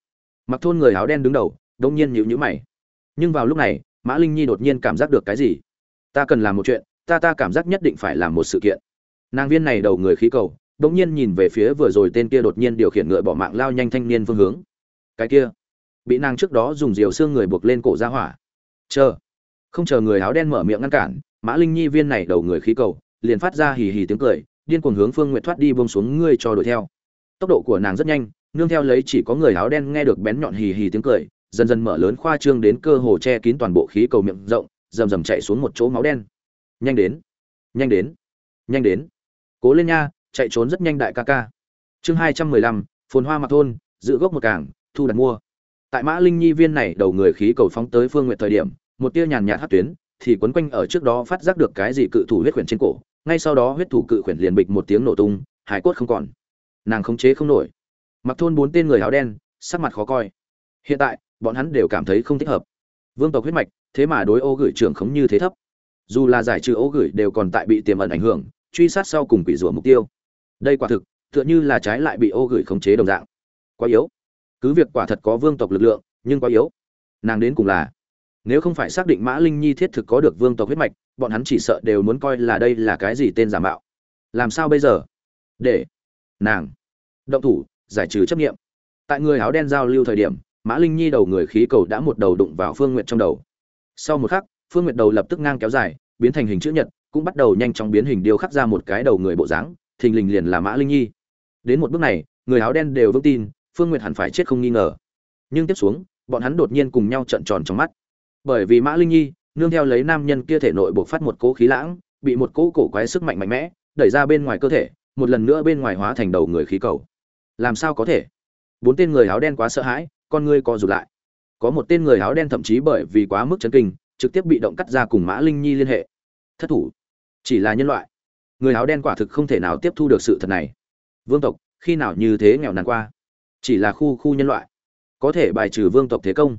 Speaker 1: Mặc thôn người áo đen đứng đầu, đông nhiên nhịu nhữ mày. Nhưng vào lúc này, mã linh nhi đột nhiên cảm giác được cái gì? Ta cần làm một chuyện, ta ta cảm giác nhất định phải làm một sự kiện. Nàng viên này đầu người khí cầu đông nhiên nhìn về phía vừa rồi tên kia đột nhiên điều khiển ngựa bỏ mạng lao nhanh thanh niên phương hướng. Cái kia, bị nàng trước đó dùng diều xương người buộc lên cổ ra hỏa. Chờ, không chờ người áo đen mở miệng ngăn cản, mã linh nhi viên này đầu người khí cầu, liền phát ra hì hì tiếng cười, điên cuồng hướng phương nguyệt thoát đi buông xuống ngươi cho đuổi theo. Tốc độ của nàng rất nhanh, nương theo lấy chỉ có người áo đen nghe được bén nhọn hì hì tiếng cười, dần dần mở lớn khoa trương đến cơ hồ che kín toàn bộ khí cầu miệng rộng, rầm rầm chạy xuống một chỗ máu đen. Nhanh đến nhanh đến nhanh đến. Cố lên nha chạy trốn rất nhanh đại ca ca. Chương hai trăm mười lăm, phồn hoa mặc thôn, giữ gốc một cảng, thu đặt mua. Tại mã linh nhi viên này đầu người khí cầu phóng tới phương nguyện thời điểm, một tia nhàn nhạt hát tuyến, thì quấn quanh ở trước đó phát giác được cái gì cự thủ huyết quyển trên cổ, ngay sau đó huyết thủ cự quyển liền bịch một tiếng nổ tung, hải cốt không còn. Nàng khống chế không nổi. Mặc thôn bốn tên người áo đen, sắc mặt khó coi. Hiện tại, bọn hắn đều cảm thấy không thích hợp. Vương tộc huyết mạch, thế mà đối ô gửi trưởng khống như thế thấp. Dù là giải trừ ô gửi đều còn tại bị tiềm ẩn ảnh hưởng, truy sát sau cùng quỷ rủa mục tiêu đây quả thực, tựa như là trái lại bị ô gửi khống chế đồng dạng. Quá yếu. Cứ việc quả thật có vương tộc lực lượng, nhưng quá yếu. Nàng đến cùng là, nếu không phải xác định mã linh nhi thiết thực có được vương tộc huyết mạch, bọn hắn chỉ sợ đều muốn coi là đây là cái gì tên giả mạo. Làm sao bây giờ? Để nàng động thủ, giải trừ chấp nghiệm tại người áo đen giao lưu thời điểm, mã linh nhi đầu người khí cầu đã một đầu đụng vào phương nguyện trong đầu. Sau một khắc, phương nguyện đầu lập tức ngang kéo dài, biến thành hình chữ nhật, cũng bắt đầu nhanh chóng biến hình điêu khắc ra một cái đầu người bộ dáng thình lình liền là mã linh nhi. Đến một bước này, người áo đen đều vững tin, phương nguyệt hẳn phải chết không nghi ngờ. Nhưng tiếp xuống, bọn hắn đột nhiên cùng nhau trợn tròn trong mắt. Bởi vì mã linh nhi, nương theo lấy nam nhân kia thể nội buộc phát một cỗ khí lãng, bị một cỗ cổ quái sức mạnh mạnh mẽ, đẩy ra bên ngoài cơ thể, một lần nữa bên ngoài hóa thành đầu người khí cầu. Làm sao có thể? Bốn tên người áo đen quá sợ hãi, con ngươi co rụt lại. Có một tên người áo đen thậm chí bởi vì quá mức chấn kinh, trực tiếp bị động cắt ra cùng mã linh nhi liên hệ. Thất thủ. Chỉ là nhân loại người áo đen quả thực không thể nào tiếp thu được sự thật này. Vương tộc, khi nào như thế nghèo nàn qua? Chỉ là khu khu nhân loại. Có thể bài trừ vương tộc thế công.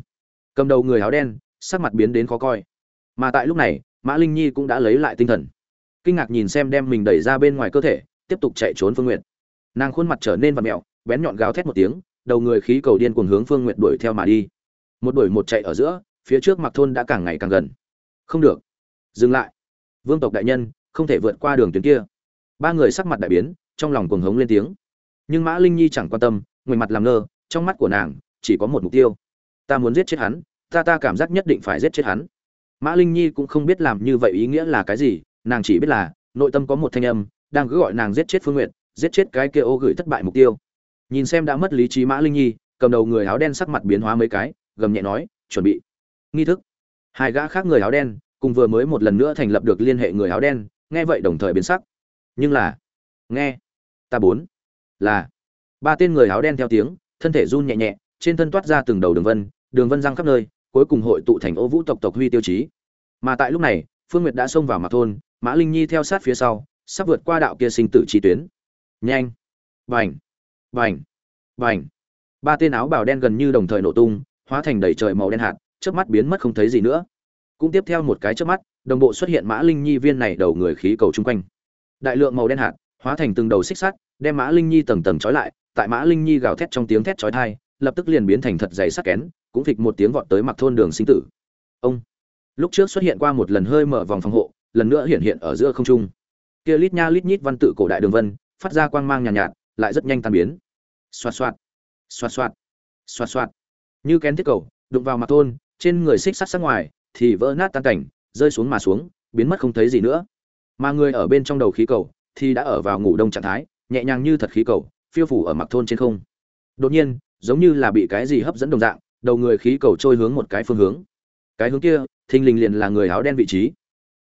Speaker 1: Cầm đầu người áo đen, sắc mặt biến đến khó coi. Mà tại lúc này, mã linh nhi cũng đã lấy lại tinh thần. Kinh ngạc nhìn xem đem mình đẩy ra bên ngoài cơ thể, tiếp tục chạy trốn phương n g u y ệ t nàng khuôn mặt trở nên vặt mẹo, bén nhọn gáo thét một tiếng, đầu người khí cầu điên cuồng hướng phương n g u y ệ t đuổi theo mà đi. Một đuổi một chạy ở giữa, phía trước mặc thôn đã càng ngày càng gần. Không được. Dừng lại. Vương tộc đại nhân không thể vượt qua đường tuyến kia. Ba người sắc mặt đại biến, trong lòng cuồng hống lên tiếng. Nhưng mã linh nhi chẳng quan tâm, ngoảnh mặt làm ngơ, trong mắt của nàng chỉ có một mục tiêu. Ta muốn giết chết hắn, ta ta cảm giác nhất định phải giết chết hắn. Mã linh nhi cũng không biết làm như vậy ý nghĩa là cái gì, nàng chỉ biết là, nội tâm có một thanh âm, đang cứ gọi nàng giết chết phương nguyện giết chết cái kia ô gửi thất bại mục tiêu. Nhìn xem đã mất lý trí mã linh nhi, cầm đầu người áo đen sắc mặt biến hóa mấy cái, gầm nhẹ nói, chuẩn bị. Nghi thức. Hai gã khác người áo đen, cùng vừa mới một lần nữa thành lập được liên hệ người áo đen nghe vậy đồng thời biến sắc. Nhưng là, nghe, ta bốn, là, ba tên người áo đen theo tiếng, thân thể run nhẹ nhẹ, trên thân toát ra từng đầu đường vân đường vân răng khắp nơi, cuối cùng hội tụ thành ô vũ tộc tộc huy tiêu chí. Mà tại lúc này, phương nguyệt đã xông vào mặt thôn, mã linh nhi theo sát phía sau, sắp vượt qua đạo kia sinh tử trí tuyến. Nhanh! Vành vành vành ba tên áo bào đen gần như đồng thời nổ tung, hóa thành đầy trời màu đen hạt trước mắt biến mất không thấy gì nữa. Cũng tiếp theo một cái trước mắt đồng bộ xuất hiện mã linh nhi viên này đầu người khí cầu chung quanh. Đại lượng màu đen hạt hóa thành từng đầu xích sắt đem mã linh nhi tầng tầng trói lại tại mã linh nhi gào thét trong tiếng thét chói tai lập tức liền biến thành thật dày sắc kén cũng phịch một tiếng vọt tới mặc thôn đường sinh tử. Ông! Lúc trước xuất hiện qua một lần hơi mở vòng phòng hộ lần nữa hiện hiện ở giữa không trung. Kia lít nha lít nhít văn tự cổ đại đường vân phát ra quang mang nhàn nhạt, nhạt lại rất nhanh tan biến. Xoạt xoạt xoạt xoạt xoạt xoạt. Như kén thiết cầu đụng vào mặt thôn trên người xích sắt sắc ngoài thì vỡ nát tan cảnh rơi xuống mà xuống, biến mất không thấy gì nữa. Mà người ở bên trong đầu khí cầu thì đã ở vào ngủ đông trạng thái, nhẹ nhàng như thật khí cầu, phiêu phủ ở mặt thôn trên không. Đột nhiên, giống như là bị cái gì hấp dẫn đồng dạng, đầu người khí cầu trôi hướng một cái phương hướng. Cái hướng kia, thình lình liền là người áo đen vị trí.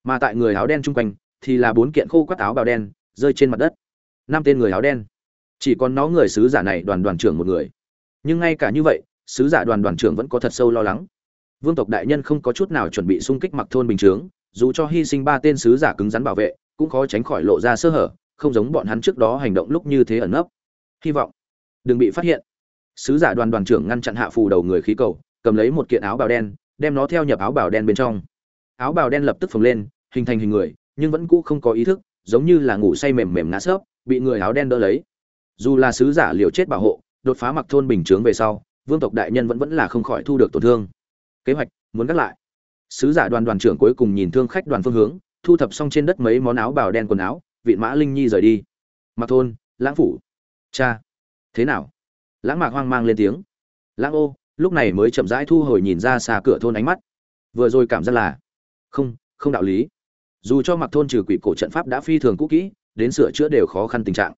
Speaker 1: Mà tại người áo đen chung quanh thì là bốn kiện khô quắt áo bào đen rơi trên mặt đất. Năm tên người áo đen. Chỉ còn nó người sứ giả này đoàn đoàn trưởng một người. Nhưng ngay cả như vậy, sứ giả đoàn đoàn trưởng vẫn có thật sâu lo lắng vương tộc đại nhân không có chút nào chuẩn bị xung kích mặc thôn bình chướng, dù cho hy sinh ba tên sứ giả cứng rắn bảo vệ, cũng khó tránh khỏi lộ ra sơ hở, không giống bọn hắn trước đó hành động lúc như thế ẩn nấp. Hy vọng, đừng bị phát hiện. Sứ giả đoàn đoàn trưởng ngăn chặn hạ phù đầu người khí cầu, cầm lấy một kiện áo bào đen, đem nó theo nhập áo bào đen bên trong. Áo bào đen lập tức phồng lên, hình thành hình người, nhưng vẫn cũ không có ý thức, giống như là ngủ say mềm mềm ngã sấp, bị người áo đen đỡ lấy. Dù là sứ giả liều chết bảo hộ, đột phá mặc thôn bình chướng về sau, vương tộc đại nhân vẫn vẫn là không khỏi thu được tổn thương kế hoạch, muốn gác lại. Sứ giả đoàn đoàn trưởng cuối cùng nhìn thương khách đoàn phương hướng, thu thập xong trên đất mấy món áo bào đen quần áo vị mã linh nhi rời đi. Mặc thôn, lãng phủ. Cha, thế nào? Lãng mạc hoang mang lên tiếng. Lãng ô, lúc này mới chậm rãi thu hồi nhìn ra xa cửa thôn ánh mắt. Vừa rồi cảm giác là, không không đạo lý. Dù cho mặc thôn trừ quỷ cổ trận pháp đã phi thường cũ kỹ, đến sửa chữa đều khó khăn tình trạng.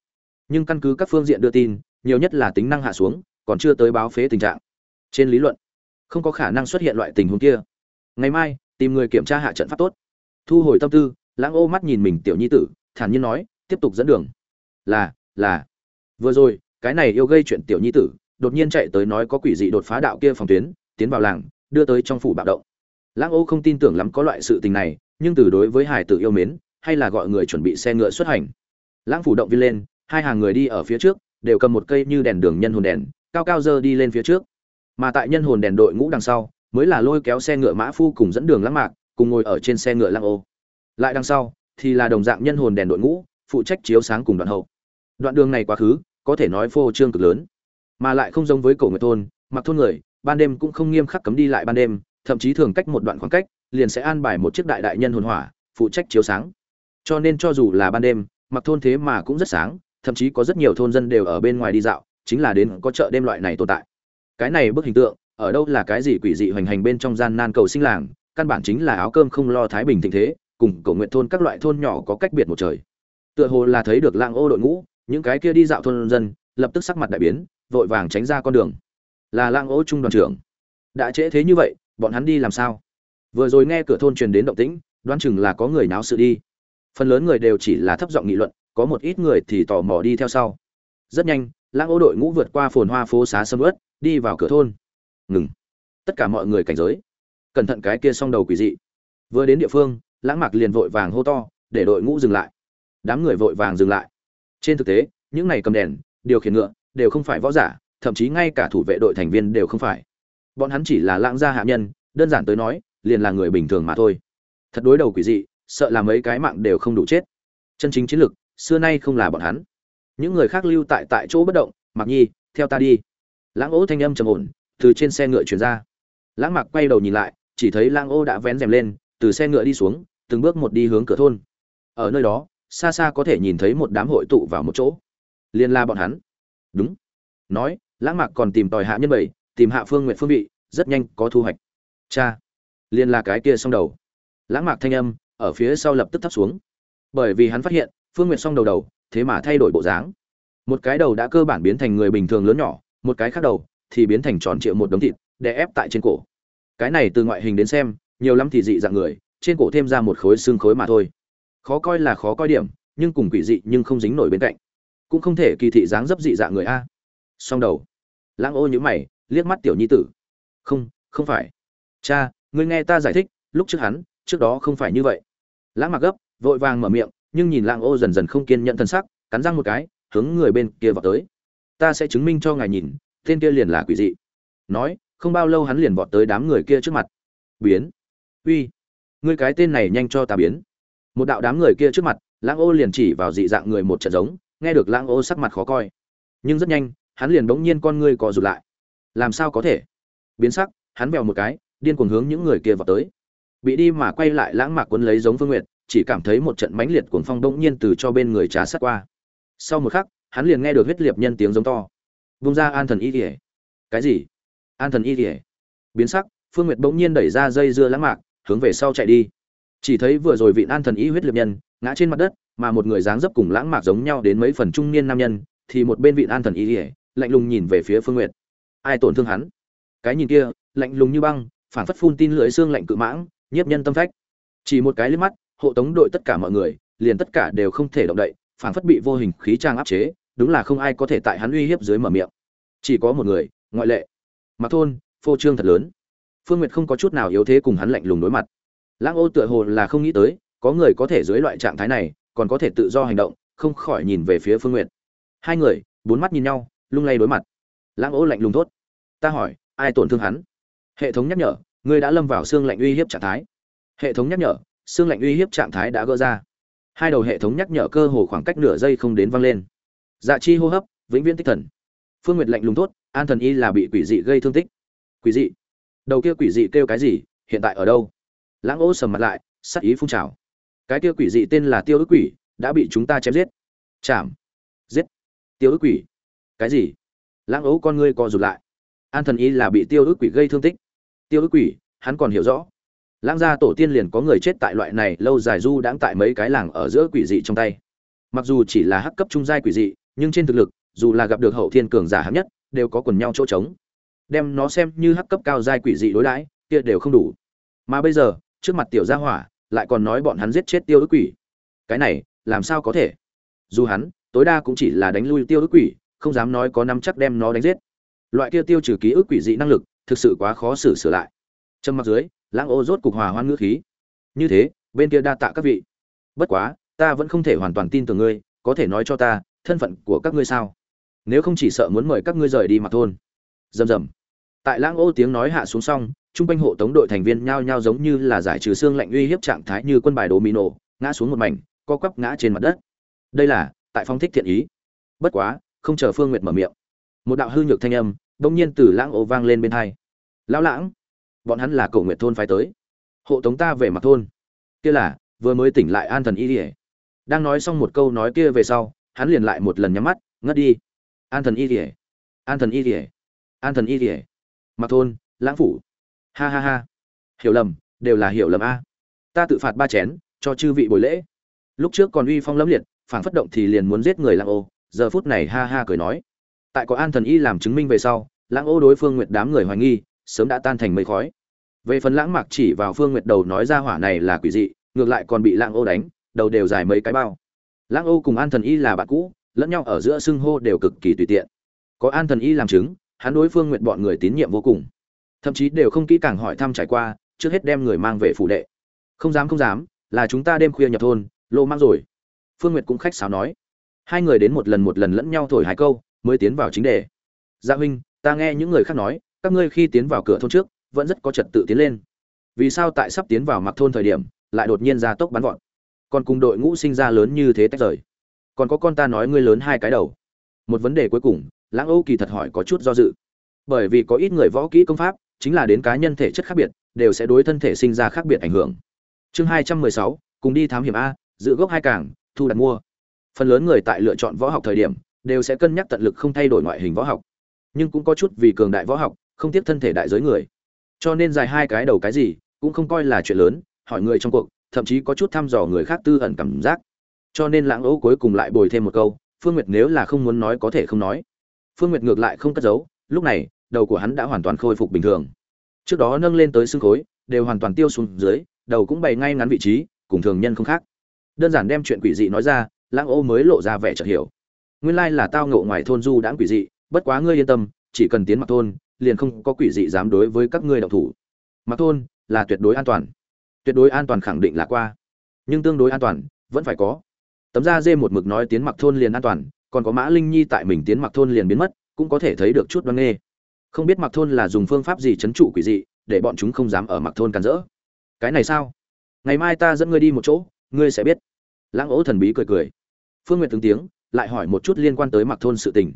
Speaker 1: Nhưng căn cứ các phương diện đưa tin, nhiều nhất là tính năng hạ xuống, còn chưa tới báo phế tình trạng. Trên lý luận không có khả năng xuất hiện loại tình huống kia. Ngày mai, tìm người kiểm tra hạ trận pháp tốt. Thu hồi tâm tư, lãng ô mắt nhìn mình tiểu nhi tử, thản nhiên nói, tiếp tục dẫn đường. Là là. Vừa rồi, cái này yêu gây chuyện tiểu nhi tử, đột nhiên chạy tới nói có quỷ dị đột phá đạo kia phòng tuyến, tiến vào làng, đưa tới trong phủ bạo động. Lãng ô không tin tưởng lắm có loại sự tình này, nhưng từ đối với hải tử yêu mến, hay là gọi người chuẩn bị xe ngựa xuất hành. Lãng phủ động viên lên, hai hàng người đi ở phía trước, đều cầm một cây như đèn đường nhân hồn đèn, cao cao dơ đi lên phía trước mà tại nhân hồn đèn đội ngũ đằng sau, mới là lôi kéo xe ngựa mã phu cùng dẫn đường lãng mạc, cùng ngồi ở trên xe ngựa lăng ô. Lại đằng sau, thì là đồng dạng nhân hồn đèn đội ngũ, phụ trách chiếu sáng cùng đoạn hậu. Đoạn đường này quá khứ, có thể nói phô trương cực lớn. Mà lại không giống với cổ người thôn, mặc thôn người, ban đêm cũng không nghiêm khắc cấm đi lại ban đêm, thậm chí thường cách một đoạn khoảng cách, liền sẽ an bài một chiếc đại đại nhân hồn hỏa, phụ trách chiếu sáng. Cho nên cho dù là ban đêm, mặc thôn thế mà cũng rất sáng, thậm chí có rất nhiều thôn dân đều ở bên ngoài đi dạo, chính là đến có chợ đêm loại này tồn tại cái này bức hình tượng, ở đâu là cái gì quỷ dị hoành hành bên trong gian nan cầu sinh làng, căn bản chính là áo cơm không lo thái bình thịnh thế, cùng cầu nguyện thôn các loại thôn nhỏ có cách biệt một trời. Tựa hồ là thấy được lạng ô đội ngũ, những cái kia đi dạo thôn dân, lập tức sắc mặt đại biến, vội vàng tránh ra con đường. Là lạng ô trung đoàn trưởng. Đã trễ thế như vậy, bọn hắn đi làm sao? Vừa rồi nghe cửa thôn truyền đến động tĩnh, đoán chừng là có người náo sự đi. Phần lớn người đều chỉ là thấp giọng nghị luận, có một ít người thì tò mò đi theo sau. Rất nhanh lãng ô đội ngũ vượt qua phồn hoa phố xá sâm ướt đi vào cửa thôn. Ngừng. Tất cả mọi người cảnh giới. Cẩn thận cái kia s đầu quỷ dị. Vừa đến địa phương, lãng mạc liền vội vàng hô to, để đội ngũ dừng lại. Đám người vội vàng dừng lại. Trên thực tế, những này cầm đèn, điều khiển ngựa, đều không phải võ giả, thậm chí ngay cả thủ vệ đội thành viên đều không phải. Bọn hắn chỉ là lãng gia hạ nhân, đơn giản tới nói, liền là người bình thường mà thôi. Thật đối đầu quỷ dị, sợ là mấy cái mạng đều không đủ chết. Chân chính chiến lực, xưa nay không là bọn hắn. Những người khác lưu tại tại chỗ bất động mặc nhi, theo ta đi lãng ô thanh âm trầm ổn, từ trên xe ngựa chuyển ra. Lãng mạc quay đầu nhìn lại, chỉ thấy lãng ô đã vén rèm lên, từ xe ngựa đi xuống, từng bước một đi hướng cửa thôn. Ở nơi đó, xa xa có thể nhìn thấy một đám hội tụ vào một chỗ. Liên la bọn hắn. Đúng. Nói, lãng mạc còn tìm tòi hạ nhân bảy, tìm hạ phương nguyện phương vị, rất nhanh có thu hoạch. Cha. Liên la cái kia xong đầu. Lãng mạc thanh âm, ở phía sau lập tức thấp xuống. Bởi vì hắn phát hiện, phương nguyện xong đầu đầu, thế mà thay đổi bộ dáng. Một cái đầu đã cơ bản biến thành người bình thường lớn nhỏ một cái khác đầu, thì biến thành tròn triệu một đống thịt để ép tại trên cổ. Cái này từ ngoại hình đến xem, nhiều lắm thì dị dạng người, trên cổ thêm ra một khối xương khối mà thôi. Khó coi là khó coi điểm, nhưng cùng quỷ dị nhưng không dính nổi bên cạnh. Cũng không thể kỳ thị dáng dấp dị dạng người a. Song đầu. Lãng ô nhữ mày, liếc mắt tiểu nhi tử. Không không phải. Cha, ngươi nghe ta giải thích, lúc trước hắn, trước đó không phải như vậy. Lãng mặc gấp, vội vàng mở miệng, nhưng nhìn lãng ô dần dần không kiên nhận thân sắc, cắn răng một cái, hướng người bên kia vào tới ta sẽ chứng minh cho ngài nhìn, tên kia liền là quỷ dị. Nói, không bao lâu hắn liền vọt tới đám người kia trước mặt. Biến. Uy. Ngươi cái tên này nhanh cho ta biến. Một đạo đám người kia trước mặt, lãng ô liền chỉ vào dị dạng người một trận giống, nghe được lãng ô sắc mặt khó coi. Nhưng rất nhanh, hắn liền bỗng nhiên con ngươi cò rụt lại. Làm sao có thể? Biến sắc, hắn vèo một cái, điên cuồng hướng những người kia vào tới. Bị đi mà quay lại lãng mạc quấn lấy giống phương nguyệt, chỉ cảm thấy một trận mãnh liệt cuồng phong bỗng nhiên từ cho bên người trá sát qua. Sau một khắc hắn liền nghe được huyết liệt nhân tiếng giống to. Vung ra an thần y kỉa cái gì? An thần y kỉa biến sắc, phương nguyệt bỗng nhiên đẩy ra dây dưa lãng mạc, hướng về sau chạy đi. Chỉ thấy vừa rồi vị an thần y huyết liệt nhân, ngã trên mặt đất, mà một người dáng dấp cùng lãng mạc giống nhau đến mấy phần trung niên nam nhân, thì một bên vị an thần y kỉa lạnh lùng nhìn về phía phương nguyệt. Ai tổn thương hắn? Cái nhìn kia, lạnh lùng như băng phản phất phun tin lưỡi xương lạnh cự mãng, nhiếp nhân tâm phách. Chỉ một cái liếc mắt, hộ tống đội tất cả mọi người, liền tất cả đều không thể động đậy phản phất bị vô hình khí trang áp chế đúng là không ai có thể tại hắn uy hiếp dưới mở miệng. Chỉ có một người, ngoại lệ. Mặc thôn, phô trương thật lớn. Phương nguyệt không có chút nào yếu thế cùng hắn lạnh lùng đối mặt. Lãng ô tựa hồ là không nghĩ tới, có người có thể dưới loại trạng thái này, còn có thể tự do hành động, không khỏi nhìn về phía phương nguyệt. Hai người, bốn mắt nhìn nhau, lung lay đối mặt. Lãng ô lạnh lùng thốt. Ta hỏi, ai tổn thương hắn? Hệ thống nhắc nhở, ngươi đã lâm vào xương lạnh uy hiếp trạng thái. Hệ thống nhắc nhở, xương lạnh uy hiếp trạng thái đã gỡ ra. Hai đầu hệ thống nhắc nhở cơ hồ khoảng cách nửa giây không đến văng lên dạ chi hô hấp, vĩnh viễn tích thần. Phương nguyệt lạnh lùng tốt an thần y là bị quỷ dị gây thương tích. Quỷ dị? Đầu kia quỷ dị kêu cái gì? Hiện tại ở đâu? Lãng ô sầm mặt lại, sắc ý phun trào. Cái kia quỷ dị tên là tiêu ức quỷ, đã bị chúng ta chém giết. Chạm giết? Tiêu ức quỷ? Cái gì? Lãng ấu con ngươi co rụt lại. An thần y là bị tiêu ức quỷ gây thương tích. Tiêu ức quỷ? Hắn còn hiểu rõ. Lãng gia tổ tiên liền có người chết tại loại này lâu dài du đãng tại mấy cái làng ở giữa quỷ dị trong tay. Mặc dù chỉ là hắc cấp trung giai quỷ dị nhưng trên thực lực, dù là gặp được hậu thiên cường giả hạng nhất, đều có quần nhau chỗ trống. Đem nó xem như hắc cấp cao giai quỷ dị đối đãi, kia đều không đủ. Mà bây giờ, trước mặt tiểu gia hỏa, lại còn nói bọn hắn giết chết tiêu ức quỷ. Cái này, làm sao có thể? Dù hắn, tối đa cũng chỉ là đánh lui tiêu ức quỷ, không dám nói có năm chắc đem nó đánh giết. Loại kia tiêu trừ ký ức quỷ dị năng lực, thực sự quá khó xử sửa lại. Trầm mặc dưới, lãng ô rốt cục hòa hoan ngữ khí. Như thế, bên kia đa tạ các vị. Bất quá, ta vẫn không thể hoàn toàn tin tưởng ngươi, có thể nói cho ta thân phận của các ngươi sao? Nếu không chỉ sợ muốn mời các ngươi rời đi mà thôn rầm rầm. Tại lãng ô tiếng nói hạ xuống xong, trung quanh hộ tống đội thành viên nhao nhao giống như là giải trừ xương lạnh uy hiếp trạng thái như quân bài đồ mì nổ, ngã xuống một mảnh, co quắp ngã trên mặt đất. Đây là, tại phong thích thiện ý. Bất quá, không chờ phương nguyệt mở miệng, một đạo hư nhược thanh âm đông nhiên từ lãng ô vang lên bên hai. Lão lãng, bọn hắn là cầu nguyện thôn phái tới. Hộ tống ta về mặt thôn. Kia là, vừa mới tỉnh lại an thần y ỉa đang nói xong một câu nói kia về sau hắn liền lại một lần nhắm mắt, ngất đi. An thần y rỉa an thần y rỉa an thần y rỉa mặc thôn, lãng phủ. Ha ha ha. Hiểu lầm, đều là hiểu lầm a. Ta tự phạt ba chén, cho chư vị buổi lễ. Lúc trước còn uy phong lâm liệt phản phất động thì liền muốn giết người lãng ô, giờ phút này ha ha cười nói. Tại có an thần y làm chứng minh về sau lãng ô đối phương nguyệt đám người hoài nghi, sớm đã tan thành mây khói. Về phần lãng mạc chỉ vào phương nguyệt đầu nói ra hỏa này là quỷ dị, ngược lại còn bị lãng ô đánh, đầu đều dài mấy cái bao lãng ô cùng an thần y là bạn cũ, lẫn nhau ở giữa xưng hô đều cực kỳ tùy tiện. Có an thần y làm chứng, hắn đối phương nguyện bọn người tín nhiệm vô cùng. Thậm chí đều không kỹ càng hỏi thăm trải qua, trước hết đem người mang về phủ đệ. Không dám không dám, là chúng ta đêm khuya nhập thôn, lô mang rồi. Phương nguyệt cũng khách sáo nói. Hai người đến một lần một lần lẫn nhau thổi hai câu, mới tiến vào chính đề. Gia huynh, ta nghe những người khác nói, các ngươi khi tiến vào cửa thôn trước, vẫn rất có trật tự tiến lên. Vì sao tại sắp tiến vào mặc thôn thời điểm, lại đột nhiên ra tốc bắn vọt? Còn cùng đội ngũ sinh ra lớn như thế tách rời. Còn có con ta nói ngươi lớn hai cái đầu. Một vấn đề cuối cùng, lãng âu kỳ thật hỏi có chút do dự. Bởi vì có ít người võ kỹ công pháp, chính là đến cá nhân thể chất khác biệt, đều sẽ đối thân thể sinh ra khác biệt ảnh hưởng. Chương hai trăm mười sáu, cùng đi thám hiểm a, giữ gốc hai cảng, thu đặt mua. Phần lớn người tại lựa chọn võ học thời điểm, đều sẽ cân nhắc tận lực không thay đổi ngoại hình võ học. Nhưng cũng có chút vì cường đại võ học, không tiếp thân thể đại giới người. Cho nên dài hai cái đầu cái gì, cũng không coi là chuyện lớn, hỏi người trong cuộc thậm chí có chút thăm dò người khác tư ẩn cảm giác. Cho nên lãng ấu cuối cùng lại bồi thêm một câu, phương nguyệt nếu là không muốn nói có thể không nói. Phương nguyệt ngược lại không cất giấu, lúc này, đầu của hắn đã hoàn toàn khôi phục bình thường. Trước đó nâng lên tới xương khối, đều hoàn toàn tiêu xuống dưới, đầu cũng bày ngay ngắn vị trí, cùng thường nhân không khác. Đơn giản đem chuyện quỷ dị nói ra, lãng ô mới lộ ra vẻ chợt hiểu. Nguyên lai là tao ngộ ngoài thôn du đãng quỷ dị, bất quá ngươi yên tâm, chỉ cần tiến mặc thôn, liền không có quỷ dị dám đối với các ngươi động thủ. Mặc thôn là tuyệt đối an toàn tuyệt đối an toàn khẳng định là qua. Nhưng tương đối an toàn, vẫn phải có. Tấm da dê một mực nói tiến mặc thôn liền an toàn, còn có mã linh nhi tại mình tiến mặc thôn liền biến mất, cũng có thể thấy được chút đoan nghê. Không biết mặc thôn là dùng phương pháp gì chấn trụ quỷ dị, để bọn chúng không dám ở mặc thôn càn rỡ. Cái này sao? Ngày mai ta dẫn ngươi đi một chỗ, ngươi sẽ biết. Lãng ố thần bí cười cười. Phương nguyệt tướng tiếng, lại hỏi một chút liên quan tới mặc thôn sự tình.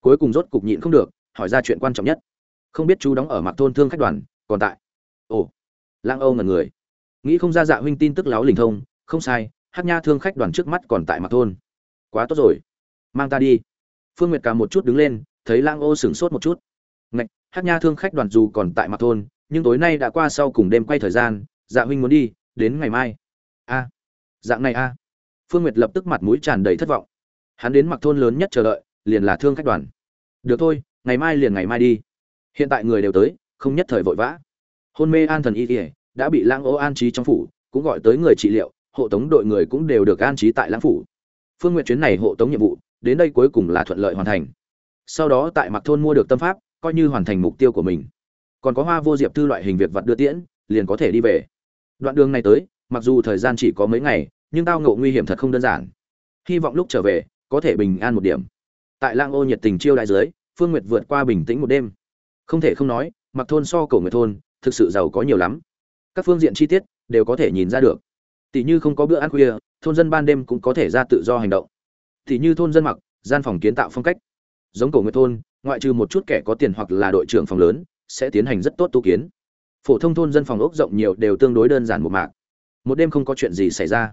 Speaker 1: Cuối cùng rốt cục nhịn không được, hỏi ra chuyện quan trọng nhất. Không biết chú đóng ở mặc thôn thương khách đoàn, còn tại. Ồ. Lãng âu ngần người nghĩ không ra dạ huynh tin tức láo linh thông, không sai, hát nha thương khách đoàn trước mắt còn tại mặt thôn. Quá tốt rồi. Mang ta đi. Phương nguyệt cả một chút đứng lên, thấy lang ô sửng sốt một chút. Ngạch, hát nha thương khách đoàn dù còn tại mặt thôn, nhưng tối nay đã qua sau cùng đêm quay thời gian dạ huynh muốn đi, đến ngày mai. A. Dạng này a. Phương nguyệt lập tức mặt mũi tràn đầy thất vọng. Hắn đến mặc thôn lớn nhất chờ đợi, liền là thương khách đoàn. Được thôi, ngày mai liền ngày mai đi. Hiện tại người đều tới, không nhất thời vội vã. Hôn mê an thần y kỉa đã bị lang ô an trí trong phủ, cũng gọi tới người trị liệu, hộ tống đội người cũng đều được an trí tại lãng phủ. Phương nguyện chuyến này hộ tống nhiệm vụ, đến đây cuối cùng là thuận lợi hoàn thành. Sau đó tại mặc thôn mua được tâm pháp, coi như hoàn thành mục tiêu của mình. Còn có hoa vô diệp thư loại hình việc vật đưa tiễn, liền có thể đi về. Đoạn đường này tới, mặc dù thời gian chỉ có mấy ngày, nhưng tao ngộ nguy hiểm thật không đơn giản. Hy vọng lúc trở về, có thể bình an một điểm. Tại lang ô nhiệt tình chiêu đại dưới, phương nguyệt vượt qua bình tĩnh một đêm. Không thể không nói mặc thôn so cổ người thôn, thực sự giàu có nhiều lắm các phương diện chi tiết đều có thể nhìn ra được. Tỷ như không có bữa ăn khuya, thôn dân ban đêm cũng có thể ra tự do hành động. Tỷ như thôn dân mặc, gian phòng kiến tạo phong cách. Giống cổ người thôn, ngoại trừ một chút kẻ có tiền hoặc là đội trưởng phòng lớn, sẽ tiến hành rất tốt tu kiến. Phổ thông thôn dân phòng ốc rộng nhiều đều tương đối đơn giản một mạc. Một đêm không có chuyện gì xảy ra.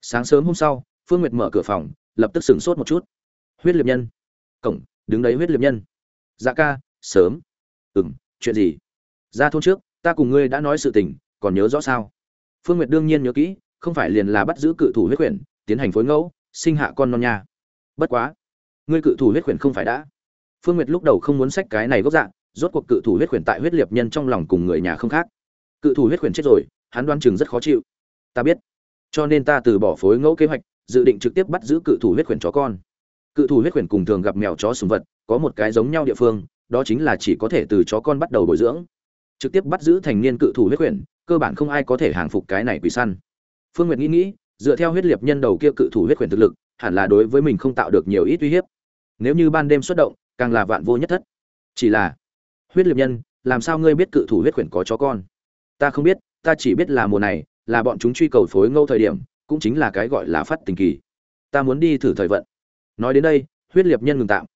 Speaker 1: Sáng sớm hôm sau, phương nguyệt mở cửa phòng, lập tức sửng sốt một chút. Huyết liệt nhân. Cổng, đứng đấy huyết liệt nhân. Dạ ca, sớm. Ừ m chuyện gì? Ra thôn trước, ta cùng ngươi đã nói sự tình còn nhớ rõ sao? Phương nguyệt đương nhiên nhớ kỹ, không phải liền là bắt giữ cự thủ huyết quyển, tiến hành phối ngẫu, sinh hạ con non nha. Bất quá, ngươi cự thủ huyết quyển không phải đã. Phương nguyệt lúc đầu không muốn sách cái này gốc dạng, rốt cuộc cự thủ huyết quyển tại huyết liệt nhân trong lòng cùng người nhà không khác. Cự thủ huyết quyển chết rồi, hắn đoán chừng rất khó chịu. Ta biết. Cho nên ta từ bỏ phối ngẫu kế hoạch, dự định trực tiếp bắt giữ cự thủ huyết quyển chó con. Cự thủ huyết quyển cùng thường gặp mèo chó sùng vật, có một cái giống nhau địa phương, đó chính là chỉ có thể từ chó con bắt đầu bồi dưỡng. Trực tiếp bắt giữ thành niên cự thủ huyết quyển cơ bản không ai có thể hàng phục cái này quỷ săn. Phương nguyệt nghĩ nghĩ, dựa theo huyết liệt nhân đầu kia cự thủ huyết quyền thực lực, hẳn là đối với mình không tạo được nhiều ít uy hiếp. Nếu như ban đêm xuất động, càng là vạn vô nhất thất. Chỉ là, huyết liệt nhân, làm sao ngươi biết cự thủ huyết quyền có chó con? Ta không biết, ta chỉ biết là mùa này, là bọn chúng truy cầu phối ngẫu thời điểm, cũng chính là cái gọi là phát tình kỳ. Ta muốn đi thử thời vận. Nói đến đây, huyết liệt nhân ngừng tạm.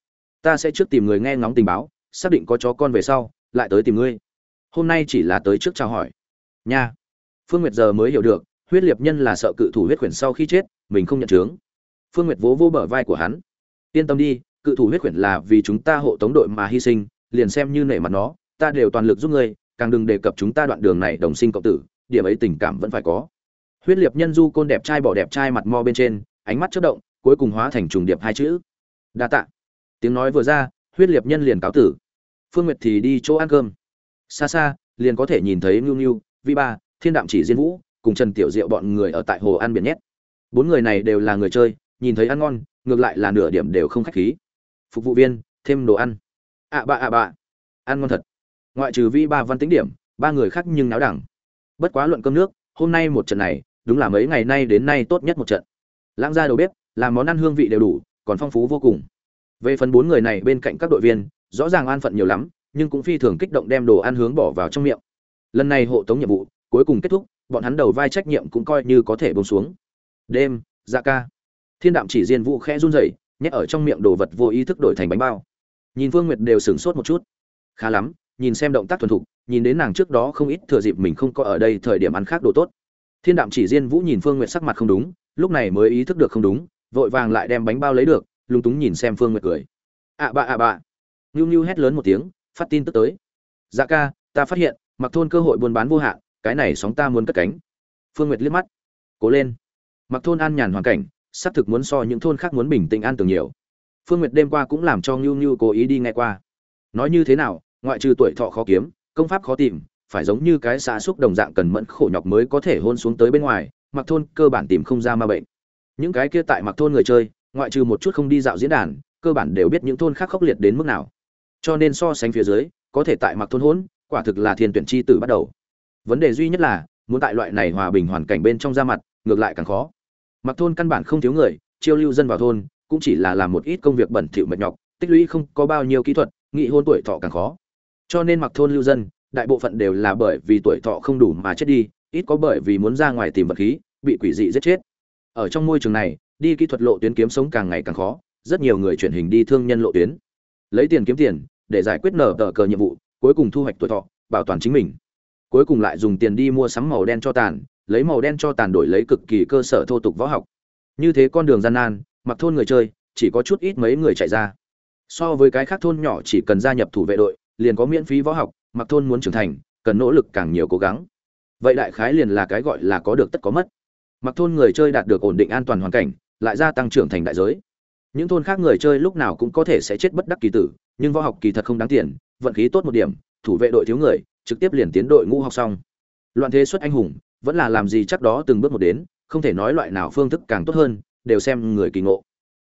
Speaker 1: Ta sẽ trước tìm người nghe ngóng tình báo, xác định có chó con về sau, lại tới tìm ngươi. Hôm nay chỉ là tới trước chào hỏi nha. Phương nguyệt giờ mới hiểu được, huyết liệt nhân là sợ cự thủ huyết quyển sau khi chết, mình không nhận chướng. Phương nguyệt vỗ vô bờ vai của hắn. Yên tâm đi, cự thủ huyết quyển là vì chúng ta hộ tống đội mà hy sinh, liền xem như nể mặt nó, ta đều toàn lực giúp ngươi, càng đừng đề cập chúng ta đoạn đường này đồng sinh cộng tử, điểm ấy tình cảm vẫn phải có. Huyết liệt nhân du côn đẹp trai bỏ đẹp trai mặt mo bên trên, ánh mắt chớp động, cuối cùng hóa thành trùng điệp hai chữ. Đa tạ. Tiếng nói vừa ra, huyết liệt nhân liền cáo tử. Phương nguyệt thì đi chỗ ăn cơm. Xa xa, liền có thể nhìn thấy ngưu ngưu vi ba, thiên đạm chỉ diên vũ, cùng trần tiểu diệu bọn người ở tại hồ ăn biển nhét. Bốn người này đều là người chơi, nhìn thấy ăn ngon, ngược lại là nửa điểm đều không khách khí. Phục vụ viên, thêm đồ ăn. Ạ à bạ ạ à bạ ăn ngon thật. Ngoại trừ vi ba văn tính điểm, ba người khác nhưng náo đẳng. Bất quá luận cơm nước, hôm nay một trận này, đúng là mấy ngày nay đến nay tốt nhất một trận. Lãng ra đầu bếp, làm món ăn hương vị đều đủ, còn phong phú vô cùng. Về phần bốn người này bên cạnh các đội viên, rõ ràng an phận nhiều lắm, nhưng cũng phi thường kích động đem đồ ăn hướng bỏ vào trong miệng lần này hộ tống nhiệm vụ, cuối cùng kết thúc, bọn hắn đầu vai trách nhiệm cũng coi như có thể bông xuống. Đêm dạ ca. Thiên đạm chỉ diên vũ khẽ run rẩy, nhét ở trong miệng đồ vật vô ý thức đổi thành bánh bao. Nhìn phương nguyệt đều sửng sốt một chút. Khá lắm, nhìn xem động tác thuần thục, nhìn đến nàng trước đó không ít thừa dịp mình không có ở đây thời điểm ăn khác đồ tốt. Thiên đạm chỉ diên vũ nhìn phương nguyệt sắc mặt không đúng, lúc này mới ý thức được không đúng, vội vàng lại đem bánh bao lấy được, lúng túng nhìn xem phương nguyệt cười. Ạ bạ ạ bạ ngưu ngưu hét lớn một tiếng, phát tin tức tới. Dạ ca, ta phát hiện mặc thôn cơ hội buôn bán vô hạn, cái này sóng ta muốn cất cánh. Phương nguyệt liếc mắt, cố lên. Mặc thôn an nhàn hoàn cảnh, xác thực muốn so những thôn khác muốn bình tĩnh an tưởng nhiều. Phương nguyệt đêm qua cũng làm cho ngưu ngưu cố ý đi nghe qua. Nói như thế nào, ngoại trừ tuổi thọ khó kiếm, công pháp khó tìm, phải giống như cái xã xúc đồng dạng cần mẫn khổ nhọc mới có thể hôn xuống tới bên ngoài, mặc thôn cơ bản tìm không ra ma bệnh. Những cái kia tại mặc thôn người chơi, ngoại trừ một chút không đi dạo diễn đàn, cơ bản đều biết những thôn khác khốc liệt đến mức nào. Cho nên so sánh phía dưới, có thể tại mặc thôn hỗn quả thực là thiên tuyển chi tử bắt đầu. Vấn đề duy nhất là, muốn tại loại này hòa bình hoàn cảnh bên trong ra mặt, ngược lại càng khó. Mặc thôn căn bản không thiếu người, chiêu lưu dân vào thôn, cũng chỉ là làm một ít công việc bẩn thỉu mệt nhọc, tích lũy không có bao nhiêu kỹ thuật, nghị hôn tuổi thọ càng khó. Cho nên mặc thôn lưu dân, đại bộ phận đều là bởi vì tuổi thọ không đủ mà chết đi, ít có bởi vì muốn ra ngoài tìm vật khí, bị quỷ dị giết chết. Ở trong môi trường này, đi kỹ thuật lộ tuyến kiếm sống càng ngày càng khó, rất nhiều người chuyển hình đi thương nhân lộ tuyến. Lấy tiền kiếm tiền, để giải quyết nở tờ cờ nhiệm vụ cuối cùng thu hoạch tuổi thọ, bảo toàn chính mình. Cuối cùng lại dùng tiền đi mua sắm màu đen cho tàn, lấy màu đen cho tàn đổi lấy cực kỳ cơ sở thô tục võ học. Như thế con đường gian nan, mặc thôn người chơi, chỉ có chút ít mấy người chạy ra. So với cái khác thôn nhỏ chỉ cần gia nhập thủ vệ đội, liền có miễn phí võ học, mặc thôn muốn trưởng thành, cần nỗ lực càng nhiều cố gắng. Vậy đại khái liền là cái gọi là có được tất có mất. Mặc thôn người chơi đạt được ổn định an toàn hoàn cảnh, lại gia tăng trưởng thành đại giới. Những thôn khác người chơi lúc nào cũng có thể sẽ chết bất đắc kỳ tử, nhưng võ học kỳ thật không đáng tiền vận khí tốt một điểm, thủ vệ đội thiếu người, trực tiếp liền tiến đội ngũ học xong. Loạn thế xuất anh hùng, vẫn là làm gì chắc đó từng bước một đến, không thể nói loại nào phương thức càng tốt hơn, đều xem người kỳ ngộ.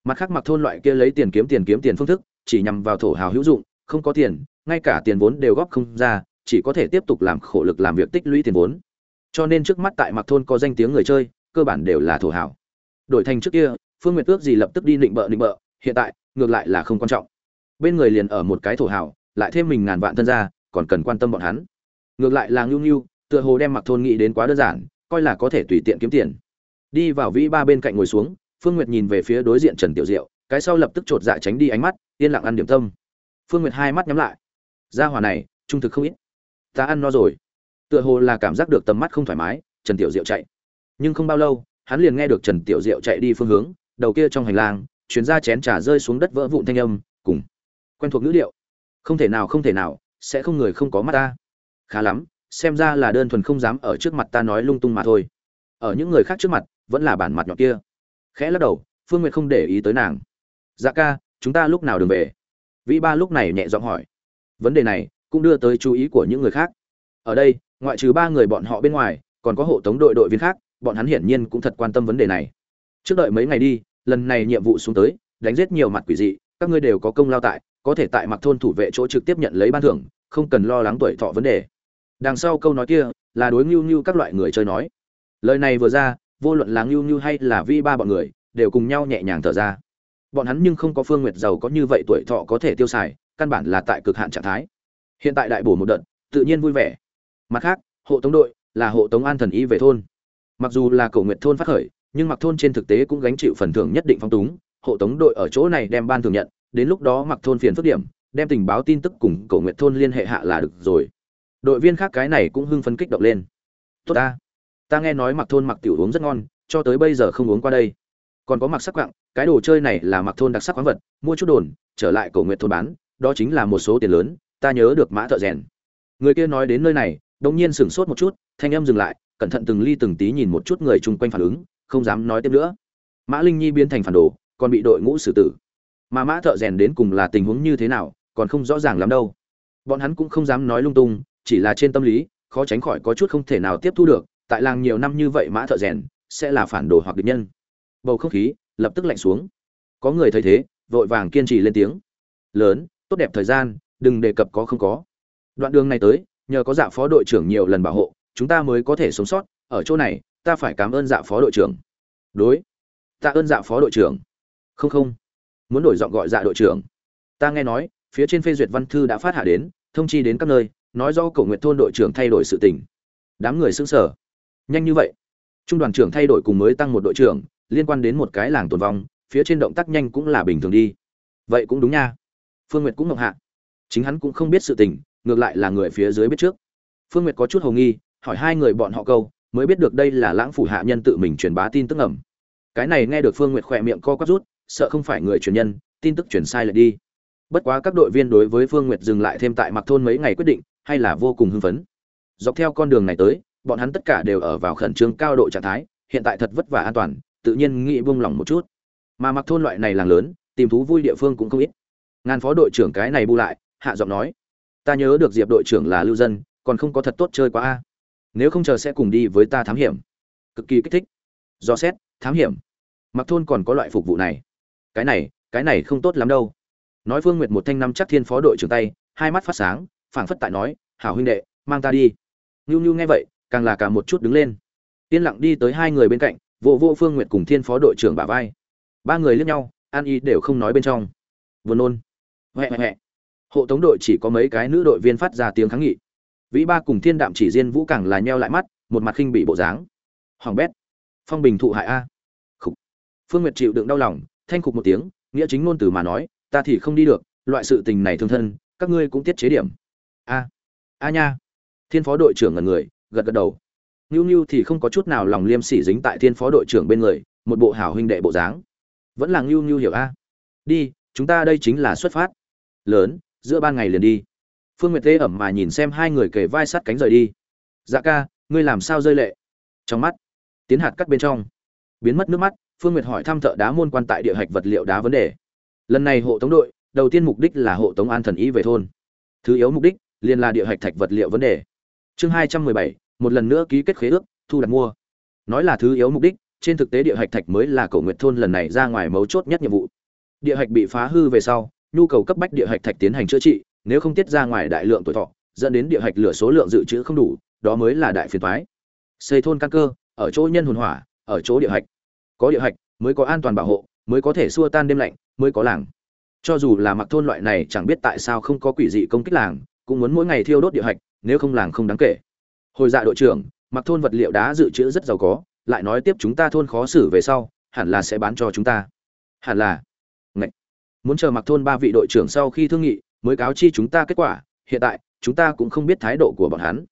Speaker 1: Mặt khác mặc thôn loại kia lấy tiền kiếm tiền kiếm tiền phương thức, chỉ nhằm vào thổ hào hữu dụng, không có tiền, ngay cả tiền vốn đều góp không ra, chỉ có thể tiếp tục làm khổ lực làm việc tích lũy tiền vốn. Cho nên trước mắt tại mặc thôn có danh tiếng người chơi, cơ bản đều là thổ hào. Đổi thành trước kia, phương nguyệt ước gì lập tức đi định bợ định bợ, hiện tại, ngược lại là không quan trọng. Bên người liền ở một cái thổ hào lại thêm mình ngàn vạn thân gia, còn cần quan tâm bọn hắn. Ngược lại là Nưu Nưu, tựa hồ đem mặc thôn nghĩ đến quá đơn giản coi là có thể tùy tiện kiếm tiền. Đi vào vĩ ba bên cạnh ngồi xuống phương nguyệt nhìn về phía đối diện trần tiểu diệu cái sau lập tức chột dạ tránh đi ánh mắt yên lặng ăn điểm tâm. Phương nguyệt hai mắt nhắm lại. Gia hỏa này trung thực không ít. Ta ăn no rồi. Tựa hồ là cảm giác được tầm mắt không thoải mái trần tiểu diệu chạy. Nhưng không bao lâu hắn liền nghe được trần tiểu diệu chạy đi phương hướng đầu kia trong hành lang chuyến ra chén trà rơi xuống đất vỡ vụn thanh âm cùng quen thuộc ngữ điệu không thể nào, không thể nào, sẽ không người không có mắt ta. Khá lắm, xem ra là đơn thuần không dám ở trước mặt ta nói lung tung mà thôi. Ở những người khác trước mặt, vẫn là bản mặt nhỏ kia. Khẽ lắc đầu, phương nguyệt không để ý tới nàng. Dạ ca, chúng ta lúc nào đường về? Vĩ ba lúc này nhẹ giọng hỏi. Vấn đề này, cũng đưa tới chú ý của những người khác. Ở đây, ngoại trừ ba người bọn họ bên ngoài, còn có hộ tống đội đội viên khác, bọn hắn hiển nhiên cũng thật quan tâm vấn đề này. Trước đợi mấy ngày đi, lần này nhiệm vụ xuống tới, đánh giết nhiều mặt quỷ dị, các ngươi đều có công lao tại có thể tại mặc thôn thủ vệ chỗ trực tiếp nhận lấy ban thưởng, không cần lo lắng tuổi thọ vấn đề. Đằng sau câu nói kia, là đối ngưu ngưu các loại người chơi nói. Lời này vừa ra, vô luận là ngưu ngưu hay là vi ba bọn người, đều cùng nhau nhẹ nhàng thở ra. Bọn hắn nhưng không có phương nguyệt giàu có như vậy tuổi thọ có thể tiêu xài, căn bản là tại cực hạn trạng thái. Hiện tại đại bổ một đợt, tự nhiên vui vẻ. Mặt khác, hộ tống đội, là hộ tống an thần y về thôn. Mặc dù là cầu nguyện thôn phát khởi, nhưng mặc thôn trên thực tế cũng gánh chịu phần thưởng nhất định phong túng, hộ tống đội ở chỗ này đem ban thường nhận đến lúc đó mặc thôn phiền phức điểm, đem tình báo tin tức cùng cầu nguyện thôn liên hệ hạ là được rồi. Đội viên khác cái này cũng hưng phấn kích động lên. Tốt ta. Ta nghe nói mặc thôn mặc tiểu uống rất ngon, cho tới bây giờ không uống qua đây. Còn có mặc sắc quặng cái đồ chơi này là mặc thôn đặc sắc khoáng vật, mua chút đồn, trở lại cổ nguyện thôn bán, đó chính là một số tiền lớn, ta nhớ được mã thợ rèn. Người kia nói đến nơi này đông nhiên sửng sốt một chút, thanh âm dừng lại, cẩn thận từng ly từng tí nhìn một chút người chung quanh phản ứng, không dám nói tiếp nữa. Mã linh nhi biến thành phản đồ, còn bị đội ngũ xử tử mà mã thợ rèn đến cùng là tình huống như thế nào, còn không rõ ràng lắm đâu. Bọn hắn cũng không dám nói lung tung, chỉ là trên tâm lý, khó tránh khỏi có chút không thể nào tiếp thu được, tại làng nhiều năm như vậy mã thợ rèn, sẽ là phản đồ hoặc địch nhân. Bầu không khí lập tức lạnh xuống. Có người thấy thế, vội vàng kiên trì lên tiếng. Lớn, tốt đẹp thời gian, đừng đề cập có không có. Đoạn đường này tới, nhờ có dạ phó đội trưởng nhiều lần bảo hộ, chúng ta mới có thể sống sót. Ở chỗ này, ta phải cảm ơn dạ phó đội trưởng. Đối. Ta ơn dạ phó đội trưởng. Không không muốn đổi giọng gọi dạ đội trưởng. Ta nghe nói, phía trên phê duyệt văn thư đã phát hạ đến, thông chi đến các nơi, nói do cổ nguyện thôn đội trưởng thay đổi sự tình. Đám người xứng sở nhanh như vậy. Trung đoàn trưởng thay đổi cùng mới tăng một đội trưởng, liên quan đến một cái làng tồn vong, phía trên động tác nhanh cũng là bình thường đi. Vậy cũng đúng nha. Phương nguyệt cũng ngọc hạ. Chính hắn cũng không biết sự tình, ngược lại là người phía dưới biết trước. Phương nguyệt có chút hồ nghi, hỏi hai người bọn họ câu, mới biết được đây là lãng phủ hạ nhân tự mình truyền bá tin tức ẩm cái này nghe được phương nguyệt khỏe miệng co quắp rút sợ không phải người truyền nhân, tin tức truyền sai lại đi. Bất quá các đội viên đối với phương nguyệt dừng lại thêm tại mặc thôn mấy ngày quyết định, hay là vô cùng hưng phấn. Dọc theo con đường này tới, bọn hắn tất cả đều ở vào khẩn trương cao độ trạng thái, hiện tại thật vất vả an toàn, tự nhiên nghĩ buông lỏng một chút. Mà mặc thôn loại này làng lớn, tìm thú vui địa phương cũng không ít. Ngàn phó đội trưởng cái này bu lại, hạ giọng nói, ta nhớ được diệp đội trưởng là lưu dân, còn không có thật tốt chơi quá a. Nếu không chờ sẽ cùng đi với ta thám hiểm. Cực kỳ kích thích. Do xét, thám hiểm. Mặc thôn còn có loại phục vụ này cái này cái này không tốt lắm đâu. Nói phương nguyệt một thanh năm chắc thiên phó đội trưởng tay, hai mắt phát sáng, phảng phất tại nói, hảo huynh đệ, mang ta đi. Ngưu ngưu nghe vậy, càng là cả một chút đứng lên. Yên lặng đi tới hai người bên cạnh vô vô phương nguyệt cùng thiên phó đội trưởng bả vai. Ba người liếc nhau an y đều không nói bên trong. Vừa nôn. Huệ huệ hộ tống đội chỉ có mấy cái nữ đội viên phát ra tiếng kháng nghị. Vĩ ba cùng thiên đạm chỉ riêng vũ càng là nheo lại mắt, một mặt khinh bị bộ dáng. Hoàng bét. Phong bình thụ hại a. Khủ. phương nguyệt chịu đựng đau lòng thanh khục một tiếng nghĩa chính ngôn từ mà nói ta thì không đi được loại sự tình này thương thân các ngươi cũng tiết chế điểm a a nha thiên phó đội trưởng ngần người gật gật đầu Nưu Nưu thì không có chút nào lòng liêm sỉ dính tại thiên phó đội trưởng bên người, một bộ hảo huynh đệ bộ dáng. Vẫn là Nưu Nưu hiểu a. Đi, chúng ta đây chính là xuất phát. Lớn, giữa ban ngày liền đi. Phương Nguyệt Tê ẩm mà nhìn xem hai người kề vai sát cánh rời đi. Dạ ca, ngươi làm sao rơi lệ? Trong mắt, tiến hạt cắt bên trong, biến mất nước mắt, Phương Nguyệt hỏi thăm thợ đá môn quan tại địa hạch vật liệu đá vấn đề. Lần này hộ tống đội, đầu tiên mục đích là hộ tống an thần ý về thôn. Thứ yếu mục đích, liền là địa hạch thạch vật liệu vấn đề. Chương hai trăm mười bảy một lần nữa ký kết khế ước thu đặt mua nói là thứ yếu mục đích trên thực tế địa hạch thạch mới là Cổ Nguyệt thôn lần này ra ngoài mấu chốt nhất nhiệm vụ địa hạch bị phá hư về sau nhu cầu cấp bách địa hạch thạch tiến hành chữa trị nếu không tiết ra ngoài đại lượng tuổi thọ dẫn đến địa hạch lửa số lượng dự trữ không đủ đó mới là đại phiền toái xây thôn căn cơ ở chỗ nhân hồn hỏa ở chỗ địa hạch có địa hạch, mới có an toàn bảo hộ, mới có thể xua tan đêm lạnh, mới có làng. Cho dù là mặc thôn loại này, chẳng biết tại sao không có quỷ dị công kích làng, cũng muốn mỗi ngày thiêu đốt địa hạch, nếu không làng không đáng kể. Hồi dạ đội trưởng, mặc thôn vật liệu đá dự trữ rất giàu có, lại nói tiếp chúng ta thôn khó xử về sau, hẳn là sẽ bán cho chúng ta. Hẳn là. Ngậy. muốn chờ mặc thôn ba vị đội trưởng sau khi thương nghị, mới cáo chi chúng ta kết quả, hiện tại, chúng ta cũng không biết thái độ của bọn hắn.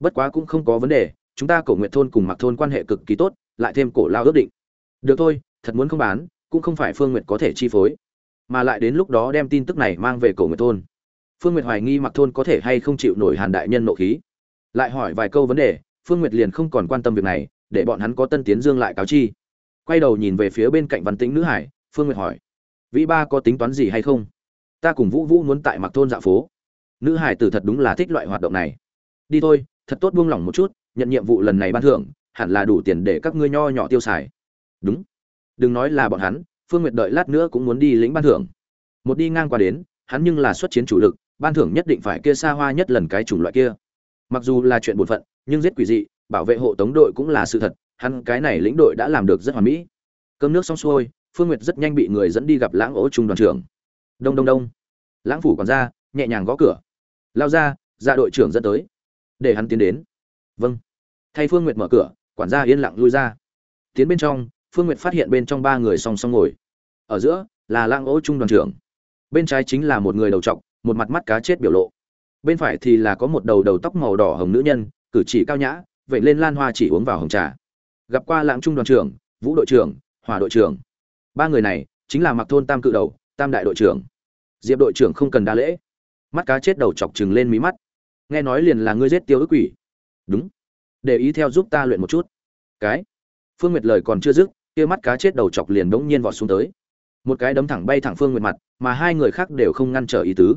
Speaker 1: Bất quá cũng không có vấn đề, chúng ta cổ nguyện thôn cùng mặc thôn quan hệ cực kỳ tốt, lại thêm cổ lao ước định được thôi, thật muốn không bán, cũng không phải phương Nguyệt có thể chi phối. Mà lại đến lúc đó đem tin tức này mang về cổ người thôn. Phương Nguyệt hoài nghi mặc thôn có thể hay không chịu nổi hàn đại nhân nộ khí. Lại hỏi vài câu vấn đề, phương nguyệt liền không còn quan tâm việc này, để bọn hắn có tân tiến dương lại cáo chi. Quay đầu nhìn về phía bên cạnh văn tĩnh nữ hải, phương nguyệt hỏi, vĩ ba có tính toán gì hay không? Ta cùng vũ vũ muốn tại mặc thôn dạo phố. Nữ hải tử thật đúng là thích loại hoạt động này. Đi thôi, thật tốt buông lỏng một chút, nhận nhiệm vụ lần này ban thưởng, hẳn là đủ tiền để các ngươi nho nhỏ tiêu xài đúng. Đừng nói là bọn hắn, phương nguyệt đợi lát nữa cũng muốn đi lĩnh ban thưởng. Một đi ngang qua đến, hắn nhưng là xuất chiến chủ lực, ban thưởng nhất định phải kia xa hoa nhất lần cái chủng loại kia. Mặc dù là chuyện buồn phận, nhưng giết quỷ dị, bảo vệ hộ tống đội cũng là sự thật, hắn cái này lĩnh đội đã làm được rất hoàn mỹ. Cơm nước xong xuôi, phương nguyệt rất nhanh bị người dẫn đi gặp lãng ố trung đoàn trưởng. Đông đông đông. Lãng phủ còn ra nhẹ nhàng gõ cửa. Lao ra ra đội trưởng dẫn tới. Để hắn tiến đến. Vâng. Thay phương nguyệt mở cửa, quản gia yên lặng lui ra. Tiến bên trong phương nguyệt phát hiện bên trong ba người song song ngồi. Ở giữa, là lãng Ô trung đoàn trưởng. Bên trái chính là một người đầu trọc, một mặt mắt cá chết biểu lộ. Bên phải thì là có một đầu đầu tóc màu đỏ hồng nữ nhân, cử chỉ cao nhã vậy lên lan hoa chỉ uống vào hồng trà. Gặp qua lãng trung đoàn trưởng, vũ đội trưởng hòa đội trưởng. Ba người này, chính là mặc thôn tam cự đầu, tam đại đội trưởng. Diệp đội trưởng không cần đa lễ. Mắt cá chết đầu chọc chừng lên mí mắt. Nghe nói liền là ngươi giết tiêu ức quỷ. Đúng. Để ý theo giúp ta luyện một chút. Cái. Phương nguyệt lời còn chưa dứt kia mắt cá chết đầu chọc liền đống nhiên vọt xuống tới. Một cái đấm thẳng bay thẳng phương nguyệt mặt, mà hai người khác đều không ngăn trở ý tứ.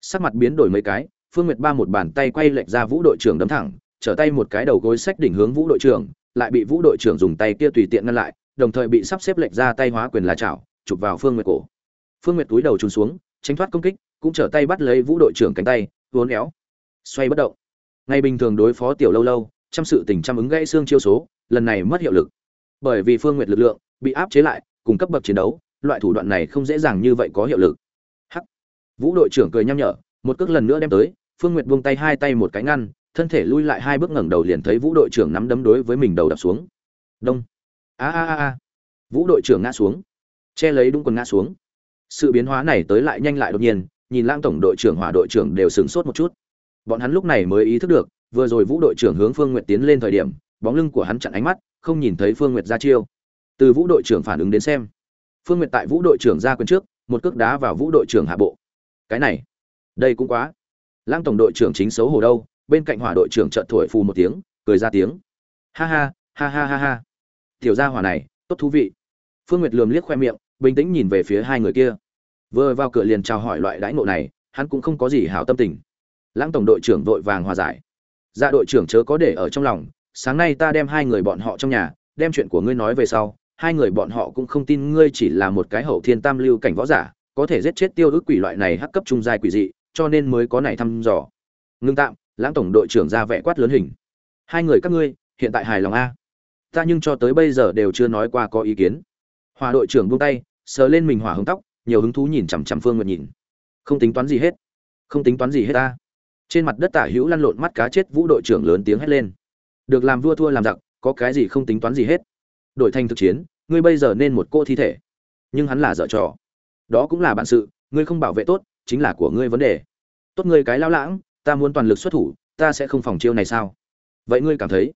Speaker 1: Sắc mặt biến đổi mấy cái, phương nguyệt ba một bàn tay quay lệch ra vũ đội trưởng đấm thẳng, trở tay một cái đầu gối sách đỉnh hướng vũ đội trưởng, lại bị vũ đội trưởng dùng tay kia tùy tiện ngăn lại, đồng thời bị sắp xếp lệch ra tay hóa quyền là chảo, chụp vào phương nguyệt cổ. Phương nguyệt túi đầu trùn xuống, tránh thoát công kích, cũng trở tay bắt lấy vũ đội trưởng cánh tay, uốn éo, xoay bất động. Ngày bình thường đối phó tiểu lâu lâu, trăm sự tình trăm ứng gãy xương chiêu số, lần này mất hiệu lực bởi vì phương nguyệt lực lượng bị áp chế lại, cùng cấp bậc chiến đấu, loại thủ đoạn này không dễ dàng như vậy có hiệu lực. Hắc. Vũ đội trưởng cười nhăm nhở, một cước lần nữa đem tới, phương nguyệt buông tay hai tay một cái ngăn, thân thể lui lại hai bước ngẩng đầu liền thấy vũ đội trưởng nắm đấm đối với mình đầu đập xuống. Đông. A a a a. Vũ đội trưởng ngã xuống. Che lấy đúng quần ngã xuống. Sự biến hóa này tới lại nhanh lại đột nhiên, nhìn lang tổng đội trưởng, hỏa đội trưởng đều sửng sốt một chút. Bọn hắn lúc này mới ý thức được, vừa rồi vũ đội trưởng hướng phương nguyệt tiến lên thời điểm, bóng lưng của hắn chặn ánh mắt không nhìn thấy phương nguyệt ra chiêu. Từ vũ đội trưởng phản ứng đến xem. Phương nguyệt tại vũ đội trưởng ra quyền trước, một cước đá vào vũ đội trưởng hạ bộ. Cái này, đây cũng quá. Lãng tổng đội trưởng chính xấu hổ đâu, bên cạnh hỏa đội trưởng trợn thổi phù một tiếng, cười ra tiếng. Ha ha ha ha ha ha. Tiểu gia hỏa này, tốt thú vị. Phương nguyệt lườm liếc khoe miệng, bình tĩnh nhìn về phía hai người kia. Vừa vào cửa liền chào hỏi loại đãi ngộ này, hắn cũng không có gì hảo tâm tình. Lãng tổng đội trưởng vội vàng hòa giải. Dạ đội trưởng chớ có để ở trong lòng sáng nay ta đem hai người bọn họ trong nhà, đem chuyện của ngươi nói về sau, hai người bọn họ cũng không tin ngươi chỉ là một cái hậu thiên tam lưu cảnh võ giả, có thể giết chết tiêu ước quỷ loại này hắc cấp trung giai quỷ dị, cho nên mới có này thăm dò. Ngưng tạm, lãng tổng đội trưởng ra vẻ quát lớn hình. Hai người các ngươi, hiện tại hài lòng a? Ta nhưng cho tới bây giờ đều chưa nói qua có ý kiến. Hòa đội trưởng buông tay, sờ lên mình hỏa hứng tóc, nhiều hứng thú nhìn chằm chằm phương nguyệt nhìn. Không tính toán gì hết. Không tính toán gì hết ta. Trên mặt đất tả hữu lăn lộn mắt cá chết vũ đội trưởng lớn tiếng hét lên được làm vua thua làm giặc, có cái gì không tính toán gì hết. Đổi thành thực chiến, ngươi bây giờ nên một cô thi thể. Nhưng hắn là dở trò. Đó cũng là bản sự, ngươi không bảo vệ tốt, chính là của ngươi vấn đề. Tốt ngươi cái lao lãng, ta muốn toàn lực xuất thủ, ta sẽ không phòng chiêu này sao? Vậy ngươi cảm thấy,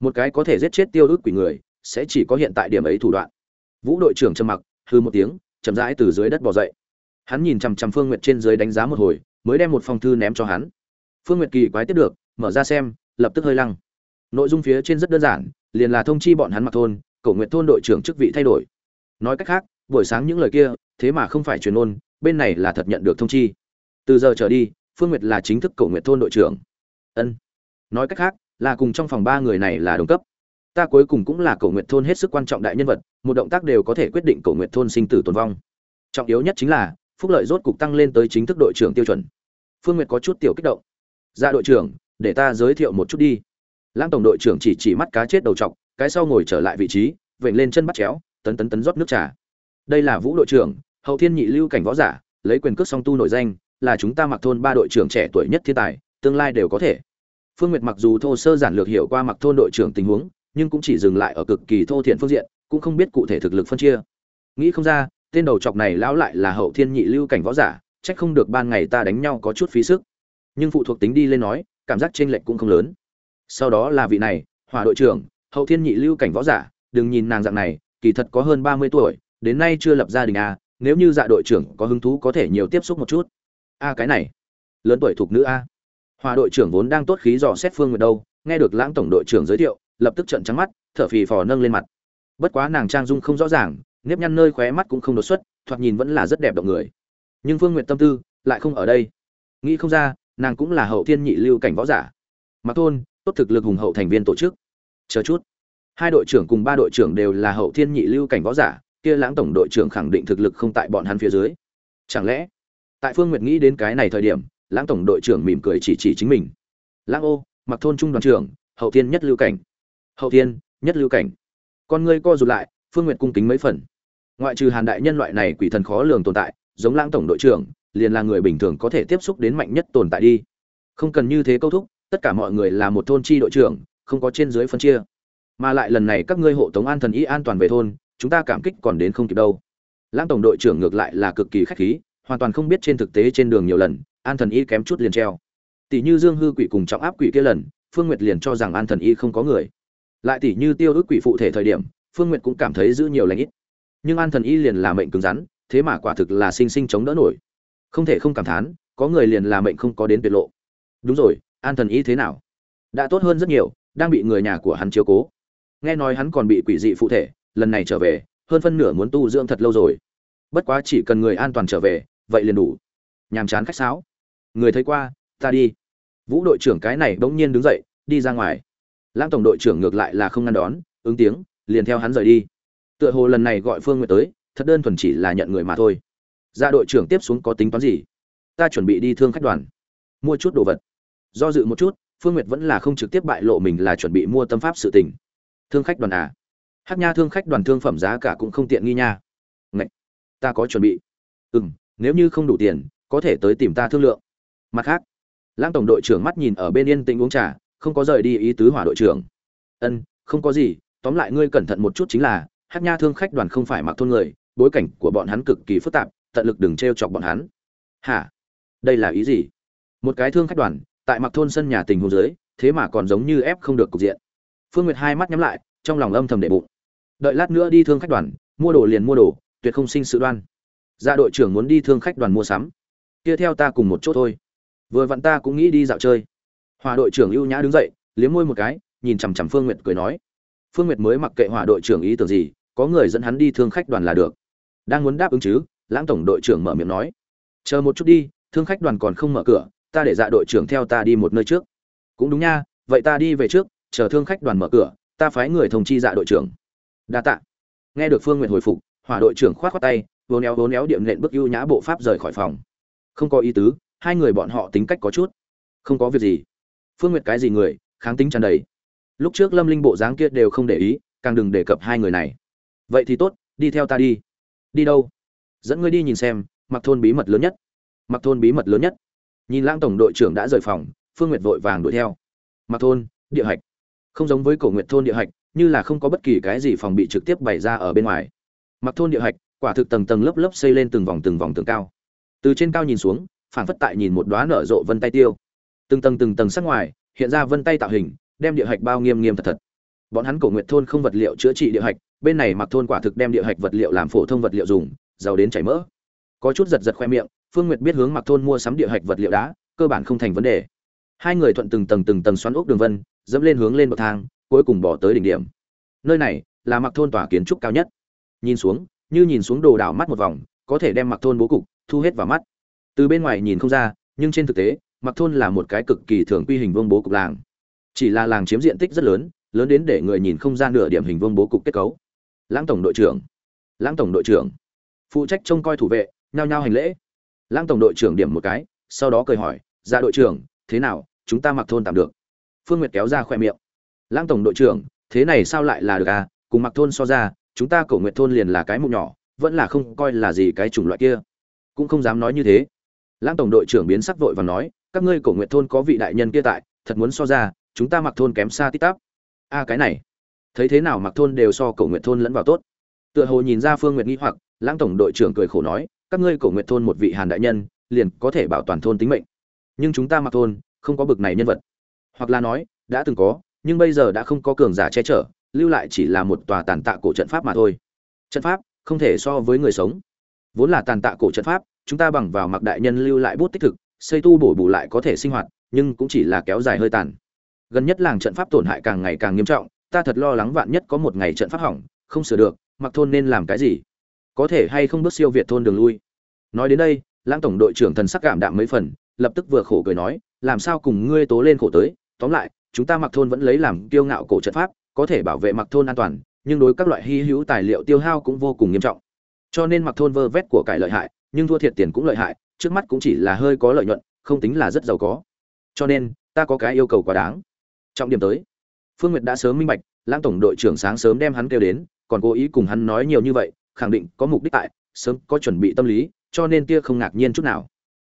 Speaker 1: một cái có thể giết chết tiêu ước quỷ người, sẽ chỉ có hiện tại điểm ấy thủ đoạn. Vũ đội trưởng trầm mặc hư một tiếng, chậm rãi từ dưới đất bò dậy. Hắn nhìn chằm chằm phương nguyệt trên dưới đánh giá một hồi, mới đem một phong thư ném cho hắn. Phương nguyệt kỳ quái tiếp được, mở ra xem, lập tức hơi lăng nội dung phía trên rất đơn giản, liền là thông chi bọn hắn mặc thôn, cầu nguyện thôn đội trưởng chức vị thay đổi. Nói cách khác, buổi sáng những lời kia, thế mà không phải truyền ôn, bên này là thật nhận được thông chi. Từ giờ trở đi, phương nguyệt là chính thức cầu nguyện thôn đội trưởng. Ân. Nói cách khác, là cùng trong phòng ba người này là đồng cấp. Ta cuối cùng cũng là cầu nguyện thôn hết sức quan trọng đại nhân vật, một động tác đều có thể quyết định cầu nguyện thôn sinh tử tồn vong. Trọng yếu nhất chính là, phúc lợi rốt cục tăng lên tới chính thức đội trưởng tiêu chuẩn. Phương nguyệt có chút tiểu kích động. Ra dạ đội trưởng, để ta giới thiệu một chút đi lãng tổng đội trưởng chỉ chỉ mắt cá chết đầu t cái sau ngồi trở lại vị trí, vểnh lên chân bắt chéo, tấn tấn tấn rót nước trà. Đây là vũ đội trưởng, hậu thiên nhị lưu cảnh võ giả, lấy quyền cước song tu nổi danh, là chúng ta mặc thôn ba đội trưởng trẻ tuổi nhất thiên tài, tương lai đều có thể. Phương nguyệt mặc dù thô sơ giản lược hiểu qua mặc thôn đội trưởng tình huống, nhưng cũng chỉ dừng lại ở cực kỳ thô thiện phương diện, cũng không biết cụ thể thực lực phân chia. Nghĩ không ra, tên đầu chọc này lão lại là hậu thiên nhị lưu cảnh võ giả trách không được ban ngày ta đánh nhau có chút phí sức. Nhưng phụ thuộc tính đi lên nói, cảm giác chênh lệch cũng không lớn sau đó là vị này, hỏa đội trưởng, hậu thiên nhị lưu cảnh võ giả, đừng nhìn nàng dạng này, kỳ thật có hơn ba mươi tuổi, đến nay chưa lập gia đình a nếu như dạ đội trưởng có hứng thú có thể nhiều tiếp xúc một chút. A, cái này, lớn tuổi thuộc nữ a. Hòa đội trưởng vốn đang tốt khí dò xét phương nguyệt đâu, nghe được lãng tổng đội trưởng giới thiệu, lập tức trợn trắng mắt, thở phì phò nâng lên mặt. Bất quá nàng trang dung không rõ ràng, nếp nhăn nơi khóe mắt cũng không đột xuất, thoạt nhìn vẫn là rất đẹp động người. Nhưng phương nguyệt tâm tư lại không ở đây. Nghĩ không ra, nàng cũng là hậu thiên nhị lưu cảnh võ giả. Mặc thôn tốt thực lực hùng hậu thành viên tổ chức. Chờ chút. Hai đội trưởng cùng ba đội trưởng đều là hậu thiên nhị lưu cảnh võ giả, kia lãng tổng đội trưởng khẳng định thực lực không tại bọn hắn phía dưới. Chẳng lẽ, tại phương nguyệt nghĩ đến cái này thời điểm, lãng tổng đội trưởng mỉm cười chỉ chỉ chính mình. Lãng ô, mặc thôn trung đoàn trưởng, hậu thiên nhất lưu cảnh. Hậu thiên, nhất lưu cảnh. Con ngươi co rụt lại, phương nguyệt cung kính mấy phần. Ngoại trừ hàn đại nhân loại này quỷ thần khó lường tồn tại, giống lãng tổng đội trưởng, liền là người bình thường có thể tiếp xúc đến mạnh nhất tồn tại đi. Không cần như thế câu thúc tất cả mọi người là một thôn chi đội trưởng, không có trên dưới phân chia. Mà lại lần này các ngươi hộ tống an thần y an toàn về thôn, chúng ta cảm kích còn đến không kịp đâu. Lãng tổng đội trưởng ngược lại là cực kỳ khách khí, hoàn toàn không biết trên thực tế trên đường nhiều lần, an thần y kém chút liền treo. Tỷ như dương hư quỷ cùng trọng áp quỷ kia lần, phương nguyệt liền cho rằng an thần y không có người. Lại tỷ như tiêu ước quỷ phụ thể thời điểm, phương nguyệt cũng cảm thấy giữ nhiều lãnh ít. Nhưng an thần y liền là mệnh cứng rắn, thế mà quả thực là sinh sinh chống đỡ nổi. Không thể không cảm thán, có người liền là mệnh không có đến tuyệt lộ. Đúng rồi an thần ý thế nào? Đã tốt hơn rất nhiều, đang bị người nhà của hắn chiếu cố. Nghe nói hắn còn bị quỷ dị phụ thể, lần này trở về, hơn phân nửa muốn tu dưỡng thật lâu rồi. Bất quá chỉ cần người an toàn trở về, vậy liền đủ. Nhàm chán khách sáo. Người thấy qua, ta đi. Vũ đội trưởng cái này bỗng nhiên đứng dậy, đi ra ngoài. Lãng tổng đội trưởng ngược lại là không ngăn đón, ứng tiếng, liền theo hắn rời đi. Tựa hồ lần này gọi phương nguyệt tới, thật đơn thuần chỉ là nhận người mà thôi. Ra đội trưởng tiếp xuống có tính toán gì? Ta chuẩn bị đi thương khách đoàn. Mua chút đồ vật do dự một chút, phương nguyệt vẫn là không trực tiếp bại lộ mình là chuẩn bị mua tâm pháp sự tình. Thương khách đoàn à? Hát nha thương khách đoàn thương phẩm giá cả cũng không tiện nghi nha. Ngậy! ta có chuẩn bị. Ừ m nếu như không đủ tiền, có thể tới tìm ta thương lượng. Mặt khác, lãng tổng đội trưởng mắt nhìn ở bên yên tĩnh uống trà, không có rời đi ý tứ hỏa đội trưởng. Ân, không có gì, tóm lại ngươi cẩn thận một chút chính là, hát nha thương khách đoàn không phải mặc thôn người, bối cảnh của bọn hắn cực kỳ phức tạp, tận lực đừng t r e o chọc bọn hắn. Hả? Đây là ý gì? Một cái thương khách đoàn tại mặc thôn sân nhà tình hồ dưới, thế mà còn giống như ép không được cục diện. Phương nguyệt hai mắt nhắm lại, trong lòng âm thầm đệ bụng. Đợi lát nữa đi thương khách đoàn, mua đồ liền mua đồ, tuyệt không sinh sự đoan. Dạ đội trưởng muốn đi thương khách đoàn mua sắm. Kia theo ta cùng một chỗ thôi. Vừa vặn ta cũng nghĩ đi dạo chơi. Hòa đội trưởng ưu nhã đứng dậy, liếm môi một cái, nhìn chằm chằm phương nguyệt cười nói. Phương nguyệt mới mặc kệ hòa đội trưởng ý tưởng gì, có người dẫn hắn đi thương khách đoàn là được. Đang muốn đáp ứng chứ, lãng tổng đội trưởng mở miệng nói. Chờ một chút đi, thương khách đoàn còn không mở cửa ta để dạ đội trưởng theo ta đi một nơi trước. Cũng đúng nha, vậy ta đi về trước, chờ thương khách đoàn mở cửa, ta phái người thông chi dạ đội trưởng. Đa tạ. Nghe được phương nguyện hồi phục, hỏa đội trưởng khoát khoát tay vốn éo vốn éo điệm nện bức ưu nhã bộ pháp rời khỏi phòng. Không có ý tứ, hai người bọn họ tính cách có chút. Không có việc gì. Phương nguyệt cái gì người, kháng tính tràn đầy. Lúc trước lâm linh bộ dáng kia đều không để ý, càng đừng đề cập hai người này. Vậy thì tốt, đi theo ta đi. Đi đâu? Dẫn ngươi đi nhìn xem, mặc thôn bí mật lớn nhất. Mặc thôn bí mật lớn nhất nhìn lãng tổng đội trưởng đã rời phòng, phương nguyệt vội vàng đuổi theo. Mặc thôn, địa hạch. Không giống với cổ nguyệt thôn địa hạch, như là không có bất kỳ cái gì phòng bị trực tiếp bày ra ở bên ngoài. Mặc thôn địa hạch, quả thực tầng tầng lớp lớp xây lên từng vòng từng vòng tường cao. Từ trên cao nhìn xuống, phảng phất tại nhìn một đóa nở rộ vân tay tiêu. Từng tầng từng tầng sắc ngoài, hiện ra vân tay tạo hình, đem địa hạch bao nghiêm nghiêm thật thật. Bọn hắn cổ nguyệt thôn không vật liệu chữa trị địa hạch, bên này mặc thôn quả thực đem địa hạch vật liệu làm phổ thông vật liệu dùng, giàu đến chảy mỡ. Có chút giật giật khoe miệng phương nguyệt biết hướng mặc thôn mua sắm địa hạch vật liệu đá, cơ bản không thành vấn đề. Hai người thuận từng tầng từng tầng xoắn ốc đường vân, dẫm lên hướng lên bậc thang, cuối cùng bỏ tới đỉnh điểm. Nơi này là mặc thôn tòa kiến trúc cao nhất. Nhìn xuống, như nhìn xuống đồ đảo mắt một vòng, có thể đem mặc thôn bố cục thu hết vào mắt. Từ bên ngoài nhìn không ra, nhưng trên thực tế mặc thôn là một cái cực kỳ thường quy hình vuông bố cục làng. Chỉ là làng chiếm diện tích rất lớn lớn đến để người nhìn không ra nửa điểm hình vuông bố cục kết cấu. Lãng tổng đội trưởng. Lãng tổng đội trưởng. Phụ trách trông coi thủ vệ, nhao nhao hành lễ lãng tổng đội trưởng điểm một cái, sau đó cười hỏi ra đội trưởng, thế nào? Chúng ta mặc thôn tạm được. Phương nguyệt kéo ra khoe miệng. Lãng tổng đội trưởng, thế này sao lại là được à? Cùng mặc thôn so ra, chúng ta cổ nguyệt thôn liền là cái mục nhỏ, vẫn là không coi là gì cái chủng loại kia. Cũng không dám nói như thế. Lãng tổng đội trưởng biến sắc vội và nói, các ngươi cổ nguyệt thôn có vị đại nhân kia tại, thật muốn so ra, chúng ta mặc thôn kém xa tít tắp. A, cái này, thấy thế nào mặc thôn đều so cổ nguyệt thôn lẫn vào tốt? Tựa hồ nhìn ra phương nguyệt nghi hoặc, lãng tổng đội trưởng cười khổ nói các ngươi cổ nguyện thôn một vị hàn đại nhân, liền có thể bảo toàn thôn tính mệnh. Nhưng chúng ta mặc thôn, không có bực này nhân vật. Hoặc là nói, đã từng có, nhưng bây giờ đã không có cường giả che chở, lưu lại chỉ là một tòa tàn tạ cổ trận pháp mà thôi. Trận pháp, không thể so với người sống. Vốn là tàn tạ cổ trận pháp, chúng ta bằng vào mặc đại nhân lưu lại bút tích thực, xây tu bổ bù lại có thể sinh hoạt, nhưng cũng chỉ là kéo dài hơi tàn. Gần nhất làng trận pháp tổn hại càng ngày càng nghiêm trọng, ta thật lo lắng vạn nhất có một ngày trận pháp hỏng, không sửa được, mặc thôn nên làm cái gì? Có thể hay không bước siêu việt thôn đường lui. Nói đến đây, lãng tổng đội trưởng thần sắc cảm đạm mấy phần, lập tức vừa khổ cười nói, làm sao cùng ngươi tố lên khổ tới? Tóm lại, chúng ta mặc thôn vẫn lấy làm kiêu ngạo cổ trận pháp, có thể bảo vệ mặc thôn an toàn, nhưng đối các loại hy hữu tài liệu tiêu hao cũng vô cùng nghiêm trọng. Cho nên mặc thôn vơ vét của cải lợi hại, nhưng thua thiệt tiền cũng lợi hại, trước mắt cũng chỉ là hơi có lợi nhuận, không tính là rất giàu có. Cho nên, ta có cái yêu cầu quá đáng. Trọng điểm tới. Phương nguyệt đã sớm minh bạch, lãng tổng đội trưởng sáng sớm đem hắn kêu đến, còn cố ý cùng hắn nói nhiều như vậy khẳng định có mục đích tại, sớm có chuẩn bị tâm lý, cho nên tia không ngạc nhiên chút nào.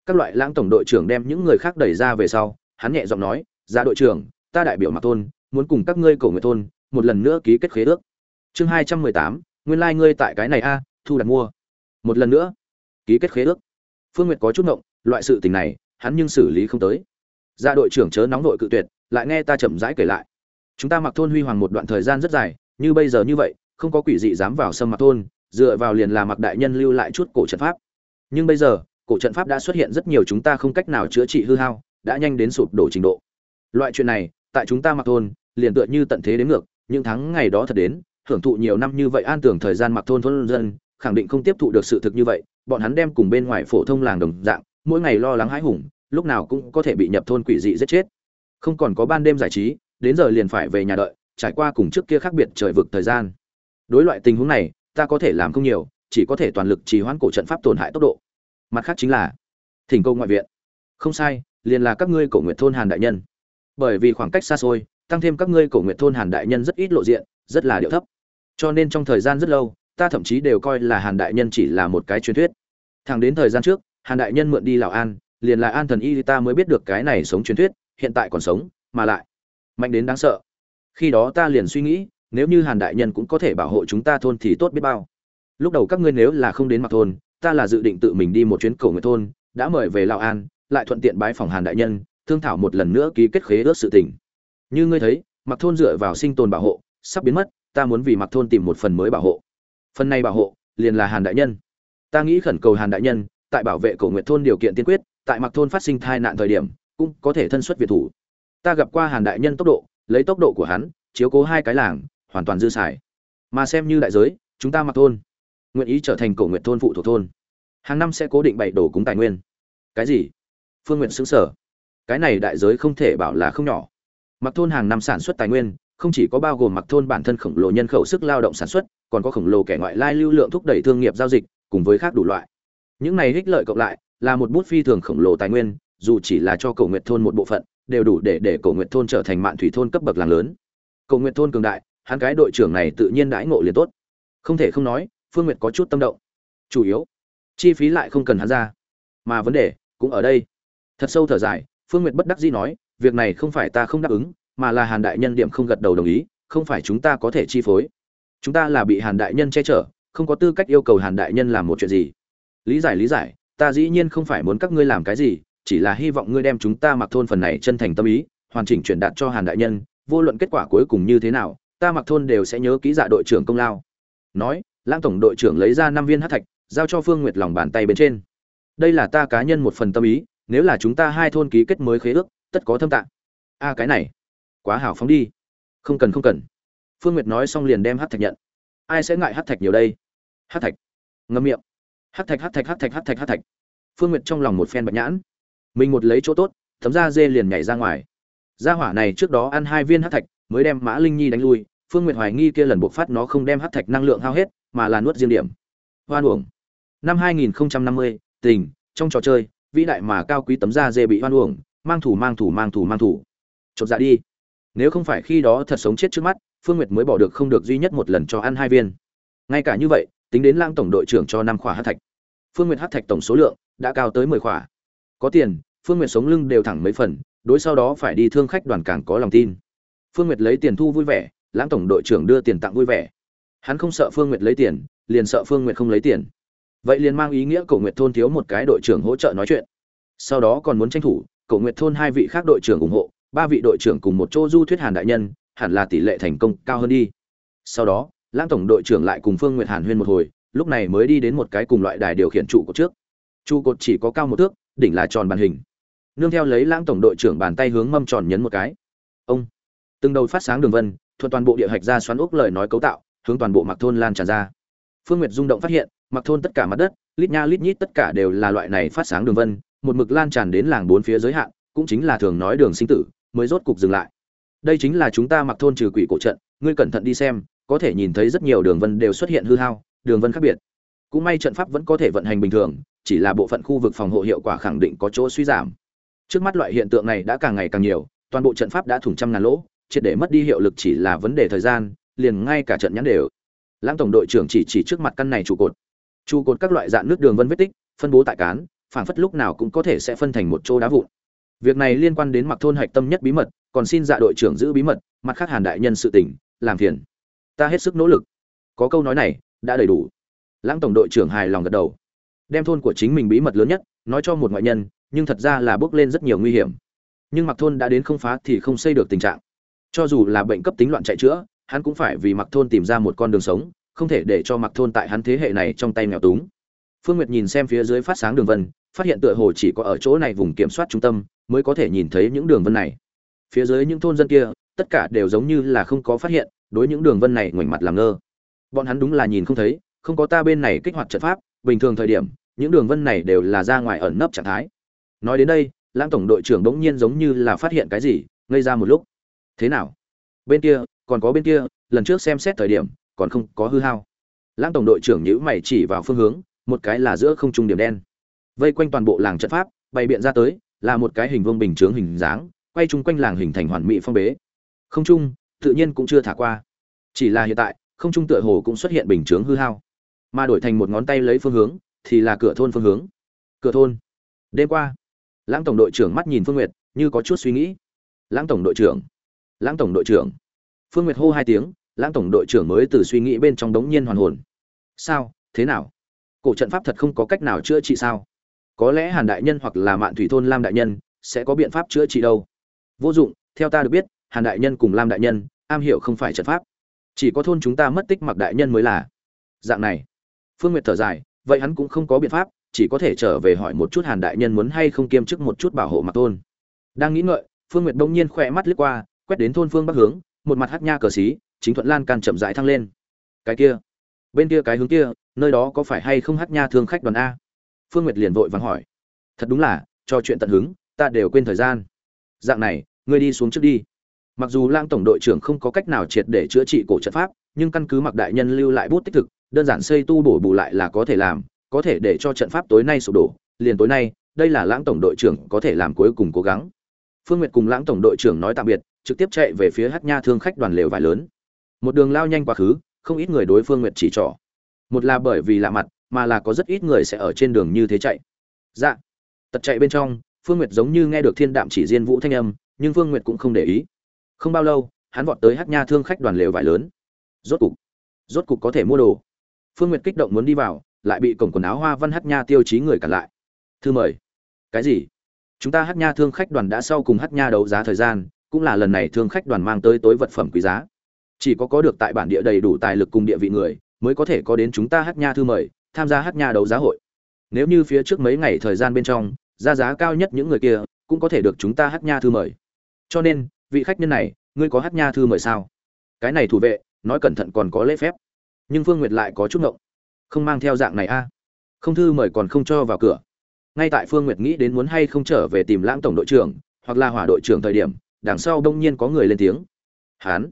Speaker 1: Các loại lãng tổng đội trưởng đem những người khác đẩy ra về sau, hắn nhẹ giọng nói ra đội trưởng, ta đại biểu mặt thôn, muốn cùng các ngươi cầu nguyện thôn, một lần nữa ký kết khế ước. Chương hai trăm mười tám, nguyên lai、like、ngươi tại cái này a, thu đặt mua. Một lần nữa, ký kết khế ước. Phương n g u y ệ t có chút ngộng, loại sự tình này, hắn nhưng xử lý không tới. Ra đội trưởng chớ nóng đội cự tuyệt, lại nghe ta chậm rãi kể lại. Chúng ta mặc thôn huy hoàng một đoạn thời gian rất dài, như bây giờ như vậy, không có quỷ dị dám vào sâm mặc thôn dựa vào liền là mặc đại nhân lưu lại chút cổ trận pháp. Nhưng bây giờ, cổ trận pháp đã xuất hiện rất nhiều chúng ta không cách nào chữa trị hư hao, đã nhanh đến sụp đổ trình độ. Loại chuyện này, tại chúng ta mặc thôn, liền tựa như tận thế đến ngược, những tháng ngày đó thật đến, hưởng thụ nhiều năm như vậy an tưởng thời gian mặc thôn thôn dân, khẳng định không tiếp thụ được sự thực như vậy, bọn hắn đem cùng bên ngoài phổ thông làng đồng dạng, mỗi ngày lo lắng hãi hùng, lúc nào cũng có thể bị nhập thôn quỷ dị giết chết. Không còn có ban đêm giải trí, đến giờ liền phải về nhà đợi, trải qua cùng trước kia khác biệt trời vực thời gian. Đối loại tình huống này ta có thể làm không nhiều, chỉ có thể toàn lực trì hoãn cổ trận pháp tổn hại tốc độ. Mặt khác chính là, thỉnh cầu ngoại viện. Không sai, liền là các ngươi cổ nguyện thôn hàn đại nhân. Bởi vì khoảng cách xa xôi, tăng thêm các ngươi cổ nguyện thôn hàn đại nhân rất ít lộ diện, rất là điệu thấp. Cho nên trong thời gian rất lâu, ta thậm chí đều coi là hàn đại nhân chỉ là một cái truyền thuyết. Thẳng đến thời gian trước, hàn đại nhân mượn đi lào an, liền là an thần y ta mới biết được cái này sống truyền thuyết, hiện tại còn sống, mà lại mạnh đến đáng sợ. Khi đó ta liền suy nghĩ nếu như hàn đại nhân cũng có thể bảo hộ chúng ta thôn thì tốt biết bao. Lúc đầu các ngươi nếu là không đến mặc thôn, ta là dự định tự mình đi một chuyến cầu người thôn, đã mời về lào an, lại thuận tiện bái phòng hàn đại nhân, thương thảo một lần nữa ký kết khế ước sự tình. Như ngươi thấy mặc thôn dựa vào sinh tồn bảo hộ, sắp biến mất, ta muốn vì mặc thôn tìm một phần mới bảo hộ. Phần này bảo hộ, liền là hàn đại nhân. Ta nghĩ khẩn cầu hàn đại nhân, tại bảo vệ cổ nguyện thôn điều kiện tiên quyết, tại mặc thôn phát sinh tai nạn thời điểm, cũng có thể thân xuất việt thủ. Ta gặp qua hàn đại nhân tốc độ, lấy tốc độ của hắn, chiếu cố hai cái làng hoàn toàn dư xài. Mà xem như đại giới, chúng ta mặc thôn, nguyện ý trở thành cổ nguyện thôn phụ thuộc thôn. Hàng năm sẽ cố định bảy đổ cúng tài nguyên. Cái gì? Phương nguyện xứng sở cái này đại giới không thể bảo là không nhỏ. Mặc thôn hàng năm sản xuất tài nguyên, không chỉ có bao gồm mặc thôn bản thân khổng lồ nhân khẩu sức lao động sản xuất, còn có khổng lồ kẻ ngoại lai lưu lượng thúc đẩy thương nghiệp giao dịch, cùng với khác đủ loại. Những này ích lợi cộng lại, là một bút phi thường khổng lồ tài nguyên, dù chỉ là cho cầu nguyện thôn một bộ phận, đều đủ để để cầu nguyện thôn trở thành mạn thủy thôn cấp bậc làng lớn. Cầu nguyện thôn cường đại hắn cái đội trưởng này tự nhiên đãi ngộ liền tốt. Không thể không nói, phương nguyệt có chút tâm động. Chủ yếu, chi phí lại không cần hắn ra. Mà vấn đề cũng ở đây. Thật sâu thở dài, phương nguyệt bất đắc dĩ nói, việc này không phải ta không đáp ứng, mà là hàn đại nhân điểm không gật đầu đồng ý, không phải chúng ta có thể chi phối. Chúng ta là bị hàn đại nhân che chở, không có tư cách yêu cầu hàn đại nhân làm một chuyện gì. Lý giải lý giải, ta dĩ nhiên không phải muốn các ngươi làm cái gì, chỉ là hy vọng ngươi đem chúng ta mặc thôn phần này chân thành tâm ý, hoàn chỉnh truyền đạt cho hàn đại nhân, vô luận kết quả cuối cùng như thế nào ta mặc thôn đều sẽ nhớ ký dạ đội trưởng công lao. Nói, lãng tổng đội trưởng lấy ra năm viên hát thạch, giao cho phương nguyệt lòng bàn tay bên trên. Đây là ta cá nhân một phần tâm ý, nếu là chúng ta hai thôn ký kết mới khế ước, tất có thâm tạng. A, cái này, quá hào phóng đi. Không cần không cần. Phương nguyệt nói xong liền đem hát thạch nhận. Ai sẽ ngại hát thạch nhiều đây? Hát thạch. Ngâm miệng. Hát thạch hát thạch hát thạch hát thạch hát thạch. Phương nguyệt trong lòng một phen bạch nhãn. Mình một lấy chỗ tốt, thấm ra dê liền nhảy ra ngoài. Gia hỏa này trước đó ăn hai viên hát thạch, mới đem mã linh nhi đánh lui phương nguyệt hoài nghi kia lần buộc phát nó không đem hát thạch năng lượng hao hết mà là nuốt riêng điểm. Hoan uổng. Năm 2050, tình trong trò chơi vĩ đại mà cao quý tấm da dê bị hoan uổng mang thủ mang thủ mang thủ mang thủ. Chột dạ đi. Nếu không phải khi đó thật sống chết trước mắt phương nguyệt mới bỏ được không được duy nhất một lần cho ăn hai viên. Ngay cả như vậy tính đến lang tổng đội trưởng cho năm khỏa hát thạch. Phương nguyệt hát thạch tổng số lượng đã cao tới mười khỏa. Có tiền phương nguyệt sống lưng đều thẳng mấy phần đối sau đó phải đi thương khách đoàn càng có lòng tin. Phương nguyệt lấy tiền thu vui vẻ lãng tổng đội trưởng đưa tiền tặng vui vẻ. Hắn không sợ phương nguyệt lấy tiền, liền sợ phương nguyệt không lấy tiền. Vậy liền mang ý nghĩa cổ nguyệt thôn thiếu một cái đội trưởng hỗ trợ nói chuyện. Sau đó còn muốn tranh thủ, cổ nguyệt thôn hai vị khác đội trưởng ủng hộ, ba vị đội trưởng cùng một chỗ du thuyết hàn đại nhân, hẳn là tỷ lệ thành công cao hơn đi. Sau đó, lãng tổng đội trưởng lại cùng phương nguyệt hàn huyên một hồi, lúc này mới đi đến một cái cùng loại đài điều khiển trụ cột trước. Trụ cột chỉ có cao một thước, đỉnh là tròn bàn hình. Nương theo lấy lãng tổng đội trưởng bàn tay hướng mâm tròn nhấn một cái. Ông, từng đầu phát sáng đường vân thuận toàn bộ địa hạch ra xoắn ốc lời nói cấu tạo, hướng toàn bộ mặc thôn lan tràn ra. Phương nguyệt rung động phát hiện mặc thôn tất cả mặt đất, lít nha lít nhít tất cả đều là loại này phát sáng đường vân, một mực lan tràn đến làng bốn phía giới hạn, cũng chính là thường nói đường sinh tử, mới rốt cục dừng lại. Đây chính là chúng ta mặc thôn trừ quỷ cổ trận, ngươi cẩn thận đi xem, có thể nhìn thấy rất nhiều đường vân đều xuất hiện hư hao, đường vân khác biệt. Cũng may trận pháp vẫn có thể vận hành bình thường, chỉ là bộ phận khu vực phòng hộ hiệu quả khẳng định có chỗ suy giảm. Trước mắt loại hiện tượng này đã càng ngày càng nhiều, toàn bộ trận pháp đã thủng trăm ngàn lỗ triệt để mất đi hiệu lực chỉ là vấn đề thời gian, liền ngay cả trận nhãn đều. Lãng tổng đội trưởng chỉ chỉ trước mặt căn này trụ cột. Trụ cột các loại dạng nước đường vân vết tích, phân bố tại cán, phảng phất lúc nào cũng có thể sẽ phân thành một chỗ đá vụn. Việc này liên quan đến mặc thôn hạch tâm nhất bí mật, còn xin dạ đội trưởng giữ bí mật, mặt khác hàn đại nhân sự tình, làm phiền. Ta hết sức nỗ lực. Có câu nói này, đã đầy đủ. Lãng tổng đội trưởng hài lòng gật đầu. Đem thôn của chính mình bí mật lớn nhất, nói cho một ngoại nhân, nhưng thật ra là bước lên rất nhiều nguy hiểm. Nhưng mặc thôn đã đến không phá thì không xây được tình trạng cho dù là bệnh cấp tính loạn chạy chữa, hắn cũng phải vì mặc thôn tìm ra một con đường sống, không thể để cho mặc thôn tại hắn thế hệ này trong tay nghèo túng. Phương nguyệt nhìn xem phía dưới phát sáng đường vân, phát hiện tựa hồ chỉ có ở chỗ này vùng kiểm soát trung tâm mới có thể nhìn thấy những đường vân này. Phía dưới những thôn dân kia, tất cả đều giống như là không có phát hiện, đối những đường vân này ngoảnh mặt làm ngơ. Bọn hắn đúng là nhìn không thấy, không có ta bên này kích hoạt trận pháp, bình thường thời điểm, những đường vân này đều là ra ngoài ẩn nấp trạng thái. Nói đến đây, lãng tổng đội trưởng bỗng nhiên giống như là phát hiện cái gì, ngây ra một lúc thế nào? Bên kia, còn có bên kia, lần trước xem xét thời điểm, còn không có hư hao. Lãng tổng đội trưởng nhữ mày chỉ vào phương hướng, một cái là giữa không trung điểm đen. Vây quanh toàn bộ làng trận pháp, bày biện ra tới, là một cái hình vuông bình chướng hình dáng, quay chung quanh làng hình thành hoàn mỹ phong bế. Không trung, tự nhiên cũng chưa thả qua. Chỉ là hiện tại, không trung tựa hồ cũng xuất hiện bình chướng hư hao. Mà đổi thành một ngón tay lấy phương hướng, thì là cửa thôn phương hướng. Cửa thôn. Đêm qua, lãng tổng đội trưởng mắt nhìn phương nguyệt, như có chút suy nghĩ. Lãng tổng đội trưởng lãng tổng đội trưởng. Phương nguyệt hô hai tiếng, lãng tổng đội trưởng mới từ suy nghĩ bên trong đống nhiên hoàn hồn. Sao? Thế nào? Cổ trận pháp thật không có cách nào chữa trị sao? Có lẽ hàn đại nhân hoặc là mạn thủy thôn lam đại nhân sẽ có biện pháp chữa trị đâu. Vô dụng, theo ta được biết, hàn đại nhân cùng lam đại nhân am hiểu không phải trận pháp. Chỉ có thôn chúng ta mất tích mặc đại nhân mới là. Dạng này. Phương nguyệt thở dài, vậy hắn cũng không có biện pháp, chỉ có thể trở về hỏi một chút hàn đại nhân muốn hay không kiêm chức một chút bảo hộ mặc thôn đang nghĩ ngợi, phương nguyệt đông nhiên khỏe mắt lướt qua quét đến thôn phương bắc hướng, một mặt hát nha cờ xí, chính thuận lan can chậm rãi thăng lên. Cái kia, bên kia cái hướng kia, nơi đó có phải hay không hát nha thương khách đoàn a? Phương nguyệt liền vội vàng hỏi. Thật đúng là, cho chuyện tận hứng, ta đều quên thời gian. Dạng này, ngươi đi xuống trước đi. Mặc dù lang tổng đội trưởng không có cách nào triệt để chữa trị cổ trận pháp, nhưng căn cứ mặc đại nhân lưu lại bút tích thực, đơn giản xây tu bổ bù lại là có thể làm, có thể để cho trận pháp tối nay sụp đổ. Liền tối nay, đây là lãng tổng đội trưởng có thể làm cuối cùng cố gắng. Phương nguyệt cùng lãng tổng đội trưởng nói tạm biệt trực tiếp chạy về phía hát nha thương khách đoàn lều vải lớn. Một đường lao nhanh quá khứ, không ít người đối phương nguyệt chỉ trỏ. Một là bởi vì lạ mặt, mà là có rất ít người sẽ ở trên đường như thế chạy. Dạ. Tật chạy bên trong, phương nguyệt giống như nghe được thiên đạm chỉ diên vũ thanh âm, nhưng phương nguyệt cũng không để ý. Không bao lâu, hắn vọt tới hát nha thương khách đoàn lều vải lớn. Rốt cục rốt cục có thể mua đồ. Phương nguyệt kích động muốn đi vào, lại bị cổng quần áo hoa văn hát nha tiêu chí người cản lại. Thư mời. Cái gì? Chúng ta hát nha thương khách đoàn đã sau cùng hát nha đấu giá thời gian cũng là lần này thương khách đoàn mang tới tối vật phẩm quý giá. Chỉ có có được tại bản địa đầy đủ tài lực cùng địa vị người, mới có thể có đến chúng ta hát nha thư mời, tham gia hát nha đấu giá hội. Nếu như phía trước mấy ngày thời gian bên trong, ra giá cao nhất những người kia, cũng có thể được chúng ta hát nha thư mời. Cho nên, vị khách nhân này, ngươi có hát nha thư mời sao? Cái này thủ vệ, nói cẩn thận còn có lễ phép. Nhưng phương nguyệt lại có chút ngộng. Không mang theo dạng này a. Không thư mời còn không cho vào cửa. Ngay tại phương nguyệt nghĩ đến muốn hay không trở về tìm lãng tổng đội trưởng, hoặc là hỏa đội trưởng thời điểm đằng sau đông nhiên có người lên tiếng. Hán,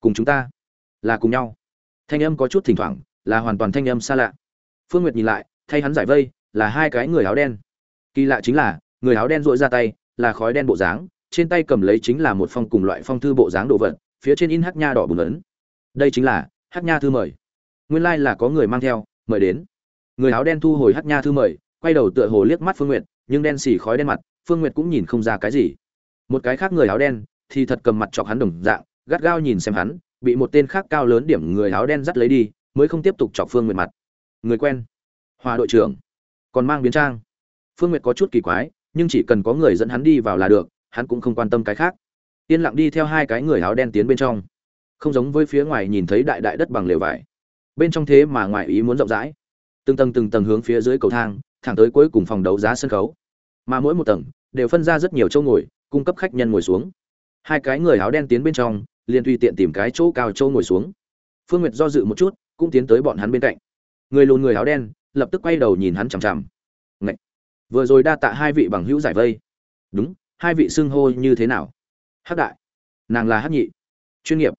Speaker 1: cùng chúng ta, là cùng nhau. Thanh âm có chút thỉnh thoảng, là hoàn toàn thanh âm xa lạ. Phương nguyệt nhìn lại, thay hắn giải vây, là hai cái người áo đen. Kỳ lạ chính là, người áo đen dội ra tay, là khói đen bộ dáng, trên tay cầm lấy chính là một phong cùng loại phong thư bộ dáng đồ vật, phía trên in hắc nha đỏ bùn ấn. Đây chính là hắc nha thư mời. Nguyên lai là có người mang theo, mời đến. Người áo đen thu hồi hắc nha thư mời, quay đầu tựa hồ liếc mắt phương nguyệt, nhưng đen xì khói đen mặt, phương nguyệt cũng nhìn không ra cái gì một cái khác người áo đen thì thật cầm mặt chọc hắn đồng dạng, gắt gao nhìn xem hắn, bị một tên khác cao lớn điểm người áo đen dắt lấy đi, mới không tiếp tục chọc phương nguyệt mặt. Người quen, hòa đội trưởng, còn mang biến trang. Phương nguyệt có chút kỳ quái, nhưng chỉ cần có người dẫn hắn đi vào là được, hắn cũng không quan tâm cái khác. Yên lặng đi theo hai cái người áo đen tiến bên trong. Không giống với phía ngoài nhìn thấy đại đại đất bằng lều vải. Bên trong thế mà ngoài ý muốn rộng rãi. Từng tầng từng tầng hướng phía dưới cầu thang, thẳng tới cuối cùng phòng đấu giá sân khấu. Mà mỗi một tầng đều phân ra rất nhiều chỗ ngồi cung cấp khách nhân ngồi xuống. Hai cái người áo đen tiến bên trong, liền tùy tiện tìm cái chỗ cao châu ngồi xuống. Phương nguyệt do dự một chút, cũng tiến tới bọn hắn bên cạnh. Người lùn người áo đen, lập tức quay đầu nhìn hắn chằm chằm. Ngậy! vừa rồi đa tạ hai vị bằng hữu giải vây. Đúng, hai vị xưng hô như thế nào? Hắc đại! Nàng là hắc nhị. Chuyên nghiệp.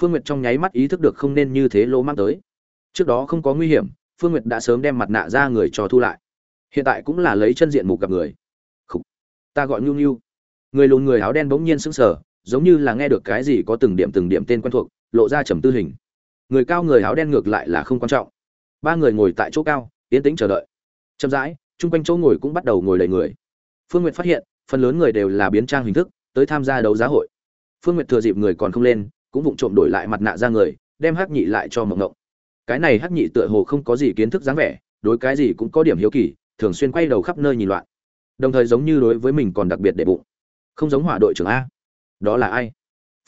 Speaker 1: Phương nguyệt trong nháy mắt ý thức được không nên như thế lỗ mang tới. Trước đó không có nguy hiểm, phương nguyệt đã sớm đem mặt nạ ra người cho thu lại. Hiện tại cũng là lấy chân diện mục gặp người. Khủ. ta gọi nhu nhu người lùn người áo đen bỗng nhiên sững sờ, giống như là nghe được cái gì có từng điểm từng điểm tên quen thuộc, lộ ra trầm tư hình. Người cao người áo đen ngược lại là không quan trọng. Ba người ngồi tại chỗ cao, yên tĩnh chờ đợi. Chậm rãi, chung quanh chỗ ngồi cũng bắt đầu ngồi đầy người. Phương n g u y ệ t phát hiện, phần lớn người đều là biến trang hình thức, tới tham gia đấu giá hội. Phương n g u y ệ t thừa dịp người còn không lên, cũng vụng trộm đổi lại mặt nạ ra người, đem hắc nhị lại cho mộng ngộng. Cái này hắc nhị tựa hồ không có gì kiến thức dáng vẻ, đối cái gì cũng có điểm hiếu kỳ, thường xuyên quay đầu khắp nơi nhìn loạn. Đồng thời giống như đối với mình còn đặc biệt để bụng không giống hỏa đội trưởng a. Đó là ai?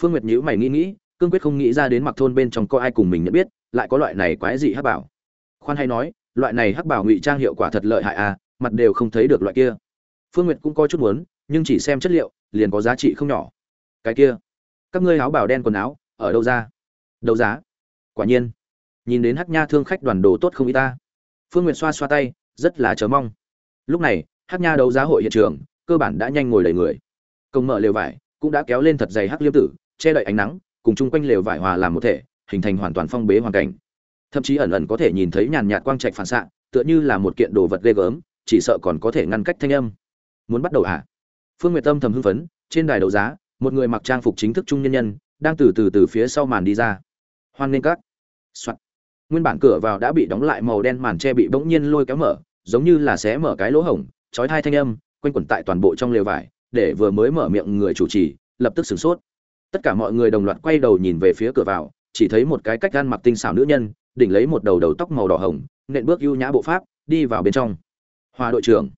Speaker 1: Phương nguyệt nhữ mày nghĩ nghĩ, cương quyết không nghĩ ra đến mặc thôn bên trong có ai cùng mình nhận biết, lại có loại này quái dị hắc bảo. Khoan hay nói, loại này hắc bảo ngụy trang hiệu quả thật lợi hại a, mặt đều không thấy được loại kia. Phương nguyệt cũng có chút muốn, nhưng chỉ xem chất liệu, liền có giá trị không nhỏ. Cái kia, các ngươi áo bảo đen quần áo, ở đâu ra? Đấu giá. Quả nhiên. Nhìn đến hắc nha thương khách đoàn đồ tốt không y ta. Phương nguyệt xoa xoa tay, rất là chờ mong. Lúc này, hắc nha đấu giá hội hiện trường, cơ bản đã nhanh ngồi đầy người công mở lều vải cũng đã kéo lên thật dày hắc liêm tử, che đậy ánh nắng, cùng chung quanh lều vải hòa làm một thể, hình thành hoàn toàn phong bế hoàn cảnh. Thậm chí ẩn ẩn có thể nhìn thấy nhàn nhạt quang trạch phản xạ, tựa như là một kiện đồ vật ghê gớm, chỉ sợ còn có thể ngăn cách thanh âm. Muốn bắt đầu à? Phương nguyệt tâm thầm hưng phấn, trên đài đấu giá, một người mặc trang phục chính thức trung nhân nhân, đang từ từ từ phía sau màn đi ra. Hoan nghênh các. Soạn. nguyên bản cửa vào đã bị đóng lại màu đen màn che bị bỗng nhiên lôi kéo mở, giống như là xé mở cái lỗ hổng trói hai thanh âm, quanh quẩn tại toàn bộ trong lều vải để vừa mới mở miệng người chủ trì, lập tức sửng sốt. Tất cả mọi người đồng loạt quay đầu nhìn về phía cửa vào, chỉ thấy một cái cách gan mặc tinh xảo nữ nhân, đỉnh lấy một đầu đầu tóc màu đỏ hồng, nện bước ưu nhã bộ pháp, đi vào bên trong. Hòa đội trưởng.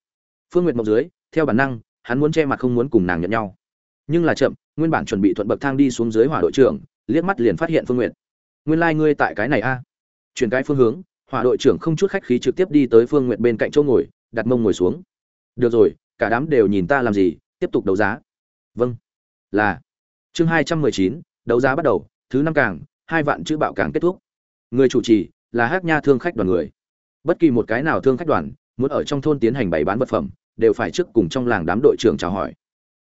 Speaker 1: Phương nguyệt mộc dưới, theo bản năng, hắn muốn che mặt không muốn cùng nàng nhận nhau. Nhưng là chậm, nguyên bản chuẩn bị thuận bậc thang đi xuống dưới hỏa đội trưởng, liếc mắt liền phát hiện phương nguyệt. Nguyên lai、like、ngươi tại cái này a. À. chuyển cái phương hướng hỏa đội trưởng không chút khách khí trực tiếp đi tới phương nguyệt bên cạnh chỗ ngồi, đặt mông ngồi xuống. Được rồi, cả đám đều nhìn ta làm gì tiếp tục đấu giá. Vâng. Là. Chương hai trăm mười chín, đấu giá bắt đầu, thứ năm càng, hai vạn chữ bạo càng kết thúc. Người chủ trì là hát nha thương khách đoàn người. Bất kỳ một cái nào thương khách đoàn, muốn ở trong thôn tiến hành bày bán vật phẩm, đều phải trước cùng trong làng đám đội trưởng chào hỏi.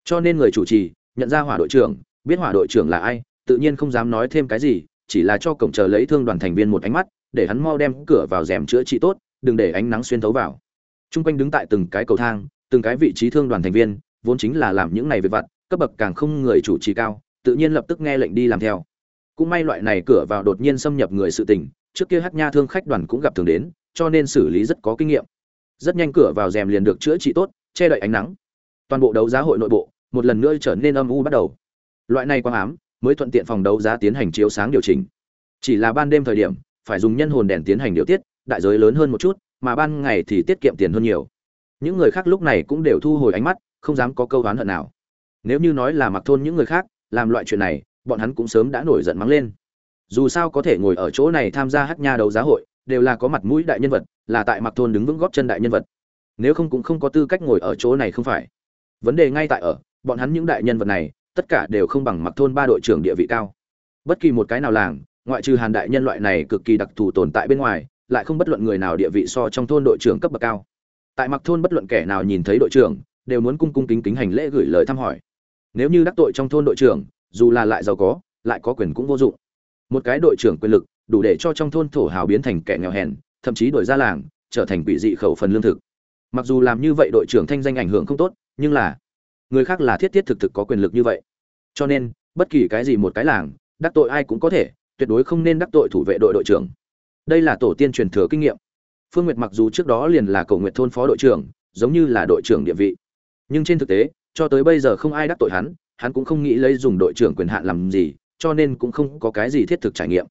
Speaker 1: Cho nên người chủ trì nhận ra hỏa đội trưởng, biết hỏa đội trưởng là ai, tự nhiên không dám nói thêm cái gì, chỉ là cho cổng chờ lấy thương đoàn thành viên một ánh mắt, để hắn mau đem cửa vào rèm chữa trị tốt, đừng để ánh nắng xuyên thấu vào. Trung quanh đứng tại từng cái cầu thang, từng cái vị trí thương đoàn thành viên vốn chính là làm những này việc vặt, cấp bậc càng không người chủ trì cao, tự nhiên lập tức nghe lệnh đi làm theo. Cũng may loại này cửa vào đột nhiên xâm nhập người sự tình, trước kia hát nha thương khách đoàn cũng gặp thường đến, cho nên xử lý rất có kinh nghiệm. Rất nhanh cửa vào rèm liền được chữa trị tốt, che đậy ánh nắng. Toàn bộ đấu giá hội nội bộ, một lần nữa trở nên âm u bắt đầu. Loại này quang ám, mới thuận tiện phòng đấu giá tiến hành chiếu sáng điều chỉnh. Chỉ là ban đêm thời điểm, phải dùng nhân hồn đèn tiến hành điều tiết, đại giới lớn hơn một chút, mà ban ngày thì tiết kiệm tiền hơn nhiều. Những người khác lúc này cũng đều thu hồi ánh mắt không dám có câu oán hận nào. Nếu như nói là mặc thôn những người khác, làm loại chuyện này, bọn hắn cũng sớm đã nổi giận mắng lên. Dù sao có thể ngồi ở chỗ này tham gia hát nha đấu giá hội, đều là có mặt mũi đại nhân vật, là tại mặc thôn đứng vững góp chân đại nhân vật. Nếu không cũng không có tư cách ngồi ở chỗ này không phải. Vấn đề ngay tại ở, bọn hắn những đại nhân vật này, tất cả đều không bằng mặc thôn ba đội trưởng địa vị cao. Bất kỳ một cái nào làng, ngoại trừ hàn đại nhân loại này cực kỳ đặc thù tồn tại bên ngoài, lại không bất luận người nào địa vị so trong thôn đội trưởng cấp bậc cao. Tại mặc thôn bất luận kẻ nào nhìn thấy đội trưởng đều muốn cung cung kính kính hành lễ gửi lời thăm hỏi. Nếu như đắc tội trong thôn đội trưởng, dù là lại giàu có, lại có quyền cũng vô dụng. Một cái đội trưởng quyền lực, đủ để cho trong thôn thổ hào biến thành kẻ nghèo hèn, thậm chí đổi ra làng, trở thành quỷ dị khẩu phần lương thực. Mặc dù làm như vậy đội trưởng thanh danh ảnh hưởng không tốt, nhưng là người khác là thiết thiết thực thực có quyền lực như vậy. Cho nên, bất kỳ cái gì một cái làng, đắc tội ai cũng có thể, tuyệt đối không nên đắc tội thủ vệ đội đội trưởng. Đây là tổ tiên truyền thừa kinh nghiệm. Phương nguyệt mặc dù trước đó liền là cầu nguyện thôn phó đội trưởng, giống như là đội trưởng địa vị nhưng trên thực tế, cho tới bây giờ không ai đắc tội hắn hắn cũng không nghĩ lấy dùng đội trưởng quyền hạn làm gì, cho nên cũng không có cái gì thiết thực trải nghiệm.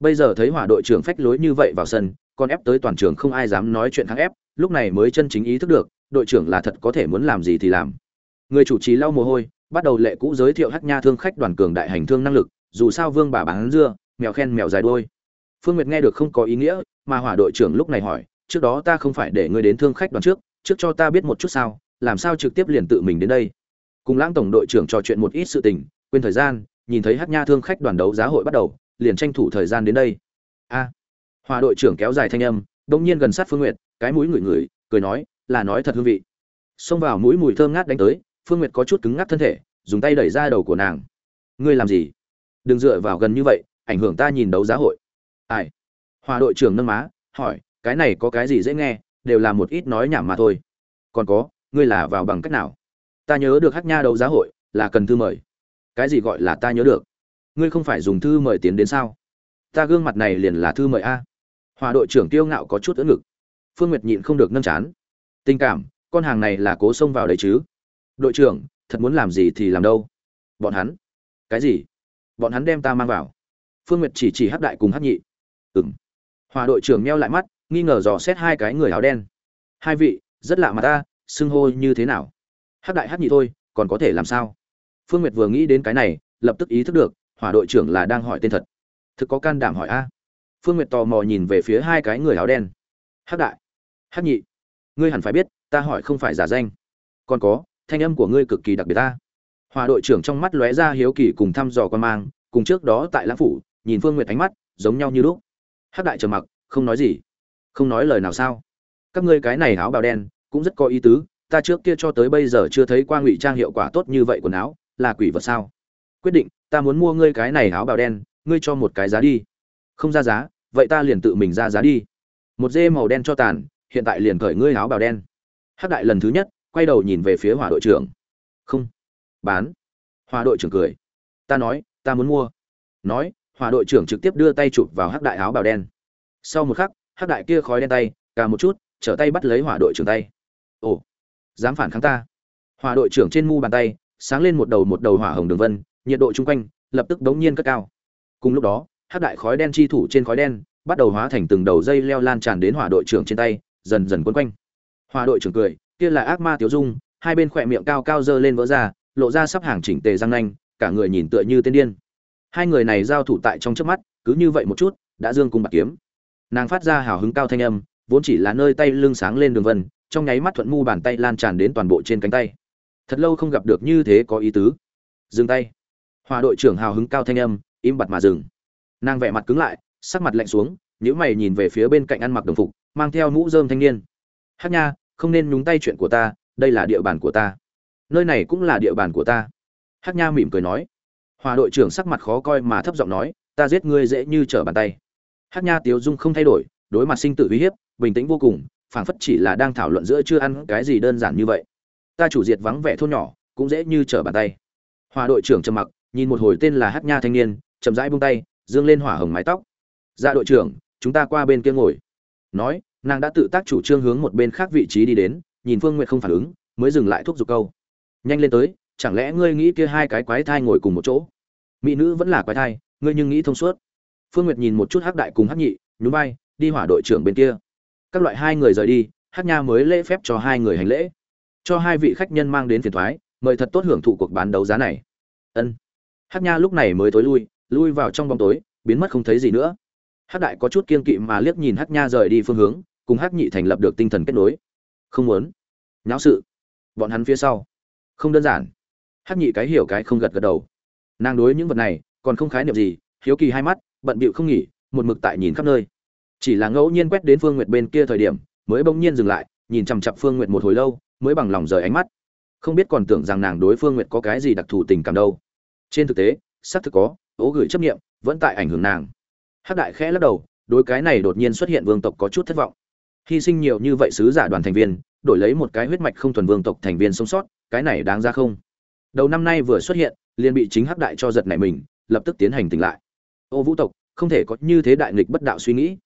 Speaker 1: Bây giờ thấy hỏa đội trưởng phách lối như vậy vào sân, còn ép tới toàn trường không ai dám nói chuyện thắng ép, lúc này mới chân chính ý thức được, đội trưởng là thật có thể muốn làm gì thì làm. Người chủ trì lau mồ hôi, bắt đầu lệ cũ giới thiệu hắc nha thương khách đoàn cường đại hành thương năng lực, dù sao vương bà bán dưa, mèo khen mèo dài đôi phương nguyệt nghe được không có ý nghĩa, mà hỏa đội trưởng lúc này hỏi, trước đó ta không phải để ngươi đến thương khách đoàn trước trước cho ta biết một chút sao? Làm sao trực tiếp liền tự mình đến đây? Cùng lãng tổng đội trưởng trò chuyện một ít sự tình quên thời gian nhìn thấy hát nha thương khách đoàn đấu giá hội bắt đầu liền tranh thủ thời gian đến đây. A. À, hòa đội trưởng kéo dài thanh âm đông nhiên gần sát phương nguyệt cái mũi ngửi ngửi cười nói là nói thật hương vị. Xông vào mũi mùi thơm ngát đánh tới phương nguyệt có chút cứng ngắc thân thể dùng tay đẩy ra đầu của nàng. Ngươi làm gì? Đừng dựa vào gần như vậy ảnh hưởng ta nhìn đấu giá hội. Ai? Hòa đội trưởng nâng má hỏi cái này có cái gì dễ nghe đều là một ít nói nhảm mà thôi. Còn có ngươi là vào bằng cách nào? Ta nhớ được hát nha đấu giá hội, là cần thư mời. Cái gì gọi là ta nhớ được? Ngươi không phải dùng thư mời tiến đến sao? Ta gương mặt này liền là thư mời a. Hòa đội trưởng tiêu ngạo có chút ưỡn ngực. Phương nguyệt nhịn không được nâng chán. Tình cảm, con hàng này là cố xông vào đấy chứ? Đội trưởng, thật muốn làm gì thì làm đâu? Bọn hắn. Cái gì? Bọn hắn đem ta mang vào. Phương nguyệt chỉ chỉ hát đại cùng hát nhị. Ừng hòa đội trưởng meo lại mắt, nghi ngờ dò xét hai cái người áo đen. Hai vị, rất lạ mà ta xưng hô như thế nào? Hắc đại hắc nhị thôi, còn có thể làm sao? Phương nguyệt vừa nghĩ đến cái này, lập tức ý thức được, hỏa đội trưởng là đang hỏi tên thật. Thực có can đảm hỏi a? Phương nguyệt tò mò nhìn về phía hai cái người áo đen. Hắc đại, hắc nhị, ngươi hẳn phải biết, ta hỏi không phải giả danh. Còn có, thanh âm của ngươi cực kỳ đặc biệt ta hòa đội trưởng trong mắt lóe ra hiếu kỳ cùng thăm dò quan mang, cùng trước đó tại lãng phủ, nhìn phương nguyệt ánh mắt, giống nhau như lúc. Hắc đại trầm mặc, không nói gì. Không nói lời nào sao? Các ngươi cái này áo bào đen cũng rất có ý tứ, ta trước kia cho tới bây giờ chưa thấy qua ngụy trang hiệu quả tốt như vậy quần áo, là quỷ vật sao? Quyết định, ta muốn mua ngươi cái này áo bào đen, ngươi cho một cái giá đi. Không ra giá, vậy ta liền tự mình ra giá đi. Một dê màu đen cho tàn, hiện tại liền cởi ngươi áo bào đen. Hắc đại lần thứ nhất, quay đầu nhìn về phía hỏa đội trưởng. Không. Bán. Hỏa đội trưởng cười. Ta nói, ta muốn mua. Nói, hỏa đội trưởng trực tiếp đưa tay chụp vào hắc đại áo bào đen. Sau một khắc, hắc đại kia khói đen tay, cả một chút, trở tay bắt lấy hỏa đội trưởng tay ồ, dám phản kháng ta. Hòa đội trưởng trên mu bàn tay, sáng lên một đầu một đầu hỏa hồng đường vân, nhiệt độ chung quanh, lập tức đống nhiên cất cao. Cùng lúc đó, hắc đại khói đen chi thủ trên khói đen, bắt đầu hóa thành từng đầu dây leo lan tràn đến hỏa đội trưởng trên tay, dần dần quấn quanh. Hòa đội trưởng cười, kia là ác ma tiểu dung, hai bên khỏe miệng cao cao dơ lên vỡ ra, lộ ra sắp hàng chỉnh tề răng nanh, cả người nhìn tựa như tên điên. Hai người này giao thủ tại trong trước mắt, cứ như vậy một chút, đã dương cùng bạc kiếm. Nàng phát ra hào hứng cao thanh âm, vốn chỉ là nơi tay lưng sáng lên đường vân trong nháy mắt thuận mu bàn tay lan tràn đến toàn bộ trên cánh tay. Thật lâu không gặp được như thế có ý tứ. Dừng tay. Hòa đội trưởng hào hứng cao thanh âm, im bặt mà dừng. Nàng vẻ mặt cứng lại, sắc mặt lạnh xuống nhữ mày nhìn về phía bên cạnh ăn mặc đồng phục, mang theo mũ dơm thanh niên. Hát nha, không nên nhúng tay chuyện của ta, đây là địa bàn của ta. Nơi này cũng là địa bàn của ta. Hát nha mỉm cười nói. Hòa đội trưởng sắc mặt khó coi mà thấp giọng nói, ta giết ngươi dễ như trở bàn tay. Hát nha tiếu dung không thay đổi, đối mặt sinh tử uy hiếp, bình tĩnh vô cùng phảng phất chỉ là đang thảo luận giữa chưa ăn cái gì đơn giản như vậy. Ta chủ diệt vắng vẻ thôn nhỏ, cũng dễ như trở bàn tay. Hòa đội trưởng trầm mặc, nhìn một hồi tên là hát nha thanh niên, chậm rãi buông tay, dương lên hỏa hồng mái tóc. Dạ đội trưởng, chúng ta qua bên kia ngồi. Nói, nàng đã tự tác chủ trương hướng một bên khác vị trí đi đến, nhìn phương nguyệt không phản ứng, mới dừng lại thúc giục câu. Nhanh lên tới, chẳng lẽ ngươi nghĩ kia hai cái quái thai ngồi cùng một chỗ? Mỹ nữ vẫn là quái thai, ngươi nhưng nghĩ thông suốt. Phương nguyệt nhìn một chút hắc đại cùng hắc nhị, nhún vai, đi hỏa đội trưởng bên kia các loại hai người rời đi hắc nha mới lễ phép cho hai người hành lễ. Cho hai vị khách nhân mang đến phiền thoái, mời thật tốt hưởng thụ cuộc bán đấu giá này. Ân. Hắc nha lúc này mới tối lui lui vào trong bóng tối, biến mất không thấy gì nữa. Hắc đại có chút kiên kỵ mà liếc nhìn hắc nha rời đi phương hướng, cùng hắc nhị thành lập được tinh thần kết nối. Không muốn. Nháo sự. Bọn hắn phía sau. Không đơn giản. Hắc nhị cái hiểu cái không gật gật đầu. Nàng đối những vật này, còn không khái niệm gì, hiếu kỳ hai mắt, bận bịu không nghỉ, một mực tại nhìn khắp nơi chỉ là ngẫu nhiên quét đến phương nguyệt bên kia thời điểm, mới bỗng nhiên dừng lại, nhìn chằm chặp phương nguyệt một hồi lâu, mới bằng lòng rời ánh mắt. Không biết còn tưởng rằng nàng đối phương nguyệt có cái gì đặc thù tình cảm đâu. Trên thực tế, xác thực có, ố gửi chấp nghiệm vẫn tại ảnh hưởng nàng. Hắc đại khẽ lắc đầu, đối cái này đột nhiên xuất hiện vương tộc có chút thất vọng. Hy sinh nhiều như vậy sứ giả đoàn thành viên, đổi lấy một cái huyết mạch không thuần vương tộc thành viên sống sót, cái này đáng ra không? Đầu năm nay vừa xuất hiện, liền bị chính hắc đại cho giật này mình, lập tức tiến hành tỉnh lại. Ô vũ tộc, không thể có như thế đại nghịch bất đạo suy nghĩ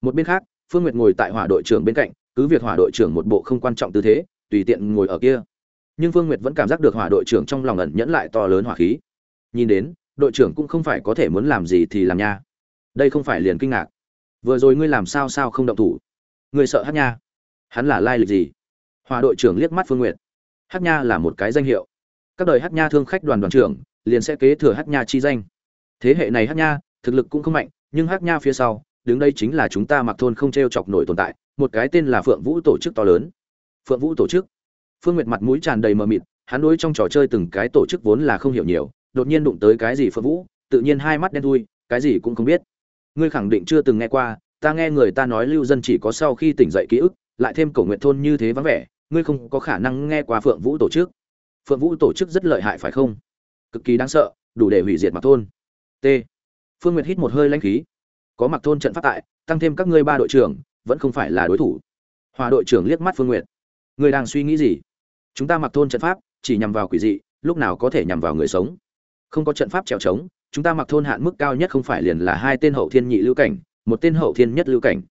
Speaker 1: một bên khác, phương nguyệt ngồi tại hỏa đội trưởng bên cạnh, cứ việc hỏa đội trưởng một bộ không quan trọng tư thế, tùy tiện ngồi ở kia. Nhưng phương nguyệt vẫn cảm giác được hỏa đội trưởng trong lòng ẩn nhẫn lại to lớn hỏa khí. Nhìn đến, đội trưởng cũng không phải có thể muốn làm gì thì làm nha. Đây không phải liền kinh ngạc. Vừa rồi ngươi làm sao sao không động thủ? Ngươi sợ hát nha? Hắn là lai lịch gì? Hòa đội trưởng liếc mắt phương nguyệt. Hát nha là một cái danh hiệu. Các đời hát nha thương khách đoàn đoàn trưởng, liền sẽ kế thừa hát nha chi danh. Thế hệ này hát nha, thực lực cũng không mạnh, nhưng hát nha phía sau đứng đây chính là chúng ta mặc thôn không t r e o chọc nổi tồn tại, một cái tên là phượng vũ tổ chức to lớn. Phượng vũ tổ chức. Phương nguyệt mặt mũi tràn đầy mờ mịt, hắn đối trong trò chơi từng cái tổ chức vốn là không hiểu nhiều, đột nhiên đụng tới cái gì phượng vũ, tự nhiên hai mắt đen thui, cái gì cũng không biết. Ngươi khẳng định chưa từng nghe qua, ta nghe người ta nói lưu dân chỉ có sau khi tỉnh dậy ký ức, lại thêm cổ nguyện thôn như thế vắng vẻ, ngươi không có khả năng nghe qua phượng vũ tổ chức. Phượng vũ tổ chức rất lợi hại phải không? Cực kỳ đáng sợ, đủ để hủy diệt mặt thôn. T. Phương nguyệt hít một hơi lanh khí có mặc thôn trận phát tại, tăng thêm các ngươi ba đội trưởng, vẫn không phải là đối thủ. Hòa đội trưởng liếc mắt phương nguyệt. Người đang suy nghĩ gì? Chúng ta mặc thôn trận pháp, chỉ nhằm vào quỷ dị, lúc nào có thể nhằm vào người sống? Không có trận pháp trèo trống, chúng ta mặc thôn hạn mức cao nhất không phải liền là hai tên hậu thiên nhị lưu cảnh, một tên hậu thiên nhất lưu cảnh.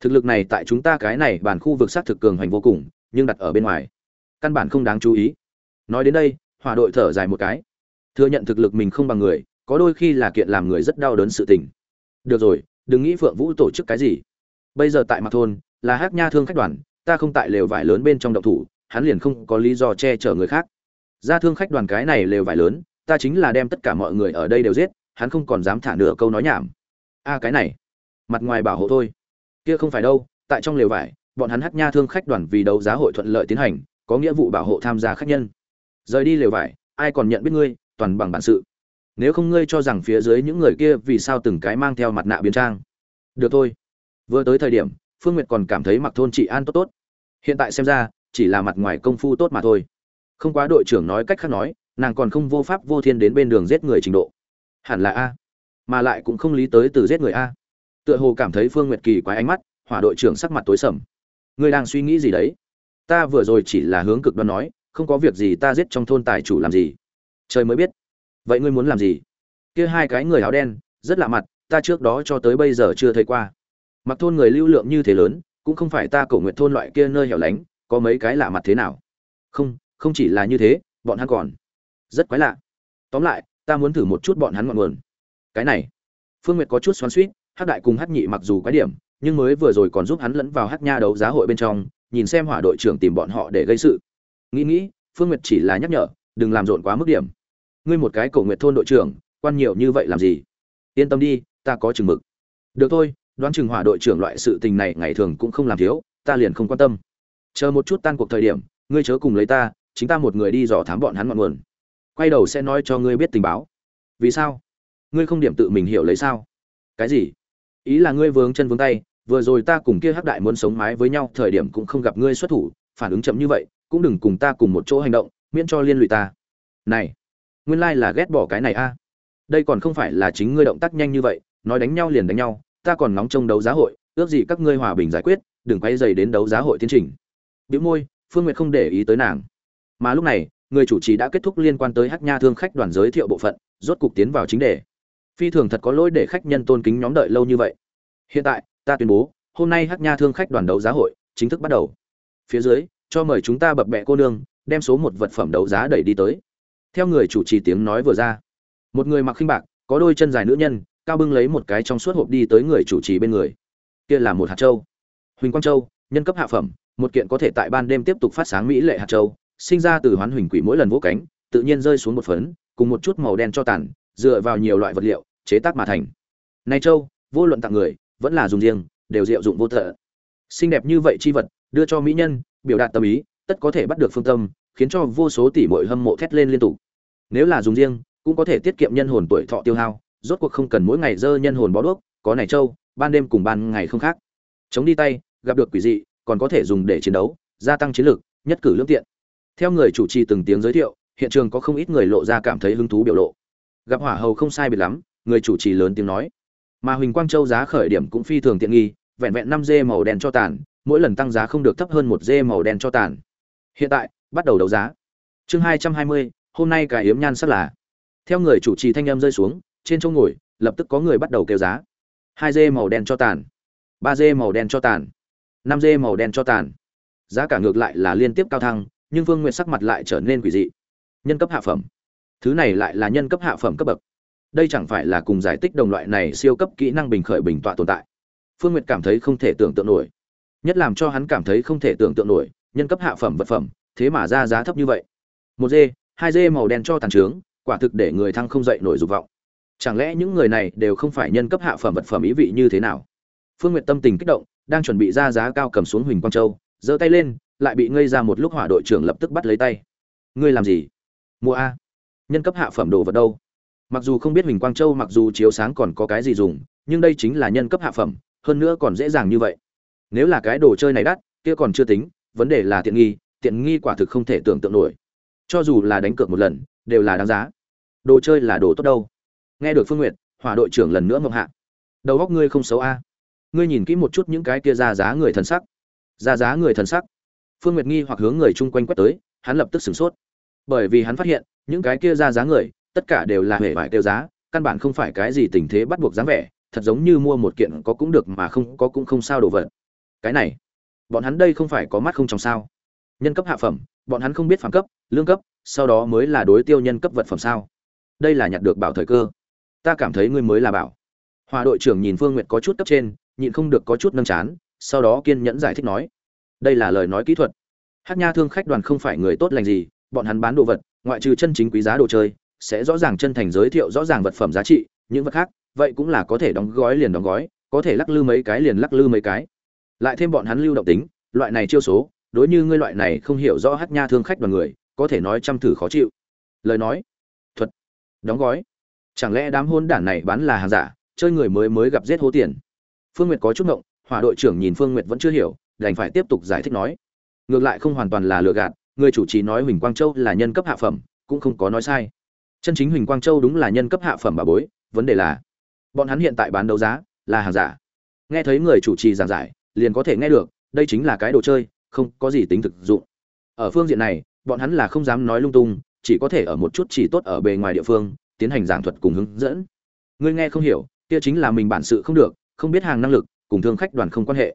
Speaker 1: Thực lực này tại chúng ta cái này bản khu vực sát thực cường hành vô cùng, nhưng đặt ở bên ngoài, căn bản không đáng chú ý. Nói đến đây, hòa đội thở dài một cái. Thừa nhận thực lực mình không bằng người, có đôi khi là kiện làm người rất đau đớn sự tình được rồi, đừng nghĩ phượng vũ tổ chức cái gì. Bây giờ tại mặt thôn, là hát nha thương khách đoàn, ta không tại lều vải lớn bên trong động thủ, hắn liền không có lý do che chở người khác. Ra thương khách đoàn cái này lều vải lớn, ta chính là đem tất cả mọi người ở đây đều giết, hắn không còn dám thả nửa câu nói nhảm. A, cái này, mặt ngoài bảo hộ thôi. Kia không phải đâu, tại trong lều vải, bọn hắn hát nha thương khách đoàn vì đấu giá hội thuận lợi tiến hành, có nghĩa vụ bảo hộ tham gia khách nhân. Rời đi lều vải, ai còn nhận biết ngươi, toàn bằng bản sự nếu không ngươi cho rằng phía dưới những người kia vì sao từng cái mang theo mặt nạ biến trang. Được thôi. Vừa tới thời điểm, phương nguyệt còn cảm thấy mặc thôn chị an tốt tốt. Hiện tại xem ra, chỉ là mặt ngoài công phu tốt mà thôi. Không quá đội trưởng nói cách khác nói, nàng còn không vô pháp vô thiên đến bên đường giết người trình độ. Hẳn là a. Mà lại cũng không lý tới từ giết người a. Tựa hồ cảm thấy phương nguyệt kỳ quái ánh mắt, hỏa đội trưởng sắc mặt tối sầm. Ngươi đang suy nghĩ gì đấy? Ta vừa rồi chỉ là hướng cực đoan nói, không có việc gì ta giết trong thôn tài chủ làm gì. Trời mới biết vậy ngươi muốn làm gì? Kia hai cái người áo đen, rất lạ mặt, ta trước đó cho tới bây giờ chưa thấy qua. Mặc thôn người lưu lượng như thế lớn, cũng không phải ta cổ nguyện thôn loại kia nơi hẻo lánh, có mấy cái lạ mặt thế nào? Không không chỉ là như thế, bọn hắn còn rất quái lạ. Tóm lại, ta muốn thử một chút bọn hắn ngọn nguồn. Cái này, phương nguyệt có chút xoắn suýt hát đại cùng hát nhị mặc dù quái điểm, nhưng mới vừa rồi còn giúp hắn lẫn vào hát nha đấu giá hội bên trong, nhìn xem hỏa đội trưởng tìm bọn họ để gây sự. Nghĩ nghĩ, phương nguyệt chỉ là nhắc nhở, đừng làm rộn quá mức điểm ngươi một cái cổ nguyệt thôn đội trưởng, quan nhiều như vậy làm gì? Yên tâm đi, ta có chừng mực. Được thôi, đoán chừng hỏa đội trưởng loại sự tình này ngày thường cũng không làm thiếu, ta liền không quan tâm. Chờ một chút tan cuộc thời điểm, ngươi chớ cùng lấy ta, chính ta một người đi dò thám bọn hắn ngọn nguồn. Quay đầu sẽ nói cho ngươi biết tình báo. Vì sao? Ngươi không điểm tự mình hiểu lấy sao? Cái gì? Ý là ngươi vướng chân vướng tay, vừa rồi ta cùng kia hắc đại muốn sống mái với nhau, thời điểm cũng không gặp ngươi xuất thủ, phản ứng chậm như vậy, cũng đừng cùng ta cùng một chỗ hành động, miễn cho liên lụy ta. Này nguyên lai là ghét bỏ cái này a. Đây còn không phải là chính ngươi động tác nhanh như vậy, nói đánh nhau liền đánh nhau, ta còn nóng trong đấu giá hội, ước gì các ngươi hòa bình giải quyết, đừng quay dày đến đấu giá hội tiến trình. Biểu môi, phương nguyệt không để ý tới nàng. Mà lúc này, người chủ trì đã kết thúc liên quan tới hắc nha thương khách đoàn giới thiệu bộ phận, rốt cục tiến vào chính đề. Phi thường thật có lỗi để khách nhân tôn kính nhóm đợi lâu như vậy. Hiện tại, ta tuyên bố, hôm nay hắc nha thương khách đoàn đấu giá hội chính thức bắt đầu. Phía dưới, cho mời chúng ta bập bẹ cô nương, đem số một vật phẩm đấu giá đẩy đi tới theo người chủ trì tiếng nói vừa ra, một người mặc khinh bạc, có đôi chân dài nữ nhân, cao bưng lấy một cái trong suốt hộp đi tới người chủ trì bên người. Kia là một hạt châu. Huỳnh quang châu, nhân cấp hạ phẩm, một kiện có thể tại ban đêm tiếp tục phát sáng mỹ lệ hạt châu, sinh ra từ hoán huỳnh quỷ mỗi lần vỗ cánh, tự nhiên rơi xuống một phấn, cùng một chút màu đen cho tàn, dựa vào nhiều loại vật liệu, chế tác mà thành. Nay châu, vô luận tặng người, vẫn là dùng riêng, đều diệu dụng vô thợ xinh đẹp như vậy chi vật, đưa cho mỹ nhân, biểu đạt tâm ý tất có thể bắt được phương tâm, khiến cho vô số tỷ muội hâm mộ thét lên liên tục. Nếu là dùng riêng, cũng có thể tiết kiệm nhân hồn tuổi thọ tiêu hao, rốt cuộc không cần mỗi ngày dơ nhân hồn bó đuốc, có này châu ban đêm cùng ban ngày không khác. Chống đi tay, gặp được quỷ dị, còn có thể dùng để chiến đấu, gia tăng chiến lược nhất cử lương tiện. Theo người chủ trì từng tiếng giới thiệu, hiện trường có không ít người lộ ra cảm thấy hứng thú biểu lộ. Gặp hỏa hầu không sai biệt lắm, người chủ trì lớn tiếng nói. Mà huỳnh quang châu giá khởi điểm cũng phi thường tiện nghi, vẹn vẹn năm dê màu đen cho tàn, mỗi lần tăng giá không được thấp hơn một dê màu đen cho tàn hiện tại, bắt đầu đấu giá. Chương hai trăm hai mươi, hôm nay cài yếm nhan sắc là. Theo người chủ trì thanh em rơi xuống, trên chỗ ngồi, lập tức có người bắt đầu kêu giá. Hai dê màu đen cho tàn. Ba dê màu đen cho tàn. Năm dê màu đen cho tàn. Giá cả ngược lại là liên tiếp cao thăng, nhưng vương nguyệt sắc mặt lại trở nên quỷ dị. Nhân cấp hạ phẩm. Thứ này lại là nhân cấp hạ phẩm cấp bậc. Đây chẳng phải là cùng giải tích đồng loại này siêu cấp kỹ năng bình khởi bình tọa tồn tại. Phương nguyệt cảm thấy không thể tưởng tượng nổi. Nhất làm cho hắn cảm thấy không thể tưởng tượng nổi nhân cấp hạ phẩm vật phẩm, thế mà ra giá thấp như vậy. Một dê, hai dê màu đen cho tàn trướng, quả thực để người thăng không dậy nổi dục vọng. Chẳng lẽ những người này đều không phải nhân cấp hạ phẩm vật phẩm ý vị như thế nào? Phương nguyệt tâm tình kích động, đang chuẩn bị ra giá cao cầm xuống huỳnh quang châu, giơ tay lên, lại bị ngây ra một lúc hỏa đội trưởng lập tức bắt lấy tay. Ngươi làm gì? Mua a. Nhân cấp hạ phẩm đồ vật đâu? Mặc dù không biết huỳnh quang châu mặc dù chiếu sáng còn có cái gì dùng, nhưng đây chính là nhân cấp hạ phẩm, hơn nữa còn dễ dàng như vậy. Nếu là cái đồ chơi này đắt, kia còn chưa tính vấn đề là tiện nghi tiện nghi quả thực không thể tưởng tượng nổi. Cho dù là đánh cược một lần, đều là đáng giá. Đồ chơi là đồ tốt đâu? Nghe được phương nguyệt, hỏa đội trưởng lần nữa mộng hạ. Đầu góc ngươi không xấu a. Ngươi nhìn kỹ một chút những cái kia ra giá người thần sắc. Ra giá người thần sắc. Phương nguyệt nghi hoặc hướng người chung quanh quét tới, hắn lập tức sửng sốt. Bởi vì hắn phát hiện, những cái kia ra giá người, tất cả đều là hề vải tiêu giá, căn bản không phải cái gì tình thế bắt buộc dáng vẻ, thật giống như mua một kiện có cũng được mà không có cũng không sao đồ vật. Cái này bọn hắn đây không phải có mắt không trong sao. Nhân cấp hạ phẩm, bọn hắn không biết phản cấp, lương cấp, sau đó mới là đối tiêu nhân cấp vật phẩm sao. Đây là nhặt được bảo thời cơ. Ta cảm thấy ngươi mới là bảo. Hòa đội trưởng nhìn phương n g u y ệ t có chút cấp trên, nhịn không được có chút nâng chán, sau đó kiên nhẫn giải thích nói. Đây là lời nói kỹ thuật. Hát nha thương khách đoàn không phải người tốt lành gì, bọn hắn bán đồ vật, ngoại trừ chân chính quý giá đồ chơi, sẽ rõ ràng chân thành giới thiệu rõ ràng vật phẩm giá trị, những vật khác, vậy cũng là có thể đóng gói liền đóng gói, có thể lắc lư mấy cái liền lắc lư mấy cái lại thêm bọn hắn lưu động tính, loại này chiêu số, đối như ngươi loại này không hiểu rõ hát nha thương khách đoàn người, có thể nói chăm thử khó chịu. Lời nói, thuật, đóng gói. Chẳng lẽ đám hôn đản này bán là hàng giả, chơi người mới mới gặp giết hố tiền? Phương nguyệt có chút ngộng, hỏa đội trưởng nhìn phương nguyệt vẫn chưa hiểu, đành phải tiếp tục giải thích nói. Ngược lại không hoàn toàn là lừa gạt, người chủ trì nói huỳnh quang châu là nhân cấp hạ phẩm, cũng không có nói sai. Chân chính huỳnh quang châu đúng là nhân cấp hạ phẩm bà bối, vấn đề là, bọn hắn hiện tại bán đấu giá, là hàng giả. Nghe thấy người chủ trì giảng giải liền có thể nghe được, đây chính là cái đồ chơi, không có gì tính thực dụng. Ở phương diện này, bọn hắn là không dám nói lung tung, chỉ có thể ở một chút chỉ tốt ở bề ngoài địa phương, tiến hành giảng thuật cùng hướng dẫn. Ngươi nghe không hiểu, kia chính là mình bản sự không được, không biết hàng năng lực, cùng thương khách đoàn không quan hệ.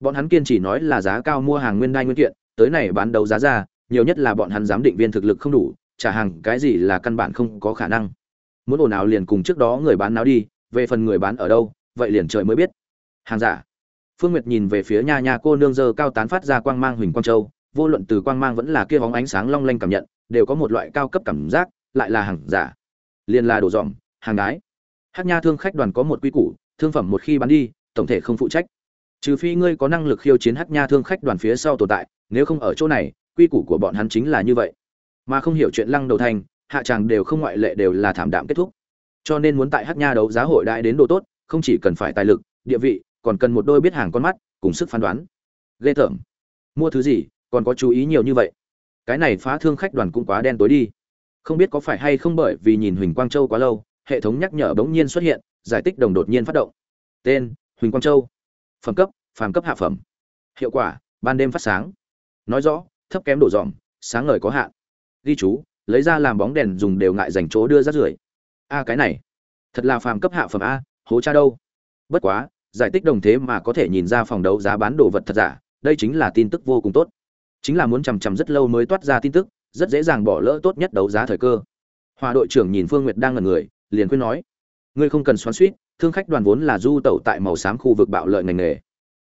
Speaker 1: Bọn hắn kiên chỉ nói là giá cao mua hàng nguyên đai nguyên kiện, tới này bán đấu giá ra, nhiều nhất là bọn hắn giám định viên thực lực không đủ, trả hàng cái gì là căn bản không có khả năng. Muốn ồn ào liền cùng trước đó người bán nào đi, về phần người bán ở đâu, vậy liền trời mới biết. Hàng giả phương nguyệt nhìn về phía nha nha cô nương giờ cao tán phát ra quang mang huỳnh quang châu, vô luận từ quang mang vẫn là kia bóng ánh sáng long lanh cảm nhận, đều có một loại cao cấp cảm giác, lại là hàng giả. Liền là đồ dòm, hàng gái hắc nha thương khách đoàn có một quy củ, thương phẩm một khi bán đi, tổng thể không phụ trách. Trừ phi ngươi có năng lực khiêu chiến hắc nha thương khách đoàn phía sau tồn tại, nếu không ở chỗ này, quy củ của bọn hắn chính là như vậy. Mà không hiểu chuyện lăng đầu thành, hạ tràng đều không ngoại lệ đều là thảm đạm kết thúc. Cho nên muốn tại hắc nha đấu giá hội đại đến đồ tốt, không chỉ cần phải tài lực, địa vị còn cần một đôi biết hàng con mắt, cùng sức phán đoán. Ghê tởm. Mua thứ gì, còn có chú ý nhiều như vậy. Cái này phá thương khách đoàn cũng quá đen tối đi. Không biết có phải hay không bởi vì nhìn huỳnh quang châu quá lâu, hệ thống nhắc nhở bỗng nhiên xuất hiện, giải tích đồng đột nhiên phát động. Tên, huỳnh quang châu. Phẩm cấp, phàm cấp hạ phẩm. Hiệu quả, ban đêm phát sáng. Nói rõ, thấp kém đổ dòm, sáng ngời có hạn. Ghi chú, lấy ra làm bóng đèn dùng đều ngại dành chỗ đưa rác rưởi a, cái này. Thật là phàm cấp hạ phẩm a, hố cha đâu. Bất quá giải tích đồng thế mà có thể nhìn ra phòng đấu giá bán đồ vật thật giả, đây chính là tin tức vô cùng tốt. Chính là muốn chằm chằm rất lâu mới toát ra tin tức, rất dễ dàng bỏ lỡ tốt nhất đấu giá thời cơ. Hòa đội trưởng nhìn phương nguyệt đang ngần người, liền khuyên nói, ngươi không cần xoắn suýt, thương khách đoàn vốn là du tẩu tại màu xám khu vực bạo lợi ngành nghề.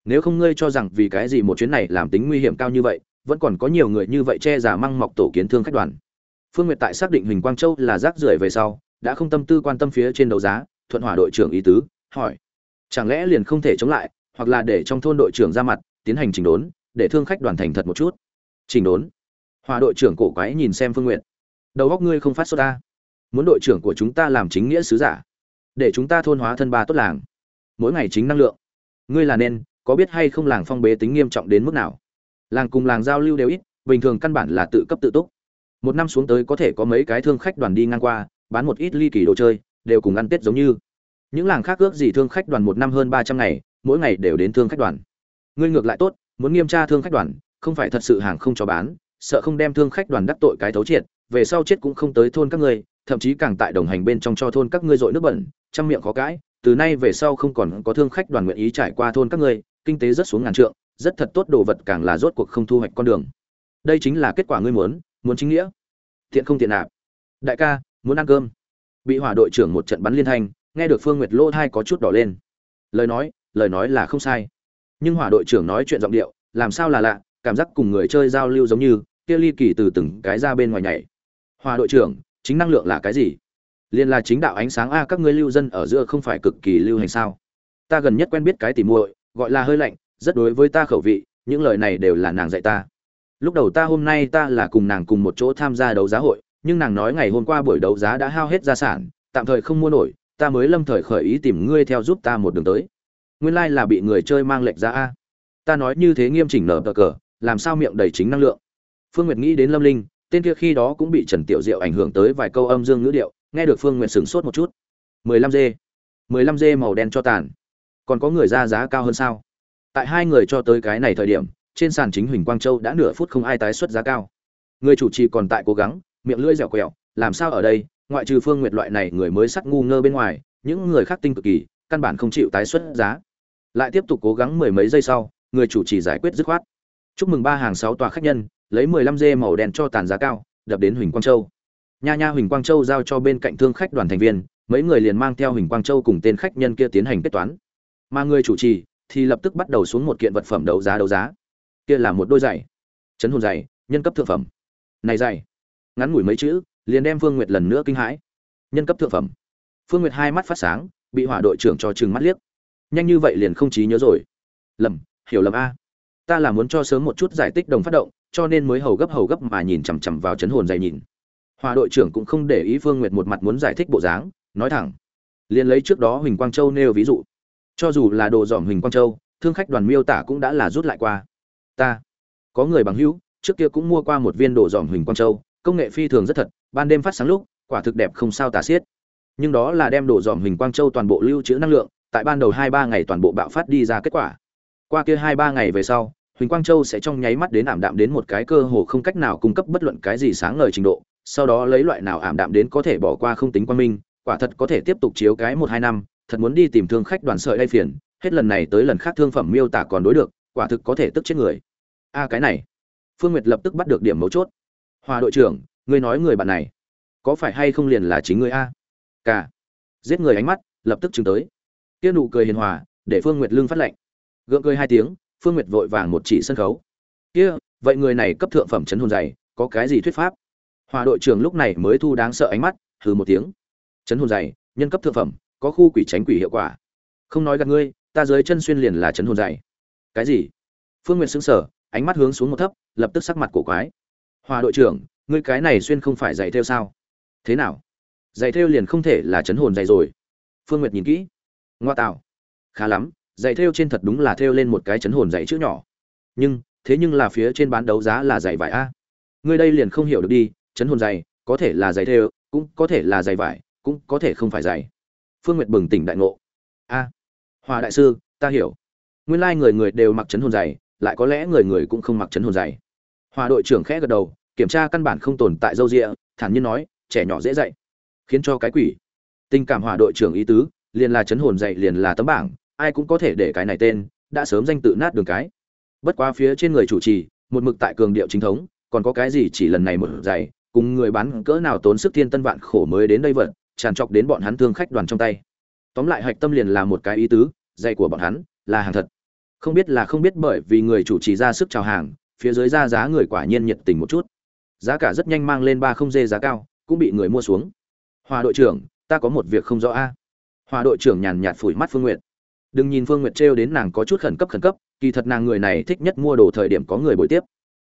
Speaker 1: Nếu không ngươi cho rằng vì cái gì một chuyến này làm tính nguy hiểm cao như vậy, vẫn còn có nhiều người như vậy che giả măng mọc tổ kiến thương khách đoàn. Phương nguyệt tại xác định huỳnh quang châu là rác rưởi về sau, đã không tâm tư quan tâm phía trên đấu giá, thuận hỏa đội trưởng ý tứ, hỏi chẳng lẽ liền không thể chống lại, hoặc là để trong thôn đội trưởng ra mặt, tiến hành chỉnh đốn, để thương khách đoàn thành thật một chút? Chỉnh đốn? Hòa đội trưởng cổ quái nhìn xem phương Nguyệt. đầu góc ngươi không phát xuất ta. Muốn đội trưởng của chúng ta làm chính nghĩa sứ giả, để chúng ta thôn hóa thân ba tốt làng. Mỗi ngày chính năng lượng. Ngươi là nên, có biết hay không làng phong bế tính nghiêm trọng đến mức nào? Làng cùng làng giao lưu đều ít, bình thường căn bản là tự cấp tự túc. Một năm xuống tới có thể có mấy cái thương khách đoàn đi ngang qua, bán một ít ly kỳ đồ chơi, đều cùng ăn tết giống như những làng khác ước gì thương khách đoàn một năm hơn ba trăm ngày, mỗi ngày đều đến thương khách đoàn. Ngươi ngược lại tốt, muốn nghiêm tra thương khách đoàn, không phải thật sự hàng không cho bán, sợ không đem thương khách đoàn đắc tội cái thấu triệt, về sau chết cũng không tới thôn các ngươi, thậm chí càng tại đồng hành bên trong cho thôn các ngươi dội nước bẩn chăm miệng khó cãi, từ nay về sau không còn có thương khách đoàn nguyện ý trải qua thôn các ngươi, kinh tế rất xuống ngàn trượng, rất thật tốt đồ vật càng là rốt cuộc không thu hoạch con đường. Đây chính là kết quả ngươi muốn muốn chính nghĩa. Thiện không thiện nạp. Đại ca, muốn ăn cơm. Bị hỏa đội trưởng một trận bắn liên thanh nghe được phương nguyệt Lỗ thai có chút đỏ lên. Lời nói lời nói là không sai. Nhưng hỏa đội trưởng nói chuyện giọng điệu, làm sao là lạ, cảm giác cùng người chơi giao lưu giống như, kia ly kỳ từ từng cái ra bên ngoài nhảy. Hòa đội trưởng, chính năng lượng là cái gì? Liền là chính đạo ánh sáng a, các ngươi lưu dân ở giữa không phải cực kỳ lưu hành sao? Ta gần nhất quen biết cái tỉ muội, gọi là hơi lạnh, rất đối với ta khẩu vị, những lời này đều là nàng dạy ta. Lúc đầu ta hôm nay ta là cùng nàng cùng một chỗ tham gia đấu giá hội, nhưng nàng nói ngày hôm qua buổi đấu giá đã hao hết gia sản, tạm thời không mua nổi ta mới lâm thời khởi ý tìm ngươi theo giúp ta một đường tới. Nguyên lai là bị người chơi mang lệch ra a. Ta nói như thế nghiêm chỉnh nở cờ cờ, làm sao miệng đầy chính năng lượng. Phương nguyệt nghĩ đến lâm linh, tên kia khi đó cũng bị trần tiểu diệu ảnh hưởng tới vài câu âm dương ngữ điệu, nghe được phương nguyệt sửng sốt một chút. 15 g 15 g màu đen cho tàn. Còn có người ra giá cao hơn sao? Tại hai người cho tới cái này thời điểm, trên sàn chính huỳnh quang châu đã nửa phút không ai tái xuất giá cao. Người chủ trì còn tại cố gắng, miệng lưỡi dẻo quẹo, làm sao ở đây ngoại trừ phương nguyệt loại này người mới sắc ngu ngơ bên ngoài, những người khác tinh cực kỳ, căn bản không chịu tái xuất giá. Lại tiếp tục cố gắng mười mấy giây sau, người chủ trì giải quyết dứt khoát. Chúc mừng ba hàng sáu tòa khách nhân, lấy mười lăm dê màu đen cho tàn giá cao, đập đến huỳnh quang châu. Nha nha huỳnh quang châu giao cho bên cạnh thương khách đoàn thành viên, mấy người liền mang theo huỳnh quang châu cùng tên khách nhân kia tiến hành kết toán. Mà người chủ trì thì lập tức bắt đầu xuống một kiện vật phẩm đấu giá đấu giá. Kia là một đôi giày. Chấn hồn giày, nhân cấp thượng phẩm. Này giày. Ngắn ngủi mấy chữ liền đem phương nguyệt lần nữa kinh hãi. Nhân cấp thượng phẩm. Phương nguyệt hai mắt phát sáng, bị hỏa đội trưởng cho chừng mắt liếc. Nhanh như vậy liền không trí nhớ rồi. Lầm, hiểu lầm a. Ta là muốn cho sớm một chút giải tích đồng phát động, cho nên mới hầu gấp hầu gấp mà nhìn chằm chằm vào chấn hồn dày nhìn. Hòa đội trưởng cũng không để ý phương nguyệt một mặt muốn giải thích bộ dáng, nói thẳng. Liền lấy trước đó huỳnh quang châu nêu ví dụ. Cho dù là đồ dòm huỳnh quang châu, thương khách đoàn miêu tả cũng đã là rút lại qua. Ta, có người bằng hữu, trước kia cũng mua qua một viên đồ dòm huỳnh quang châu, công nghệ phi thường rất thật ban đêm phát sáng lúc, quả thực đẹp không sao tả xiết. Nhưng đó là đem đổ dòm hình quang châu toàn bộ lưu trữ năng lượng, tại ban đầu hai ba ngày toàn bộ bạo phát đi ra kết quả. Qua kia hai ba ngày về sau huỳnh quang châu sẽ trong nháy mắt đến ảm đạm đến một cái cơ hồ không cách nào cung cấp bất luận cái gì sáng ngời trình độ, sau đó lấy loại nào ảm đạm đến có thể bỏ qua không tính quan minh, quả thật có thể tiếp tục chiếu cái một hai năm, thật muốn đi tìm thương khách đoàn sợi hay phiền, hết lần này tới lần khác thương phẩm miêu tả còn đối được, quả thực có thể tức chết người. A, cái này. Phương nguyệt lập tức bắt được điểm mấu chốt. Hòa đội trưởng ngươi nói người bạn này, có phải hay không liền là chính ngươi a? Cả. Giết người ánh mắt, lập tức chứng tới. Kia nụ cười hiền hòa, để phương nguyệt lương phát lệnh gượng cười hai tiếng, phương nguyệt vội vàng một chỉ sân khấu. Kia, vậy người này cấp thượng phẩm chấn hồn dày, có cái gì thuyết pháp? Hòa đội trưởng lúc này mới thu đáng sợ ánh mắt, hừ một tiếng. Chấn hồn dày, nhân cấp thượng phẩm, có khu quỷ tránh quỷ hiệu quả. Không nói gặp ngươi, ta dưới chân xuyên liền là chấn hồn dày. Cái gì? Phương nguyệt sững sờ, ánh mắt hướng xuống một thấp, lập tức sắc mặt cổ quái. Hòa đội trưởng ngươi cái này xuyên không phải dạy theo sao? Thế nào? Dạy theo liền không thể là chấn hồn dạy rồi. Phương nguyệt nhìn kỹ. Ngoa tạo. Khá lắm dạy theo trên thật đúng là theo lên một cái chấn hồn dạy chữ nhỏ. Nhưng, thế nhưng là phía trên bán đấu giá là dạy vải a. Ngươi đây liền không hiểu được đi, chấn hồn dày có thể là dạy theo cũng có thể là dạy vải, cũng có thể không phải dạy phương nguyệt bừng tỉnh đại ngộ. A, hòa đại sư, ta hiểu. Nguyên lai người người đều mặc chấn hồn dày lại có lẽ người người cũng không mặc chấn hồn dày hòa đội trưởng khẽ gật đầu kiểm tra căn bản không tồn tại dâu rịa thản nhiên nói, trẻ nhỏ dễ dạy, khiến cho cái quỷ. Tình cảm hòa đội trưởng ý tứ, liền là chấn hồn dạy liền là tấm bảng, ai cũng có thể để cái này tên, đã sớm danh tự nát đường cái. Bất quá phía trên người chủ trì, một mực tại cường điệu chính thống, còn có cái gì chỉ lần này một dạy, cùng người bán cỡ nào tốn sức thiên tân vạn khổ mới đến đây vật, tràn trọc đến bọn hắn thương khách đoàn trong tay. Tóm lại hạch tâm liền là một cái ý tứ, dạy của bọn hắn là hàng thật. Không biết là không biết bởi vì người chủ trì ra sức chào hàng, phía dưới ra giá người quả nhiên nhiệt tình một chút giá cả rất nhanh mang lên ba không dê giá cao, cũng bị người mua xuống. Hòa đội trưởng, ta có một việc không rõ a. Hòa đội trưởng nhàn nhạt phủi mắt phương nguyệt. Đừng nhìn phương nguyệt trêu đến nàng có chút khẩn cấp khẩn cấp, kỳ thật nàng người này thích nhất mua đồ thời điểm có người buổi tiếp.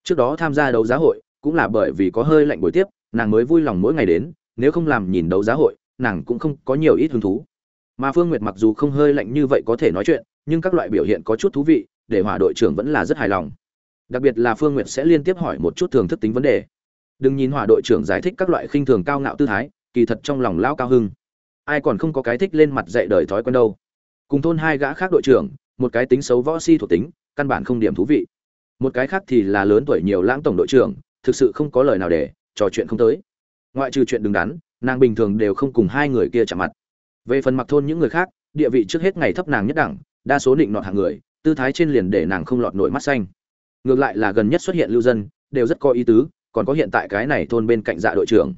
Speaker 1: Trước đó tham gia đấu giá hội, cũng là bởi vì có hơi lạnh buổi tiếp, nàng mới vui lòng mỗi ngày đến, nếu không làm nhìn đấu giá hội, nàng cũng không có nhiều ít hứng thú. Mà phương nguyệt mặc dù không hơi lạnh như vậy có thể nói chuyện, nhưng các loại biểu hiện có chút thú vị, để hỏa đội trưởng vẫn là rất hài lòng. Đặc biệt là phương nguyệt sẽ liên tiếp hỏi một chút thường thức tính vấn đề đừng nhìn hỏa đội trưởng giải thích các loại khinh thường cao ngạo tư thái, kỳ thật trong lòng lão cao hưng. Ai còn không có cái thích lên mặt dạy đời thói quen đâu. Cùng thôn hai gã khác đội trưởng, một cái tính xấu võ si thuộc tính, căn bản không điểm thú vị. Một cái khác thì là lớn tuổi nhiều lãng tổng đội trưởng, thực sự không có lời nào để, trò chuyện không tới. Ngoại trừ chuyện đứng đắn, nàng bình thường đều không cùng hai người kia chạm mặt. Về phần mặc thôn những người khác, địa vị trước hết ngày thấp nàng nhất đẳng, đa số định nọt hạng người, tư thái trên liền để nàng không lọt nổi mắt xanh. Ngược lại là gần nhất xuất hiện lưu dân, đều rất có ý tứ còn có hiện tại cái này thôn bên cạnh dạ đội trưởng.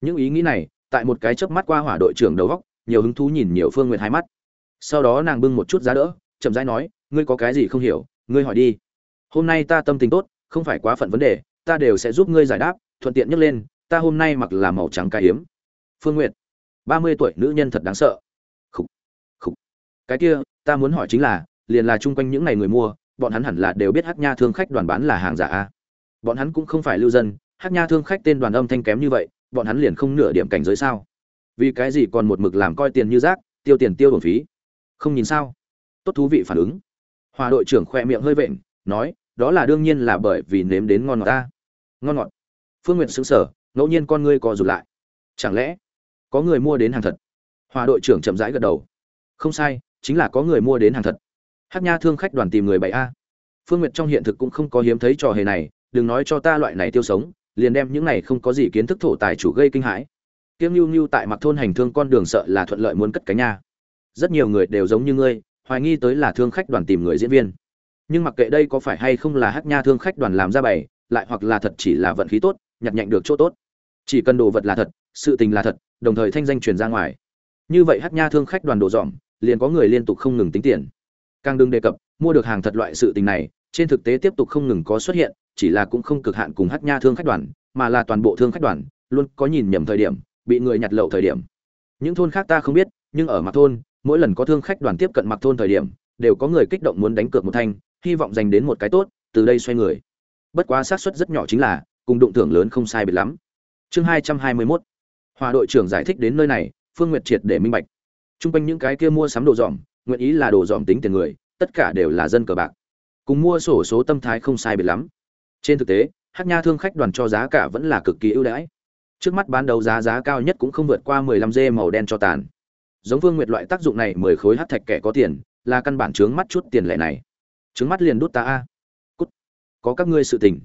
Speaker 1: Những ý nghĩ này tại một cái chớp mắt qua hỏa đội trưởng đầu góc nhiều hứng thú nhìn nhiều phương nguyện hai mắt. Sau đó nàng bưng một chút giá đỡ chậm rãi nói ngươi có cái gì không hiểu ngươi hỏi đi. Hôm nay ta tâm tình tốt không phải quá phận vấn đề ta đều sẽ giúp ngươi giải đáp thuận tiện nhắc lên ta hôm nay mặc là màu trắng cái hiếm phương nguyện ba mươi tuổi nữ nhân thật đáng sợ. Khủ, khủ. cái kia ta muốn hỏi chính là liền là chung quanh những ngày người mua bọn hắn hẳn là đều biết hát nha thương khách đoàn bán là hàng giả a bọn hắn cũng không phải lưu dân, hát nha thương khách tên đoàn âm thanh kém như vậy, bọn hắn liền không nửa điểm cảnh giới sao? Vì cái gì còn một mực làm coi tiền như rác, tiêu tiền tiêu bổng phí? Không nhìn sao? Tốt thú vị phản ứng. Hòa đội trưởng khoe miệng hơi vện, nói, đó là đương nhiên là bởi vì nếm đến ngon ngọt ta. Ngon ngọt. Phương nguyện xứng sở ngẫu nhiên con ngươi co rụt lại. Chẳng lẽ, có người mua đến hàng thật? Hòa đội trưởng chậm rãi gật đầu. Không sai, chính là có người mua đến hàng thật. Hát nha thương khách đoàn tìm người bảy a. Phương nguyệt trong hiện thực cũng không có hiếm thấy trò hề này đừng nói cho ta loại này tiêu sống, liền đem những này không có gì kiến thức thổ tài chủ gây kinh hãi. Kiêng nhu nhu tại mặt thôn hành thương con đường sợ là thuận lợi muốn cất cánh nha. Rất nhiều người đều giống như ngươi, hoài nghi tới là thương khách đoàn tìm người diễn viên. Nhưng mặc kệ đây có phải hay không là hát nha thương khách đoàn làm ra bày, lại hoặc là thật chỉ là vận khí tốt, nhặt nhạnh được chỗ tốt. Chỉ cần đồ vật là thật, sự tình là thật, đồng thời thanh danh truyền ra ngoài. Như vậy hát nha thương khách đoàn đồ dỏm liền có người liên tục không ngừng tính tiền. Càng đừng đề cập, mua được hàng thật loại sự tình này trên thực tế tiếp tục không ngừng có xuất hiện, chỉ là cũng không cực hạn cùng hát nha thương khách đoàn, mà là toàn bộ thương khách đoàn, luôn có nhìn nhầm thời điểm, bị người nhặt lậu thời điểm. Những thôn khác ta không biết, nhưng ở Mạc thôn, mỗi lần có thương khách đoàn tiếp cận Mạc thôn thời điểm, đều có người kích động muốn đánh cược một thanh, hy vọng giành đến một cái tốt, từ đây xoay người. Bất quá xác suất rất nhỏ chính là, cùng đụng thưởng lớn không sai biệt lắm. Chương hai trăm hai mươi mốt. Hòa đội trưởng giải thích đến nơi này, phương nguyệt triệt để minh bạch. Trung quanh những cái kia mua sắm đồ dòm, nguyện ý là đồ dòm tính tiền người, tất cả đều là dân cờ bạc cùng mua sổ số tâm thái không sai biệt lắm. Trên thực tế, hát nha thương khách đoàn cho giá cả vẫn là cực kỳ ưu đãi. Trước mắt bán đấu giá giá cao nhất cũng không vượt qua mười lăm dê màu đen cho tàn. Giống vương nguyệt loại tác dụng này mười khối hát thạch kẻ có tiền, là căn bản chướng mắt chút tiền lệ này. Chướng mắt liền đút ta a. Cút. Có các ngươi sự tình.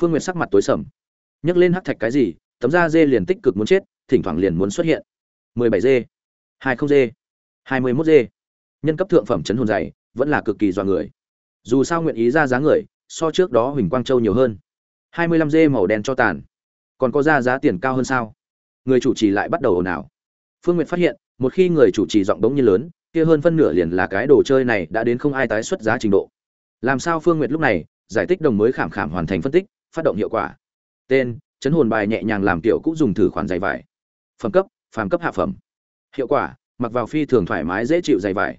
Speaker 1: Phương nguyệt sắc mặt tối sầm. Nhấc lên hát thạch cái gì, tấm da dê liền tích cực muốn chết, thỉnh thoảng liền muốn xuất hiện. mười bảy dê, hai không dê, hai mươi mốt dê. Nhân cấp thượng phẩm chấn hồn dày, vẫn là cực kỳ dọa người dù sao nguyện ý ra giá người, so trước đó huỳnh quang châu nhiều hơn. Hai mươi lăm dê màu đen cho tàn. Còn có ra giá tiền cao hơn sao? Người chủ trì lại bắt đầu ồn ào. Phương nguyệt phát hiện, một khi người chủ trì giọng bỗng nhiên lớn, kia hơn phân nửa liền là cái đồ chơi này đã đến không ai tái xuất giá trình độ. Làm sao phương nguyệt lúc này, giải tích đồng mới khảm khảm hoàn thành phân tích, phát động hiệu quả. Tên, chấn hồn bài nhẹ nhàng làm tiểu cũng dùng thử khoản dày vải. Phẩm cấp, phàm cấp hạ phẩm. Hiệu quả, mặc vào phi thường thoải mái dễ chịu dày vải.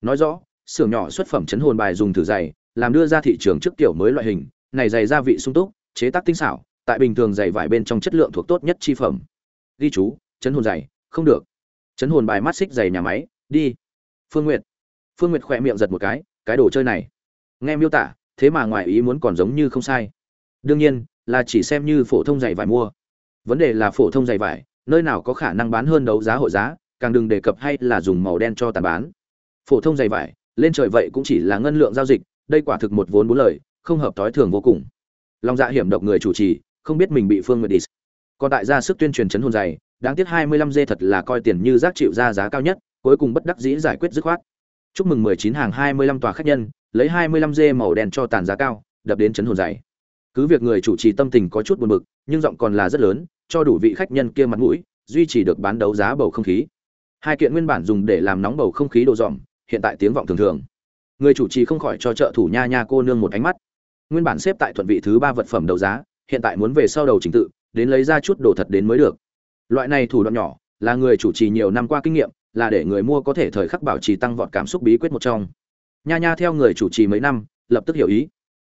Speaker 1: Nói rõ xưởng nhỏ xuất phẩm chấn hồn bài dùng thử dày làm đưa ra thị trường trước tiểu mới loại hình, này dày gia vị sung túc, chế tác tinh xảo, tại bình thường dày vải bên trong chất lượng thuộc tốt nhất chi phẩm. Ghi chú, chấn hồn dày không được. Chấn hồn bài mắt xích dày nhà máy, đi. Phương n g u y ệ t phương n g u y ệ t khỏe miệng giật một cái cái đồ chơi này. Nghe miêu tả, thế mà ngoài ý muốn còn giống như không sai. Đương nhiên, là chỉ xem như phổ thông giày vải mua. Vấn đề là phổ thông giày vải, nơi nào có khả năng bán hơn đấu giá hội giá, càng đừng đề cập hay là dùng màu đen cho tàn bán. Phổ thông giày vải lên trời vậy cũng chỉ là ngân lượng giao dịch đây quả thực một vốn bốn lời không hợp thói thường vô cùng lòng dạ hiểm độc người chủ trì không biết mình bị phương nguyệt đi còn tại ra sức tuyên truyền chấn hồn dày đáng tiếc 25 dê thật là coi tiền như rác chịu ra giá cao nhất, cuối cùng bất đắc dĩ giải quyết dứt khoát. Chúc mừng 19 hàng 25 tòa khách nhân, lấy 25 dê màu đen cho tàn giá cao, đập đến chấn hồn dày. Cứ việc người chủ trì tâm tình có chút buồn bực, nhưng giọng còn là rất lớn, cho đủ vị khách nhân kia mặt mũi, duy trì được bán đấu giá bầu không khí. Hai kiện nguyên bản dùng để làm nóng bầu không khí đồ dọn, hiện tại tiếng vọng thường thường. Người chủ trì không khỏi cho trợ thủ nha nha cô nương một ánh mắt. Nguyên bản xếp tại thuận vị thứ ba vật phẩm đấu giá, hiện tại muốn về sau đầu trình tự, đến lấy ra chút đồ thật đến mới được. Loại này thủ đoạn nhỏ là người chủ trì nhiều năm qua kinh nghiệm là để người mua có thể thời khắc bảo trì tăng vọt cảm xúc bí quyết một trong. Nha nha theo người chủ trì mấy năm lập tức hiểu ý.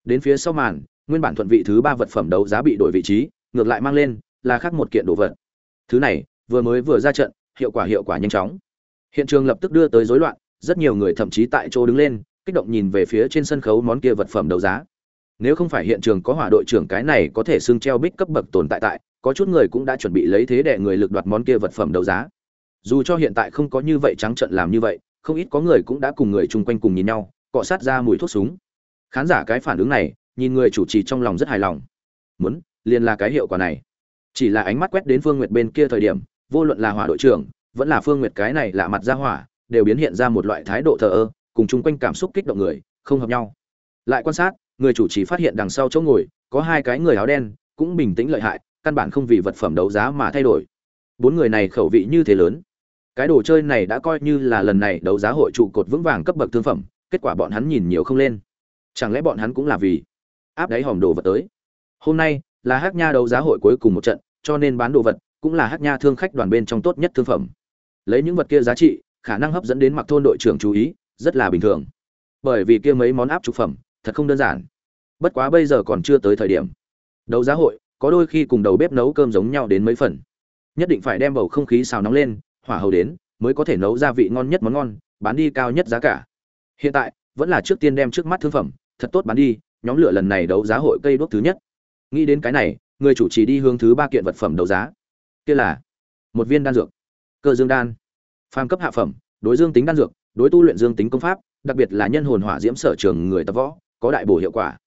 Speaker 1: Đến phía sau màn nguyên bản thuận vị thứ ba vật phẩm đấu giá bị đổi vị trí ngược lại mang lên là khác một kiện đồ vật. Thứ này vừa mới vừa ra trận hiệu quả hiệu quả nhanh chóng. Hiện trường lập tức đưa tới rối loạn rất nhiều người thậm chí tại chỗ đứng lên, kích động nhìn về phía trên sân khấu món kia vật phẩm đấu giá. Nếu không phải hiện trường có hỏa đội trưởng cái này có thể xưng treo bích cấp bậc tồn tại tại, có chút người cũng đã chuẩn bị lấy thế để người lực đoạt món kia vật phẩm đấu giá. Dù cho hiện tại không có như vậy trắng trận làm như vậy, không ít có người cũng đã cùng người chung quanh cùng nhìn nhau, cọ sát ra mùi thuốc súng. Khán giả cái phản ứng này, nhìn người chủ trì trong lòng rất hài lòng. Muốn, liền là cái hiệu quả này. Chỉ là ánh mắt quét đến phương nguyệt bên kia thời điểm, vô luận là hỏa đội trưởng, vẫn là phương nguyệt cái này lạ mặt ra hỏa đều biến hiện ra một loại thái độ thờ ơ, cùng chung quanh cảm xúc kích động người, không hợp nhau. Lại quan sát, người chủ trì phát hiện đằng sau chỗ ngồi, có hai cái người áo đen, cũng bình tĩnh lợi hại, căn bản không vì vật phẩm đấu giá mà thay đổi. Bốn người này khẩu vị như thế lớn. Cái đồ chơi này đã coi như là lần này đấu giá hội trụ cột vững vàng cấp bậc thương phẩm, kết quả bọn hắn nhìn nhiều không lên. Chẳng lẽ bọn hắn cũng là vì áp đáy hòm đồ vật tới? Hôm nay là hát nha đấu giá hội cuối cùng một trận, cho nên bán đồ vật cũng là hát nha thương khách đoàn bên trong tốt nhất thương phẩm. Lấy những vật kia giá trị khả năng hấp dẫn đến mặc thôn đội trưởng chú ý, rất là bình thường. Bởi vì kia mấy món áp trục phẩm, thật không đơn giản. Bất quá bây giờ còn chưa tới thời điểm. Đấu giá hội, có đôi khi cùng đầu bếp nấu cơm giống nhau đến mấy phần. Nhất định phải đem bầu không khí xào nóng lên, hỏa hầu đến, mới có thể nấu gia vị ngon nhất món ngon, bán đi cao nhất giá cả. Hiện tại, vẫn là trước tiên đem trước mắt thương phẩm, thật tốt bán đi, nhóm lửa lần này đấu giá hội cây đuốc thứ nhất. Nghĩ đến cái này, người chủ trì đi hướng thứ ba kiện vật phẩm đấu giá. Kia là một viên đan dược. Cơ dương đan phàm cấp hạ phẩm, đối dương tính đan dược, đối tu luyện dương tính công pháp, đặc biệt là nhân hồn hỏa diễm sở trường người tập võ, có đại bổ hiệu quả.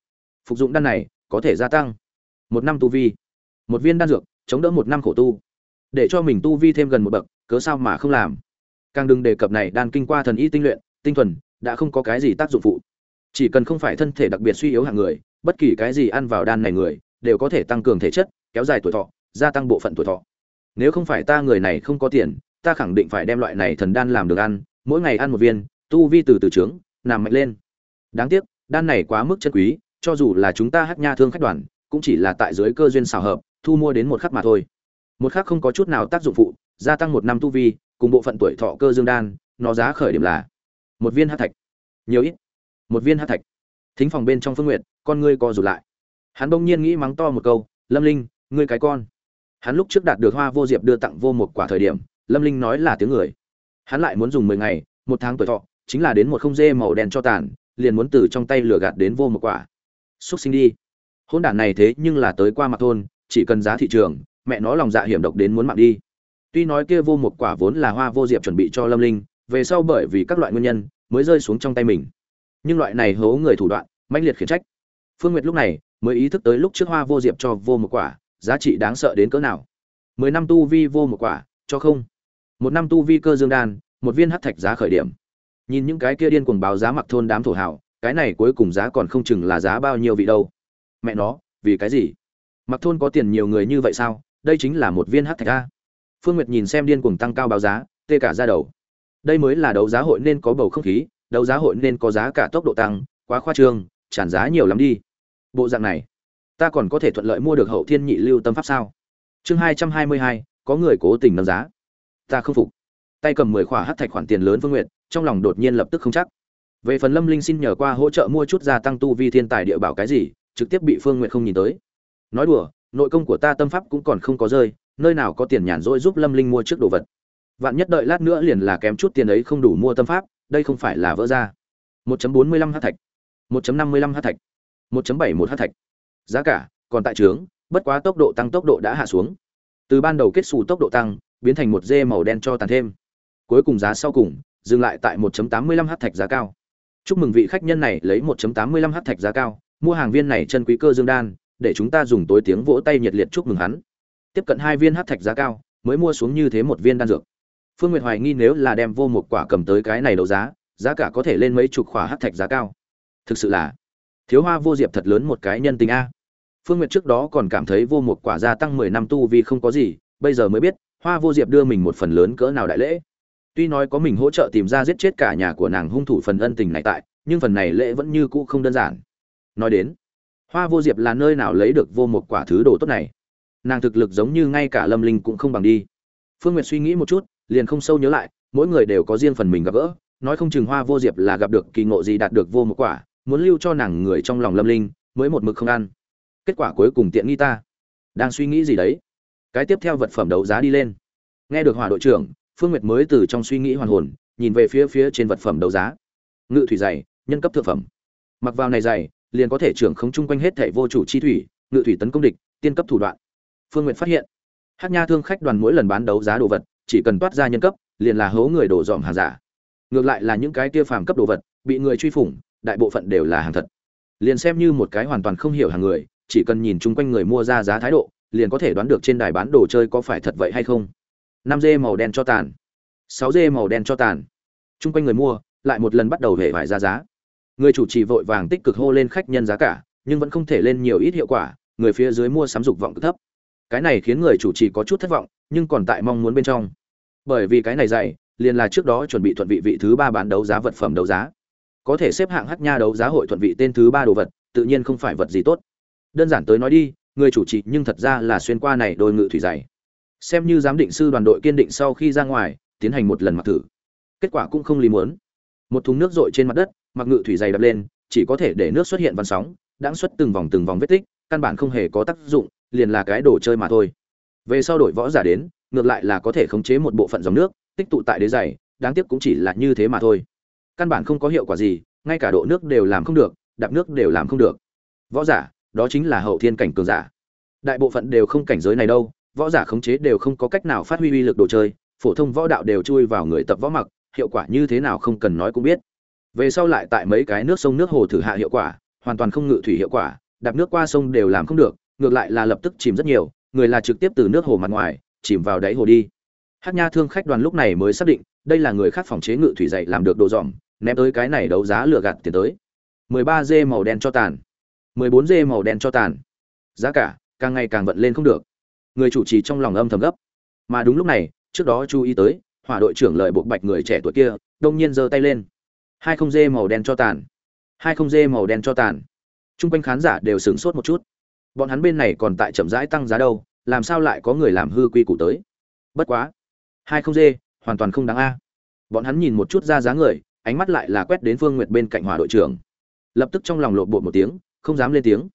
Speaker 1: Phục dụng đan này, có thể gia tăng một năm tu vi, một viên đan dược, chống đỡ một năm khổ tu. Để cho mình tu vi thêm gần một bậc, cớ sao mà không làm? Càng đừng đề cập này, đan kinh qua thần y tinh luyện, tinh thuần, đã không có cái gì tác dụng phụ. Chỉ cần không phải thân thể đặc biệt suy yếu hạng người, bất kỳ cái gì ăn vào đan này người, đều có thể tăng cường thể chất, kéo dài tuổi thọ, gia tăng bộ phận tuổi thọ. Nếu không phải ta người này không có tiền ta khẳng định phải đem loại này thần đan làm được ăn mỗi ngày ăn một viên tu vi từ từ trướng nằm mạnh lên. Đáng tiếc đan này quá mức chân quý cho dù là chúng ta hát nha thương khách đoàn cũng chỉ là tại dưới cơ duyên xào hợp thu mua đến một khắc mà thôi. Một khắc không có chút nào tác dụng phụ gia tăng một năm tu vi cùng bộ phận tuổi thọ cơ dương đan nó giá khởi điểm là một viên hắc thạch. Nhiều ít. Một viên hắc thạch. Thính phòng bên trong phương nguyệt, con ngươi co rụt lại. Hắn bỗng nhiên nghĩ mắng to một câu lâm linh ngươi cái con. Hắn lúc trước đạt được hoa vô diệp đưa tặng vô một quả thời điểm lâm linh nói là tiếng người. Hắn lại muốn dùng mười ngày, một tháng tuổi thọ, chính là đến một không dê màu đen cho tàn, liền muốn từ trong tay lửa gạt đến vô một quả. Xúc sinh đi. Hôn đản này thế nhưng là tới qua mặt thôn, chỉ cần giá thị trường, mẹ nó lòng dạ hiểm độc đến muốn mạng đi. Tuy nói kia vô một quả vốn là hoa vô diệp chuẩn bị cho lâm linh, về sau bởi vì các loại nguyên nhân, mới rơi xuống trong tay mình. Nhưng loại này hố người thủ đoạn, mãnh liệt khiển trách. Phương nguyệt lúc này, mới ý thức tới lúc trước hoa vô diệp cho vô một quả, giá trị đáng sợ đến cỡ nào. Mười năm tu vi vô một quả, cho không một năm tu vi cơ dương đan, một viên hắc thạch giá khởi điểm. Nhìn những cái kia điên cuồng báo giá mặc thôn đám thổ hảo cái này cuối cùng giá còn không chừng là giá bao nhiêu vị đâu. Mẹ nó, vì cái gì? Mặc thôn có tiền nhiều người như vậy sao? Đây chính là một viên hắc thạch a. Phương nguyệt nhìn xem điên cuồng tăng cao báo giá, tê cả ra đầu. Đây mới là đấu giá hội nên có bầu không khí, đấu giá hội nên có giá cả tốc độ tăng, quá khoa trương tràn giá nhiều lắm đi. Bộ dạng này, ta còn có thể thuận lợi mua được hậu thiên nhị lưu tâm pháp sao? Chương hai trăm hai mươi hai, có người cố tình nâng giá ta không phục. Tay cầm mười khỏa hát thạch khoản tiền lớn vương nguyện trong lòng đột nhiên lập tức không chắc. Về phần lâm linh xin nhờ qua hỗ trợ mua chút gia tăng tu vi thiên tài địa bảo cái gì, trực tiếp bị phương nguyện không nhìn tới. Nói đùa, nội công của ta tâm pháp cũng còn không có rơi, nơi nào có tiền nhàn rỗi giúp lâm linh mua trước đồ vật. Vạn nhất đợi lát nữa liền là kém chút tiền ấy không đủ mua tâm pháp, đây không phải là vỡ ra. 1.45 h thạch 1.55 h thạch 1.71 h thạch. Giá cả, còn tại trướng, bất quá tốc độ tăng tốc độ đã hạ xuống. Từ ban đầu kết xù tốc độ tăng biến thành một dê màu đen cho tàn thêm. Cuối cùng giá sau cùng, dừng lại tại 1.85 h thạch giá cao. Chúc mừng vị khách nhân này lấy 1.85 h thạch giá cao, mua hàng viên này chân quý cơ dương đan, để chúng ta dùng tối tiếng vỗ tay nhiệt liệt chúc mừng hắn. Tiếp cận hai viên h thạch giá cao, mới mua xuống như thế một viên đan dược. Phương nguyệt hoài nghi nếu là đem vô một quả cầm tới cái này đấu giá giá cả có thể lên mấy chục khỏa h thạch giá cao. Thực sự là, thiếu hoa vô diệp thật lớn một cái nhân tình a. Phương nguyệt trước đó còn cảm thấy vô một quả gia tăng mười năm tu vì không có gì, bây giờ mới biết hoa vô diệp đưa mình một phần lớn cỡ nào đại lễ. Tuy nói có mình hỗ trợ tìm ra giết chết cả nhà của nàng hung thủ phần ân tình này tại, nhưng phần này lễ vẫn như cũ không đơn giản. Nói đến, hoa vô diệp là nơi nào lấy được vô một quả thứ đồ tốt này? Nàng thực lực giống như ngay cả lâm linh cũng không bằng đi. Phương nguyệt suy nghĩ một chút, liền không sâu nhớ lại, mỗi người đều có riêng phần mình gặp gỡ, nói không chừng hoa vô diệp là gặp được kỳ ngộ gì đạt được vô một quả, muốn lưu cho nàng người trong lòng lâm linh, mới một mực không ăn. Kết quả cuối cùng tiện nghi ta. Đang suy nghĩ gì đấy? Cái tiếp theo vật phẩm đấu giá đi lên. Nghe được hỏa đội trưởng, phương nguyệt mới từ trong suy nghĩ hoàn hồn, nhìn về phía phía trên vật phẩm đấu giá. Ngự thủy dày, nhân cấp thượng phẩm. Mặc vào này dày, liền có thể trưởng khống chung quanh hết thảy vô chủ chi thủy, ngự thủy tấn công địch, tiên cấp thủ đoạn. Phương nguyệt phát hiện, hát nha thương khách đoàn mỗi lần bán đấu giá đồ vật, chỉ cần toát ra nhân cấp, liền là hố người đổ dòm hàng giả. Ngược lại là những cái kia phàm cấp đồ vật, bị người truy phủng, đại bộ phận đều là hàng thật. Liền xem như một cái hoàn toàn không hiểu hàng người, chỉ cần nhìn chung quanh người mua ra giá thái độ liền có thể đoán được trên đài bán đồ chơi có phải thật vậy hay không. Năm dê màu đen cho tàn. Sáu dê màu đen cho tàn. Chung quanh người mua, lại một lần bắt đầu hề vải ra giá. Người chủ trì vội vàng tích cực hô lên khách nhân giá cả, nhưng vẫn không thể lên nhiều ít hiệu quả, người phía dưới mua sắm dục vọng cực thấp. Cái này khiến người chủ trì có chút thất vọng, nhưng còn tại mong muốn bên trong. Bởi vì cái này dày, liền là trước đó chuẩn bị thuận vị vị thứ ba bán đấu giá vật phẩm đấu giá. Có thể xếp hạng hát nha đấu giá hội thuận vị tên thứ ba đồ vật, tự nhiên không phải vật gì tốt. Đơn giản tới nói đi người chủ trì nhưng thật ra là xuyên qua này đôi ngự thủy dày. Xem như giám định sư đoàn đội kiên định sau khi ra ngoài tiến hành một lần mặc thử. Kết quả cũng không lý muốn. Một thùng nước dội trên mặt đất mặc ngự thủy dày đập lên chỉ có thể để nước xuất hiện văn sóng đãng xuất từng vòng từng vòng vết tích căn bản không hề có tác dụng liền là cái đồ chơi mà thôi. Về sau đổi võ giả đến ngược lại là có thể khống chế một bộ phận dòng nước tích tụ tại đế dày, đáng tiếc cũng chỉ là như thế mà thôi. Căn bản không có hiệu quả gì ngay cả độ nước đều làm không được đạp nước đều làm không được. Võ giả đó chính là hậu thiên cảnh cường giả. Đại bộ phận đều không cảnh giới này đâu, võ giả khống chế đều không có cách nào phát huy uy lực đồ chơi, phổ thông võ đạo đều chui vào người tập võ mặc, hiệu quả như thế nào không cần nói cũng biết. Về sau lại tại mấy cái nước sông nước hồ thử hạ hiệu quả, hoàn toàn không ngự thủy hiệu quả, đạp nước qua sông đều làm không được, ngược lại là lập tức chìm rất nhiều, người là trực tiếp từ nước hồ mặt ngoài, chìm vào đáy hồ đi. Hát nha thương khách đoàn lúc này mới xác định, đây là người khác phòng chế ngự thủy dậy làm được đồ dòm, ném tới cái này đấu giá lừa gạt tiền tới. 13 dê màu đen cho tàn. 14 dê màu đen cho tàn. Giá cả càng ngày càng vận lên không được. Người chủ trì trong lòng âm thầm gấp. Mà đúng lúc này, trước đó chú ý tới, hỏa đội trưởng lợi buộc bạch người trẻ tuổi kia, đông nhiên giơ tay lên. Hai không dê màu đen cho tàn. Hai không dê màu đen cho tàn. Trung quanh khán giả đều sửng sốt một chút. Bọn hắn bên này còn tại chậm rãi tăng giá đâu, làm sao lại có người làm hư quy củ tới? Bất quá, hai không dê hoàn toàn không đáng a. Bọn hắn nhìn một chút ra giá người, ánh mắt lại là quét đến phương nguyệt bên cạnh hỏa đội trưởng. Lập tức trong lòng lộ bột một tiếng không dám lên tiếng.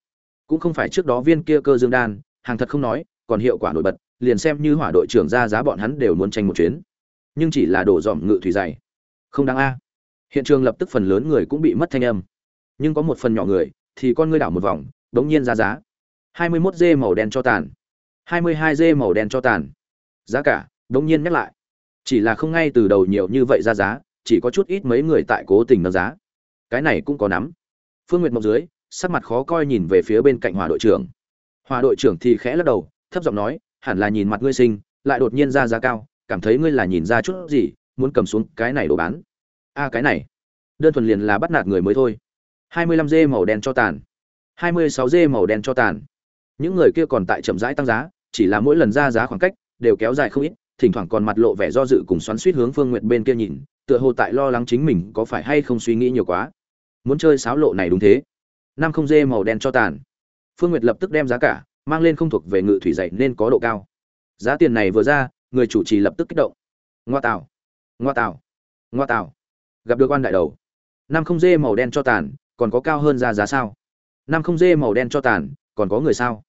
Speaker 1: Cũng không phải trước đó viên kia cơ dương đan, hàng thật không nói, còn hiệu quả nổi bật, liền xem như hỏa đội trưởng ra giá bọn hắn đều muốn tranh một chuyến. Nhưng chỉ là đổ dòm ngự thủy dày. Không đáng a. Hiện trường lập tức phần lớn người cũng bị mất thanh âm. Nhưng có một phần nhỏ người, thì con ngươi đảo một vòng, đống nhiên ra giá. 21 dê màu đen cho tàn. 22 dê màu đen cho tàn. Giá cả, đống nhiên nhắc lại. Chỉ là không ngay từ đầu nhiều như vậy ra giá, chỉ có chút ít mấy người tại cố tình nâng giá. Cái này cũng có nắm. Phương nguyệt mộc dưới sắc mặt khó coi nhìn về phía bên cạnh hòa đội trưởng. Hòa đội trưởng thì khẽ lắc đầu, thấp giọng nói, hẳn là nhìn mặt ngươi sinh, lại đột nhiên ra giá cao, cảm thấy ngươi là nhìn ra chút gì, muốn cầm xuống cái này đồ bán. A, cái này, đơn thuần liền là bắt nạt người mới thôi. 25 dê màu đen cho tàn. 26 dê màu đen cho tàn. Những người kia còn tại chậm rãi tăng giá, chỉ là mỗi lần ra giá khoảng cách, đều kéo dài không ít, thỉnh thoảng còn mặt lộ vẻ do dự cùng xoắn suýt hướng phương nguyện bên kia nhìn, tựa hồ tại lo lắng chính mình có phải hay không suy nghĩ nhiều quá. Muốn chơi sáo lộ này đúng thế năm không dê màu đen cho tàn. Phương nguyệt lập tức đem giá cả mang lên không thuộc về ngự thủy dạy nên có độ cao. Giá tiền này vừa ra, người chủ trì lập tức kích động. Ngoa tạo ngoa tạo ngoa tạo. Gặp được quan đại đầu. Năm không dê màu đen cho tàn, còn có cao hơn ra giá sao? Năm không dê màu đen cho tàn, còn có người sao?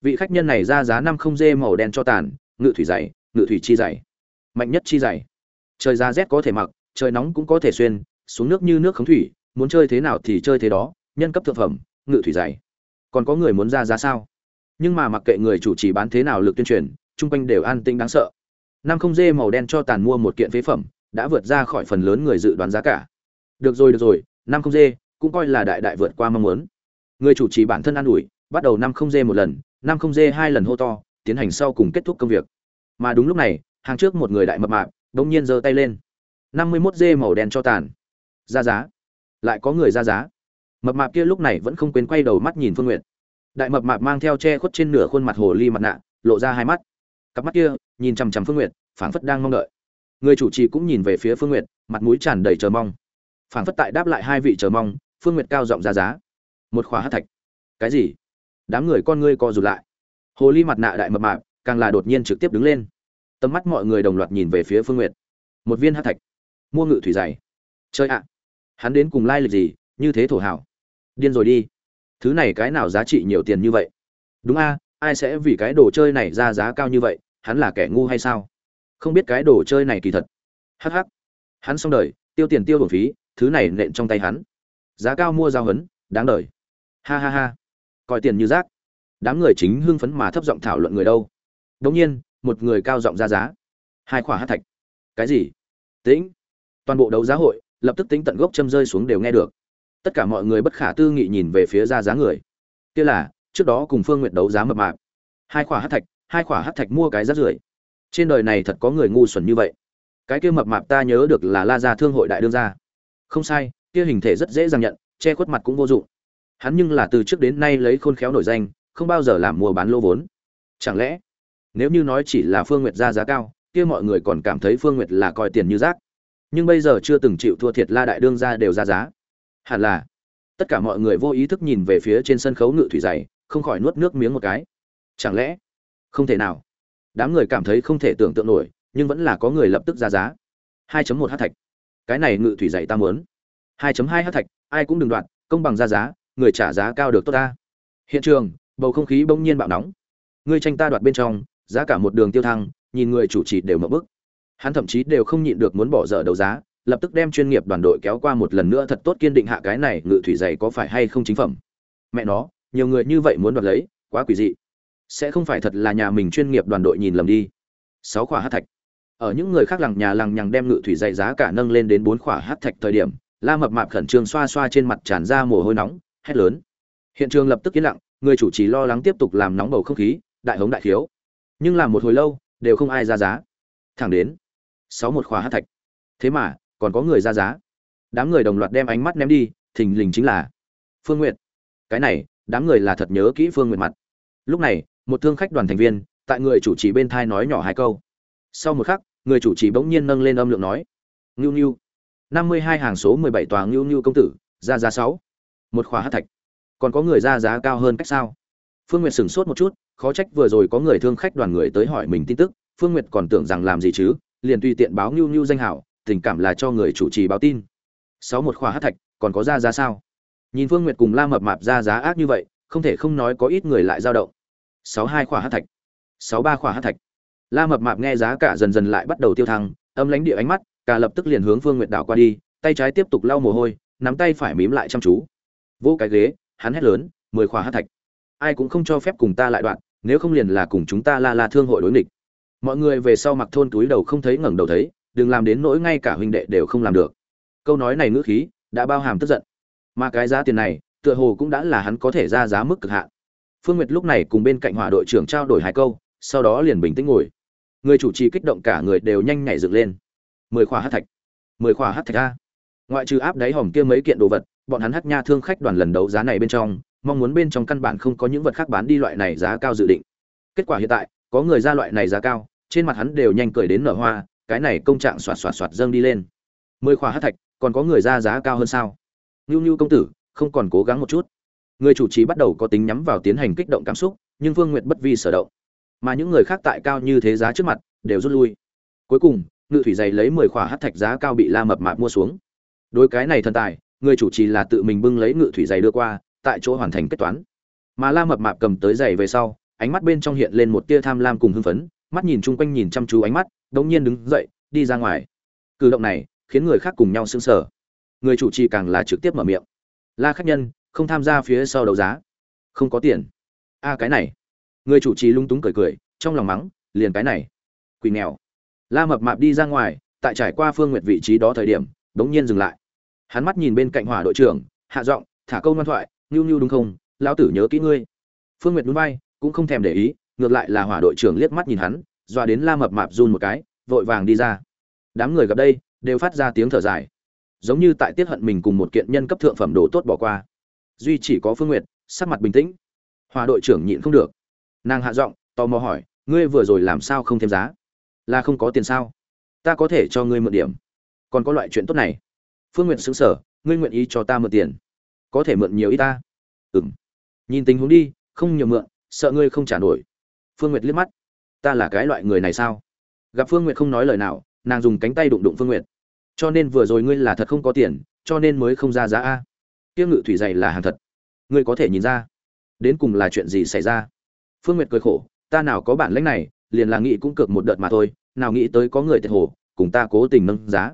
Speaker 1: Vị khách nhân này ra giá năm không dê màu đen cho tàn, ngự thủy dày ngự thủy chi dày mạnh nhất chi dày trời ra rét có thể mặc, trời nóng cũng có thể xuyên, xuống nước như nước khống thủy, muốn chơi thế nào thì chơi thế đó nhân cấp thượng phẩm, ngự thủy dày. Còn có người muốn ra giá sao? Nhưng mà mặc kệ người chủ trì bán thế nào lực tuyên truyền, chung quanh đều an tĩnh đáng sợ. Năm không dê màu đen cho tàn mua một kiện phế phẩm, đã vượt ra khỏi phần lớn người dự đoán giá cả. Được rồi được rồi năm không dê cũng coi là đại đại vượt qua mong muốn. Người chủ trì bản thân an ủi, bắt đầu năm không dê một lần năm không dê hai lần hô to, tiến hành sau cùng kết thúc công việc. Mà đúng lúc này, hàng trước một người đại mập mạp, bỗng nhiên giơ tay lên. Năm mươi mốt dê màu đen cho tàn. Ra giá. Lại có người ra giá mập mạp kia lúc này vẫn không quên quay đầu mắt nhìn phương n g u y ệ t đại mập mạp mang theo che khuất trên nửa khuôn mặt hồ ly mặt nạ, lộ ra hai mắt. Cặp mắt kia, nhìn chằm chằm phương n g u y ệ t phảng phất đang mong đợi. Người chủ trì cũng nhìn về phía phương n g u y ệ t mặt mũi tràn đầy chờ mong. Phảng phất tại đáp lại hai vị chờ mong, phương n g u y ệ t cao giọng ra giá. Một khóa hát thạch. Cái gì? Đám người con ngươi co rụt lại. Hồ ly mặt nạ đại mập mạp, càng là đột nhiên trực tiếp đứng lên. Tầm mắt mọi người đồng loạt nhìn về phía phương n một viên hát thạch. Mua ngự thủy dày. Chơi ạ. Hắn đến cùng lai lịch gì, như thế thổ hảo điên rồi đi. Thứ này cái nào giá trị nhiều tiền như vậy? Đúng a, ai sẽ vì cái đồ chơi này ra giá cao như vậy, hắn là kẻ ngu hay sao? Không biết cái đồ chơi này kỳ thật. Hh hắn xong đời, tiêu tiền tiêu bổng phí, thứ này nện trong tay hắn. Giá cao mua giao hấn, đáng đời. Ha ha ha. Coi tiền như rác. Đám người chính hưng phấn mà thấp giọng thảo luận người đâu. Đống nhiên, một người cao giọng ra giá. Hai khỏa hát thạch. Cái gì? Tĩnh. Toàn bộ đấu giá hội, lập tức tính tận gốc châm rơi xuống đều nghe được tất cả mọi người bất khả tư nghị nhìn về phía ra giá người. Kia là, trước đó cùng phương nguyện đấu giá mập mạp. Hai khỏa hát thạch, hai khỏa hát thạch mua cái rát rưởi. Trên đời này thật có người ngu xuẩn như vậy. Cái kia mập mạp ta nhớ được là la gia thương hội đại đương gia. Không sai, kia hình thể rất dễ dàng nhận, che khuất mặt cũng vô dụng. Hắn nhưng là từ trước đến nay lấy khôn khéo nổi danh, không bao giờ làm mua bán lô vốn. Chẳng lẽ, nếu như nói chỉ là phương nguyệt ra giá cao, kia mọi người còn cảm thấy phương nguyệt là coi tiền như rác. Nhưng bây giờ chưa từng chịu thua thiệt la đại đương gia đều ra giá hẳn là. Tất cả mọi người vô ý thức nhìn về phía trên sân khấu ngự thủy dày, không khỏi nuốt nước miếng một cái. Chẳng lẽ? Không thể nào. Đám người cảm thấy không thể tưởng tượng nổi, nhưng vẫn là có người lập tức ra giá. 2.1 hát thạch. Cái này ngự thủy dày ta muốn. 2.2 hát thạch, ai cũng đừng đoạn công bằng ra giá, người trả giá cao được tốt ta. Hiện trường, bầu không khí bỗng nhiên bạo nóng. Người tranh ta đoạt bên trong, giá cả một đường tiêu thăng, nhìn người chủ trì đều mở bức. Hắn thậm chí đều không nhịn được muốn bỏ dở đấu giá lập tức đem chuyên nghiệp đoàn đội kéo qua một lần nữa thật tốt kiên định hạ cái này, ngự thủy dày có phải hay không chính phẩm? Mẹ nó, nhiều người như vậy muốn đoạt lấy, quá quỷ dị. Sẽ không phải thật là nhà mình chuyên nghiệp đoàn đội nhìn lầm đi. Sáu khỏa hát thạch. Ở những người khác lằng nhà lằng nhằng đem ngự thủy dày giá cả nâng lên đến bốn khỏa hát thạch thời điểm, la mập mạp khẩn trương xoa xoa trên mặt tràn ra mồ hôi nóng, hét lớn. Hiện trường lập tức yên lặng, người chủ trì lo lắng tiếp tục làm nóng bầu không khí, đại hống đại khiếu nhưng làm một hồi lâu, đều không ai ra giá. Thẳng đến, sáu một khỏa hát thạch. Thế mà còn có người ra giá. Đám người đồng loạt đem ánh mắt ném đi, thình lình chính là phương n g u y ệ t cái này, đám người là thật nhớ kỹ phương n g u y ệ t mặt. Lúc này, một thương khách đoàn thành viên, tại người chủ trì bên thai nói nhỏ hai câu. Sau một khắc, người chủ trì bỗng nhiên nâng lên âm lượng nói, ngưu ngưu. Năm mươi hai hàng số mười bảy tòa ngưu ngưu công tử, ra giá sáu. Một khóa hát thạch. Còn có người ra giá cao hơn cách sao? Phương n g u y ệ t sửng sốt một chút, khó trách vừa rồi có người thương khách đoàn người tới hỏi mình tin tức. Phương nguyệt còn tưởng rằng làm gì chứ, liền tùy tiện báo nưu nưu danh hảo tình cảm là cho người chủ trì báo tin. Sáu một khóa hát thạch, còn có ra giá sao? Nhìn phương nguyệt cùng la mập mạp ra giá ác như vậy, không thể không nói có ít người lại dao động. Sáu hai khóa hát thạch. Sáu ba khóa hát thạch. La mập mạp nghe giá cả dần dần lại bắt đầu tiêu thăng, âm lánh địa ánh mắt, cả lập tức liền hướng phương nguyệt đảo qua đi, tay trái tiếp tục lau mồ hôi, nắm tay phải mím lại chăm chú. Vô cái ghế, hắn hét lớn, mười khóa hát thạch. Ai cũng không cho phép cùng ta lại đoạn, nếu không liền là cùng chúng ta la la thương hội đối nghịch. Mọi người về sau mặc thôn túi đầu không thấy ngẩng đầu thấy đừng làm đến nỗi ngay cả huynh đệ đều không làm được. Câu nói này ngữ khí đã bao hàm tức giận. Mà cái giá tiền này, tựa hồ cũng đã là hắn có thể ra giá mức cực hạn. Phương nguyệt lúc này cùng bên cạnh hỏa đội trưởng trao đổi hai câu, sau đó liền bình tĩnh ngồi. Người chủ trì kích động cả người đều nhanh nhảy dựng lên. Mười khỏa hát thạch. Mười khỏa hát thạch a. Ngoại trừ áp đáy hòm kia mấy kiện đồ vật, bọn hắn hát nha thương khách đoàn lần đấu giá này bên trong, mong muốn bên trong căn bản không có những vật khác bán đi loại này giá cao dự định. Kết quả hiện tại, có người ra loại này giá cao, trên mặt hắn đều nhanh cười đến nở hoa cái này công trạng xoạt xoạt xoạt dâng đi lên. Mười khỏa hát thạch, còn có người ra giá cao hơn sao? Ngưu ngưu công tử, không còn cố gắng một chút. Người chủ trì bắt đầu có tính nhắm vào tiến hành kích động cảm xúc, nhưng vương nguyệt bất vi sở động. Mà những người khác tại cao như thế giá trước mặt, đều rút lui. Cuối cùng, ngự thủy dày lấy mười khỏa hát thạch giá cao bị la mập mạp mua xuống. Đối cái này thần tài, người chủ trì là tự mình bưng lấy ngự thủy dày đưa qua, tại chỗ hoàn thành kết toán. Mà la mập mạp cầm tới giày về sau, ánh mắt bên trong hiện lên một tia tham lam cùng hưng phấn mắt nhìn chung quanh nhìn chăm chú ánh mắt, đống nhiên đứng dậy, đi ra ngoài. Cử động này khiến người khác cùng nhau sững sờ. Người chủ trì càng là trực tiếp mở miệng. La khách nhân, không tham gia phía sau đấu giá. Không có tiền. A, cái này. Người chủ trì lung túng cười cười, trong lòng mắng, liền cái này. Quỳ nghèo. La mập mạp đi ra ngoài, tại trải qua phương nguyệt vị trí đó thời điểm, đống nhiên dừng lại. Hắn mắt nhìn bên cạnh hỏa đội trưởng, hạ giọng, thả câu ngoan thoại ngưu ngưu đúng không? Lão tử nhớ kỹ ngươi. Phương nguyệt núi bay cũng không thèm để ý ngược lại là hỏa đội trưởng liếc mắt nhìn hắn, doa đến la mập mạp run một cái, vội vàng đi ra. Đám người gặp đây, đều phát ra tiếng thở dài. Giống như tại tiết hận mình cùng một kiện nhân cấp thượng phẩm đồ tốt bỏ qua. Duy chỉ có phương nguyệt, sắc mặt bình tĩnh. Hòa đội trưởng nhịn không được. Nàng hạ giọng, tò mò hỏi, ngươi vừa rồi làm sao không thêm giá? Là không có tiền sao? Ta có thể cho ngươi mượn điểm. Còn có loại chuyện tốt này. Phương nguyện xứng sở ngươi nguyện ý cho ta mượn tiền? Có thể mượn nhiều ít ta? Ừng nhìn tình huống đi, không nhiều mượn, sợ ngươi không trả nổi phương nguyệt liếc mắt. Ta là cái loại người này sao? Gặp phương nguyệt không nói lời nào, nàng dùng cánh tay đụng đụng phương nguyệt. Cho nên vừa rồi ngươi là thật không có tiền, cho nên mới không ra giá a. Tiêu ngự thủy dày là hàng thật. Ngươi có thể nhìn ra. Đến cùng là chuyện gì xảy ra? Phương nguyệt cười khổ, ta nào có bản lĩnh này, liền là nghĩ cũng cược một đợt mà thôi, nào nghĩ tới có người thiệt hồ, cùng ta cố tình nâng giá.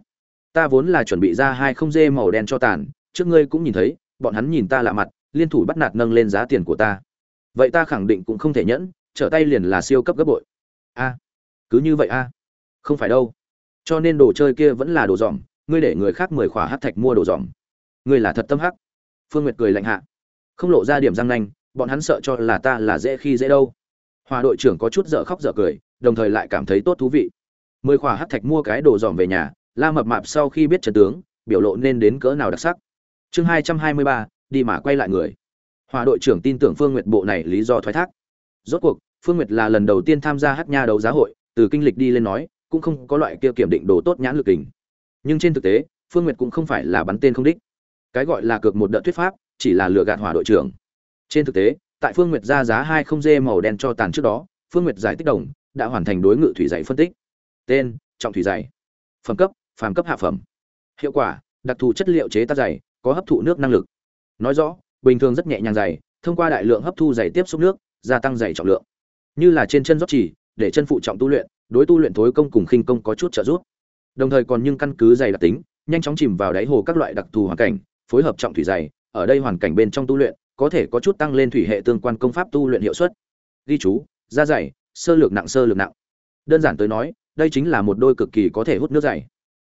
Speaker 1: Ta vốn là chuẩn bị ra hai không dê màu đen cho tàn, trước ngươi cũng nhìn thấy, bọn hắn nhìn ta lạ mặt, liên thủ bắt nạt nâng lên giá tiền của ta. Vậy ta khẳng định cũng không thể nhẫn trở tay liền là siêu cấp gấp bội. A, cứ như vậy a. Không phải đâu. Cho nên đồ chơi kia vẫn là đồ dòm, ngươi để người khác mười khỏa hát thạch mua đồ dòm. Ngươi là thật tâm hắc. Phương nguyệt cười lạnh hạ. Không lộ ra điểm răng nanh, bọn hắn sợ cho là ta là dễ khi dễ đâu. Hòa đội trưởng có chút dở khóc dở cười, đồng thời lại cảm thấy tốt thú vị. Mười khỏa hát thạch mua cái đồ dòm về nhà, la mập mạp sau khi biết trần tướng, biểu lộ nên đến cỡ nào đặc sắc. Chương hai trăm hai mươi ba, đi mà quay lại người. Hòa đội trưởng tin tưởng phương nguyệt bộ này lý do thoái thác. Rốt cuộc phương nguyệt là lần đầu tiên tham gia hát nha đấu giá hội, từ kinh lịch đi lên nói, cũng không có loại kia kiểm định đồ tốt nhãn lực hình. Nhưng trên thực tế, phương nguyệt cũng không phải là bắn tên không đích. Cái gọi là cược một đợt thuyết pháp, chỉ là lừa gạt hỏa đội trưởng. Trên thực tế, tại phương nguyệt ra giá hai không dê màu đen cho tàn trước đó, phương nguyệt giải tích đồng, đã hoàn thành đối ngự thủy dạy phân tích. Tên, trọng thủy dạy. Phẩm cấp, phàm cấp hạ phẩm. Hiệu quả, đặc thù chất liệu chế tác dày, có hấp thụ nước năng lực. Nói rõ, bình thường rất nhẹ nhàng dày, thông qua đại lượng hấp thu dày tiếp xúc nước, gia tăng dày trọng lượng như là trên chân rót chỉ, để chân phụ trọng tu luyện, đối tu luyện thối công cùng khinh công có chút trợ giúp. Đồng thời còn nhưng căn cứ dày đặc tính, nhanh chóng chìm vào đáy hồ các loại đặc thù hoàn cảnh, phối hợp trọng thủy dày, ở đây hoàn cảnh bên trong tu luyện, có thể có chút tăng lên thủy hệ tương quan công pháp tu luyện hiệu suất. Ghi chú, da dày, sơ lược nặng sơ lược nặng. Đơn giản tới nói, đây chính là một đôi cực kỳ có thể hút nước dày.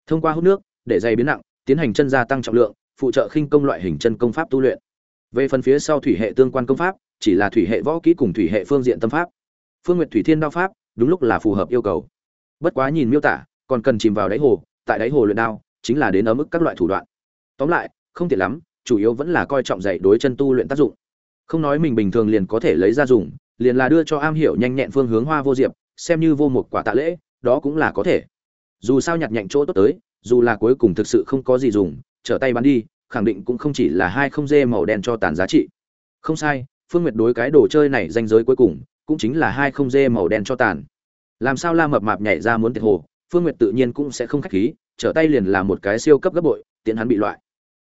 Speaker 1: Thông qua hút nước, để dày biến nặng, tiến hành chân gia tăng trọng lượng, phụ trợ khinh công loại hình chân công pháp tu luyện. Về phần phía sau thủy hệ tương quan công pháp, chỉ là thủy hệ võ kỹ cùng thủy hệ phương diện tâm pháp phương nguyệt thủy thiên đao pháp, đúng lúc là phù hợp yêu cầu. Bất quá nhìn miêu tả, còn cần chìm vào đáy hồ, tại đáy hồ luyện đao, chính là đến ở mức các loại thủ đoạn. Tóm lại, không tiện lắm, chủ yếu vẫn là coi trọng dạy đối chân tu luyện tác dụng. Không nói mình bình thường liền có thể lấy ra dùng, liền là đưa cho am hiểu nhanh nhẹn phương hướng hoa vô diệp, xem như vô một quả tạ lễ, đó cũng là có thể. Dù sao nhặt nhạnh chỗ tốt tới, dù là cuối cùng thực sự không có gì dùng, trở tay bán đi, khẳng định cũng không chỉ là hai không dê màu đen cho tàn giá trị. Không sai, phương nguyệt đối cái đồ chơi này danh giới cuối cùng cũng chính là hai không dê màu đen cho tàn. Làm sao la mập mạp nhảy ra muốn tiệt hồ, phương nguyệt tự nhiên cũng sẽ không khách khí, trở tay liền là một cái siêu cấp gấp bội, tiện hắn bị loại.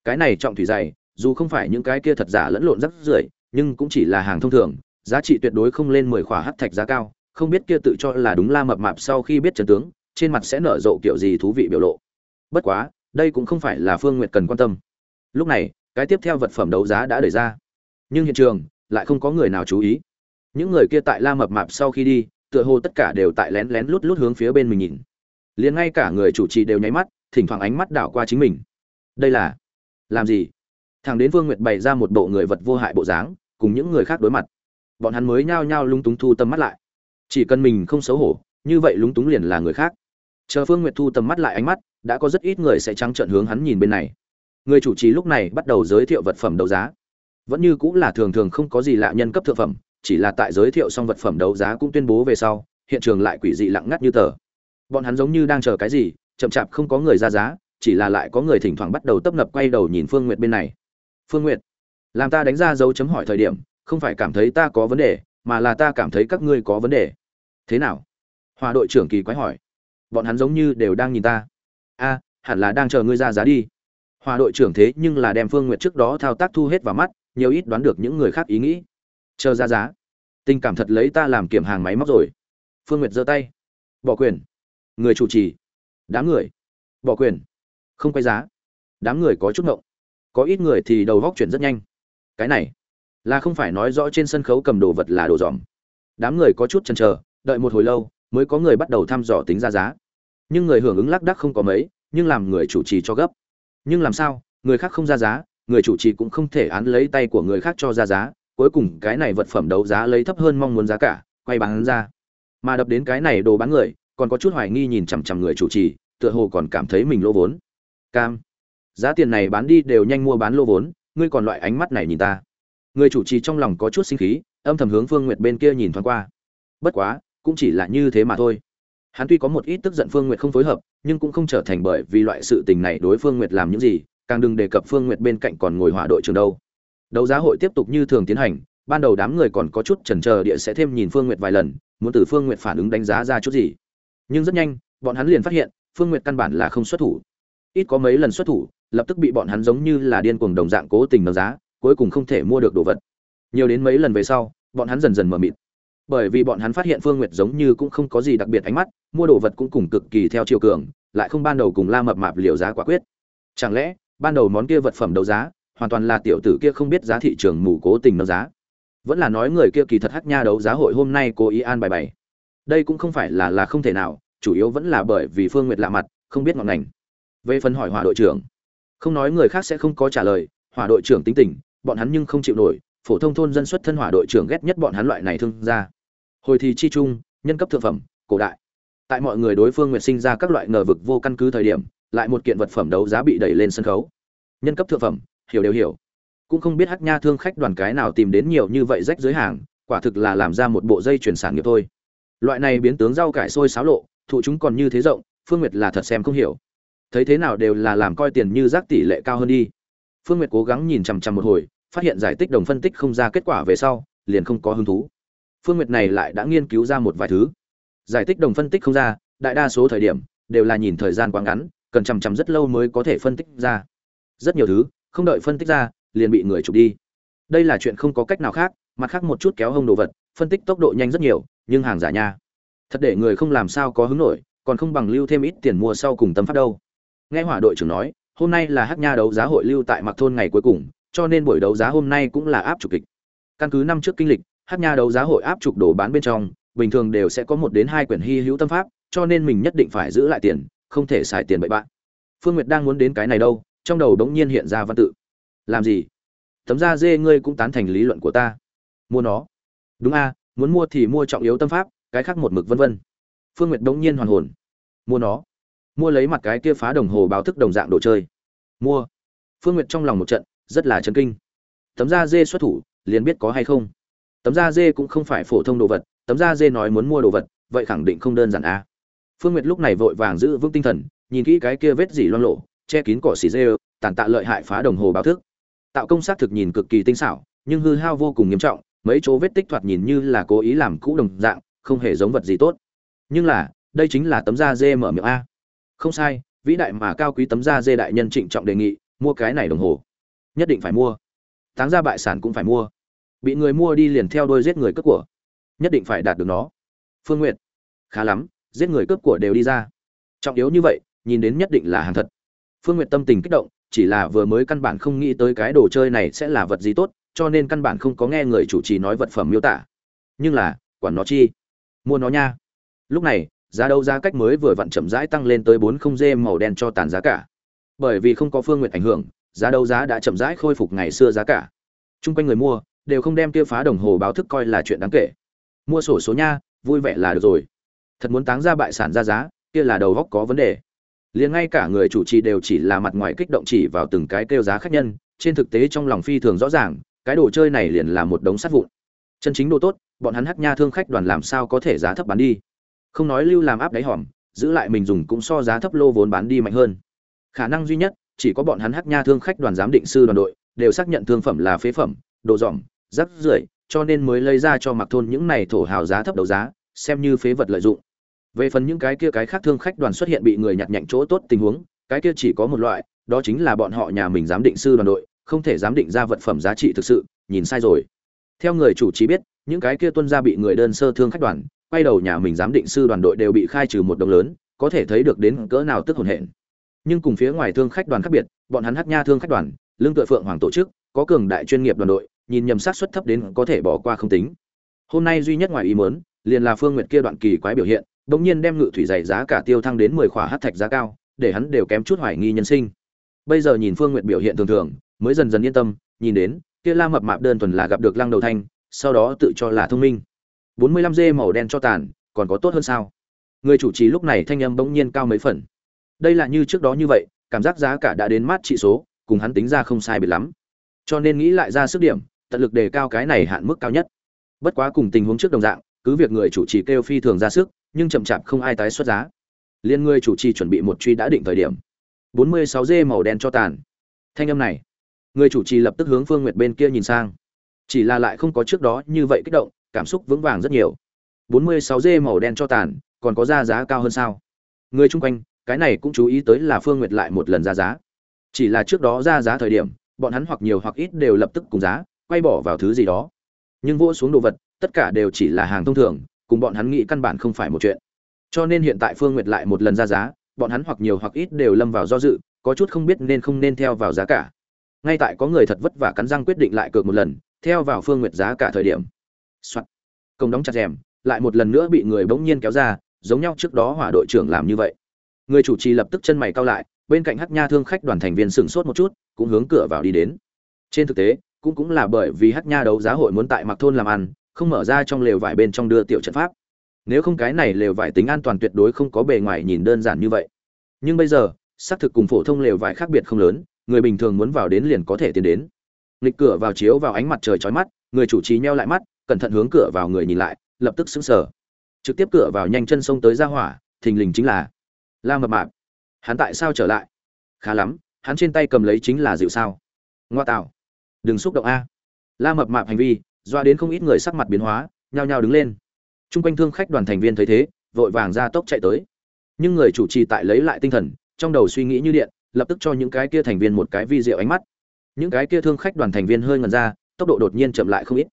Speaker 1: Cái này trọng thủy dày, dù không phải những cái kia thật giả lẫn lộn rắc rưởi, nhưng cũng chỉ là hàng thông thường, giá trị tuyệt đối không lên mười khỏa hắc thạch giá cao, không biết kia tự cho là đúng la mập mạp sau khi biết trận tướng, trên mặt sẽ nở rộ kiểu gì thú vị biểu lộ. Bất quá, đây cũng không phải là phương nguyệt cần quan tâm. Lúc này, cái tiếp theo vật phẩm đấu giá đã đẩy ra. Nhưng hiện trường, lại không có người nào chú ý những người kia tại la mập mạp sau khi đi, tựa hồ tất cả đều tại lén lén lút lút hướng phía bên mình nhìn. Liền ngay cả người chủ trì đều nháy mắt, thỉnh thoảng ánh mắt đảo qua chính mình. Đây là làm gì? Thằng đến vương nguyệt bày ra một bộ người vật vô hại bộ dáng, cùng những người khác đối mặt. Bọn hắn mới nhao nhao lung túng thu tầm mắt lại. Chỉ cần mình không xấu hổ, như vậy lúng túng liền là người khác. Chờ phương nguyệt thu tầm mắt lại ánh mắt, đã có rất ít người sẽ trắng trợn hướng hắn nhìn bên này. Người chủ trì lúc này bắt đầu giới thiệu vật phẩm đấu giá. Vẫn như cũng là thường thường không có gì lạ nhân cấp thượng phẩm chỉ là tại giới thiệu xong vật phẩm đấu giá cũng tuyên bố về sau, hiện trường lại quỷ dị lặng ngắt như tờ. Bọn hắn giống như đang chờ cái gì, chậm chạp không có người ra giá, chỉ là lại có người thỉnh thoảng bắt đầu tấp nập quay đầu nhìn phương n g u y ệ t bên này. Phương n g u y ệ t làm ta đánh ra dấu chấm hỏi thời điểm, không phải cảm thấy ta có vấn đề, mà là ta cảm thấy các ngươi có vấn đề. Thế nào? Hòa đội trưởng kỳ quái hỏi. Bọn hắn giống như đều đang nhìn ta. A, hẳn là đang chờ ngươi ra giá đi. Hòa đội trưởng thế nhưng là đem phương n g u y ệ t trước đó thao tác thu hết vào mắt, nhiều ít đoán được những người khác ý nghĩ chờ ra giá. Tình cảm thật lấy ta làm kiểm hàng máy móc rồi. Phương Nguyệt giơ tay. Bỏ quyền. Người chủ trì. Đám người. Bỏ quyền. Không quay giá. Đám người có chút ngộng. Có ít người thì đầu góc chuyển rất nhanh. Cái này là không phải nói rõ trên sân khấu cầm đồ vật là đồ dòm. Đám người có chút chần chờ, đợi một hồi lâu mới có người bắt đầu thăm dò tính ra giá. Nhưng người hưởng ứng lác đắc không có mấy, nhưng làm người chủ trì cho gấp. Nhưng làm sao, người khác không ra giá, người chủ trì cũng không thể án lấy tay của người khác cho ra giá cuối cùng cái này vật phẩm đấu giá lấy thấp hơn mong muốn giá cả, quay bán ra. Mà đập đến cái này đồ bán người, còn có chút hoài nghi nhìn chằm chằm người chủ trì, tựa hồ còn cảm thấy mình lỗ vốn. Cam, giá tiền này bán đi đều nhanh mua bán lô vốn, ngươi còn loại ánh mắt này nhìn ta. Người chủ trì trong lòng có chút sinh khí, âm thầm hướng phương nguyệt bên kia nhìn thoáng qua. Bất quá, cũng chỉ là như thế mà thôi. Hắn tuy có một ít tức giận phương nguyệt không phối hợp, nhưng cũng không trở thành bởi vì loại sự tình này đối phương nguyệt làm những gì, càng đừng đề cập phương nguyệt bên cạnh còn ngồi hỏa đội trường đâu đấu giá hội tiếp tục như thường tiến hành, ban đầu đám người còn có chút chần chờ địa sẽ thêm nhìn phương nguyệt vài lần, muốn từ phương nguyệt phản ứng đánh giá ra chút gì. Nhưng rất nhanh, bọn hắn liền phát hiện, phương nguyệt căn bản là không xuất thủ. Ít có mấy lần xuất thủ, lập tức bị bọn hắn giống như là điên cuồng đồng dạng cố tình nâng giá, cuối cùng không thể mua được đồ vật. Nhiều đến mấy lần về sau, bọn hắn dần dần mở mịt. Bởi vì bọn hắn phát hiện phương nguyệt giống như cũng không có gì đặc biệt ánh mắt, mua đồ vật cũng cùng cực kỳ theo chiều cường, lại không ban đầu cùng la mập mạp liều giá quả quyết. Chẳng lẽ, ban đầu món kia vật phẩm đấu giá hoàn toàn là tiểu tử kia không biết giá thị trường mù cố tình nâng giá. Vẫn là nói người kia kỳ thật hát nha đấu giá hội hôm nay cố ý an bài bày. Đây cũng không phải là là không thể nào, chủ yếu vẫn là bởi vì phương nguyệt lạ mặt, không biết ngọn ngành. Về phần hỏi hỏa đội trưởng, không nói người khác sẽ không có trả lời, hỏa đội trưởng tính tình, bọn hắn nhưng không chịu nổi, phổ thông thôn dân xuất thân hỏa đội trưởng ghét nhất bọn hắn loại này thương ra hồi thì chi trung, nhân cấp thượng phẩm, cổ đại. Tại mọi người đối phương nguyệt sinh ra các loại ngờ vực vô căn cứ thời điểm, lại một kiện vật phẩm đấu giá bị đẩy lên sân khấu. Nhân cấp thượng phẩm hiểu đều hiểu. Cũng không biết hát nha thương khách đoàn cái nào tìm đến nhiều như vậy rách dưới hàng, quả thực là làm ra một bộ dây chuyển sản nghiệp thôi. Loại này biến tướng rau cải sôi xáo lộ, thụ chúng còn như thế rộng, phương nguyệt là thật xem không hiểu. Thấy thế nào đều là làm coi tiền như rác tỷ lệ cao hơn đi. Phương nguyệt cố gắng nhìn chằm chằm một hồi, phát hiện giải tích đồng phân tích không ra kết quả về sau, liền không có hứng thú. Phương nguyệt này lại đã nghiên cứu ra một vài thứ. Giải tích đồng phân tích không ra, đại đa số thời điểm, đều là nhìn thời gian quá ngắn, cần chằm chằm rất lâu mới có thể phân tích ra. Rất nhiều thứ không đợi phân tích ra, liền bị người chụp đi. Đây là chuyện không có cách nào khác, mặt khác một chút kéo hông đồ vật, phân tích tốc độ nhanh rất nhiều, nhưng hàng giả nha. Thật để người không làm sao có hứng nổi, còn không bằng lưu thêm ít tiền mua sau cùng tâm pháp đâu. Nghe hỏa đội trưởng nói, hôm nay là hát nha đấu giá hội lưu tại mặc thôn ngày cuối cùng, cho nên buổi đấu giá hôm nay cũng là áp trục kịch. Căn cứ năm trước kinh lịch hát nha đấu giá hội áp trục đồ bán bên trong, bình thường đều sẽ có một đến hai quyển hy hữu tâm pháp, cho nên mình nhất định phải giữ lại tiền, không thể xài tiền bậy bạn phương nguyệt đang muốn đến cái này đâu trong đầu đống nhiên hiện ra văn tự. Làm gì? Tấm da dê ngươi cũng tán thành lý luận của ta. Mua nó. Đúng a, muốn mua thì mua trọng yếu tâm pháp, cái khác một mực vân vân. Phương nguyệt đống nhiên hoàn hồn. Mua nó. Mua lấy mặt cái kia phá đồng hồ báo thức đồng dạng đồ chơi. Mua. Phương nguyệt trong lòng một trận, rất là chấn kinh. Tấm da dê xuất thủ, liền biết có hay không. Tấm da dê cũng không phải phổ thông đồ vật, tấm da dê nói muốn mua đồ vật, vậy khẳng định không đơn giản a. Phương nguyệt lúc này vội vàng giữ vững tinh thần, nhìn kỹ cái kia vết dỉ loang lộ che kín cỏ xì dê tàn tạ lợi hại phá đồng hồ báo thức. Tạo công xác thực nhìn cực kỳ tinh xảo, nhưng hư hao vô cùng nghiêm trọng, mấy chỗ vết tích thoạt nhìn như là cố ý làm cũ đồng dạng, không hề giống vật gì tốt. Nhưng là, đây chính là tấm da dê mở miệng a. Không sai, vĩ đại mà cao quý tấm da dê đại nhân trịnh trọng đề nghị, mua cái này đồng hồ. Nhất định phải mua. Táng ra bại sản cũng phải mua. Bị người mua đi liền theo đôi giết người cướp của. Nhất định phải đạt được nó. Phương n g u y ệ t khá lắm, giết người cướp của đều đi ra. Trọng yếu như vậy, nhìn đến nhất định là hàng thật phương n g u y ệ t tâm tình kích động, chỉ là vừa mới căn bản không nghĩ tới cái đồ chơi này sẽ là vật gì tốt, cho nên căn bản không có nghe người chủ trì nói vật phẩm miêu tả. Nhưng là, quản nó chi? Mua nó nha. Lúc này, giá đấu giá cách mới vừa vặn chậm rãi tăng lên tới bốn không dê màu đen cho tàn giá cả. Bởi vì không có phương Nguyệt ảnh hưởng, giá đấu giá đã chậm rãi khôi phục ngày xưa giá cả. T r u n g quanh người mua, đều không đem kia phá đồng hồ báo thức coi là chuyện đáng kể. Mua sổ số nha, vui vẻ là được rồi. Thật muốn táng ra bại sản ra giá, kia là đầu góc có vấn đề liền ngay cả người chủ trì đều chỉ là mặt ngoài kích động chỉ vào từng cái kêu giá khách nhân trên thực tế trong lòng phi thường rõ ràng cái đồ chơi này liền là một đống sắt vụn. Chân chính đồ tốt bọn hắn hắc nha thương khách đoàn làm sao có thể giá thấp bán đi? Không nói lưu làm áp đáy hòm giữ lại mình dùng cũng so giá thấp lô vốn bán đi mạnh hơn. Khả năng duy nhất chỉ có bọn hắn hắc nha thương khách đoàn giám định sư đoàn đội đều xác nhận thương phẩm là phế phẩm đồ dỏm, rác rưởi cho nên mới lấy ra cho mặc thôn những này thổ hào giá thấp đấu giá xem như phế vật lợi dụng về phần những cái kia cái khác thương khách đoàn xuất hiện bị người nhặt nhạnh chỗ tốt tình huống, cái kia chỉ có một loại, đó chính là bọn họ nhà mình giám định sư đoàn đội, không thể giám định ra vật phẩm giá trị thực sự, nhìn sai rồi. Theo người chủ trí biết, những cái kia tuân ra bị người đơn sơ thương khách đoàn, quay đầu nhà mình giám định sư đoàn đội đều bị khai trừ một đồng lớn, có thể thấy được đến cỡ nào tức hồn hển. Nhưng cùng phía ngoài thương khách đoàn khác biệt, bọn hắn hắc nha thương khách đoàn lương tự phượng hoàng tổ chức, có cường đại chuyên nghiệp đoàn đội, nhìn nhầm sát suất thấp đến có thể bỏ qua không tính. Hôm nay duy nhất ngoài ý muốn, liền là phương nguyệt kia đoạn kỳ quái biểu hiện bỗng nhiên đem ngự thủy dày giá cả tiêu thăng đến mười khỏa hắc thạch giá cao, để hắn đều kém chút hoài nghi nhân sinh. Bây giờ nhìn phương nguyệt biểu hiện thường thường, mới dần dần yên tâm, nhìn đến, kia la mập mạp đơn thuần là gặp được lăng đầu thanh, sau đó tự cho là thông minh. Bốn mươi lăm dê màu đen cho tàn, còn có tốt hơn sao? Người chủ trì lúc này thanh âm bỗng nhiên cao mấy phần. Đây là như trước đó như vậy, cảm giác giá cả đã đến mát trị số, cùng hắn tính ra không sai biệt lắm. Cho nên nghĩ lại ra sức điểm, tận lực đề cao cái này hạn mức cao nhất. Bất quá cùng tình huống trước đồng dạng, cứ việc người chủ trì kêu phi thường ra sức nhưng chậm chạp không ai tái xuất giá. Liên người chủ trì chuẩn bị một truy đã định thời điểm. 46 dê màu đen cho tàn. Thanh âm này người chủ trì lập tức hướng phương nguyệt bên kia nhìn sang. Chỉ là lại không có trước đó như vậy kích động, cảm xúc vững vàng rất nhiều. 46 dê màu đen cho tàn, còn có ra giá cao hơn sao? Người chung quanh, cái này cũng chú ý tới là phương nguyệt lại một lần ra giá. Chỉ là trước đó ra giá thời điểm, bọn hắn hoặc nhiều hoặc ít đều lập tức cùng giá, quay bỏ vào thứ gì đó. Nhưng vỗ xuống đồ vật, tất cả đều chỉ là hàng thông thường cùng bọn hắn nghĩ căn bản không phải một chuyện. Cho nên hiện tại phương nguyệt lại một lần ra giá, bọn hắn hoặc nhiều hoặc ít đều lâm vào do dự, có chút không biết nên không nên theo vào giá cả. Ngay tại có người thật vất vả cắn răng quyết định lại cược một lần, theo vào phương nguyệt giá cả thời điểm. Soạn. công đóng chặt rèm, lại một lần nữa bị người bỗng nhiên kéo ra, giống nhau trước đó hỏa đội trưởng làm như vậy. Người chủ trì lập tức chân mày cau lại, bên cạnh hắc nha thương khách đoàn thành viên sửng sốt một chút, cũng hướng cửa vào đi đến. Trên thực tế, cũng cũng là bởi vì hắc nha đấu giá hội muốn tại mặc thôn làm ăn không mở ra trong lều vải bên trong đưa tiểu trận pháp. Nếu không cái này lều vải tính an toàn tuyệt đối không có bề ngoài nhìn đơn giản như vậy. Nhưng bây giờ, xác thực cùng phổ thông lều vải khác biệt không lớn, người bình thường muốn vào đến liền có thể tiến đến. Nghịch cửa vào chiếu vào ánh mặt trời chói mắt, người chủ trì nheo lại mắt, cẩn thận hướng cửa vào người nhìn lại, lập tức sững sờ. Trực tiếp cửa vào nhanh chân xông tới ra hỏa, thình lình chính là la mập mạp. Hắn tại sao trở lại? Khá lắm, hắn trên tay cầm lấy chính là dịu sao. Ngoa tạo. Đừng xúc động a. La mập mạp hành vi doa đến không ít người sắc mặt biến hóa, nhao nhao đứng lên. T r u n g quanh thương khách đoàn thành viên thấy thế, vội vàng ra tốc chạy tới. Nhưng người chủ trì tại lấy lại tinh thần, trong đầu suy nghĩ như điện, lập tức cho những cái kia thành viên một cái vi diệu ánh mắt. Những cái kia thương khách đoàn thành viên hơi ngần ra, tốc độ đột nhiên chậm lại không ít.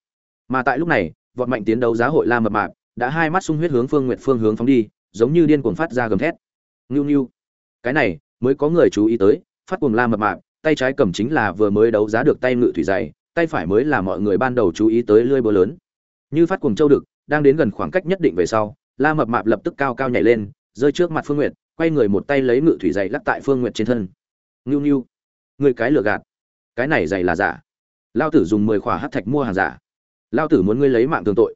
Speaker 1: Mà tại lúc này, vọt mạnh tiến đấu giá hội la mập mạp, đã hai mắt sung huyết hướng phương nguyện phương hướng phóng đi, giống như điên cuồng phát ra gầm thét. Ngưu ngưu. Cái này, mới có người chú ý tới, phát cuồng la mập mạp, tay trái cầm chính là vừa mới đấu giá được tay ngự thủy dày tay phải mới là mọi người ban đầu chú ý tới lưỡi búa lớn. Như phát cuồng châu đực đang đến gần khoảng cách nhất định về sau la mập mạp lập tức cao cao nhảy lên rơi trước mặt phương nguyệt quay người một tay lấy ngự thủy dày lắc tại phương nguyệt trên thân. "Nưu Nưu, người cái lừa gạt. Cái này dày là giả. Lão tử dùng mười khỏa hắc thạch mua hàng giả. Lão tử muốn ngươi lấy mạng tương tội.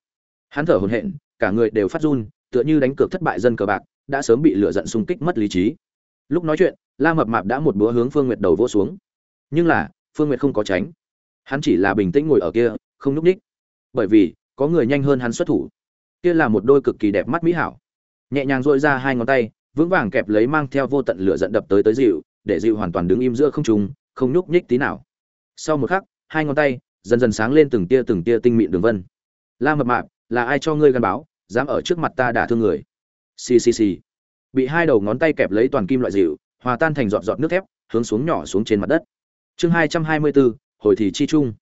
Speaker 1: Hắn thở hổn hển cả người đều phát run tựa như đánh cược thất bại dân cờ bạc đã sớm bị lửa giận xung kích mất lý trí. Lúc nói chuyện la mập mạp đã một búa hướng phương nguyệt đầu vỗ xuống. Nhưng là phương nguyệt không có tránh hắn chỉ là bình tĩnh ngồi ở kia, không núp ních bởi vì, có người nhanh hơn hắn xuất thủ. Kia là một đôi cực kỳ đẹp mắt mỹ hảo. Nhẹ nhàng dội ra hai ngón tay, vững vàng kẹp lấy mang theo vô tận lửa giận đập tới tới dịu, để dịu hoàn toàn đứng im giữa không trung, không nhúc nhích tí nào. Sau một khắc, hai ngón tay dần dần sáng lên từng tia từng tia tinh mịn đường vân. La mập mạp, là ai cho ngươi gắn báo, dám ở trước mặt ta đả thương người? Xì xì xì. Bị hai đầu ngón tay kẹp lấy toàn kim loại dịu, hòa tan thành giọt giọt nước thép, hướng xuống nhỏ xuống trên mặt đất. Chương hai trăm hai mươi bốn hồi thì chi chung.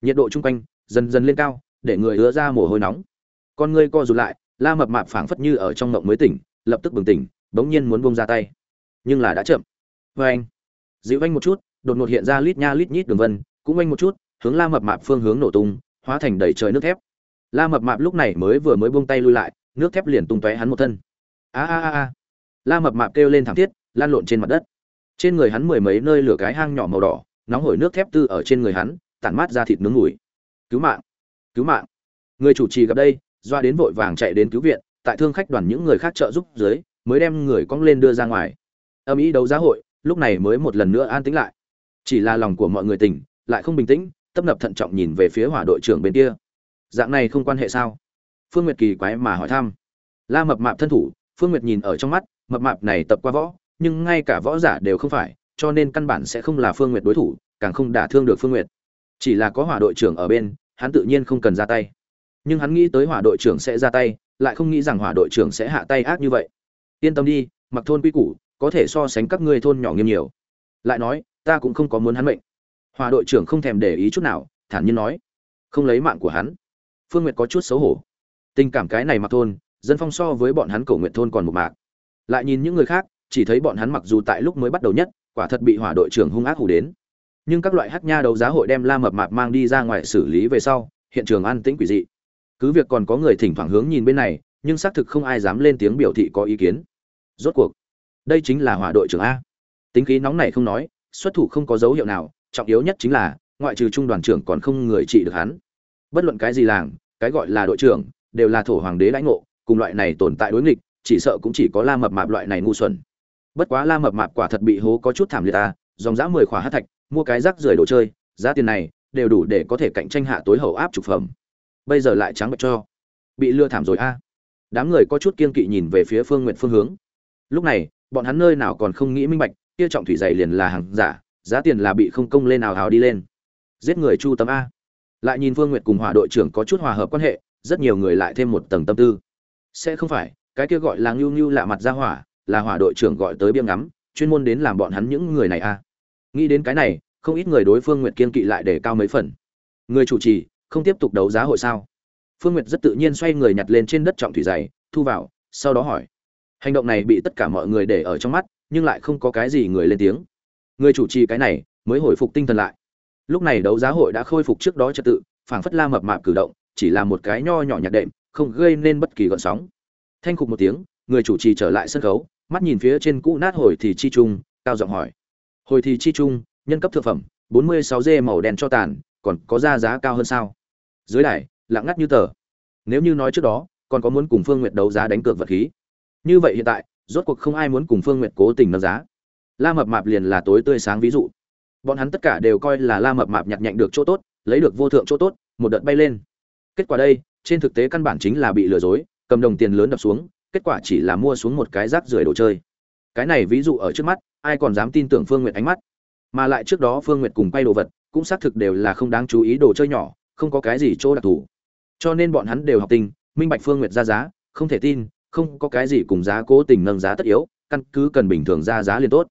Speaker 1: Nhiệt độ chung quanh, dần dần lên cao, để người ứa ra mồ hôi nóng. Con ngươi co rụt lại, la mập mạp phảng phất như ở trong ngộng mới tỉnh, lập tức bừng tỉnh, bỗng nhiên muốn bông ra tay. Nhưng là đã chậm. Vê anh, dịu anh một chút, đột ngột hiện ra lít nha lít nhít đường vân, cũng anh một chút, hướng la mập mạp phương hướng nổ tung, hóa thành đầy trời nước thép. La mập mạp lúc này mới vừa mới buông tay lui lại, nước thép liền tung tóe hắn một thân. A a a a. La mập mạp kêu lên thảm thiết, lan lộn trên mặt đất. Trên người hắn mười mấy nơi lửa cái hang nhỏ màu đỏ nóng hổi nước thép tư ở trên người hắn, tản mát ra thịt nướng ngủi cứu mạng cứu mạng. Người chủ trì gặp đây, doa đến vội vàng chạy đến cứu viện, tại thương khách đoàn những người khác trợ giúp dưới, mới đem người cong lên đưa ra ngoài. Âm ý đấu giá hội, lúc này mới một lần nữa an tĩnh lại. Chỉ là lòng của mọi người tỉnh, lại không bình tĩnh, tấp nập thận trọng nhìn về phía hỏa đội trưởng bên kia. Dạng này không quan hệ sao? Phương nguyệt kỳ quái mà hỏi thăm. La mập mạp thân thủ, phương nguyệt nhìn ở trong mắt, mập mạp này tập qua võ, nhưng ngay cả võ giả đều không phải cho nên căn bản sẽ không là phương nguyệt đối thủ, càng không đả thương được phương nguyệt. Chỉ là có hỏa đội trưởng ở bên, hắn tự nhiên không cần ra tay. Nhưng hắn nghĩ tới hỏa đội trưởng sẽ ra tay, lại không nghĩ rằng hỏa đội trưởng sẽ hạ tay ác như vậy. Yên tâm đi, mặc thôn quy củ, có thể so sánh các ngươi thôn nhỏ nghiêm nhiều. Lại nói, ta cũng không có muốn hắn mệnh. Hỏa đội trưởng không thèm để ý chút nào, thản nhiên nói. Không lấy mạng của hắn. Phương nguyệt có chút xấu hổ. Tình cảm cái này mặc thôn, dân phong so với bọn hắn cổ nguyện thôn còn một mạc. Lại nhìn những người khác, chỉ thấy bọn hắn mặc dù tại lúc mới bắt đầu nhất quả thật bị hỏa đội trưởng hung ác hủ đến. Nhưng các loại hát nha đấu giá hội đem la mập mạp mang đi ra ngoài xử lý về sau, hiện trường an tĩnh quỷ dị. Cứ việc còn có người thỉnh thoảng hướng nhìn bên này, nhưng xác thực không ai dám lên tiếng biểu thị có ý kiến. Rốt cuộc, đây chính là hỏa đội trưởng a. Tính khí nóng này không nói, xuất thủ không có dấu hiệu nào, trọng yếu nhất chính là, ngoại trừ trung đoàn trưởng còn không người trị được hắn. Bất luận cái gì làng, cái gọi là đội trưởng, đều là thổ hoàng đế lãnh ngộ, cùng loại này tồn tại đối nghịch, chỉ sợ cũng chỉ có la mập mạp loại này ngu xuẩn bất quá la mập mạp quả thật bị hố có chút thảm liệt ta dòng dã mười khỏa hát thạch, mua cái rác rưởi đồ chơi, giá tiền này đều đủ để có thể cạnh tranh hạ tối hậu áp trục phẩm. Bây giờ lại trắng bệch cho. Bị lừa thảm rồi a đám người có chút kiên kỵ nhìn về phía phương nguyện phương hướng. Lúc này, bọn hắn nơi nào còn không nghĩ minh bạch, kia trọng thủy dày liền là hàng giả, giá tiền là bị không công lên nào hào đi lên. Giết người chu tấm a. Lại nhìn phương nguyệt cùng hòa đội trưởng có chút hòa hợp quan hệ, rất nhiều người lại thêm một tầng tâm tư. Sẽ không phải, cái kia gọi là ngưu ngưu lạ mặt ra hỏa là hỏa đội trưởng gọi tới biêm ngắm, chuyên môn đến làm bọn hắn những người này a nghĩ đến cái này, không ít người đối phương nguyệt kiên kỵ lại để cao mấy phần. Người chủ trì, không tiếp tục đấu giá hội sao? Phương nguyệt rất tự nhiên xoay người nhặt lên trên đất trọng thủy dày thu vào, sau đó hỏi. Hành động này bị tất cả mọi người để ở trong mắt, nhưng lại không có cái gì người lên tiếng. Người chủ trì cái này, mới hồi phục tinh thần lại. Lúc này đấu giá hội đã khôi phục trước đó trật tự, phảng phất la mập mạp cử động, chỉ là một cái nho nhỏ nhạt đệm, không gây nên bất kỳ gợn sóng. Thanh khục một tiếng người chủ trì trở lại sân khấu, mắt nhìn phía trên cũ nát hồi thì chi trung, cao giọng hỏi. Hồi thì chi trung, nhân cấp thực phẩm, bốn mươi sáu màu đen cho tàn, còn có ra giá cao hơn sao? Dưới đài, lặng ngắt như tờ. Nếu như nói trước đó, còn có muốn cùng phương nguyệt đấu giá đánh cược vật khí. Như vậy hiện tại, rốt cuộc không ai muốn cùng phương nguyệt cố tình nâng giá. La mập mạp liền là tối tươi sáng ví dụ. Bọn hắn tất cả đều coi là la mập mạp nhặt nhạnh được chỗ tốt, lấy được vô thượng chỗ tốt, một đợt bay lên. Kết quả đây, trên thực tế căn bản chính là bị lừa dối, cầm đồng tiền lớn đập xuống kết quả chỉ là mua xuống một cái rác rưởi đồ chơi. Cái này ví dụ ở trước mắt, ai còn dám tin tưởng phương nguyệt ánh mắt? Mà lại trước đó phương nguyệt cùng quay đồ vật, cũng xác thực đều là không đáng chú ý đồ chơi nhỏ, không có cái gì chỗ đặc thù. Cho nên bọn hắn đều học tình, minh bạch phương nguyệt ra giá, không thể tin, không có cái gì cùng giá cố tình nâng giá tất yếu, căn cứ cần bình thường ra giá liền tốt.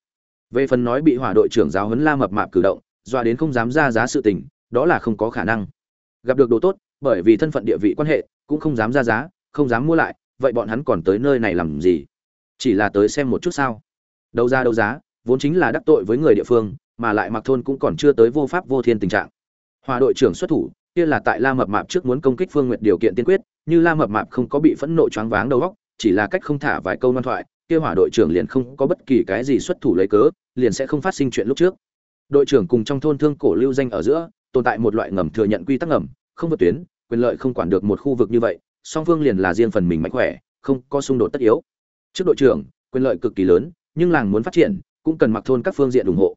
Speaker 1: Về phần nói bị hỏa đội trưởng giáo huấn la mập mạp cử động, dọa đến không dám ra giá sự tình, đó là không có khả năng. Gặp được đồ tốt, bởi vì thân phận địa vị quan hệ, cũng không dám ra giá, không dám mua lại vậy bọn hắn còn tới nơi này làm gì? Chỉ là tới xem một chút sao? Đấu ra đấu giá, vốn chính là đắc tội với người địa phương, mà lại mặc thôn cũng còn chưa tới vô pháp vô thiên tình trạng. Hòa đội trưởng xuất thủ, kia là tại la mập mạp trước muốn công kích phương nguyệt điều kiện tiên quyết, như la mập mạp không có bị phẫn nộ choáng váng đầu óc, chỉ là cách không thả vài câu ngoan thoại, kia hỏa đội trưởng liền không có bất kỳ cái gì xuất thủ lấy cớ, liền sẽ không phát sinh chuyện lúc trước. Đội trưởng cùng trong thôn thương cổ lưu danh ở giữa, tồn tại một loại ngầm thừa nhận quy tắc ngầm, không vượt tuyến, quyền lợi không quản được một khu vực như vậy song phương liền là riêng phần mình mạnh khỏe, không có xung đột tất yếu. Trước đội trưởng, quyền lợi cực kỳ lớn, nhưng làng muốn phát triển, cũng cần mặc thôn các phương diện ủng hộ.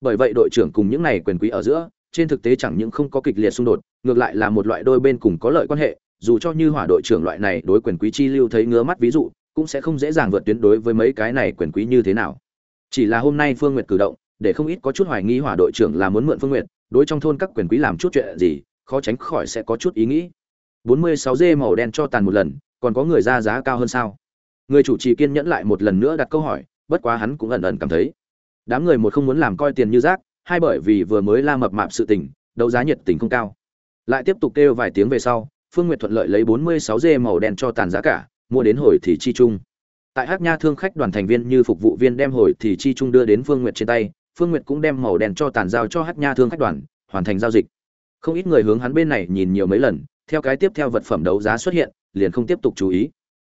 Speaker 1: Bởi vậy đội trưởng cùng những này quyền quý ở giữa, trên thực tế chẳng những không có kịch liệt xung đột, ngược lại là một loại đôi bên cùng có lợi quan hệ, dù cho như hỏa đội trưởng loại này đối quyền quý chi lưu thấy ngứa mắt ví dụ, cũng sẽ không dễ dàng vượt tuyến đối với mấy cái này quyền quý như thế nào. Chỉ là hôm nay phương nguyệt cử động, để không ít có chút hoài nghi hỏa đội trưởng là muốn mượn phương nguyệt, đối trong thôn các quyền quý làm chút chuyện gì, khó tránh khỏi sẽ có chút ý nghĩ. 46 dê màu đen cho tàn một lần, còn có người ra giá cao hơn sao? Người chủ trì kiên nhẫn lại một lần nữa đặt câu hỏi, bất quá hắn cũng ẩn ẩn cảm thấy, đám người một không muốn làm coi tiền như rác, hai bởi vì vừa mới la mập mạp sự tình, đấu giá nhiệt tình không cao. Lại tiếp tục kêu vài tiếng về sau, phương nguyệt thuận lợi lấy 46 dê màu đen cho tàn giá cả, mua đến hồi thì chi chung. Tại hắc nha thương khách đoàn thành viên như phục vụ viên đem hồi thì chi chung đưa đến phương nguyệt trên tay, phương nguyệt cũng đem màu đen cho tàn giao cho hắc nha thương khách đoàn, hoàn thành giao dịch. Không ít người hướng hắn bên này nhìn nhiều mấy lần theo cái tiếp theo vật phẩm đấu giá xuất hiện liền không tiếp tục chú ý.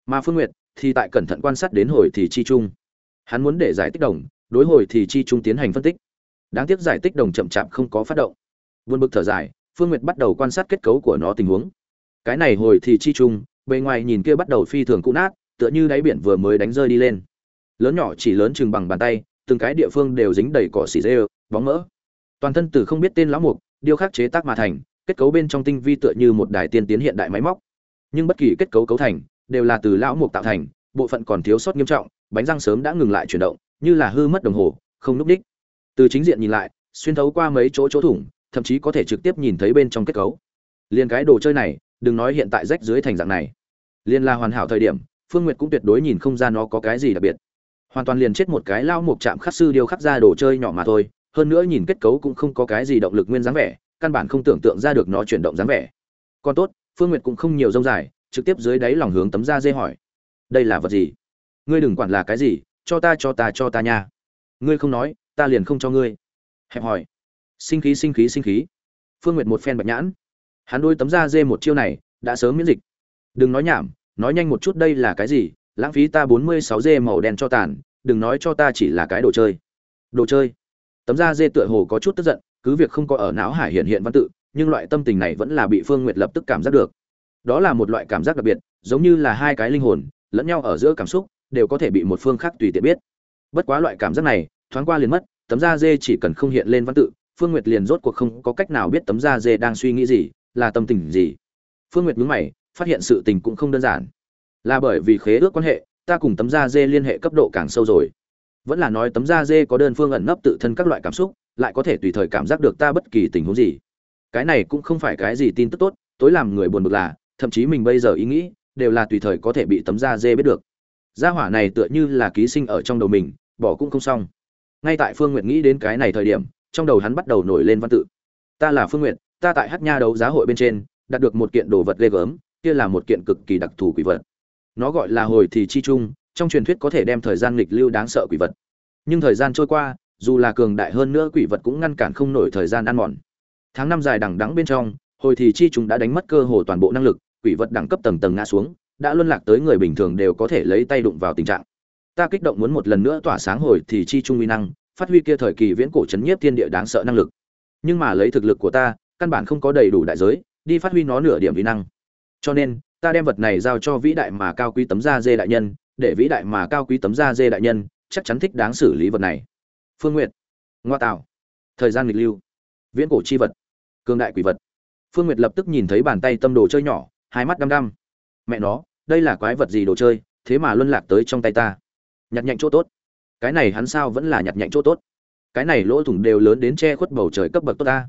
Speaker 1: Mà phương nguyệt thì tại cẩn thận quan sát đến hồi thì chi Trung, hắn muốn để giải tích đồng đối hồi thì chi Trung tiến hành phân tích. Đáng tiếc giải tích đồng chậm chạp không có phát động. Buồn bực thở dài phương nguyệt bắt đầu quan sát kết cấu của nó tình huống. Cái này hồi thì chi Trung, bề ngoài nhìn kia bắt đầu phi thường cũ nát tựa như đáy biển vừa mới đánh rơi đi lên. Lớn nhỏ chỉ lớn chừng bằng bàn tay từng cái địa phương đều dính đầy cỏ xỉ rêu bóng mỡ. Toàn thân từ không biết tên lão mục điêu khắc chế tác mà thành kết cấu bên trong tinh vi tựa như một đài tiên tiến hiện đại máy móc. Nhưng bất kỳ kết cấu cấu thành đều là từ lão mục tạo thành, bộ phận còn thiếu sót nghiêm trọng, bánh răng sớm đã ngừng lại chuyển động, như là hư mất đồng hồ, không núp đích. Từ chính diện nhìn lại, xuyên thấu qua mấy chỗ chỗ thủng, thậm chí có thể trực tiếp nhìn thấy bên trong kết cấu. Liền cái đồ chơi này, đừng nói hiện tại rách dưới thành dạng này. Liền là hoàn hảo thời điểm, phương nguyệt cũng tuyệt đối nhìn không ra nó có cái gì đặc biệt. Hoàn toàn liền chết một cái lao mục chạm khắc sư điêu khắc ra đồ chơi nhỏ mà thôi, hơn nữa nhìn kết cấu cũng không có cái gì động lực nguyên dáng vẻ căn bản không tưởng tượng ra được nó chuyển động dáng vẻ. Còn tốt, phương nguyệt cũng không nhiều rông dài, trực tiếp dưới đáy lòng hướng tấm da dê hỏi. Đây là vật gì? Ngươi đừng quản là cái gì, cho ta cho ta cho ta nha. Ngươi không nói, ta liền không cho ngươi. Hẹp hỏi. Sinh khí sinh khí sinh khí. Phương nguyệt một phen bạch nhãn. Hắn đôi tấm da dê một chiêu này, đã sớm miễn dịch. Đừng nói nhảm, nói nhanh một chút đây là cái gì? Lãng phí ta bốn mươi sáu dê màu đen cho tàn, đừng nói cho ta chỉ là cái đồ chơi. Đồ chơi? Tấm da dê tựa hồ có chút tức giận cứ việc không có ở não hải hiện hiện văn tự, nhưng loại tâm tình này vẫn là bị phương nguyệt lập tức cảm giác được. Đó là một loại cảm giác đặc biệt, giống như là hai cái linh hồn, lẫn nhau ở giữa cảm xúc, đều có thể bị một phương khác tùy tiện biết. Bất quá loại cảm giác này, thoáng qua liền mất, tấm da dê chỉ cần không hiện lên văn tự, phương nguyệt liền rốt cuộc không có cách nào biết tấm da dê đang suy nghĩ gì, là tâm tình gì. Phương nguyệt mướn mày, phát hiện sự tình cũng không đơn giản. Là bởi vì khế ước quan hệ, ta cùng tấm da dê liên hệ cấp độ càng sâu rồi. Vẫn là nói tấm da dê có đơn phương ẩn nấp tự thân các loại cảm xúc lại có thể tùy thời cảm giác được ta bất kỳ tình huống gì. Cái này cũng không phải cái gì tin tức tốt tối làm người buồn bực là thậm chí mình bây giờ ý nghĩ đều là tùy thời có thể bị tấm da dê biết được. Gia hỏa này tựa như là ký sinh ở trong đầu mình bỏ cũng không xong. Ngay tại phương Nguyệt nghĩ đến cái này thời điểm trong đầu hắn bắt đầu nổi lên văn tự. Ta là phương Nguyệt, ta tại hát nha đấu giá hội bên trên đạt được một kiện đồ vật ghê gớm kia là một kiện cực kỳ đặc thù quỷ vật. Nó gọi là hồi thì chi trung, trong truyền thuyết có thể đem thời gian nghịch lưu đáng sợ quỷ vật. Nhưng thời gian trôi qua dù là cường đại hơn nữa quỷ vật cũng ngăn cản không nổi thời gian ăn mòn. Tháng năm dài đằng đẵng bên trong, hồi thì chi chúng đã đánh mất cơ hồ toàn bộ năng lực, quỷ vật đẳng cấp tầng tầng ngã xuống, đã luân lạc tới người bình thường đều có thể lấy tay đụng vào tình trạng. Ta kích động muốn một lần nữa tỏa sáng hồi thì chi trung uy năng, phát huy kia thời kỳ viễn cổ chấn nhiếp thiên địa đáng sợ năng lực. Nhưng mà lấy thực lực của ta, căn bản không có đầy đủ đại giới, đi phát huy nó nửa điểm uy năng. Cho nên, ta đem vật này giao cho vĩ đại mà cao quý tấm da dê đại nhân, để vĩ đại mà cao quý tấm da dê đại nhân chắc chắn thích đáng xử lý vật này phương nguyện ngoa tạo thời gian nghịch lưu. Viễn cổ chi vật. Cường đại quỷ vật. Phương nguyệt lập tức nhìn thấy bàn tay tâm đồ chơi nhỏ, hai mắt đăm đăm. Mẹ nó, đây là quái vật gì đồ chơi, thế mà luân lạc tới trong tay ta. Nhặt nhạnh chỗ tốt. Cái này hắn sao vẫn là nhặt nhạnh chỗ tốt? Cái này lỗ thủng đều lớn đến che khuất bầu trời cấp bậc tốt ta.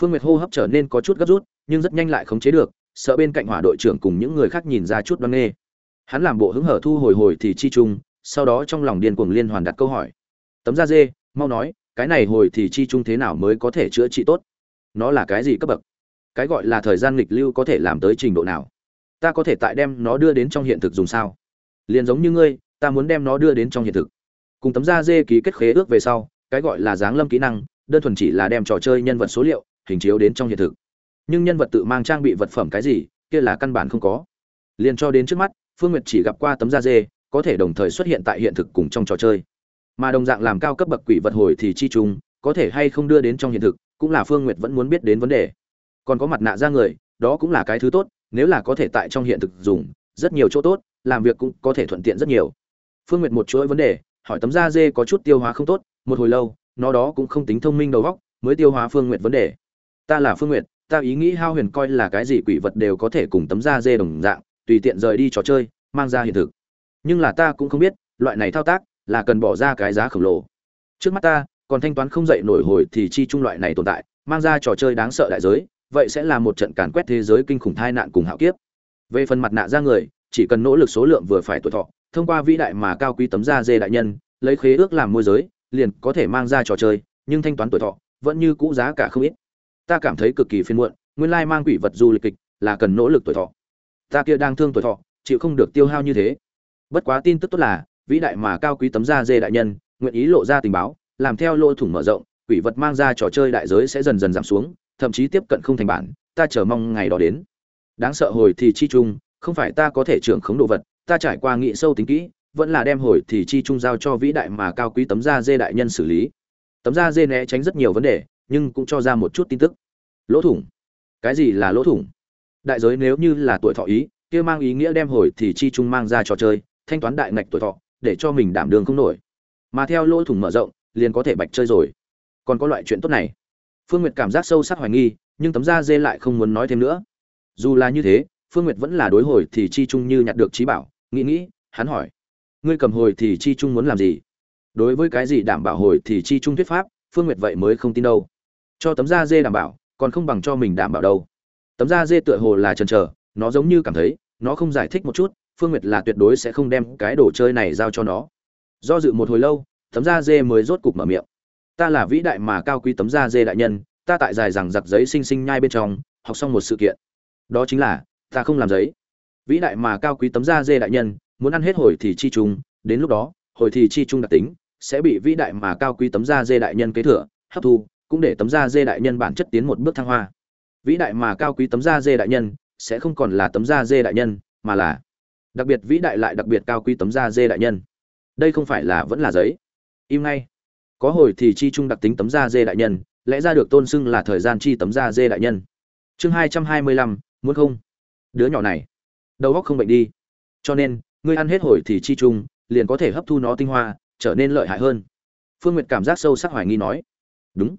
Speaker 1: Phương nguyệt hô hấp trở nên có chút gấp rút, nhưng rất nhanh lại khống chế được, sợ bên cạnh hỏa đội trưởng cùng những người khác nhìn ra chút đoan nghê. Hắn làm bộ hứng hở thu hồi hồi thì chi chung, sau đó trong lòng điên cuồng liên hoàn đặt câu hỏi. Tấm da dê mau nói, cái này hồi thì chi chung thế nào mới có thể chữa trị tốt? Nó là cái gì cấp bậc? Cái gọi là thời gian nghịch lưu có thể làm tới trình độ nào? Ta có thể tại đem nó đưa đến trong hiện thực dùng sao? Liền giống như ngươi, ta muốn đem nó đưa đến trong hiện thực. Cùng tấm da dê ký kết khế ước về sau, cái gọi là giáng lâm kỹ năng, đơn thuần chỉ là đem trò chơi nhân vật số liệu, hình chiếu đến trong hiện thực. Nhưng nhân vật tự mang trang bị vật phẩm cái gì, kia là căn bản không có. Liền cho đến trước mắt, phương nguyệt chỉ gặp qua tấm da dê, có thể đồng thời xuất hiện tại hiện thực cùng trong trò chơi mà đồng dạng làm cao cấp bậc quỷ vật hồi thì chi trùng có thể hay không đưa đến trong hiện thực, cũng là phương nguyệt vẫn muốn biết đến vấn đề. Còn có mặt nạ ra người, đó cũng là cái thứ tốt, nếu là có thể tại trong hiện thực dùng, rất nhiều chỗ tốt, làm việc cũng có thể thuận tiện rất nhiều. Phương nguyệt một chuỗi vấn đề, hỏi tấm da dê có chút tiêu hóa không tốt, một hồi lâu, nó đó cũng không tính thông minh đầu óc, mới tiêu hóa phương nguyệt vấn đề. Ta là phương nguyệt, ta ý nghĩ hao huyền coi là cái gì quỷ vật đều có thể cùng tấm da dê đồng dạng, tùy tiện rời đi trò chơi, mang ra hiện thực. Nhưng là ta cũng không biết, loại này thao tác là cần bỏ ra cái giá khổng lồ. Trước mắt ta, còn thanh toán không dậy nổi hồi thì chi trung loại này tồn tại, mang ra trò chơi đáng sợ đại giới, vậy sẽ là một trận càn quét thế giới kinh khủng tai nạn cùng hạo kiếp. Về phần mặt nạ ra người, chỉ cần nỗ lực số lượng vừa phải tuổi thọ, thông qua vĩ đại mà cao quý tấm da dê đại nhân, lấy khế ước làm môi giới, liền có thể mang ra trò chơi, nhưng thanh toán tuổi thọ vẫn như cũ giá cả không ít. Ta cảm thấy cực kỳ phiền muộn, nguyên lai mang quỷ vật du lịch kịch là cần nỗ lực tuổi thọ. Ta kia đang thương tuổi thọ, chịu không được tiêu hao như thế. Bất quá tin tức tốt là vĩ đại mà cao quý tấm da dê đại nhân, nguyện ý lộ ra tình báo, làm theo lỗ thủng mở rộng, quỷ vật mang ra trò chơi đại giới sẽ dần dần giảm xuống, thậm chí tiếp cận không thành bản, ta chờ mong ngày đó đến. Đáng sợ hồi thì chi chung, không phải ta có thể trưởng khống đồ vật, ta trải qua nghị sâu tính kỹ, vẫn là đem hồi thì chi chung giao cho vĩ đại mà cao quý tấm da dê đại nhân xử lý. Tấm da dê né tránh rất nhiều vấn đề, nhưng cũng cho ra một chút tin tức. Lỗ thủng. Cái gì là lỗ thủng? Đại giới nếu như là tuổi thọ ý, kia mang ý nghĩa đem hồi thì chi chung mang ra trò chơi, thanh toán đại ngạch tuổi thọ để cho mình đảm đường không nổi. Mà theo lỗ thủng mở rộng, liền có thể bạch chơi rồi. Còn có loại chuyện tốt này. Phương nguyệt cảm giác sâu sắc hoài nghi, nhưng tấm da dê lại không muốn nói thêm nữa. Dù là như thế, phương nguyệt vẫn là đối hồi thì chi chung như nhặt được trí bảo, nghĩ nghĩ, hắn hỏi, ngươi cầm hồi thì chi chung muốn làm gì? Đối với cái gì đảm bảo hồi thì chi chung thuyết pháp, phương nguyệt vậy mới không tin đâu. Cho tấm da dê đảm bảo, còn không bằng cho mình đảm bảo đâu. Tấm da dê tựa hồ là trần trờ nó giống như cảm thấy, nó không giải thích một chút phương nguyệt là tuyệt đối sẽ không đem cái đồ chơi này giao cho nó. Do dự một hồi lâu, tấm da dê mới rốt cục mở miệng. Ta là vĩ đại mà cao quý tấm da dê đại nhân, ta tại dài rằng giặc giấy xinh xinh nhai bên trong, học xong một sự kiện. Đó chính là, ta không làm giấy. Vĩ đại mà cao quý tấm da dê đại nhân, muốn ăn hết hồi thì chi trung đến lúc đó, hồi thì chi trung đặc tính, sẽ bị vĩ đại mà cao quý tấm da dê đại nhân kế thừa, hấp thu, cũng để tấm da dê đại nhân bản chất tiến một bước thăng hoa. Vĩ đại mà cao quý tấm da dê đại nhân, sẽ không còn là tấm da dê đại nhân, mà là đặc biệt vĩ đại lại đặc biệt cao quý tấm da dê đại nhân. Đây không phải là vẫn là giấy. Im ngay. Có hồi thì chi trung đặc tính tấm da dê đại nhân, lẽ ra được tôn xưng là thời gian chi tấm da dê đại nhân. Chương hai trăm hai mươi lăm, muốn không? Đứa nhỏ này. Đầu óc không bệnh đi. Cho nên, ngươi ăn hết hồi thì chi trung, liền có thể hấp thu nó tinh hoa, trở nên lợi hại hơn. Phương nguyệt cảm giác sâu sắc hoài nghi nói. Đúng.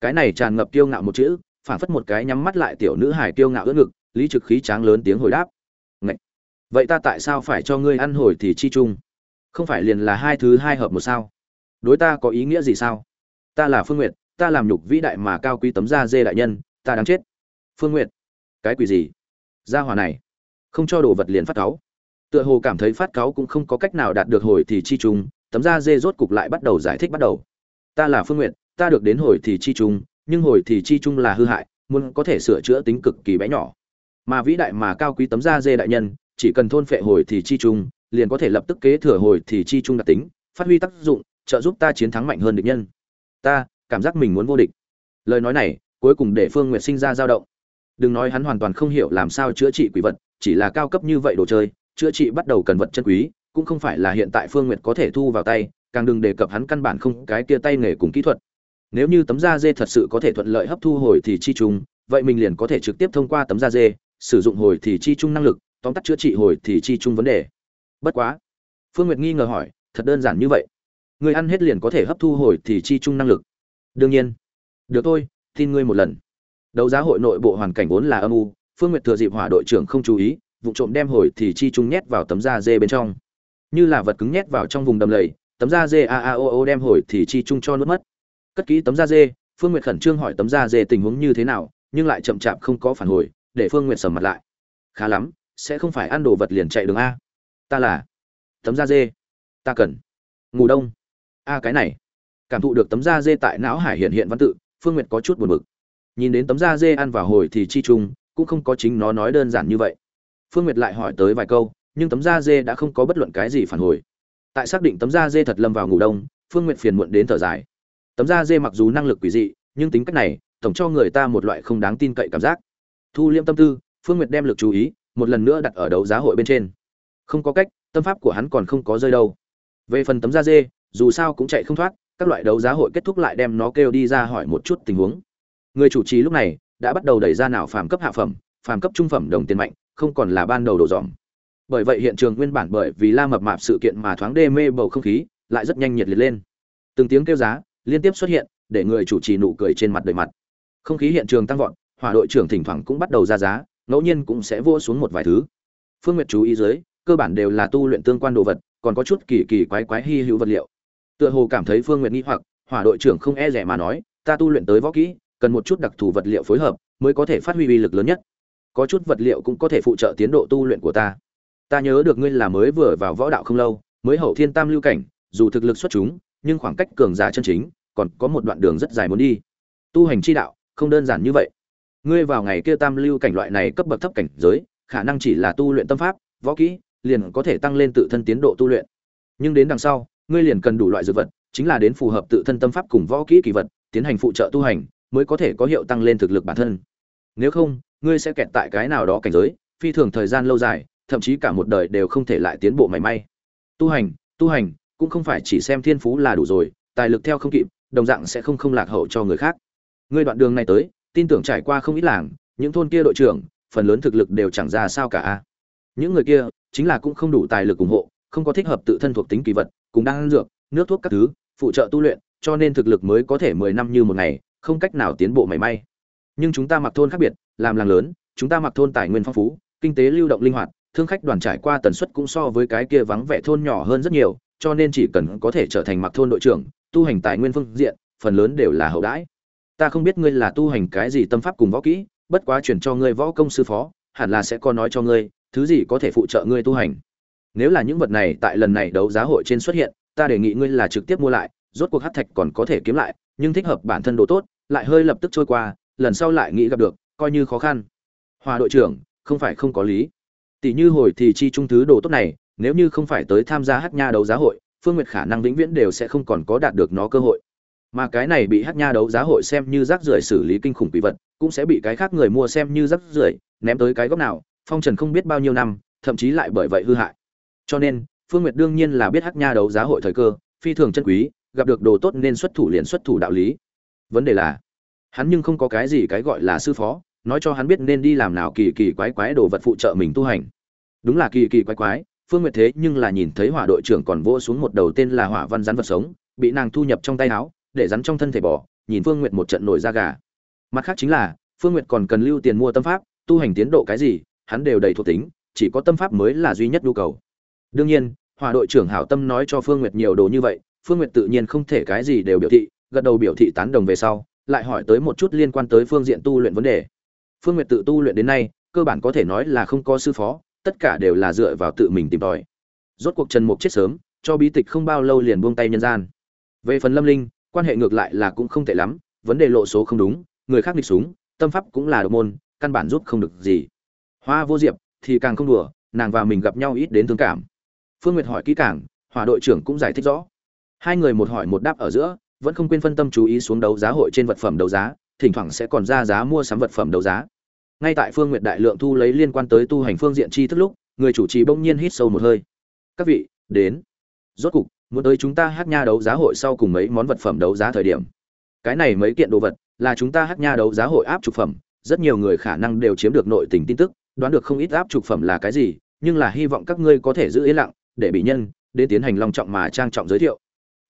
Speaker 1: Cái này tràn ngập kiêu ngạo một chữ, phản phất một cái nhắm mắt lại tiểu nữ hải kiêu ngạo ưỡn ngực, lý trực khí tráng lớn tiếng hồi đáp vậy ta tại sao phải cho ngươi ăn hồi thì chi trung không phải liền là hai thứ hai hợp một sao? Đối ta có ý nghĩa gì sao? Ta là phương nguyệt, ta làm nhục vĩ đại mà cao quý tấm da dê đại nhân, ta đáng chết. Phương nguyệt, cái quỷ gì? Gia hỏa này, không cho đồ vật liền phát cáu. Tựa hồ cảm thấy phát cáu cũng không có cách nào đạt được hồi thì chi chung, tấm da dê rốt cục lại bắt đầu giải thích bắt đầu. Ta là phương nguyệt, ta được đến hồi thì chi chung, nhưng hồi thì chi trung là hư hại, muốn có thể sửa chữa tính cực kỳ bé nhỏ. Mà vĩ đại mà cao quý tấm da dê đại nhân chỉ cần thôn phệ hồi thì chi trung liền có thể lập tức kế thừa hồi thì chi trung đặc tính, phát huy tác dụng, trợ giúp ta chiến thắng mạnh hơn địch nhân. Ta, cảm giác mình muốn vô địch. Lời nói này, cuối cùng để phương nguyệt sinh ra dao động. Đừng nói hắn hoàn toàn không hiểu làm sao chữa trị quỷ vật, chỉ là cao cấp như vậy đồ chơi, chữa trị bắt đầu cần vật chân quý, cũng không phải là hiện tại phương nguyệt có thể thu vào tay, càng đừng đề cập hắn căn bản không cái kia tay nghề cùng kỹ thuật. Nếu như tấm da dê thật sự có thể thuận lợi hấp thu hồi thì chi trung vậy mình liền có thể trực tiếp thông qua tấm da dê, sử dụng hồi thì chi trung năng lực tóm tắt chữa trị hồi thì chi trung vấn đề. Bất quá. Phương nguyệt nghi ngờ hỏi, thật đơn giản như vậy. Người ăn hết liền có thể hấp thu hồi thì chi trung năng lực. Đương nhiên. Được thôi, tin ngươi một lần. Đấu giá hội nội bộ hoàn cảnh vốn là âm u, phương nguyệt thừa dịp hỏa đội trưởng không chú ý, vụ trộm đem hồi thì chi trung nhét vào tấm da dê bên trong. Như là vật cứng nhét vào trong vùng đầm lầy, tấm da dê a a o o đem hồi thì chi trung cho nuốt mất. Cất kỹ tấm da dê, phương nguyệt khẩn trương hỏi tấm da dê tình huống như thế nào, nhưng lại chậm chạp không có phản hồi, để phương nguyệt sầm mặt lại. Khá lắm sẽ không phải ăn đồ vật liền chạy đường a. Ta là, tấm da dê. Ta cần, ngủ đông. A cái này, cảm thụ được tấm da dê tại não hải hiện hiện văn tự, phương nguyệt có chút buồn bực. Nhìn đến tấm da dê ăn vào hồi thì chi trung cũng không có chính nó nói đơn giản như vậy. Phương nguyệt lại hỏi tới vài câu, nhưng tấm da dê đã không có bất luận cái gì phản hồi. Tại xác định tấm da dê thật lâm vào ngủ đông, phương nguyệt phiền muộn đến thở dài. Tấm da dê mặc dù năng lực quỷ dị, nhưng tính cách này, tổng cho người ta một loại không đáng tin cậy cảm giác. Thu liêm tâm tư, phương nguyệt đem lực chú ý một lần nữa đặt ở đấu giá hội bên trên. Không có cách, tâm pháp của hắn còn không có rơi đâu. Về phần tấm da dê, dù sao cũng chạy không thoát, các loại đấu giá hội kết thúc lại đem nó kêu đi ra hỏi một chút tình huống. Người chủ trì lúc này đã bắt đầu đẩy ra nào phàm cấp hạ phẩm, phàm cấp trung phẩm đồng tiền mạnh, không còn là ban đầu đổ dòm. Bởi vậy hiện trường nguyên bản bởi vì la mập mạp sự kiện mà thoáng đê mê bầu không khí, lại rất nhanh nhiệt liệt lên. Từng tiếng kêu giá liên tiếp xuất hiện, để người chủ trì nụ cười trên mặt đời mặt. Không khí hiện trường tăng vọt, hỏa đội trưởng thỉnh thoảng cũng bắt đầu ra giá ngẫu nhiên cũng sẽ vô xuống một vài thứ. Phương nguyệt chú ý dưới, cơ bản đều là tu luyện tương quan đồ vật, còn có chút kỳ kỳ quái quái hy hữu vật liệu. Tựa hồ cảm thấy phương nguyệt nghi hoặc, hỏa đội trưởng không e rẻ mà nói, ta tu luyện tới võ kỹ, cần một chút đặc thù vật liệu phối hợp, mới có thể phát huy uy lực lớn nhất. Có chút vật liệu cũng có thể phụ trợ tiến độ tu luyện của ta. Ta nhớ được ngươi là mới vừa vào võ đạo không lâu, mới hậu thiên tam lưu cảnh, dù thực lực xuất chúng, nhưng khoảng cách cường giả chân chính, còn có một đoạn đường rất dài muốn đi. Tu hành chi đạo, không đơn giản như vậy ngươi vào ngày kia tam lưu cảnh loại này cấp bậc thấp cảnh giới, khả năng chỉ là tu luyện tâm pháp, võ kỹ, liền có thể tăng lên tự thân tiến độ tu luyện. Nhưng đến đằng sau, ngươi liền cần đủ loại dược vật, chính là đến phù hợp tự thân tâm pháp cùng võ kỹ kỳ vật, tiến hành phụ trợ tu hành, mới có thể có hiệu tăng lên thực lực bản thân. Nếu không, ngươi sẽ kẹt tại cái nào đó cảnh giới, phi thường thời gian lâu dài, thậm chí cả một đời đều không thể lại tiến bộ mảy may. Tu hành tu hành, cũng không phải chỉ xem thiên phú là đủ rồi, tài lực theo không kịp, đồng dạng sẽ không không lạc hậu cho người khác. Ngươi đoạn đường này tới tin tưởng trải qua không ít làng, những thôn kia đội trưởng, phần lớn thực lực đều chẳng ra sao cả. Những người kia chính là cũng không đủ tài lực ủng hộ, không có thích hợp tự thân thuộc tính kỳ vật cũng đang ăn dược, nước thuốc các thứ, phụ trợ tu luyện, cho nên thực lực mới có thể mười năm như một ngày, không cách nào tiến bộ mảy may. Nhưng chúng ta mặc thôn khác biệt, làm làng lớn, chúng ta mặc thôn tài nguyên phong phú, kinh tế lưu động linh hoạt, thương khách đoàn trải qua tần suất cũng so với cái kia vắng vẻ thôn nhỏ hơn rất nhiều, cho nên chỉ cần có thể trở thành mặc thôn đội trưởng, tu hành tài nguyên phương diện, phần lớn đều là hậu đãi ta không biết ngươi là tu hành cái gì tâm pháp cùng võ kỹ, bất quá chuyển cho ngươi võ công sư phó, hẳn là sẽ có nói cho ngươi, thứ gì có thể phụ trợ ngươi tu hành. Nếu là những vật này tại lần này đấu giá hội trên xuất hiện, ta đề nghị ngươi là trực tiếp mua lại, rốt cuộc hắc thạch còn có thể kiếm lại, nhưng thích hợp bản thân đồ tốt, lại hơi lập tức trôi qua, lần sau lại nghĩ gặp được, coi như khó khăn. Hòa đội trưởng, không phải không có lý. Tỷ như hồi thì chi trung thứ đồ tốt này, nếu như không phải tới tham gia hát nha đấu giá hội, phương nguyệt khả năng vĩnh viễn đều sẽ không còn có đạt được nó cơ hội mà cái này bị hát nha đấu giá hội xem như rác rưởi xử lý kinh khủng quỷ vật, cũng sẽ bị cái khác người mua xem như rác rưởi, ném tới cái góc nào, phong trần không biết bao nhiêu năm, thậm chí lại bởi vậy hư hại. Cho nên, phương nguyệt đương nhiên là biết hát nha đấu giá hội thời cơ, phi thường chân quý, gặp được đồ tốt nên xuất thủ liền xuất thủ đạo lý. Vấn đề là, hắn nhưng không có cái gì cái gọi là sư phó, nói cho hắn biết nên đi làm nào kỳ kỳ quái quái đồ vật phụ trợ mình tu hành. Đúng là kỳ kỳ quái quái, phương nguyệt thế nhưng là nhìn thấy hỏa đội trưởng còn vỗ xuống một đầu tên là hỏa văn rắn vật sống, bị nàng thu nhập trong tay áo để rắn trong thân thể bỏ, nhìn phương nguyệt một trận nổi da gà. Mặt khác chính là, phương nguyệt còn cần lưu tiền mua tâm pháp, tu hành tiến độ cái gì, hắn đều đầy thuộc tính, chỉ có tâm pháp mới là duy nhất nhu cầu. Đương nhiên, hòa đội trưởng hảo tâm nói cho phương nguyệt nhiều đồ như vậy, phương nguyệt tự nhiên không thể cái gì đều biểu thị, gật đầu biểu thị tán đồng về sau, lại hỏi tới một chút liên quan tới phương diện tu luyện vấn đề. Phương nguyệt tự tu luyện đến nay, cơ bản có thể nói là không có sư phó, tất cả đều là dựa vào tự mình tìm tòi. Rốt cuộc trần mục chết sớm, cho bí tịch không bao lâu liền buông tay nhân gian. Về phần lâm linh quan hệ ngược lại là cũng không tệ lắm, vấn đề lộ số không đúng, người khác nghịch súng, tâm pháp cũng là độc môn, căn bản giúp không được gì. Hoa vô diệp thì càng không đùa, nàng và mình gặp nhau ít đến thương cảm. Phương nguyệt hỏi kỹ càng, hỏa đội trưởng cũng giải thích rõ. Hai người một hỏi một đáp ở giữa, vẫn không quên phân tâm chú ý xuống đấu giá hội trên vật phẩm đấu giá, thỉnh thoảng sẽ còn ra giá mua sắm vật phẩm đấu giá. Ngay tại phương nguyệt đại lượng thu lấy liên quan tới tu hành phương diện chi thức lúc, người chủ trì bỗng nhiên hít sâu một hơi. Các vị, đến. Rốt cục muốn tới chúng ta hát nha đấu giá hội sau cùng mấy món vật phẩm đấu giá thời điểm. Cái này mấy kiện đồ vật là chúng ta hát nha đấu giá hội áp trục phẩm, rất nhiều người khả năng đều chiếm được nội tình tin tức, đoán được không ít áp trục phẩm là cái gì, nhưng là hy vọng các ngươi có thể giữ yên lặng, để bị nhân, đến tiến hành long trọng mà trang trọng giới thiệu.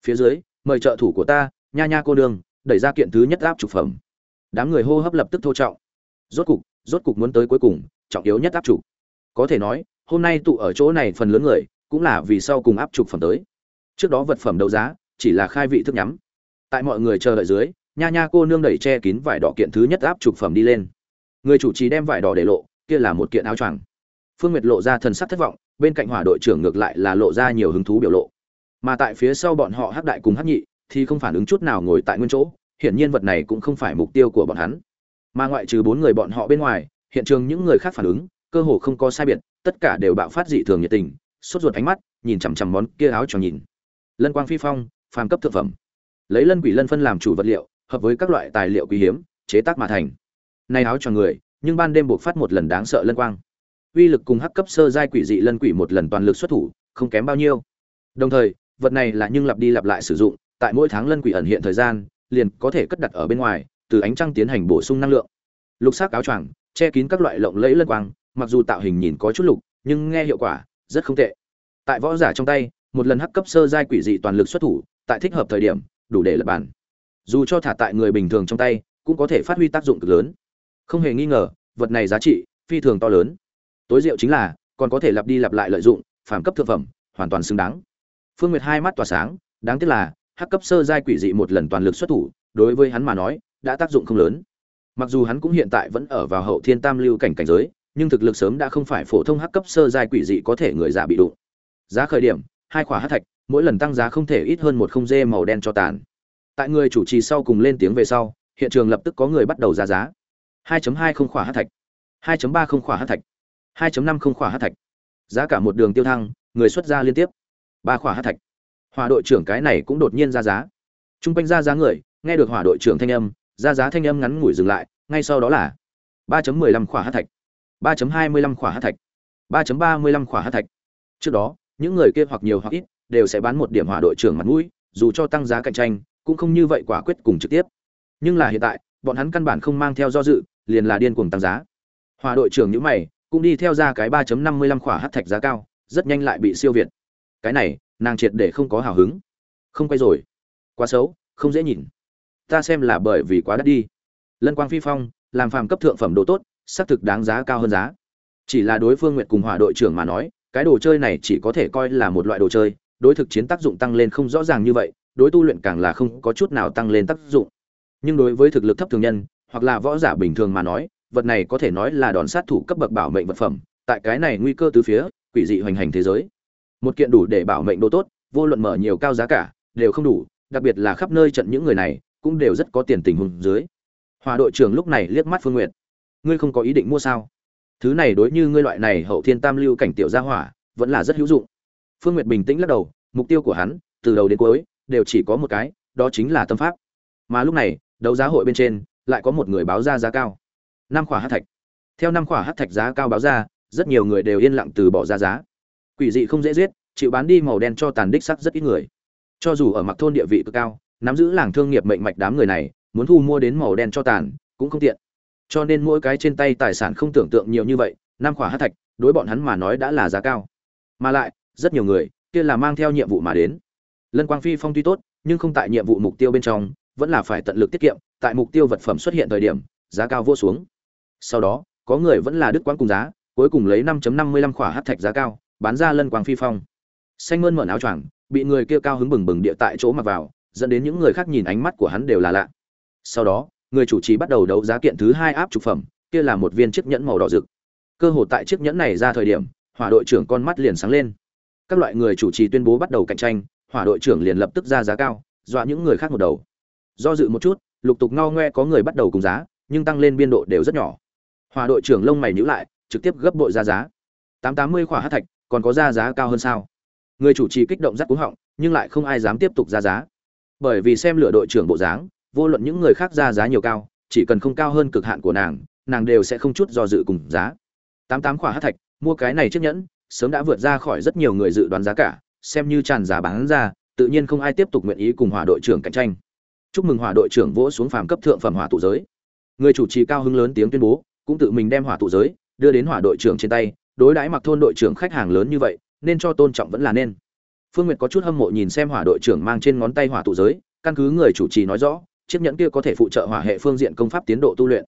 Speaker 1: Phía dưới, mời trợ thủ của ta, nha nha cô đường đẩy ra kiện thứ nhất áp trục phẩm. Đám người hô hấp lập tức thô trọng. Rốt cục rốt cục muốn tới cuối cùng, trọng yếu nhất áp trục. Có thể nói, hôm nay tụ ở chỗ này phần lớn người, cũng là vì sau cùng áp trục phẩm tới trước đó vật phẩm đấu giá, chỉ là khai vị thức nhắm. Tại mọi người chờ đợi dưới, nha nha cô nương đẩy che kín vải đỏ kiện thứ nhất áp trục phẩm đi lên. Người chủ trì đem vải đỏ để lộ, kia là một kiện áo choàng. Phương nguyệt lộ ra thần sắc thất vọng, bên cạnh hỏa đội trưởng ngược lại là lộ ra nhiều hứng thú biểu lộ. Mà tại phía sau bọn họ hắc đại cùng hắc nhị, thì không phản ứng chút nào ngồi tại nguyên chỗ, hiển nhiên vật này cũng không phải mục tiêu của bọn hắn. Mà ngoại trừ bốn người bọn họ bên ngoài, hiện trường những người khác phản ứng, cơ hồ không có sai biệt, tất cả đều bạo phát dị thường nhiệt tình, sốt ruột ánh mắt, nhìn chằm chằm món kia áo choàng nhìn lân quang phi phong, phàm cấp thực phẩm. Lấy lân quỷ lân phân làm chủ vật liệu, hợp với các loại tài liệu quý hiếm, chế tác mà thành. Nay áo choàng người, nhưng ban đêm buộc phát một lần đáng sợ lân quang. Uy lực cùng hắc cấp sơ giai quỷ dị lân quỷ một lần toàn lực xuất thủ, không kém bao nhiêu. Đồng thời, vật này là nhưng lặp đi lặp lại sử dụng, tại mỗi tháng lân quỷ ẩn hiện thời gian, liền có thể cất đặt ở bên ngoài, từ ánh trăng tiến hành bổ sung năng lượng. Lục sắc áo choàng, che kín các loại lộng lẫy lân quang, mặc dù tạo hình nhìn có chút lục, nhưng nghe hiệu quả rất không tệ. Tại võ giả trong tay một lần hắc cấp sơ giai quỷ dị toàn lực xuất thủ, tại thích hợp thời điểm, đủ để lập bản. Dù cho thả tại người bình thường trong tay, cũng có thể phát huy tác dụng cực lớn. Không hề nghi ngờ, vật này giá trị phi thường to lớn. Tối diệu chính là, còn có thể lặp đi lặp lại lợi dụng, phàm cấp thượng phẩm, hoàn toàn xứng đáng. Phương nguyệt hai mắt tỏa sáng, đáng tiếc là, hắc cấp sơ giai quỷ dị một lần toàn lực xuất thủ, đối với hắn mà nói, đã tác dụng không lớn. Mặc dù hắn cũng hiện tại vẫn ở vào hậu thiên tam lưu cảnh cảnh giới, nhưng thực lực sớm đã không phải phổ thông hắc cấp sơ giai quỷ dị có thể người giả bị đụng. Giá khởi điểm hai khỏa hắc thạch, mỗi lần tăng giá không thể ít hơn một không dê màu đen cho tàn. Tại người chủ trì sau cùng lên tiếng về sau, hiện trường lập tức có người bắt đầu ra giá. 2.2 không khỏa hắc thạch. 2.3 không khỏa hắc thạch. 2.5 không khỏa hắc thạch. Giá cả một đường tiêu thăng, người xuất ra liên tiếp. Ba khỏa hắc thạch. Hỏa đội trưởng cái này cũng đột nhiên ra giá. Trung quanh ra giá người, nghe được hỏa đội trưởng thanh âm, ra giá thanh âm ngắn ngủi dừng lại, ngay sau đó là 3.15 khỏa hắc thạch. 3.25 khỏa hắc thạch. 3.35 khỏa hắc thạch. Trước đó những người kia hoặc nhiều hoặc ít đều sẽ bán một điểm hỏa đội trưởng mặt mũi, dù cho tăng giá cạnh tranh, cũng không như vậy quả quyết cùng trực tiếp. Nhưng là hiện tại, bọn hắn căn bản không mang theo do dự, liền là điên cuồng tăng giá. Hòa đội trưởng nhữ mày, cũng đi theo ra cái 3.55 khỏa hát thạch giá cao, rất nhanh lại bị siêu việt. Cái này, nàng triệt để không có hào hứng. Không quay rồi. Quá xấu, không dễ nhìn. Ta xem là bởi vì quá đắt đi. Lân quang phi phong, làm phàm cấp thượng phẩm đồ tốt, xác thực đáng giá cao hơn giá. Chỉ là đối phương nguyệt cùng hòa đội trưởng mà nói cái đồ chơi này chỉ có thể coi là một loại đồ chơi, đối thực chiến tác dụng tăng lên không rõ ràng như vậy, đối tu luyện càng là không có chút nào tăng lên tác dụng. Nhưng đối với thực lực thấp thường nhân, hoặc là võ giả bình thường mà nói, vật này có thể nói là đòn sát thủ cấp bậc bảo mệnh vật phẩm, tại cái này nguy cơ từ phía, quỷ dị hoành hành thế giới. Một kiện đủ để bảo mệnh đồ tốt, vô luận mở nhiều cao giá cả, đều không đủ, đặc biệt là khắp nơi trận những người này, cũng đều rất có tiền tình huống dưới. Hòa đội trưởng lúc này liếc mắt phương nguyệt. Ngươi không có ý định mua sao? Thứ này đối như ngươi loại này hậu thiên tam lưu cảnh tiểu gia hỏa, vẫn là rất hữu dụng. Phương nguyệt bình tĩnh lắc đầu, mục tiêu của hắn, từ đầu đến cuối, đều chỉ có một cái, đó chính là tâm pháp. Mà lúc này, đấu giá hội bên trên, lại có một người báo ra giá cao. Năm khỏa hát thạch. Theo năm khỏa hát thạch giá cao báo ra, rất nhiều người đều yên lặng từ bỏ ra giá. Quỷ dị không dễ giết, chịu bán đi màu đen cho tàn đích sắc rất ít người. Cho dù ở mặc thôn địa vị cực cao, nắm giữ làng thương nghiệp mệnh mạch đám người này, muốn thu mua đến màu đen cho tàn, cũng không tiện cho nên mỗi cái trên tay tài sản không tưởng tượng nhiều như vậy, năm khỏa hát thạch, đối bọn hắn mà nói đã là giá cao. Mà lại, rất nhiều người, kia là mang theo nhiệm vụ mà đến. Lân quang phi phong tuy tốt, nhưng không tại nhiệm vụ mục tiêu bên trong, vẫn là phải tận lực tiết kiệm, tại mục tiêu vật phẩm xuất hiện thời điểm, giá cao vô xuống. Sau đó, có người vẫn là đức quán cùng giá, cuối cùng lấy 5.55 khỏa hát thạch giá cao, bán ra lân quang phi phong. Xanh mơn mởn áo choàng, bị người kia cao hứng bừng bừng địa tại chỗ mặc vào, dẫn đến những người khác nhìn ánh mắt của hắn đều là lạ. Sau đó người chủ trì bắt đầu đấu giá kiện thứ hai áp trục phẩm, kia là một viên chiếc nhẫn màu đỏ rực. Cơ hội tại chiếc nhẫn này ra thời điểm, hỏa đội trưởng con mắt liền sáng lên. Các loại người chủ trì tuyên bố bắt đầu cạnh tranh, hỏa đội trưởng liền lập tức ra giá cao, dọa những người khác một đầu. Do dự một chút, lục tục ngao ngoe có người bắt đầu cùng giá, nhưng tăng lên biên độ đều rất nhỏ. Hỏa đội trưởng lông mày nhíu lại, trực tiếp gấp bội ra giá. tám tám mươi khỏa hát thạch, còn có ra giá cao hơn sao? Người chủ trì kích động rất cúng họng, nhưng lại không ai dám tiếp tục ra giá. Bởi vì xem lửa đội trưởng bộ dáng vô luận những người khác ra giá nhiều cao, chỉ cần không cao hơn cực hạn của nàng nàng đều sẽ không chút do dự cùng giá. Tám tám khỏa hát thạch, mua cái này chiếc nhẫn, sớm đã vượt ra khỏi rất nhiều người dự đoán giá cả, xem như tràn giá bán ra, tự nhiên không ai tiếp tục nguyện ý cùng hỏa đội trưởng cạnh tranh. Chúc mừng hỏa đội trưởng vỗ xuống phàm cấp thượng phẩm hỏa tụ giới. Người chủ trì cao hứng lớn tiếng tuyên bố, cũng tự mình đem hỏa tụ giới đưa đến hỏa đội trưởng trên tay, đối đãi mặc thôn đội trưởng khách hàng lớn như vậy, nên cho tôn trọng vẫn là nên. Phương nguyệt có chút hâm mộ nhìn xem hỏa đội trưởng mang trên ngón tay hỏa tụ giới, căn cứ người chủ trì nói rõ chiếc nhẫn kia có thể phụ trợ hỏa hệ phương diện công pháp tiến độ tu luyện.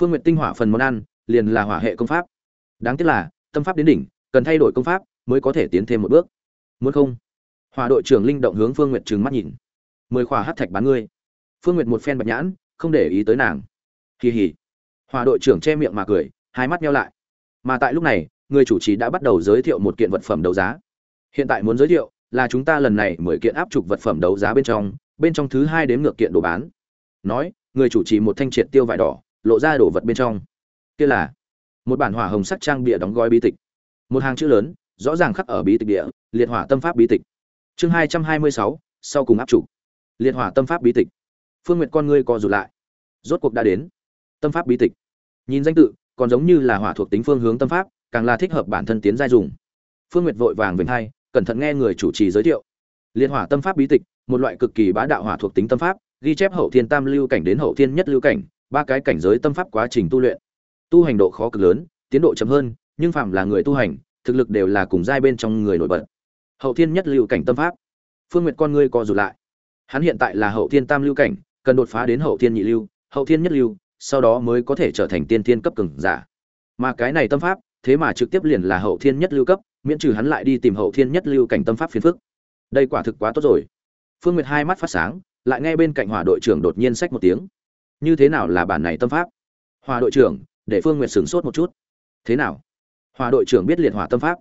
Speaker 1: Phương nguyệt tinh hỏa phần món ăn, liền là hỏa hệ công pháp. Đáng tiếc là, tâm pháp đến đỉnh, cần thay đổi công pháp mới có thể tiến thêm một bước. Muốn không? Hỏa đội trưởng linh động hướng phương nguyệt trừng mắt nhìn. Mười khỏa hát thạch bán ngươi. Phương nguyệt một phen bạch nhãn, không để ý tới nàng. Kỳ hỉ hỏa đội trưởng che miệng mà cười, hai mắt nhau lại. Mà tại lúc này, người chủ trì đã bắt đầu giới thiệu một kiện vật phẩm đấu giá. Hiện tại muốn giới thiệu là chúng ta lần này mười kiện áp trục vật phẩm đấu giá bên trong bên trong thứ hai đến ngược kiện đồ bán. Nói, người chủ trì một thanh triệt tiêu vải đỏ, lộ ra đồ vật bên trong. Kia là một bản hỏa hồng sắc trang bịa đóng gói bí tịch. Một hàng chữ lớn, rõ ràng khắc ở bí tịch địa, liệt hỏa tâm pháp bí tịch. Chương hai trăm hai mươi sáu, sau cùng áp trục liệt hỏa tâm pháp bí tịch. Phương nguyện con ngươi co rụt lại. Rốt cuộc đã đến. Tâm pháp bí tịch. Nhìn danh tự, còn giống như là hỏa thuộc tính phương hướng tâm pháp, càng là thích hợp bản thân tiến giai dùng. Phương nguyệt vội vàng vểnh hai, cẩn thận nghe người chủ trì giới thiệu. Liệt hỏa tâm pháp bí tịch một loại cực kỳ bá đạo hỏa thuộc tính tâm pháp, ghi chép hậu thiên tam lưu cảnh đến hậu thiên nhất lưu cảnh, ba cái cảnh giới tâm pháp quá trình tu luyện. Tu hành độ khó cực lớn, tiến độ chậm hơn, nhưng phạm là người tu hành, thực lực đều là cùng giai bên trong người nổi bật. Hậu thiên nhất lưu cảnh tâm pháp. Phương nguyệt con ngươi co rụt lại. Hắn hiện tại là hậu thiên tam lưu cảnh, cần đột phá đến hậu thiên nhị lưu, hậu thiên nhất lưu, sau đó mới có thể trở thành tiên thiên cấp cường giả. Mà cái này tâm pháp, thế mà trực tiếp liền là hậu thiên nhất lưu cấp, miễn trừ hắn lại đi tìm hậu thiên nhất lưu cảnh tâm pháp phiền phức. Đây quả thực quá tốt rồi phương nguyệt hai mắt phát sáng, lại nghe bên cạnh Hòa đội trưởng đột nhiên xách một tiếng. Như thế nào là bản này tâm pháp? Hòa đội trưởng, để phương nguyệt sửng sốt một chút. Thế nào? Hòa đội trưởng biết liệt hỏa tâm pháp.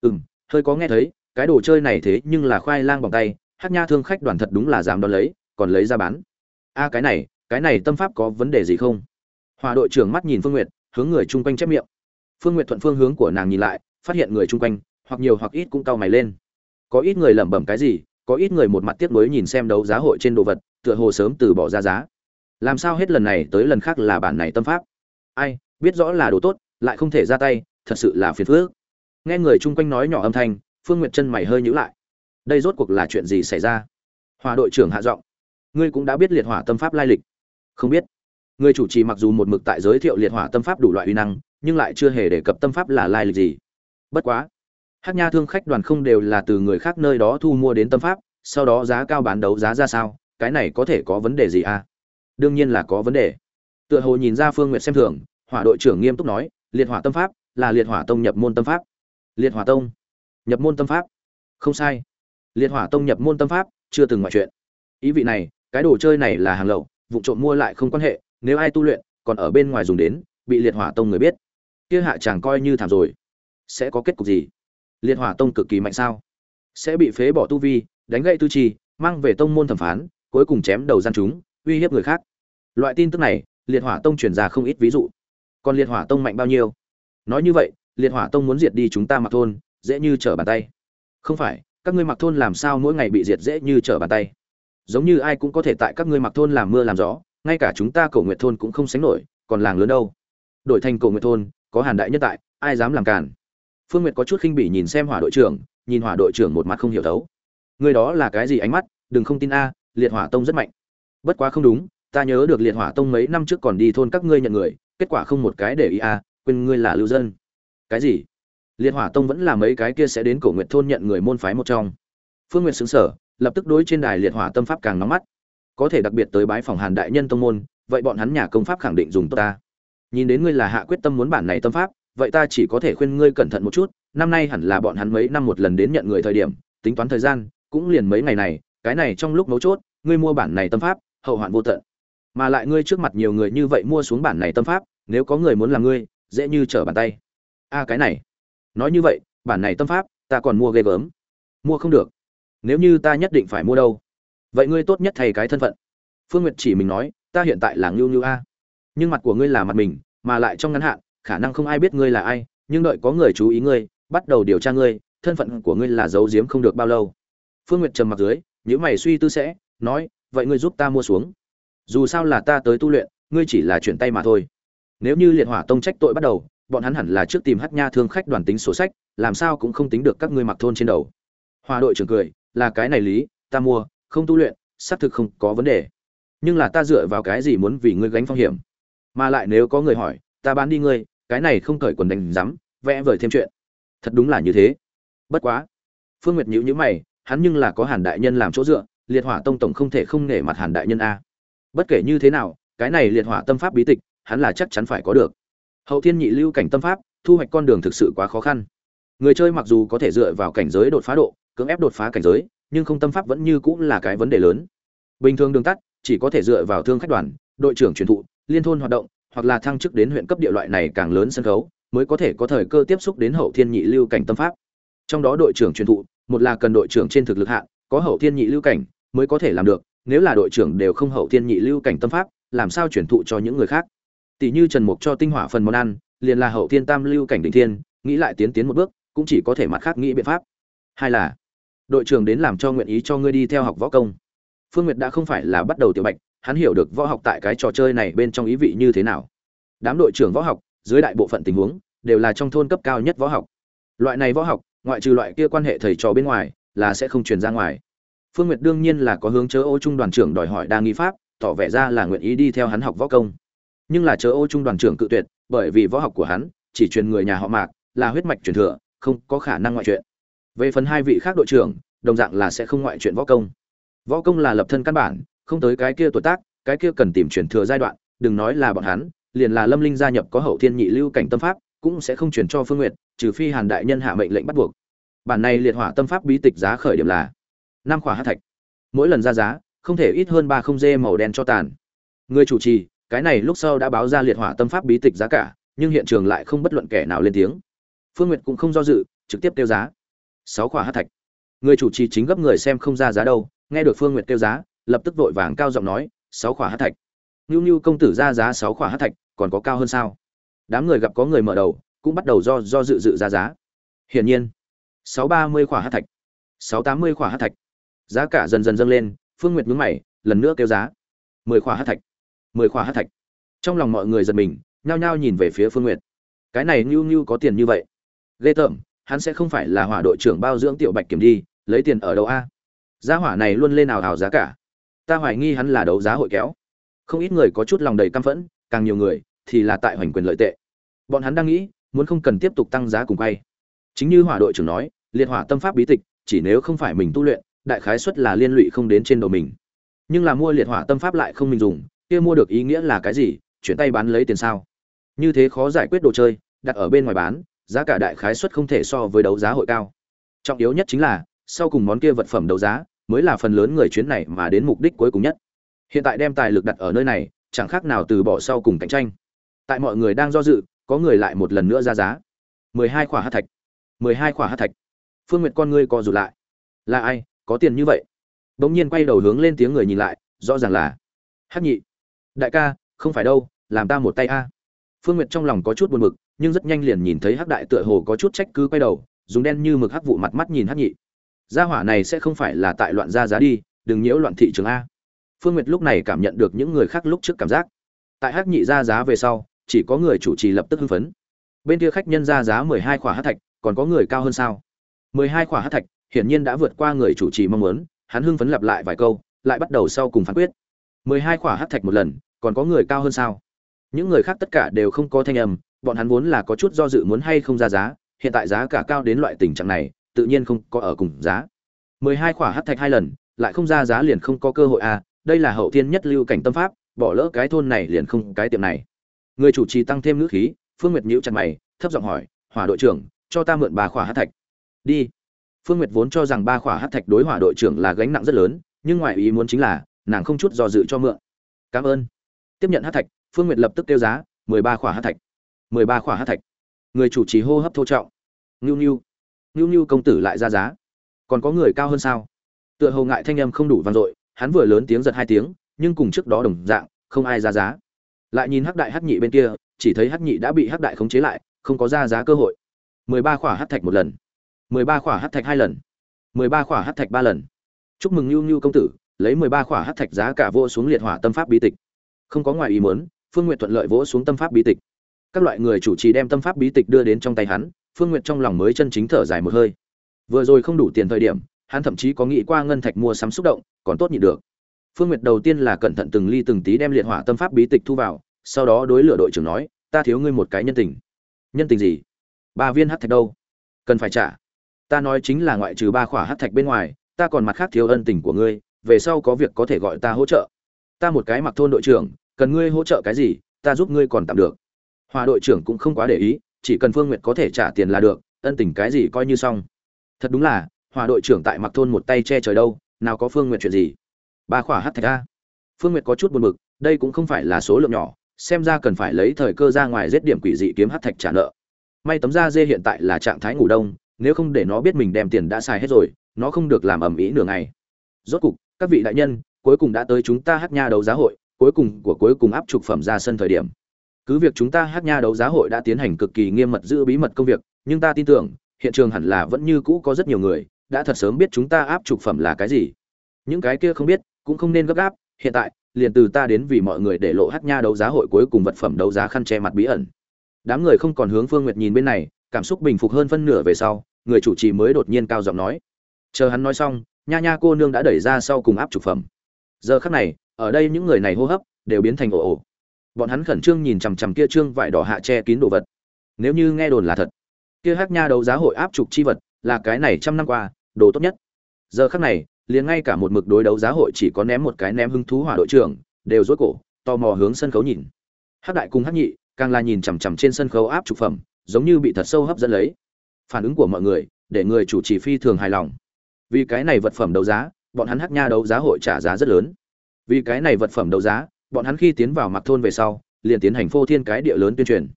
Speaker 1: Ừ m hơi có nghe thấy, cái đồ chơi này thế nhưng là khoai lang bằng tay, hát nha thương khách đoàn thật đúng là dám đón lấy, còn lấy ra bán. A, cái này cái này tâm pháp có vấn đề gì không? Hòa đội trưởng mắt nhìn phương nguyệt, hướng người chung quanh chép miệng. Phương nguyệt thuận phương hướng của nàng nhìn lại, phát hiện người chung quanh, hoặc nhiều hoặc ít cũng cau mày lên. Có ít người lẩm bẩm cái gì có ít người một mặt tiếc nuối nhìn xem đấu giá hội trên đồ vật, tựa hồ sớm từ bỏ ra giá. Làm sao hết lần này tới lần khác là bản này tâm pháp? Ai, biết rõ là đồ tốt, lại không thể ra tay, thật sự là phiền phức. Nghe người chung quanh nói nhỏ âm thanh, phương nguyệt chân mày hơi nhíu lại. Đây rốt cuộc là chuyện gì xảy ra? Hòa đội trưởng hạ giọng. Ngươi cũng đã biết liệt hỏa tâm pháp lai lịch. Không biết. Người chủ trì mặc dù một mực tại giới thiệu liệt hỏa tâm pháp đủ loại uy năng, nhưng lại chưa hề đề cập tâm pháp là lai lịch gì. Bất quá hát nha thương khách đoàn không đều là từ người khác nơi đó thu mua đến tâm pháp, sau đó giá cao bán đấu giá ra sao, cái này có thể có vấn đề gì à? Đương nhiên là có vấn đề. Tựa hồ nhìn ra phương n g u y ệ t xem thường, hỏa đội trưởng nghiêm túc nói, liệt hỏa tâm pháp là liệt hỏa tông nhập môn tâm pháp. Liệt hỏa tông? Nhập môn tâm pháp? Không sai. Liệt hỏa tông nhập môn tâm pháp, chưa từng ngoại chuyện. Ý vị này, cái đồ chơi này là hàng lậu, vụ trộm mua lại không quan hệ, nếu ai tu luyện, còn ở bên ngoài dùng đến, bị liệt hỏa tông người biết. Kia hạ chàng coi như thảm rồi. Sẽ có kết cục gì? Liệt hỏa tông cực kỳ mạnh sao? Sẽ bị phế bỏ tu vi, đánh gậy tư trì, mang về tông môn thẩm phán, cuối cùng chém đầu gian chúng, uy hiếp người khác. Loại tin tức này, liệt hỏa tông truyền ra không ít ví dụ. Còn liệt hỏa tông mạnh bao nhiêu? Nói như vậy, liệt hỏa tông muốn diệt đi chúng ta mặc thôn, dễ như trở bàn tay. Không phải, các ngươi mặc thôn làm sao mỗi ngày bị diệt dễ như trở bàn tay? Giống như ai cũng có thể tại các ngươi mặc thôn làm mưa làm gió, ngay cả chúng ta cổ nguyệt thôn cũng không sánh nổi, còn làng lớn đâu. Đổi thành cổ nguyệt thôn, có hàn đại nhất tại, ai dám làm cản phương nguyệt có chút khinh bỉ nhìn xem hỏa đội trưởng, nhìn hỏa đội trưởng một mặt không hiểu thấu. Người đó là cái gì ánh mắt, đừng không tin a, liệt hỏa tông rất mạnh. Bất quá không đúng, ta nhớ được liệt hỏa tông mấy năm trước còn đi thôn các ngươi nhận người, kết quả không một cái để ý à quên ngươi là lưu dân. Cái gì? Liệt hỏa tông vẫn là mấy cái kia sẽ đến cổ nguyệt thôn nhận người môn phái một trong. Phương nguyệt xứng sở lập tức đối trên đài liệt hỏa tâm pháp càng nóng mắt. Có thể đặc biệt tới bái phòng hàn đại nhân tông môn, vậy bọn hắn nhà công pháp khẳng định dùng tốt ta. Nhìn đến ngươi là hạ quyết tâm muốn bản này tâm pháp vậy ta chỉ có thể khuyên ngươi cẩn thận một chút, năm nay hẳn là bọn hắn mấy năm một lần đến nhận người thời điểm, tính toán thời gian, cũng liền mấy ngày này, cái này trong lúc mấu chốt, ngươi mua bản này tâm pháp, hậu hoạn vô tận. Mà lại ngươi trước mặt nhiều người như vậy mua xuống bản này tâm pháp, nếu có người muốn làm ngươi, dễ như trở bàn tay. A, cái này. Nói như vậy, bản này tâm pháp, ta còn mua ghê gớm. Mua không được. Nếu như ta nhất định phải mua đâu? Vậy ngươi tốt nhất thay cái thân phận. Phương nguyệt chỉ mình nói, ta hiện tại là ngưu ngưu a. Nhưng mặt của ngươi là mặt mình, mà lại trong ngắn hạn khả năng không ai biết ngươi là ai, nhưng đợi có người chú ý ngươi, bắt đầu điều tra ngươi, thân phận của ngươi là giấu giếm không được bao lâu. Phương nguyệt trầm mặt dưới những mày suy tư sẽ, nói, vậy ngươi giúp ta mua xuống. Dù sao là ta tới tu luyện, ngươi chỉ là chuyển tay mà thôi. Nếu như liệt hỏa tông trách tội bắt đầu, bọn hắn hẳn là trước tìm hát nha thương khách đoàn tính sổ sách, làm sao cũng không tính được các ngươi mặc thôn trên đầu. Hòa đội trưởng cười, là cái này lý, ta mua, không tu luyện, xác thực không có vấn đề. Nhưng là ta dựa vào cái gì muốn vì ngươi gánh phong hiểm? Mà lại nếu có người hỏi ta bán đi ngươi, cái này không cởi quần đánh rắm, vẽ vời thêm chuyện. Thật đúng là như thế. Bất quá. Phương nguyệt nhữ nhữ mày, hắn nhưng là có hàn đại nhân làm chỗ dựa, liệt hỏa tông tổng không thể không nể mặt hàn đại nhân a. Bất kể như thế nào, cái này liệt hỏa tâm pháp bí tịch, hắn là chắc chắn phải có được. Hậu thiên nhị lưu cảnh tâm pháp, thu hoạch con đường thực sự quá khó khăn. Người chơi mặc dù có thể dựa vào cảnh giới đột phá độ, cưỡng ép đột phá cảnh giới, nhưng không tâm pháp vẫn như cũng là cái vấn đề lớn. Bình thường đường tắt, chỉ có thể dựa vào thương khách đoàn, đội trưởng truyền thụ, liên thôn hoạt động hoặc là thăng chức đến huyện cấp địa loại này càng lớn sân khấu, mới có thể có thời cơ tiếp xúc đến hậu thiên nhị lưu cảnh tâm pháp. Trong đó đội trưởng truyền thụ, một là cần đội trưởng trên thực lực hạ, có hậu thiên nhị lưu cảnh mới có thể làm được, nếu là đội trưởng đều không hậu thiên nhị lưu cảnh tâm pháp, làm sao truyền thụ cho những người khác? Tỷ như trần mục cho tinh hỏa phần món ăn, liền là hậu thiên tam lưu cảnh đỉnh thiên, nghĩ lại tiến tiến một bước, cũng chỉ có thể mặt khác nghĩ biện pháp. Hai là, đội trưởng đến làm cho nguyện ý cho ngươi đi theo học võ công. Phương nguyệt đã không phải là bắt đầu tiểu bạch hắn hiểu được võ học tại cái trò chơi này bên trong ý vị như thế nào đám đội trưởng võ học dưới đại bộ phận tình huống đều là trong thôn cấp cao nhất võ học loại này võ học ngoại trừ loại kia quan hệ thầy trò bên ngoài là sẽ không truyền ra ngoài Phương Nguyệt đương nhiên là có hướng chớ Ô Trung đoàn trưởng đòi hỏi đa nghi pháp, tỏ vẻ ra là nguyện ý đi theo hắn học võ công. Nhưng là chớ Ô Trung đoàn trưởng cự tuyệt, bởi vì võ học của hắn chỉ truyền người nhà họ Mạc, là huyết mạch truyền thừa, không có khả năng ngoại chuyện. Về phần hai vị khác đội trưởng, đồng dạng là sẽ không ngoại chuyện võ công. Võ công là lập thân căn bản, không tới cái kia tuổi tác, cái kia cần tìm truyền thừa giai đoạn, đừng nói là bọn hắn, liền là Lâm Linh gia nhập có hậu thiên nhị lưu cảnh tâm pháp, cũng sẽ không truyền cho Phương Nguyệt, trừ phi Hàn đại nhân hạ mệnh lệnh bắt buộc. Bản này liệt hỏa tâm pháp bí tịch giá khởi điểm là năm khỏa hát thạch. Mỗi lần ra giá không thể ít hơn ba không dê màu đen cho tàn. Người chủ trì cái này lúc sau đã báo ra liệt hỏa tâm pháp bí tịch giá cả nhưng hiện trường lại không bất luận kẻ nào lên tiếng. Phương nguyệt cũng không do dự trực tiếp tiêu giá. Sáu khỏa hát thạch. Người chủ trì chính gấp người xem không ra giá đâu nghe được phương nguyệt tiêu giá lập tức vội vàng cao giọng nói, sáu khỏa hát thạch. Ngưu ngưu công tử ra giá sáu khỏa hát thạch, còn có cao hơn sao? Đám người gặp có người mở đầu, cũng bắt đầu do do dự dự ra giá. Hiển nhiên, sáu ba mươi khỏa hát thạch, sáu tám mươi khỏa hát thạch. Giá cả dần dần dâng lên, phương nguyệt nhướng mày, lần nữa kêu giá. Mười khỏa hát thạch, mười khỏa hát thạch. Trong lòng mọi người giật mình, nhao nhao nhìn về phía phương nguyệt. Cái này ngưu ngưu có tiền như vậy? Ghê tởm, hắn sẽ không phải là hỏa đội trưởng bao dưỡng tiểu bạch kiểm đi, lấy tiền ở đâu a? Giá hỏa này luôn lên nào ảo giá cả ta hoài nghi hắn là đấu giá hội kéo. Không ít người có chút lòng đầy căm phẫn, càng nhiều người thì là tại hoành quyền lợi tệ. Bọn hắn đang nghĩ, muốn không cần tiếp tục tăng giá cùng quay. Chính như hỏa đội trưởng nói, liệt hỏa tâm pháp bí tịch, chỉ nếu không phải mình tu luyện, đại khái suất là liên lụy không đến trên đầu mình. Nhưng là mua liệt hỏa tâm pháp lại không mình dùng, kia mua được ý nghĩa là cái gì, chuyển tay bán lấy tiền sao? Như thế khó giải quyết đồ chơi, đặt ở bên ngoài bán, giá cả đại khái suất không thể so với đấu giá hội cao. Trọng yếu nhất chính là, sau cùng món kia vật phẩm đấu giá mới là phần lớn người chuyến này mà đến mục đích cuối cùng nhất. Hiện tại đem tài lực đặt ở nơi này, chẳng khác nào từ bỏ sau cùng cạnh tranh. Tại mọi người đang do dự, có người lại một lần nữa ra giá. mười hai khỏa hát thạch. mười hai khỏa hát thạch. Phương nguyệt con ngươi co rụt lại. Là ai? Có tiền như vậy? Bỗng nhiên quay đầu hướng lên tiếng người nhìn lại, rõ ràng là hát nhị. Đại ca, không phải đâu, làm ta một tay a. Phương nguyệt trong lòng có chút buồn bực, nhưng rất nhanh liền nhìn thấy hắc đại tựa hồ có chút trách cứ quay đầu, dùng đen như mực hắc vụ mặt mắt nhìn hắc nhị gia hỏa này sẽ không phải là tại loạn gia giá đi, đừng nhiễu loạn thị trường a. Phương nguyệt lúc này cảm nhận được những người khác lúc trước cảm giác. Tại hắc nhị gia giá về sau, chỉ có người chủ trì lập tức hưng phấn. Bên kia khách nhân ra giá mười hai khỏa hát thạch, còn có người cao hơn sao? mười hai khỏa hát thạch, hiển nhiên đã vượt qua người chủ trì mong muốn, hắn hưng phấn lặp lại vài câu, lại bắt đầu sau cùng phán quyết. mười hai khỏa hát thạch một lần, còn có người cao hơn sao? Những người khác tất cả đều không có thanh âm, bọn hắn vốn là có chút do dự muốn hay không ra giá, hiện tại giá cả cao đến loại tình trạng này tự nhiên không có ở cùng giá. mười hai khỏa hắc thạch hai lần, lại không ra giá liền không có cơ hội à đây là hậu thiên nhất lưu cảnh tâm pháp, bỏ lỡ cái thôn này liền không cái tiệm này. Người chủ trì tăng thêm ngữ khí, phương nguyệt nhíu chặt mày, thấp giọng hỏi, hỏa đội trưởng, cho ta mượn ba khỏa hắc thạch. Đi. Phương nguyệt vốn cho rằng ba khỏa hắc thạch đối hỏa đội trưởng là gánh nặng rất lớn, nhưng ngoài ý muốn chính là, nàng không chút do dự cho mượn. Cảm ơn. Tiếp nhận hắc thạch, phương nguyệt lập tức kêu giá, mười ba khỏa hắc thạch, mười ba khỏa hắc thạch. Người chủ trì hô hấp thô trọng. "Nưu nưu." Ngưu ngưu công tử lại ra giá. Còn có người cao hơn sao? Tựa hồ ngại thanh âm không đủ vang dội, hắn vừa lớn tiếng giật hai tiếng, nhưng cùng trước đó đồng dạng, không ai ra giá. Lại nhìn hắc đại hắc nhị bên kia, chỉ thấy hắc nhị đã bị hắc đại khống chế lại, không có ra giá cơ hội. Mười ba khỏa hắc thạch một lần. Mười ba khỏa hắc thạch hai lần. Mười ba khỏa hắc thạch ba lần. Chúc mừng nhu nhu công tử, lấy mười ba khỏa hắc thạch giá cả vô xuống liệt hỏa tâm pháp bí tịch. Không có ngoài ý muốn, phương nguyện thuận lợi vỗ xuống tâm pháp bí tịch. Các loại người chủ trì đem tâm pháp bí tịch đưa đến trong tay hắn phương n g u y ệ t trong lòng mới chân chính thở dài một hơi. Vừa rồi không đủ tiền thời điểm, hắn thậm chí có nghĩ qua ngân thạch mua sắm xúc động, còn tốt nhịn được. Phương n g u y ệ t đầu tiên là cẩn thận từng ly từng tí đem liệt hỏa tâm pháp bí tịch thu vào, sau đó đối lửa đội trưởng nói, ta thiếu ngươi một cái nhân tình. Nhân tình gì? Ba viên hát thạch đâu? Cần phải trả. Ta nói chính là ngoại trừ ba khỏa hát thạch bên ngoài, ta còn mặt khác thiếu ân tình của ngươi, về sau có việc có thể gọi ta hỗ trợ. Ta một cái mặc thôn đội trưởng, cần ngươi hỗ trợ cái gì, ta giúp ngươi còn tạm được. Hòa đội trưởng cũng không quá để ý chỉ cần phương nguyệt có thể trả tiền là được, ân tình cái gì coi như xong. Thật đúng là, hòa đội trưởng tại mặc thôn một tay che trời đâu, nào có phương nguyệt chuyện gì? Ba khỏa hát thạch a. Phương nguyệt có chút buồn bực, đây cũng không phải là số lượng nhỏ, xem ra cần phải lấy thời cơ ra ngoài giết điểm quỷ dị kiếm hát thạch trả nợ. May tấm da dê hiện tại là trạng thái ngủ đông, nếu không để nó biết mình đem tiền đã xài hết rồi, nó không được làm ầm ĩ nửa ngày. Rốt cục, các vị đại nhân, cuối cùng đã tới chúng ta hát nha đấu giá hội, cuối cùng của cuối cùng áp trục phẩm ra sân thời điểm cứ việc chúng ta hát nha đấu giá hội đã tiến hành cực kỳ nghiêm mật giữ bí mật công việc, nhưng ta tin tưởng, hiện trường hẳn là vẫn như cũ có rất nhiều người, đã thật sớm biết chúng ta áp trục phẩm là cái gì. Những cái kia không biết, cũng không nên gấp gáp, hiện tại, liền từ ta đến vì mọi người để lộ hát nha đấu giá hội cuối cùng vật phẩm đấu giá khăn che mặt bí ẩn. Đám người không còn hướng phương nguyệt nhìn bên này, cảm xúc bình phục hơn phân nửa về sau, người chủ trì mới đột nhiên cao giọng nói. Chờ hắn nói xong, nha nha cô nương đã đẩy ra sau cùng áp trục phẩm. Giờ khắc này, ở đây những người này hô hấp, đều biến thành ồ ồ bọn hắn khẩn trương nhìn chằm chằm kia trương vải đỏ hạ che kín đồ vật. Nếu như nghe đồn là thật, kia hát nha đấu giá hội áp trục chi vật là cái này trăm năm qua, đồ tốt nhất. Giờ khắc này, liền ngay cả một mực đối đấu giá hội chỉ có ném một cái ném hứng thú hỏa đội trưởng, đều rối cổ, tò mò hướng sân khấu nhìn. Hát đại cùng hát nhị, càng là nhìn chằm chằm trên sân khấu áp trục phẩm, giống như bị thật sâu hấp dẫn lấy. Phản ứng của mọi người, để người chủ trì phi thường hài lòng. Vì cái này vật phẩm đấu giá, bọn hắn hát nha đấu giá hội trả giá rất lớn. Vì cái này vật phẩm đấu giá bọn hắn khi tiến vào mặc thôn về sau, liền tiến hành phô thiên cái địa lớn tuyên truyền.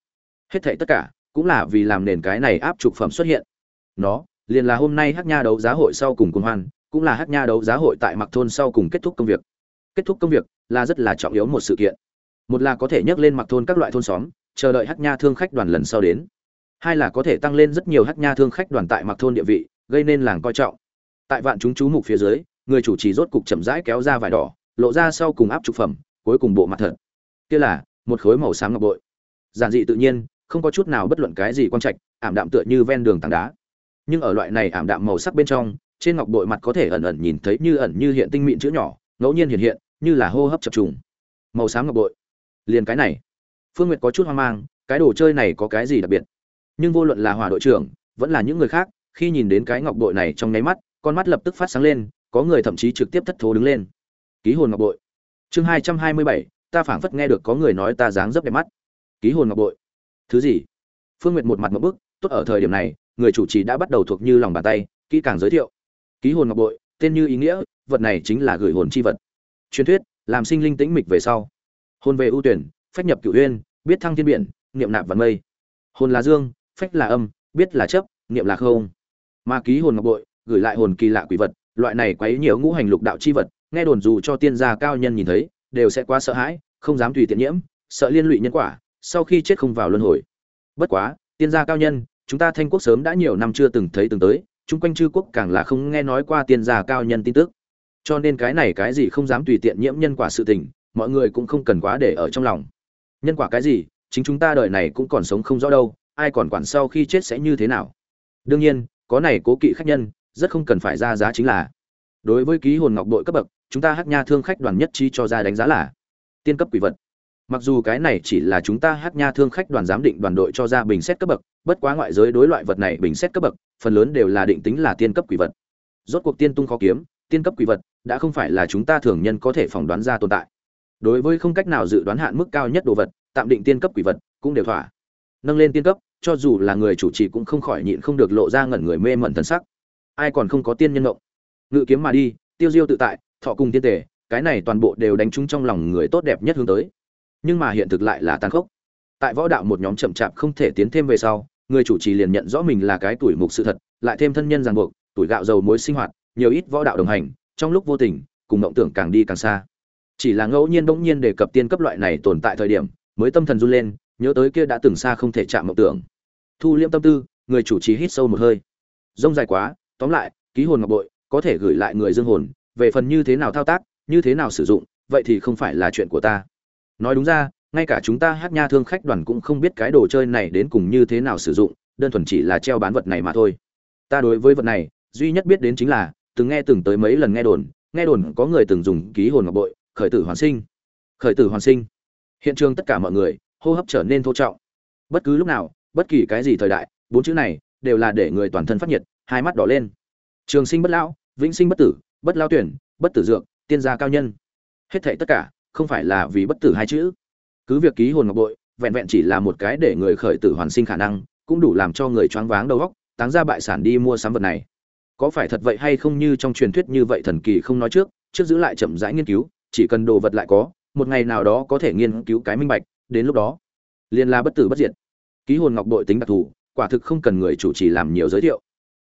Speaker 1: Hết thảy tất cả cũng là vì làm nền cái này áp trục phẩm xuất hiện. Nó liền là hôm nay hát nha đấu giá hội sau cùng cùng hoan, cũng là hát nha đấu giá hội tại mặc thôn sau cùng kết thúc công việc. Kết thúc công việc là rất là trọng yếu một sự kiện. Một là có thể nhắc lên mặc thôn các loại thôn xóm, chờ đợi hát nha thương khách đoàn lần sau đến. Hai là có thể tăng lên rất nhiều hát nha thương khách đoàn tại mặc thôn địa vị, gây nên làng coi trọng. Tại vạn chúng chú mục phía dưới, người chủ trì rốt cục chậm rãi kéo ra vải đỏ, lộ ra sau cùng áp trục phẩm cuối cùng bộ mặt thật. Kia là, một khối màu xám ngọc bội. Giản dị tự nhiên, không có chút nào bất luận cái gì quan trạch, ảm đạm tựa như ven đường tảng đá. Nhưng ở loại này ảm đạm màu sắc bên trong, trên ngọc bội mặt có thể ẩn ẩn nhìn thấy như ẩn như hiện tinh mịn chữ nhỏ, ngẫu nhiên hiện hiện, như là hô hấp chập trùng. Màu xám ngọc bội. Liền cái này. Phương nguyệt có chút hoang mang, cái đồ chơi này có cái gì đặc biệt? Nhưng vô luận là hỏa đội trưởng, vẫn là những người khác, khi nhìn đến cái ngọc bội này trong nháy mắt, con mắt lập tức phát sáng lên, có người thậm chí trực tiếp thất thố đứng lên. Ký hồn ngọc bội chương hai trăm hai mươi bảy, ta phảng phất nghe được có người nói ta dáng dấp đẹp mắt. Ký hồn ngọc bội. Thứ gì? Phương nguyệt một mặt một bức, tốt ở thời điểm này, người chủ trì đã bắt đầu thuộc như lòng bàn tay, kỹ càng giới thiệu. Ký hồn ngọc bội, tên như ý nghĩa, vật này chính là gửi hồn chi vật. Truyền thuyết, làm sinh linh tĩnh mịch về sau. Hồn về ưu tuyển, phách nhập cửu uyên, biết thăng thiên biển, niệm nạp vạn mây. Hồn là dương, phách là âm, biết là chấp, niệm là không. Mà ký hồn ngọc bội, gửi lại hồn kỳ lạ quỷ vật, loại này quấy nhiều ngũ hành lục đạo chi vật nghe đồn dù cho tiên gia cao nhân nhìn thấy, đều sẽ quá sợ hãi, không dám tùy tiện nhiễm, sợ liên lụy nhân quả, sau khi chết không vào luân hồi. Bất quá, tiên gia cao nhân, chúng ta thanh quốc sớm đã nhiều năm chưa từng thấy từng tới, chung quanh chư quốc càng là không nghe nói qua tiên gia cao nhân tin tức. Cho nên cái này cái gì không dám tùy tiện nhiễm nhân quả sự tình, mọi người cũng không cần quá để ở trong lòng. Nhân quả cái gì, chính chúng ta đời này cũng còn sống không rõ đâu, ai còn quản sau khi chết sẽ như thế nào. Đương nhiên, có này cố kỵ khách nhân, rất không cần phải ra giá chính là đối với ký hồn ngọc đội cấp bậc, chúng ta hát nha thương khách đoàn nhất chi cho ra đánh giá là tiên cấp quỷ vật. Mặc dù cái này chỉ là chúng ta hát nha thương khách đoàn giám định đoàn đội cho ra bình xét cấp bậc, bất quá ngoại giới đối loại vật này bình xét cấp bậc, phần lớn đều là định tính là tiên cấp quỷ vật. Rốt cuộc tiên tung khó kiếm, tiên cấp quỷ vật đã không phải là chúng ta thường nhân có thể phỏng đoán ra tồn tại. Đối với không cách nào dự đoán hạn mức cao nhất đồ vật, tạm định tiên cấp quỷ vật cũng đều thỏa. Nâng lên tiên cấp, cho dù là người chủ trì cũng không khỏi nhịn không được lộ ra ngẩn người mê mẩn thần sắc. Ai còn không có tiên nhân ngộng ngự kiếm mà đi, tiêu diêu tự tại, thọ cùng tiên tể cái này toàn bộ đều đánh trúng trong lòng người tốt đẹp nhất hướng tới. Nhưng mà hiện thực lại là tàn khốc. Tại võ đạo một nhóm chậm chạp không thể tiến thêm về sau, người chủ trì liền nhận rõ mình là cái tuổi mục sự thật, lại thêm thân nhân ràng buộc, tuổi gạo dầu mối sinh hoạt, nhiều ít võ đạo đồng hành, trong lúc vô tình, cùng mộng tưởng càng đi càng xa. Chỉ là ngẫu nhiên bỗng nhiên đề cập tiên cấp loại này tồn tại thời điểm, mới tâm thần run lên, nhớ tới kia đã từng xa không thể chạm mộng tưởng. Thu liễm tâm tư, người chủ trì hít sâu một hơi. Rông dài quá, tóm lại, ký hồn ngọc bội có thể gửi lại người dương hồn, về phần như thế nào thao tác, như thế nào sử dụng, vậy thì không phải là chuyện của ta. Nói đúng ra, ngay cả chúng ta hát nha thương khách đoàn cũng không biết cái đồ chơi này đến cùng như thế nào sử dụng, đơn thuần chỉ là treo bán vật này mà thôi. Ta đối với vật này, duy nhất biết đến chính là, từng nghe từng tới mấy lần nghe đồn nghe đồn có người từng dùng ký hồn ngọc bội, khởi tử hoàn sinh. Khởi tử hoàn sinh. Hiện trường tất cả mọi người, hô hấp trở nên thô trọng. Bất cứ lúc nào, bất kỳ cái gì thời đại, bốn chữ này, đều là để người toàn thân phát nhiệt, hai mắt đỏ lên. Trường sinh bất lão vĩnh sinh bất tử, bất lao tuyển, bất tử dược, tiên gia cao nhân. Hết thệ tất cả, không phải là vì bất tử hai chữ. Cứ việc ký hồn ngọc bội, vẹn vẹn chỉ là một cái để người khởi tử hoàn sinh khả năng, cũng đủ làm cho người choáng váng đầu óc, táng ra bại sản đi mua sắm vật này. Có phải thật vậy hay không như trong truyền thuyết như vậy thần kỳ không nói trước trước giữ lại chậm rãi nghiên cứu, chỉ cần đồ vật lại có, một ngày nào đó có thể nghiên cứu cái minh bạch, đến lúc đó liên la bất tử bất diệt. Ký hồn ngọc bội tính đặc thù, quả thực không cần người chủ trì làm nhiều giới thiệu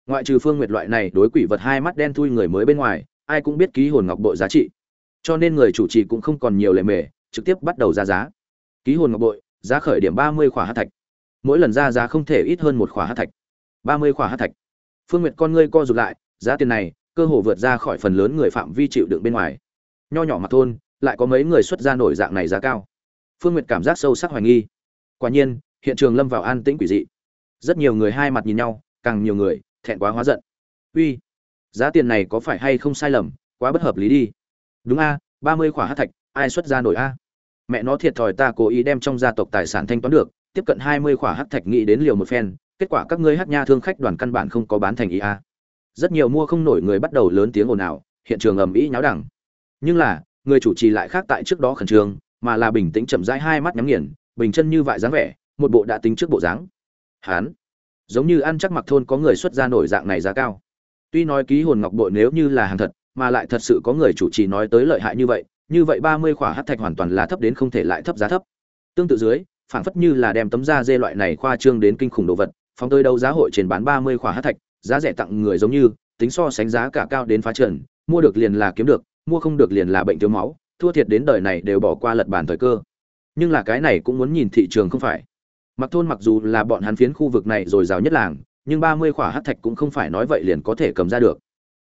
Speaker 1: ngoại trừ phương nguyệt loại này đối quỷ vật hai mắt đen thui người mới bên ngoài, ai cũng biết ký hồn ngọc bội giá trị. Cho nên người chủ trì cũng không còn nhiều lệ mề, trực tiếp bắt đầu ra giá. Ký hồn ngọc bội, giá khởi điểm ba mươi khỏa hát thạch. Mỗi lần ra giá không thể ít hơn một khỏa hát thạch. ba mươi khỏa hát thạch. Phương nguyệt con ngươi co rụt lại, giá tiền này, cơ hồ vượt ra khỏi phần lớn người phạm vi chịu đựng bên ngoài. Nho nhỏ mặt thôn, lại có mấy người xuất ra nổi dạng này giá cao. Phương nguyệt cảm giác sâu sắc hoài nghi. Quả nhiên, hiện trường lâm vào an tĩnh quỷ dị. Rất nhiều người hai mặt nhìn nhau, càng nhiều người thẹn quá hóa giận. Uy, giá tiền này có phải hay không sai lầm, quá bất hợp lý đi. Đúng a, ba mươi khỏa hát thạch, ai xuất ra nổi a? Mẹ nó thiệt thòi ta cố ý đem trong gia tộc tài sản thanh toán được, tiếp cận hai mươi khỏa hát thạch nghĩ đến liều một phen, kết quả các ngươi hát nha thương khách đoàn căn bản không có bán thành ý a. Rất nhiều mua không nổi người bắt đầu lớn tiếng ồn ào, hiện trường ầm ĩ nháo đẳng. Nhưng là, người chủ trì lại khác tại trước đó khẩn trương, mà là bình tĩnh chậm rãi hai mắt nhắm nghiền, bình chân như vại dáng vẻ, một bộ đã tính trước bộ dáng. Hán giống như ăn chắc mặc thôn có người xuất ra nổi dạng này giá cao. Tuy nói ký hồn ngọc bội nếu như là hàng thật, mà lại thật sự có người chủ trì nói tới lợi hại như vậy như vậy ba mươi khỏa hắc thạch hoàn toàn là thấp đến không thể lại thấp giá thấp. Tương tự dưới, phảng phất như là đem tấm da dê loại này khoa trương đến kinh khủng đồ vật, phóng tới đâu giá hội trên bán ba mươi khỏa hắc thạch, giá rẻ tặng người giống như, tính so sánh giá cả cao đến phá trần, mua được liền là kiếm được, mua không được liền là bệnh thiếu máu, thua thiệt đến đời này đều bỏ qua lật bàn thời cơ. Nhưng là cái này cũng muốn nhìn thị trường không phải mặc thôn mặc dù là bọn hắn phiến khu vực này rồi rào nhất làng, nhưng ba mươi khỏa hắc thạch cũng không phải nói vậy liền có thể cầm ra được.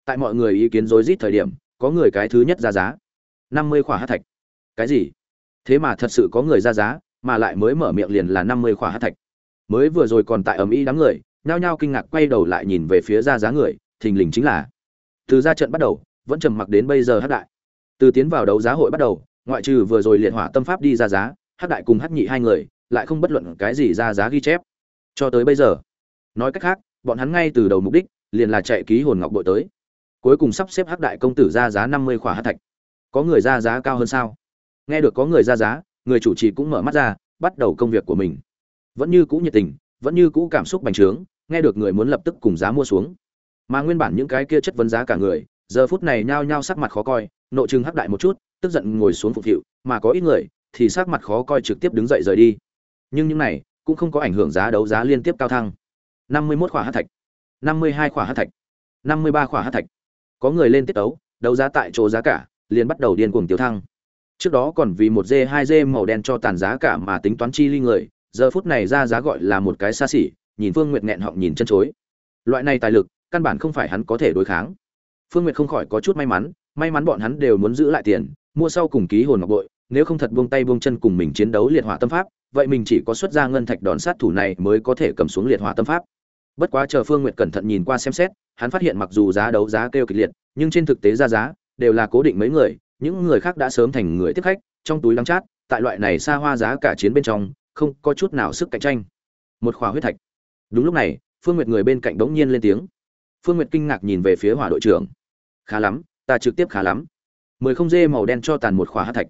Speaker 1: Tại mọi người ý kiến rối rít thời điểm, có người cái thứ nhất ra giá. Năm mươi khỏa hắc thạch. Cái gì? Thế mà thật sự có người ra giá, mà lại mới mở miệng liền là năm mươi khỏa hắc thạch. Mới vừa rồi còn tại ầm ĩ đám người, nhao nhao kinh ngạc quay đầu lại nhìn về phía ra giá người, thình lình chính là, từ ra trận bắt đầu, vẫn trầm mặc đến bây giờ hắc đại. Từ tiến vào đấu giá hội bắt đầu, ngoại trừ vừa rồi liệt hỏa tâm pháp đi ra giá hắc đại cùng hắc nhị hai người lại không bất luận cái gì ra giá ghi chép. Cho tới bây giờ, nói cách khác, bọn hắn ngay từ đầu mục đích liền là chạy ký hồn ngọc bội tới. Cuối cùng sắp xếp hắc đại công tử ra giá năm mươi khỏa hắc thạch. Có người ra giá cao hơn sao? Nghe được có người ra giá, người chủ trì cũng mở mắt ra, bắt đầu công việc của mình. Vẫn như cũ nhiệt tình, vẫn như cũ cảm xúc bành trướng, nghe được người muốn lập tức cùng giá mua xuống. Mà nguyên bản những cái kia chất vấn giá cả người, giờ phút này nhao nhao sắc mặt khó coi, nội chừng hắc đại một chút, tức giận ngồi xuống phục vụ mà có ít người thì sắc mặt khó coi trực tiếp đứng dậy rời đi nhưng những này cũng không có ảnh hưởng giá đấu giá liên tiếp cao thăng. Năm mươi 51 khỏa hắc thạch, năm mươi hai khỏa hắc thạch, năm mươi ba khỏa hắc thạch. Có người lên tiết đấu đấu giá tại chỗ giá cả, liền bắt đầu điên cuồng tiêu thăng. Trước đó còn vì một dê hai dê màu đen cho tàn giá cả mà tính toán chi ly người, giờ phút này ra giá gọi là một cái xa xỉ, nhìn phương nguyệt nghẹn họng nhìn chân chối. Loại này tài lực, căn bản không phải hắn có thể đối kháng. Phương nguyệt không khỏi có chút may mắn may mắn bọn hắn đều muốn giữ lại tiền, mua sau cùng ký hồn ngọc bội, nếu không thật buông tay buông chân cùng mình chiến đấu liệt hỏa tâm pháp vậy mình chỉ có xuất ra ngân thạch đòn sát thủ này mới có thể cầm xuống liệt hỏa tâm pháp. Bất quá chờ phương nguyệt cẩn thận nhìn qua xem xét, hắn phát hiện mặc dù giá đấu giá kêu kịch liệt, nhưng trên thực tế ra giá đều là cố định mấy người, những người khác đã sớm thành người tiếp khách, trong túi lăng chát, tại loại này xa hoa giá cả chiến bên trong, không có chút nào sức cạnh tranh. Một khóa huyết thạch. Đúng lúc này, phương nguyệt người bên cạnh bỗng nhiên lên tiếng. Phương nguyệt kinh ngạc nhìn về phía hỏa đội trưởng. Khá lắm, ta trực tiếp khá lắm. Mười không dê màu đen cho tàn một khóa hát thạch.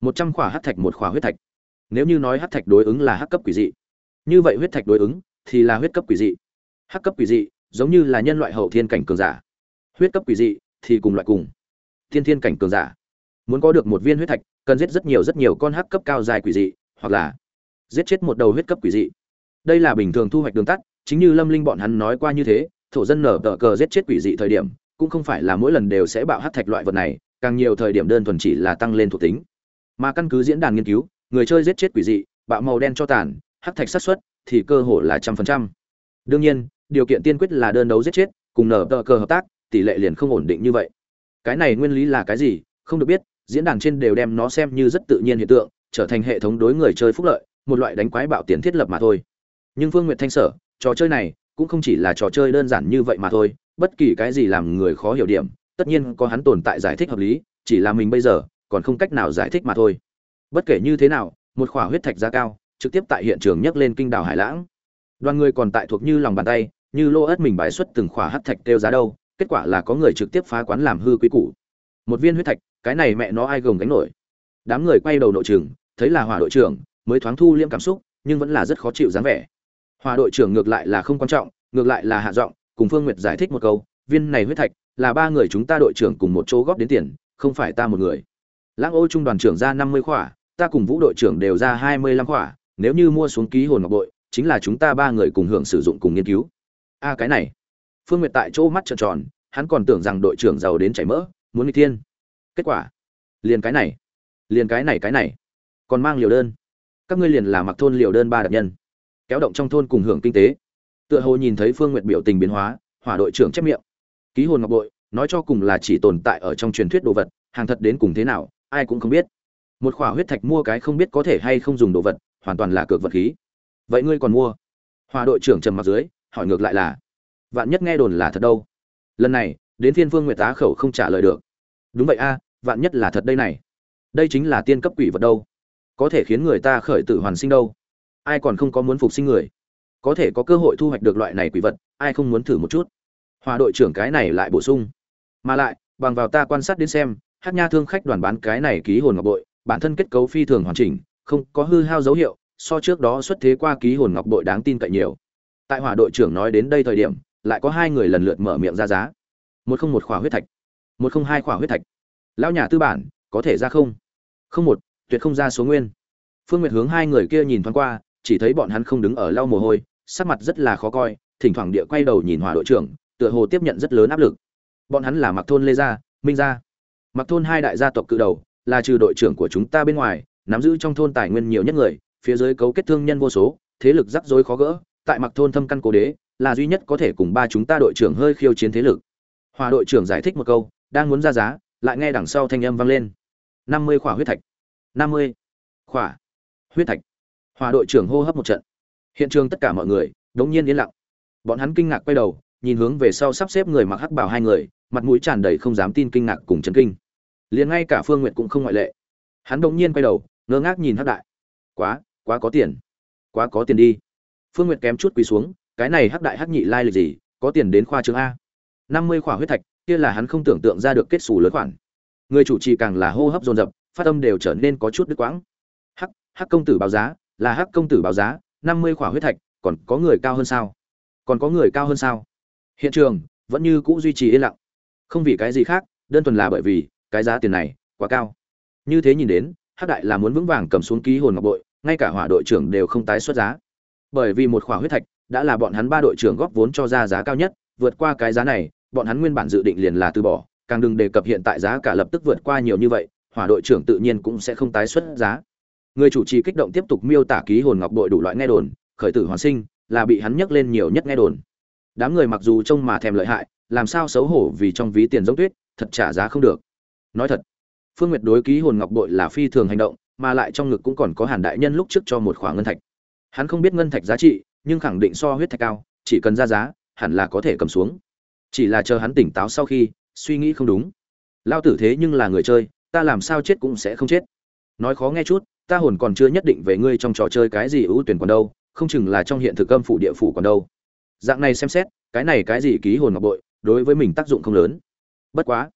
Speaker 1: Một trăm khóa hát thạch một khóa huyết thạch nếu như nói hắc thạch đối ứng là hắc cấp quỷ dị, như vậy huyết thạch đối ứng thì là huyết cấp quỷ dị. Hắc cấp quỷ dị giống như là nhân loại hậu thiên cảnh cường giả. Huyết cấp quỷ dị thì cùng loại cùng. Thiên thiên cảnh cường giả. Muốn có được một viên huyết thạch, cần giết rất nhiều rất nhiều con hắc cấp cao dài quỷ dị, hoặc là giết chết một đầu huyết cấp quỷ dị. Đây là bình thường thu hoạch đường tắt, chính như lâm linh bọn hắn nói qua như thế, thổ dân nở tờ cờ giết chết quỷ dị thời điểm, cũng không phải là mỗi lần đều sẽ bạo hắc thạch loại vật này, càng nhiều thời điểm đơn thuần chỉ là tăng lên thuộc tính. Mà căn cứ diễn đàn nghiên cứu người chơi giết chết quỷ dị, bạo màu đen cho tàn, hắc thạch sát xuất thì cơ hội là trăm phần trăm. Đương nhiên, điều kiện tiên quyết là đơn đấu giết chết, cùng nở tờ cờ hợp tác, tỷ lệ liền không ổn định như vậy. Cái này nguyên lý là cái gì, không được biết, diễn đàn trên đều đem nó xem như rất tự nhiên hiện tượng, trở thành hệ thống đối người chơi phúc lợi, một loại đánh quái bạo tiền thiết lập mà thôi. Nhưng phương nguyệt thanh sở, trò chơi này cũng không chỉ là trò chơi đơn giản như vậy mà thôi, bất kỳ cái gì làm người khó hiểu điểm, tất nhiên có hắn tồn tại giải thích hợp lý, chỉ là mình bây giờ còn không cách nào giải thích mà thôi bất kể như thế nào, một khỏa huyết thạch giá cao, trực tiếp tại hiện trường nhấc lên kinh đảo hải lãng. Đoàn người còn tại thuộc như lòng bàn tay, như lô ớt mình bài xuất từng khỏa hát thạch kêu giá đâu, kết quả là có người trực tiếp phá quán làm hư quý củ. Một viên huyết thạch, cái này mẹ nó ai gồng gánh nổi. Đám người quay đầu nội trường, thấy là hỏa đội trưởng, mới thoáng thu liêm cảm xúc, nhưng vẫn là rất khó chịu dáng vẻ. Hòa đội trưởng ngược lại là không quan trọng, ngược lại là hạ giọng, cùng phương nguyệt giải thích một câu, viên này huyết thạch, là ba người chúng ta đội trưởng cùng một chỗ góp đến tiền, không phải ta một người. Lãng ô trung đoàn trưởng ra năm mươi khỏa ta cùng vũ đội trưởng đều ra hai mươi lăm khỏa, nếu như mua xuống ký hồn ngọc bội, chính là chúng ta ba người cùng hưởng sử dụng cùng nghiên cứu. A, cái này. Phương nguyệt tại chỗ mắt trợn tròn, hắn còn tưởng rằng đội trưởng giàu đến chảy mỡ, muốn đi thiên. Kết quả, liền cái này, liền cái này cái này. Còn mang liều đơn. Các ngươi liền là mặc thôn liều đơn ba đặc nhân. Kéo động trong thôn cùng hưởng kinh tế. Tựa hồ nhìn thấy phương nguyệt biểu tình biến hóa, hỏa đội trưởng chép miệng. Ký hồn ngọc bội, nói cho cùng là chỉ tồn tại ở trong truyền thuyết đồ vật, hàng thật đến cùng thế nào, ai cũng không biết một khỏa huyết thạch mua cái không biết có thể hay không dùng đồ vật, hoàn toàn là cược vật khí. Vậy ngươi còn mua? Hòa đội trưởng trầm mặt dưới, hỏi ngược lại là, vạn nhất nghe đồn là thật đâu? Lần này, đến thiên vương nguyệt tá khẩu không trả lời được. Đúng vậy a, vạn nhất là thật đây này. Đây chính là tiên cấp quỷ vật đâu. Có thể khiến người ta khởi tử hoàn sinh đâu. Ai còn không có muốn phục sinh người? Có thể có cơ hội thu hoạch được loại này quỷ vật, ai không muốn thử một chút? Hòa đội trưởng cái này lại bổ sung, mà lại, bằng vào ta quan sát đến xem, hát nha thương khách đoàn bán cái này ký hồn ngọc bội bản thân kết cấu phi thường hoàn chỉnh, không có hư hao dấu hiệu, so trước đó xuất thế qua ký hồn ngọc bội đáng tin cậy nhiều. Tại hỏa đội trưởng nói đến đây thời điểm, lại có hai người lần lượt mở miệng ra giá. Một không một khỏa huyết thạch, một không hai khỏa huyết thạch. Lão nhà tư bản, có thể ra không? Không một, tuyệt không ra số nguyên. Phương nguyệt hướng hai người kia nhìn thoáng qua, chỉ thấy bọn hắn không đứng ở lau mồ hôi, sắc mặt rất là khó coi, thỉnh thoảng địa quay đầu nhìn hỏa đội trưởng, tựa hồ tiếp nhận rất lớn áp lực. Bọn hắn là mặc thôn lê gia, minh gia. Mặc thôn hai đại gia tộc cự đầu là trừ đội trưởng của chúng ta bên ngoài, nắm giữ trong thôn tài nguyên nhiều nhất người, phía dưới cấu kết thương nhân vô số, thế lực rắc rối khó gỡ, tại mặc thôn thâm căn cố đế, là duy nhất có thể cùng ba chúng ta đội trưởng hơi khiêu chiến thế lực. Hòa đội trưởng giải thích một câu, đang muốn ra giá, lại nghe đằng sau thanh âm vang lên. Năm mươi khỏa huyết thạch. Năm mươi khỏa huyết thạch. Hòa đội trưởng hô hấp một trận. Hiện trường tất cả mọi người, đống nhiên yên lặng. Bọn hắn kinh ngạc quay đầu, nhìn hướng về sau sắp xếp người mặc hắc bảo hai người, mặt mũi tràn đầy không dám tin kinh ngạc cùng chấn kinh liền ngay cả phương nguyện cũng không ngoại lệ. Hắn đống nhiên quay đầu, ngơ ngác nhìn hắc đại. Quá quá có tiền. Quá có tiền đi. Phương nguyện kém chút quỳ xuống, cái này hắc đại hắc nhị lai lịch gì, có tiền đến khoa trường a. Năm mươi khỏa huyết thạch, kia là hắn không tưởng tượng ra được kết xù lớn khoản. Người chủ trì càng là hô hấp dồn dập, phát âm đều trở nên có chút đứt quãng. Hắc hắc công tử báo giá, là hắc công tử báo giá, năm mươi khỏa huyết thạch, còn có người cao hơn sao? Còn có người cao hơn sao? Hiện trường vẫn như cũ duy trì yên lặng. Không vì cái gì khác, đơn thuần là bởi vì cái giá tiền này, quá cao. Như thế nhìn đến, hắc đại là muốn vững vàng cầm xuống ký hồn ngọc bội, ngay cả hỏa đội trưởng đều không tái xuất giá. Bởi vì một khỏa huyết thạch đã là bọn hắn ba đội trưởng góp vốn cho ra giá cao nhất, vượt qua cái giá này, bọn hắn nguyên bản dự định liền là từ bỏ, càng đừng đề cập hiện tại giá cả lập tức vượt qua nhiều như vậy, hỏa đội trưởng tự nhiên cũng sẽ không tái xuất giá. Người chủ trì kích động tiếp tục miêu tả ký hồn ngọc bội đủ loại nghe đồn, khởi tử hoàn sinh là bị hắn nhắc lên nhiều nhất nghe đồn. Đám người mặc dù trông mà thèm lợi hại, làm sao xấu hổ vì trong ví tiền giống tuyết, thật trả giá không được nói thật, phương nguyệt đối ký hồn ngọc bội là phi thường hành động, mà lại trong ngực cũng còn có hàn đại nhân lúc trước cho một khoản ngân thạch. Hắn không biết ngân thạch giá trị, nhưng khẳng định so huyết thạch cao, chỉ cần ra giá, hẳn là có thể cầm xuống. Chỉ là chờ hắn tỉnh táo sau khi, suy nghĩ không đúng. Lao tử thế nhưng là người chơi, ta làm sao chết cũng sẽ không chết. Nói khó nghe chút, ta hồn còn chưa nhất định về ngươi trong trò chơi cái gì ưu tuyển còn đâu, không chừng là trong hiện thực âm phủ địa phủ còn đâu. Dạng này xem xét, cái này cái gì ký hồn ngọc bội, đối với mình tác dụng không lớn. Bất quá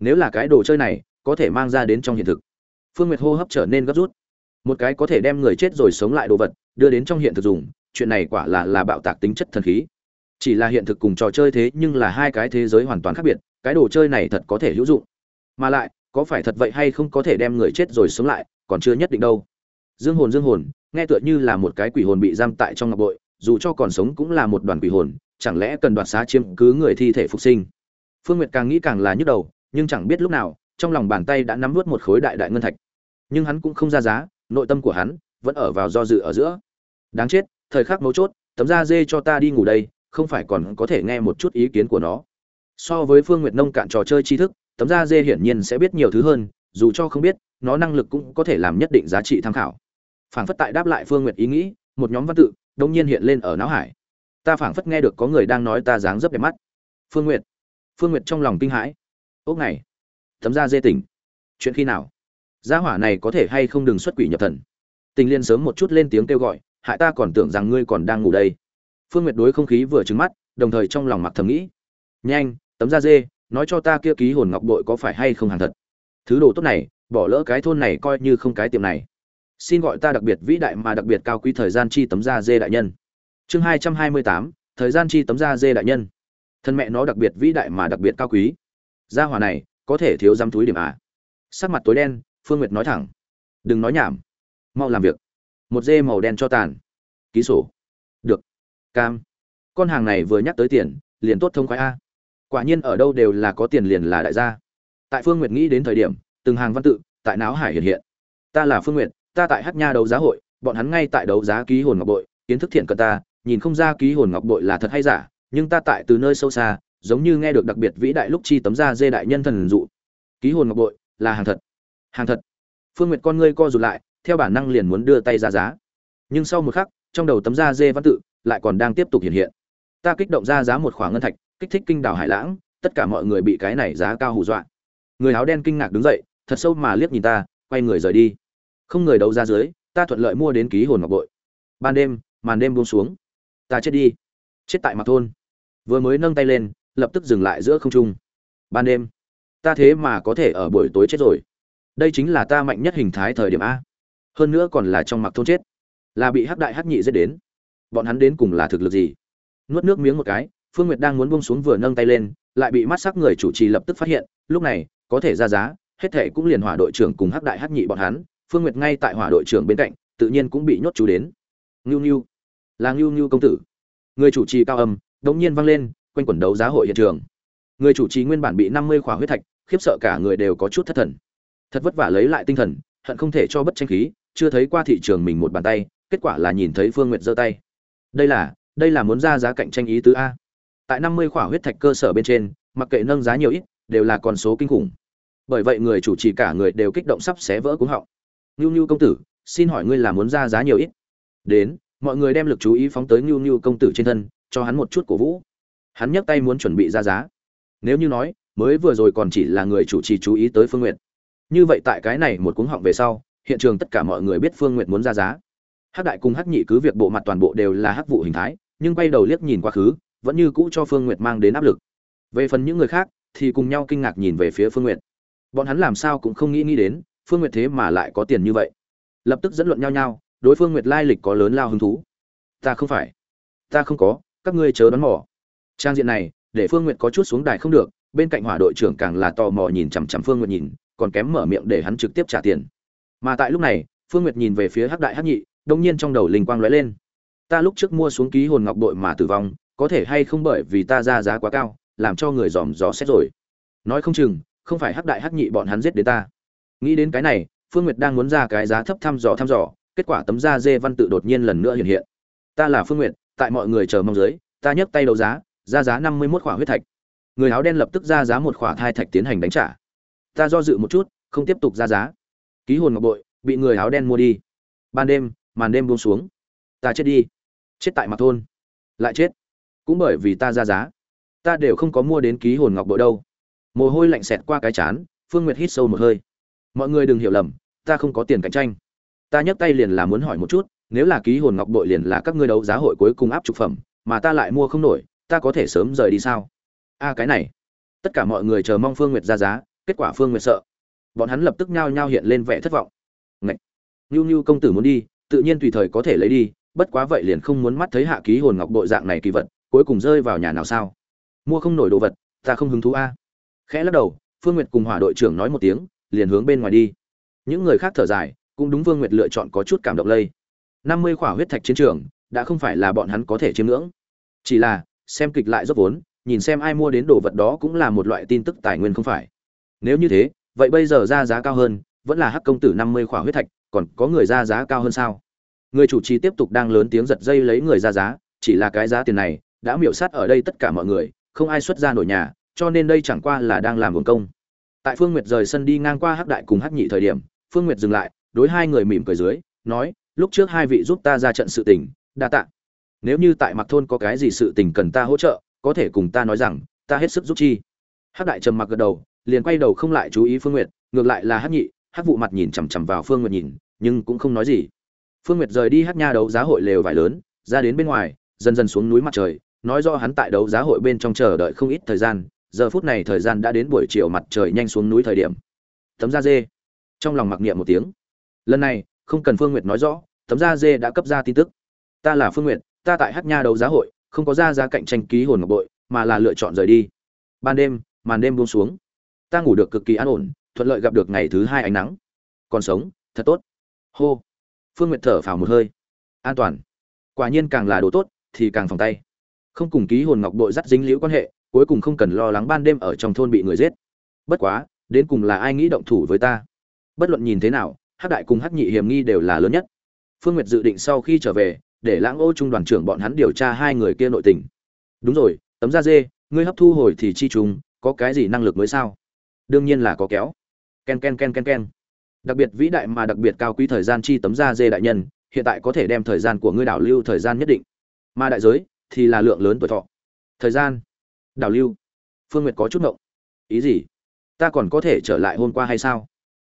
Speaker 1: nếu là cái đồ chơi này, có thể mang ra đến trong hiện thực. Phương nguyệt hô hấp trở nên gấp rút. Một cái có thể đem người chết rồi sống lại đồ vật, đưa đến trong hiện thực dùng, chuyện này quả là là bạo tạc tính chất thần khí. Chỉ là hiện thực cùng trò chơi thế nhưng là hai cái thế giới hoàn toàn khác biệt, cái đồ chơi này thật có thể hữu dụng. Mà lại, có phải thật vậy hay không có thể đem người chết rồi sống lại, còn chưa nhất định đâu. Dương hồn dương hồn, nghe tựa như là một cái quỷ hồn bị giam tại trong ngọc bội, dù cho còn sống cũng là một đoàn quỷ hồn, chẳng lẽ cần đoạt xá chiếm cứ người thi thể phục sinh? Phương nguyệt càng nghĩ càng là nhức đầu nhưng chẳng biết lúc nào, trong lòng bàn tay đã nắm vút một khối đại đại ngân thạch. Nhưng hắn cũng không ra giá, nội tâm của hắn vẫn ở vào do dự ở giữa. Đáng chết, thời khắc mấu chốt, tấm da dê cho ta đi ngủ đây, không phải còn có thể nghe một chút ý kiến của nó. So với phương nguyệt nông cạn trò chơi tri thức, tấm da dê hiển nhiên sẽ biết nhiều thứ hơn, dù cho không biết, nó năng lực cũng có thể làm nhất định giá trị tham khảo. Phảng phất tại đáp lại phương nguyệt ý nghĩ, một nhóm văn tự đông nhiên hiện lên ở não hải. Ta phảng phất nghe được có người đang nói ta dáng dấp đẹp mắt. Phương nguyệt. Phương nguyệt trong lòng kinh hãi ốc này. Tấm da dê tỉnh. Chuyện khi nào? Gia hỏa này có thể hay không đừng xuất quỷ nhập thần? Tình liên sớm một chút lên tiếng kêu gọi, hại ta còn tưởng rằng ngươi còn đang ngủ đây. Phương nguyệt đối không khí vừa trứng mắt, đồng thời trong lòng mặc thầm nghĩ. Nhanh tấm da dê, nói cho ta kia ký hồn ngọc bội có phải hay không hàng thật? Thứ đồ tốt này, bỏ lỡ cái thôn này coi như không cái tiệm này. Xin gọi ta đặc biệt vĩ đại mà đặc biệt cao quý thời gian chi tấm da dê đại nhân. Chương hai trăm hai mươi tám, thời gian chi tấm da dê đại nhân. Thân mẹ nó đặc biệt vĩ đại mà đặc biệt cao quý gia hỏa này, có thể thiếu dám túi điểm à? Sắc mặt tối đen, phương nguyệt nói thẳng. Đừng nói nhảm. Mau làm việc. Một dê màu đen cho tàn. Ký sổ. Được. Cam. Con hàng này vừa nhắc tới tiền, liền tốt thông khoái a. Quả nhiên ở đâu đều là có tiền liền là đại gia. Tại phương nguyệt nghĩ đến thời điểm, từng hàng văn tự, tại não hải hiện hiện. Ta là phương nguyệt, ta tại hát nha đấu giá hội, bọn hắn ngay tại đấu giá ký hồn ngọc bội, kiến thức thiện cận ta, nhìn không ra ký hồn ngọc bội là thật hay giả, nhưng ta tại từ nơi sâu xa giống như nghe được đặc biệt vĩ đại lúc chi tấm da dê đại nhân thần dụ. Ký hồn ngọc bội, là hàng thật. Hàng thật. Phương nguyệt con ngươi co rụt lại, theo bản năng liền muốn đưa tay ra giá. Nhưng sau một khắc, trong đầu tấm da dê văn tự lại còn đang tiếp tục hiện hiện. Ta kích động ra giá một khoảng ngân thạch, kích thích kinh đảo hải lãng, tất cả mọi người bị cái này giá cao hù dọa. Người áo đen kinh ngạc đứng dậy, thật sâu mà liếc nhìn ta, quay người rời đi. Không người đấu ra dưới, ta thuận lợi mua đến ký hồn ngọc bội. Ban đêm, màn đêm buông xuống. Ta chết đi. Chết tại mặt thôn. Vừa mới nâng tay lên lập tức dừng lại giữa không trung. Ban đêm, ta thế mà có thể ở buổi tối chết rồi. Đây chính là ta mạnh nhất hình thái thời điểm a. Hơn nữa còn là trong mặc thôn chết. Là bị hắc đại hắc nhị giết đến. Bọn hắn đến cùng là thực lực gì? Nuốt nước miếng một cái, phương nguyệt đang muốn buông xuống vừa nâng tay lên, lại bị mắt sắc người chủ trì lập tức phát hiện, lúc này, có thể ra giá, hết thệ cũng liền hỏa đội trưởng cùng hắc đại hắc nhị bọn hắn, phương nguyệt ngay tại hỏa đội trưởng bên cạnh, tự nhiên cũng bị nhốt chú đến. Ngưu ngưu, là ngưu ngưu công tử. Người chủ trì cao âm, đống nhiên vang lên quanh quần đấu giá hội hiện trường. Người chủ trì nguyên bản bị năm mươi khỏa huyết thạch, khiếp sợ cả người đều có chút thất thần. Thật vất vả lấy lại tinh thần, hận không thể cho bất tranh khí, chưa thấy qua thị trường mình một bàn tay, kết quả là nhìn thấy phương nguyệt giơ tay. Đây là đây là muốn ra giá cạnh tranh ý tứ a. Tại năm mươi khỏa huyết thạch cơ sở bên trên, mặc kệ nâng giá nhiều ít, đều là con số kinh khủng. Bởi vậy người chủ trì cả người đều kích động sắp xé vỡ cuống họng. Ngưu ngưu công tử, xin hỏi ngươi là muốn ra giá nhiều ít? Đến, mọi người đem lực chú ý phóng tới ngưu ngưu công tử trên thân, cho hắn một chút cổ vũ hắn nhấc tay muốn chuẩn bị ra giá. Nếu như nói, mới vừa rồi còn chỉ là người chủ trì chú ý tới phương nguyện như vậy tại cái này một cuống họng về sau, hiện trường tất cả mọi người biết phương nguyện muốn ra giá. Hắc đại cùng hắc nhị cứ việc bộ mặt toàn bộ đều là hắc vụ hình thái, nhưng quay đầu liếc nhìn quá khứ, vẫn như cũ cho phương nguyệt mang đến áp lực. Về phần những người khác, thì cùng nhau kinh ngạc nhìn về phía phương nguyệt. Bọn hắn làm sao cũng không nghĩ nghĩ đến, phương nguyệt thế mà lại có tiền như vậy. Lập tức dẫn luận nhau nhau, đối phương nguyệt lai lịch có lớn lao hứng thú. Ta không phải. Ta không có, các ngươi chớ đoán mò trang diện này, để phương nguyệt có chút xuống đài không được, bên cạnh hỏa đội trưởng càng là tò mò nhìn chằm chằm phương nguyệt nhìn, còn kém mở miệng để hắn trực tiếp trả tiền. Mà tại lúc này, phương nguyệt nhìn về phía hắc đại hắc nhị, đông nhiên trong đầu linh quang lóe lên. Ta lúc trước mua xuống ký hồn ngọc đội mà tử vong, có thể hay không bởi vì ta ra giá quá cao, làm cho người dòm dò xét rồi. Nói không chừng, không phải hắc đại hắc nhị bọn hắn giết đến ta. Nghĩ đến cái này, phương nguyệt đang muốn ra cái giá thấp thăm dò thăm dò, kết quả tấm da dê văn tự đột nhiên lần nữa hiện hiện. Ta là phương nguyệt, tại mọi người chờ mong dưới, ta nhấc tay đấu giá ra giá năm mươi mốt khỏa huyết thạch. Người áo đen lập tức ra giá một khỏa thai thạch tiến hành đánh trả. Ta do dự một chút, không tiếp tục ra giá. Ký hồn ngọc bội, bị người áo đen mua đi. Ban đêm, màn đêm buông xuống. Ta chết đi. Chết tại mặt thôn. Lại chết. Cũng bởi vì ta ra giá. Ta đều không có mua đến ký hồn ngọc bội đâu. Mồ hôi lạnh xẹt qua cái chán, phương nguyệt hít sâu một hơi. Mọi người đừng hiểu lầm, ta không có tiền cạnh tranh. Ta nhấc tay liền là muốn hỏi một chút, nếu là ký hồn ngọc bội liền là các ngươi đấu giá hội cuối cùng áp trục phẩm, mà ta lại mua không nổi ta có thể sớm rời đi sao a cái này tất cả mọi người chờ mong phương nguyệt ra giá kết quả phương nguyệt sợ bọn hắn lập tức nhao nhao hiện lên vẻ thất vọng Ngạch! Nưu Nưu công tử muốn đi, tự nhiên tùy thời có thể lấy đi, bất quá vậy liền không muốn mắt thấy hạ ký hồn ngọc bội dạng này kỳ vật, cuối cùng rơi vào nhà nào sao? Mua không nổi đồ vật, ta không hứng thú a. Khẽ lắc đầu, Phương Nguyệt cùng Hỏa đội trưởng nói một tiếng, liền hướng bên ngoài đi. Những người khác thở dài, cũng đúng Phương Nguyệt lựa chọn có chút cảm động lây. năm mươi khỏa huyết thạch chiến trường, đã không phải là bọn hắn có thể chiếm ngưỡng. Chỉ là, xem kịch lại dốc vốn, nhìn xem ai mua đến đồ vật đó cũng là một loại tin tức tài nguyên không phải. Nếu như thế, vậy bây giờ ra giá cao hơn, vẫn là hắc công tử năm mươi khỏa huyết thạch, còn có người ra giá cao hơn sao? Người chủ trì tiếp tục đang lớn tiếng giật dây lấy người ra giá, chỉ là cái giá tiền này đã miểu sát ở đây tất cả mọi người, không ai xuất ra nổi nhà, cho nên đây chẳng qua là đang làm nguồn công. Tại Phương Nguyệt rời sân đi ngang qua Hắc Đại cùng Hắc Nhị thời điểm, Phương Nguyệt dừng lại, đối hai người mỉm cười dưới, nói, lúc trước hai vị giúp ta ra trận sự tình, đa tạ. Nếu như tại Mặc thôn có cái gì sự tình cần ta hỗ trợ, có thể cùng ta nói rằng, ta hết sức giúp chi. Hắc Đại trầm mặc gật đầu, liền quay đầu không lại chú ý Phương Nguyệt, ngược lại là Hắc Nhị, Hắc vụ mặt nhìn chằm chằm vào Phương Nguyệt nhìn, nhưng cũng không nói gì. Phương Nguyệt rời đi Hắc Nha đấu giá hội lều vải lớn, ra đến bên ngoài, dần dần xuống núi mặt trời, nói rõ hắn tại đấu giá hội bên trong chờ đợi không ít thời gian, giờ phút này thời gian đã đến buổi chiều mặt trời nhanh xuống núi thời điểm. Tấm da dê. Trong lòng mặc niệm một tiếng. Lần này, không cần Phương Nguyệt nói rõ, tấm da dê đã cấp ra tin tức. Ta là Phương Nguyệt, ta tại Hắc Nha đấu giá hội, không có ra giá cạnh tranh ký hồn ngọc bội, mà là lựa chọn rời đi. Ban đêm, màn đêm buông xuống. Ta ngủ được cực kỳ an ổn, thuận lợi gặp được ngày thứ hai ánh nắng. Còn sống, thật tốt. Hô. Phương Nguyệt thở phào một hơi. An toàn. Quả nhiên càng là đồ tốt, thì càng phòng tay không cùng ký hồn ngọc bội dắt dính liễu quan hệ cuối cùng không cần lo lắng ban đêm ở trong thôn bị người giết bất quá đến cùng là ai nghĩ động thủ với ta bất luận nhìn thế nào hắc đại cùng hắc nhị hiểm nghi đều là lớn nhất phương nguyệt dự định sau khi trở về để lãng ô trung đoàn trưởng bọn hắn điều tra hai người kia nội tình. Đúng rồi, tấm da dê, ngươi hấp thu hồi thì chi chúng có cái gì năng lực mới sao? Đương nhiên là có kéo. Ken ken ken ken ken. Đặc biệt vĩ đại mà đặc biệt cao quý thời gian chi tấm da dê đại nhân, hiện tại có thể đem thời gian của ngươi đảo lưu thời gian nhất định. Mà đại giới thì là lượng lớn tuổi thọ. Thời gian? Đảo lưu. Phương nguyệt có chút ngộng. Ý gì? Ta còn có thể trở lại hôm qua hay sao?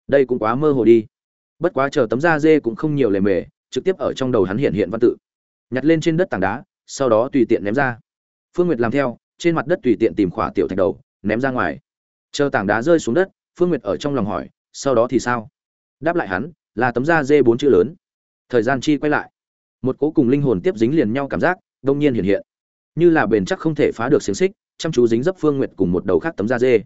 Speaker 1: Đây cũng quá mơ hồ đi. Bất quá chờ tấm da dê cũng không nhiều lề mề trực tiếp ở trong đầu hắn hiện hiện văn tự. Nhặt lên trên đất tảng đá, sau đó tùy tiện ném ra. Phương nguyệt làm theo, trên mặt đất tùy tiện tìm khỏa tiểu thạch đầu, ném ra ngoài. Chờ tảng đá rơi xuống đất, phương nguyệt ở trong lòng hỏi, sau đó thì sao? Đáp lại hắn, là tấm da dê bốn chữ lớn. Thời gian chi quay lại. Một cố cùng linh hồn tiếp dính liền nhau cảm giác, đông nhiên hiện hiện. Như là bền chắc không thể phá được xiềng xích, chăm chú dính dấp phương nguyệt cùng một đầu khác tấm da dê.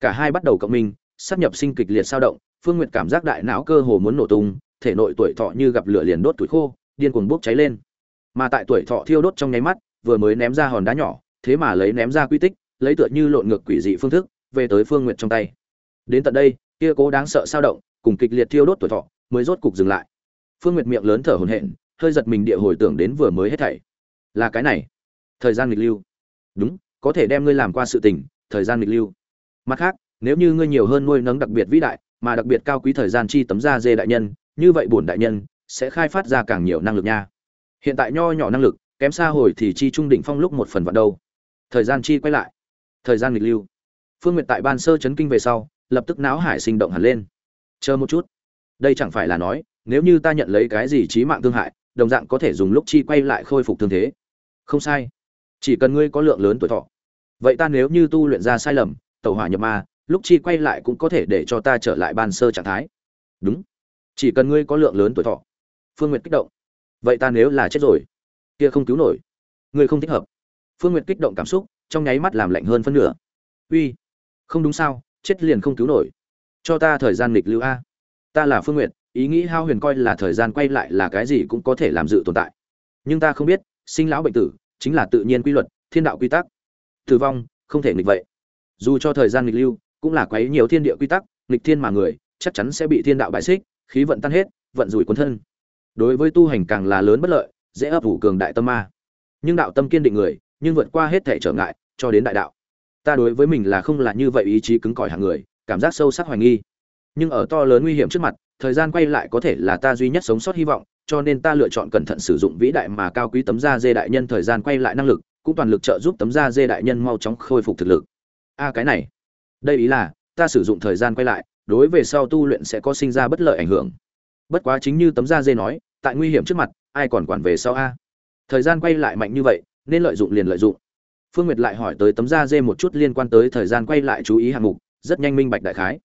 Speaker 1: Cả hai bắt đầu cộng minh, sắp nhập sinh kịch liệt sao động, phương nguyệt cảm giác đại não cơ hồ muốn nổ tung thể nội tuổi thọ như gặp lửa liền đốt tuổi khô, điên cuồng bốc cháy lên. Mà tại tuổi thọ thiêu đốt trong nháy mắt, vừa mới ném ra hòn đá nhỏ, thế mà lấy ném ra quy tích, lấy tựa như lộn ngược quỷ dị phương thức, về tới phương nguyệt trong tay. Đến tận đây, kia cố đáng sợ sao động, cùng kịch liệt thiêu đốt tuổi thọ, mới rốt cục dừng lại. Phương nguyệt miệng lớn thở hổn hển, hơi giật mình địa hồi tưởng đến vừa mới hết thảy. Là cái này, thời gian nghịch lưu. Đúng, có thể đem ngươi làm qua sự tình, thời gian nghịch lưu. Mặt khác, nếu như ngươi nhiều hơn nuôi nấng đặc biệt vĩ đại, mà đặc biệt cao quý thời gian chi tấm da dê đại nhân như vậy bổn đại nhân sẽ khai phát ra càng nhiều năng lực nha. Hiện tại nho nhỏ năng lực, kém xa hồi thì chi trung đỉnh phong lúc một phần vạn đâu. Thời gian chi quay lại. Thời gian nghịch lưu. Phương nguyệt tại ban sơ chấn kinh về sau, lập tức não hải sinh động hẳn lên. Chờ một chút. Đây chẳng phải là nói, nếu như ta nhận lấy cái gì trí mạng thương hại, đồng dạng có thể dùng lúc chi quay lại khôi phục thương thế. Không sai. Chỉ cần ngươi có lượng lớn tuổi thọ. Vậy ta nếu như tu luyện ra sai lầm, tẩu hỏa nhập ma, lúc chi quay lại cũng có thể để cho ta trở lại ban sơ trạng thái. Đúng chỉ cần ngươi có lượng lớn tuổi thọ, phương nguyệt kích động. Vậy ta nếu là chết rồi, kia không cứu nổi. Ngươi không thích hợp. Phương nguyệt kích động cảm xúc, trong nháy mắt làm lạnh hơn phân nửa. Uy, không đúng sao, chết liền không cứu nổi. Cho ta thời gian nghịch lưu a. Ta là phương nguyệt, ý nghĩ hao huyền coi là thời gian quay lại là cái gì cũng có thể làm dự tồn tại. Nhưng ta không biết, sinh lão bệnh tử chính là tự nhiên quy luật, thiên đạo quy tắc. Tử vong, không thể nghịch vậy. Dù cho thời gian nghịch lưu cũng là quấy nhiều thiên địa quy tắc, nghịch thiên mà người, chắc chắn sẽ bị thiên đạo bại xích khí vận tan hết, vận rủi cuốn thân. Đối với tu hành càng là lớn bất lợi, dễ ấp ủ cường đại tâm ma. Nhưng đạo tâm kiên định người, nhưng vượt qua hết thể trở ngại, cho đến đại đạo. Ta đối với mình là không là như vậy ý chí cứng cỏi hàng người, cảm giác sâu sắc hoài nghi. Nhưng ở to lớn nguy hiểm trước mặt, thời gian quay lại có thể là ta duy nhất sống sót hy vọng, cho nên ta lựa chọn cẩn thận sử dụng vĩ đại mà cao quý tấm da dê đại nhân thời gian quay lại năng lực, cũng toàn lực trợ giúp tấm da dê đại nhân mau chóng khôi phục thực lực. A, cái này. Đây ý là, ta sử dụng thời gian quay lại đối về sau tu luyện sẽ có sinh ra bất lợi ảnh hưởng. Bất quá chính như tấm da dê nói, tại nguy hiểm trước mặt, ai còn quản về sau a? Thời gian quay lại mạnh như vậy, nên lợi dụng liền lợi dụng. Phương nguyệt lại hỏi tới tấm da dê một chút liên quan tới thời gian quay lại chú ý hạng mục, rất nhanh minh bạch đại khái.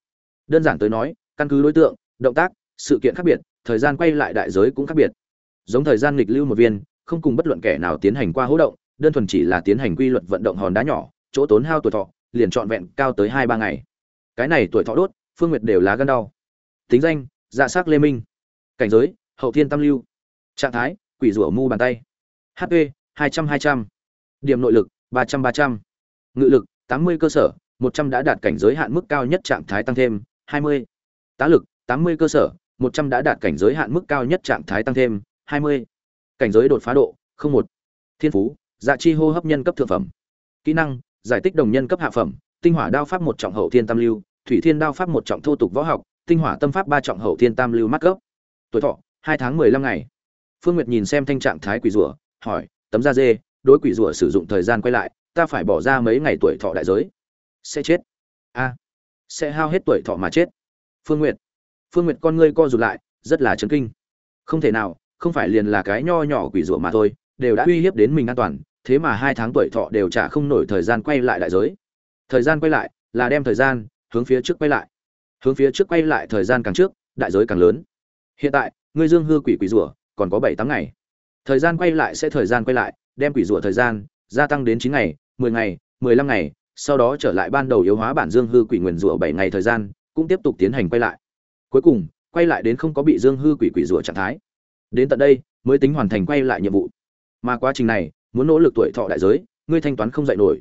Speaker 1: Đơn giản tới nói, căn cứ đối tượng, động tác, sự kiện khác biệt, thời gian quay lại đại giới cũng khác biệt. Giống thời gian nghịch lưu một viên, không cùng bất luận kẻ nào tiến hành qua hỗ động, đơn thuần chỉ là tiến hành quy luật vận động hòn đá nhỏ, chỗ tốn hao tuổi thọ, liền trọn vẹn cao tới hai ba ngày. Cái này tuổi thọ đốt phương nguyệt đều lá gân đau. Tính danh dạ s á c lê minh. Cảnh giới, hậu thiên tam lưu. Trạng thái, quỷ rủa mu bàn tay. Hp hai trăm hai trăm. Điểm nội lực, ba trăm ba trăm. Ngự lực, tám mươi cơ sở, một trăm đã đạt cảnh giới hạn mức cao nhất trạng thái tăng thêm, hai mươi. Tá lực, tám mươi cơ sở, một trăm đã đạt cảnh giới hạn mức cao nhất trạng thái tăng thêm, hai mươi. Cảnh giới đột phá độ, không một. Thiên phú dạ chi hô hấp nhân cấp thượng phẩm. Kỹ năng, giải tích đồng nhân cấp hạ phẩm, tinh hỏa đao pháp một trọng hậu thiên tam lưu thủy thiên đao pháp một trọng thô tục võ học, tinh hỏa tâm pháp ba trọng hậu thiên tam lưu mắt cấp tuổi thọ, hai tháng mười lăm ngày. Phương nguyệt nhìn xem thanh trạng thái quỷ rủa hỏi, tấm da dê, đối quỷ rủa sử dụng thời gian quay lại, ta phải bỏ ra mấy ngày tuổi thọ đại giới? Sẽ chết. A, sẽ hao hết tuổi thọ mà chết. Phương nguyệt. Phương nguyệt con ngươi co rụt lại, rất là chấn kinh. Không thể nào, không phải liền là cái nho nhỏ quỷ rủa mà thôi, đều đã uy hiếp đến mình an toàn, thế mà hai tháng tuổi thọ đều trả không nổi thời gian quay lại đại giới. Thời gian quay lại là đem thời gian hướng phía trước quay lại. Hướng phía trước quay lại thời gian càng trước, đại giới càng lớn. Hiện tại, ngươi dương hư quỷ quỷ rủa còn có bảy tám ngày. Thời gian quay lại sẽ thời gian quay lại, đem quỷ rủa thời gian gia tăng đến chín ngày, mười ngày, mười lăm ngày, sau đó trở lại ban đầu yếu hóa bản dương hư quỷ nguyền rủa bảy ngày thời gian, cũng tiếp tục tiến hành quay lại. Cuối cùng, quay lại đến không có bị dương hư quỷ quỷ rủa trạng thái. Đến tận đây, mới tính hoàn thành quay lại nhiệm vụ. Mà quá trình này, muốn nỗ lực tuổi thọ đại giới, ngươi thanh toán không dạy nổi.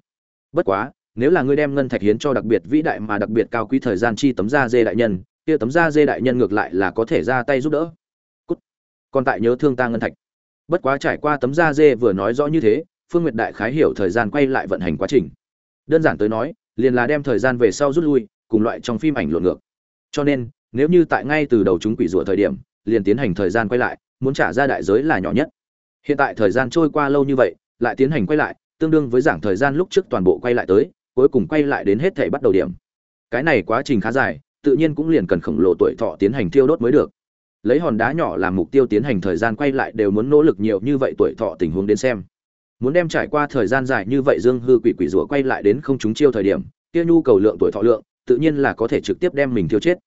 Speaker 1: Bất quá nếu là ngươi đem ngân thạch hiến cho đặc biệt vĩ đại mà đặc biệt cao quý thời gian chi tấm da dê đại nhân, kia tấm da dê đại nhân ngược lại là có thể ra tay giúp đỡ. Cút. còn tại nhớ thương ta ngân thạch. Bất quá trải qua tấm da dê vừa nói rõ như thế, phương nguyệt đại khái hiểu thời gian quay lại vận hành quá trình. Đơn giản tới nói, liền là đem thời gian về sau rút lui, cùng loại trong phim ảnh lộn ngược. Cho nên, nếu như tại ngay từ đầu chúng quỷ rủa thời điểm, liền tiến hành thời gian quay lại, muốn trả ra đại giới là nhỏ nhất. Hiện tại thời gian trôi qua lâu như vậy, lại tiến hành quay lại, tương đương với giảng thời gian lúc trước toàn bộ quay lại tới cuối cùng quay lại đến hết thể bắt đầu điểm. Cái này quá trình khá dài, tự nhiên cũng liền cần khổng lồ tuổi thọ tiến hành tiêu đốt mới được. Lấy hòn đá nhỏ làm mục tiêu tiến hành thời gian quay lại đều muốn nỗ lực nhiều như vậy tuổi thọ tình huống đến xem. Muốn đem trải qua thời gian dài như vậy dương hư quỷ quỷ rủa quay lại đến không chúng chiêu thời điểm, kia nhu cầu lượng tuổi thọ lượng, tự nhiên là có thể trực tiếp đem mình tiêu chết.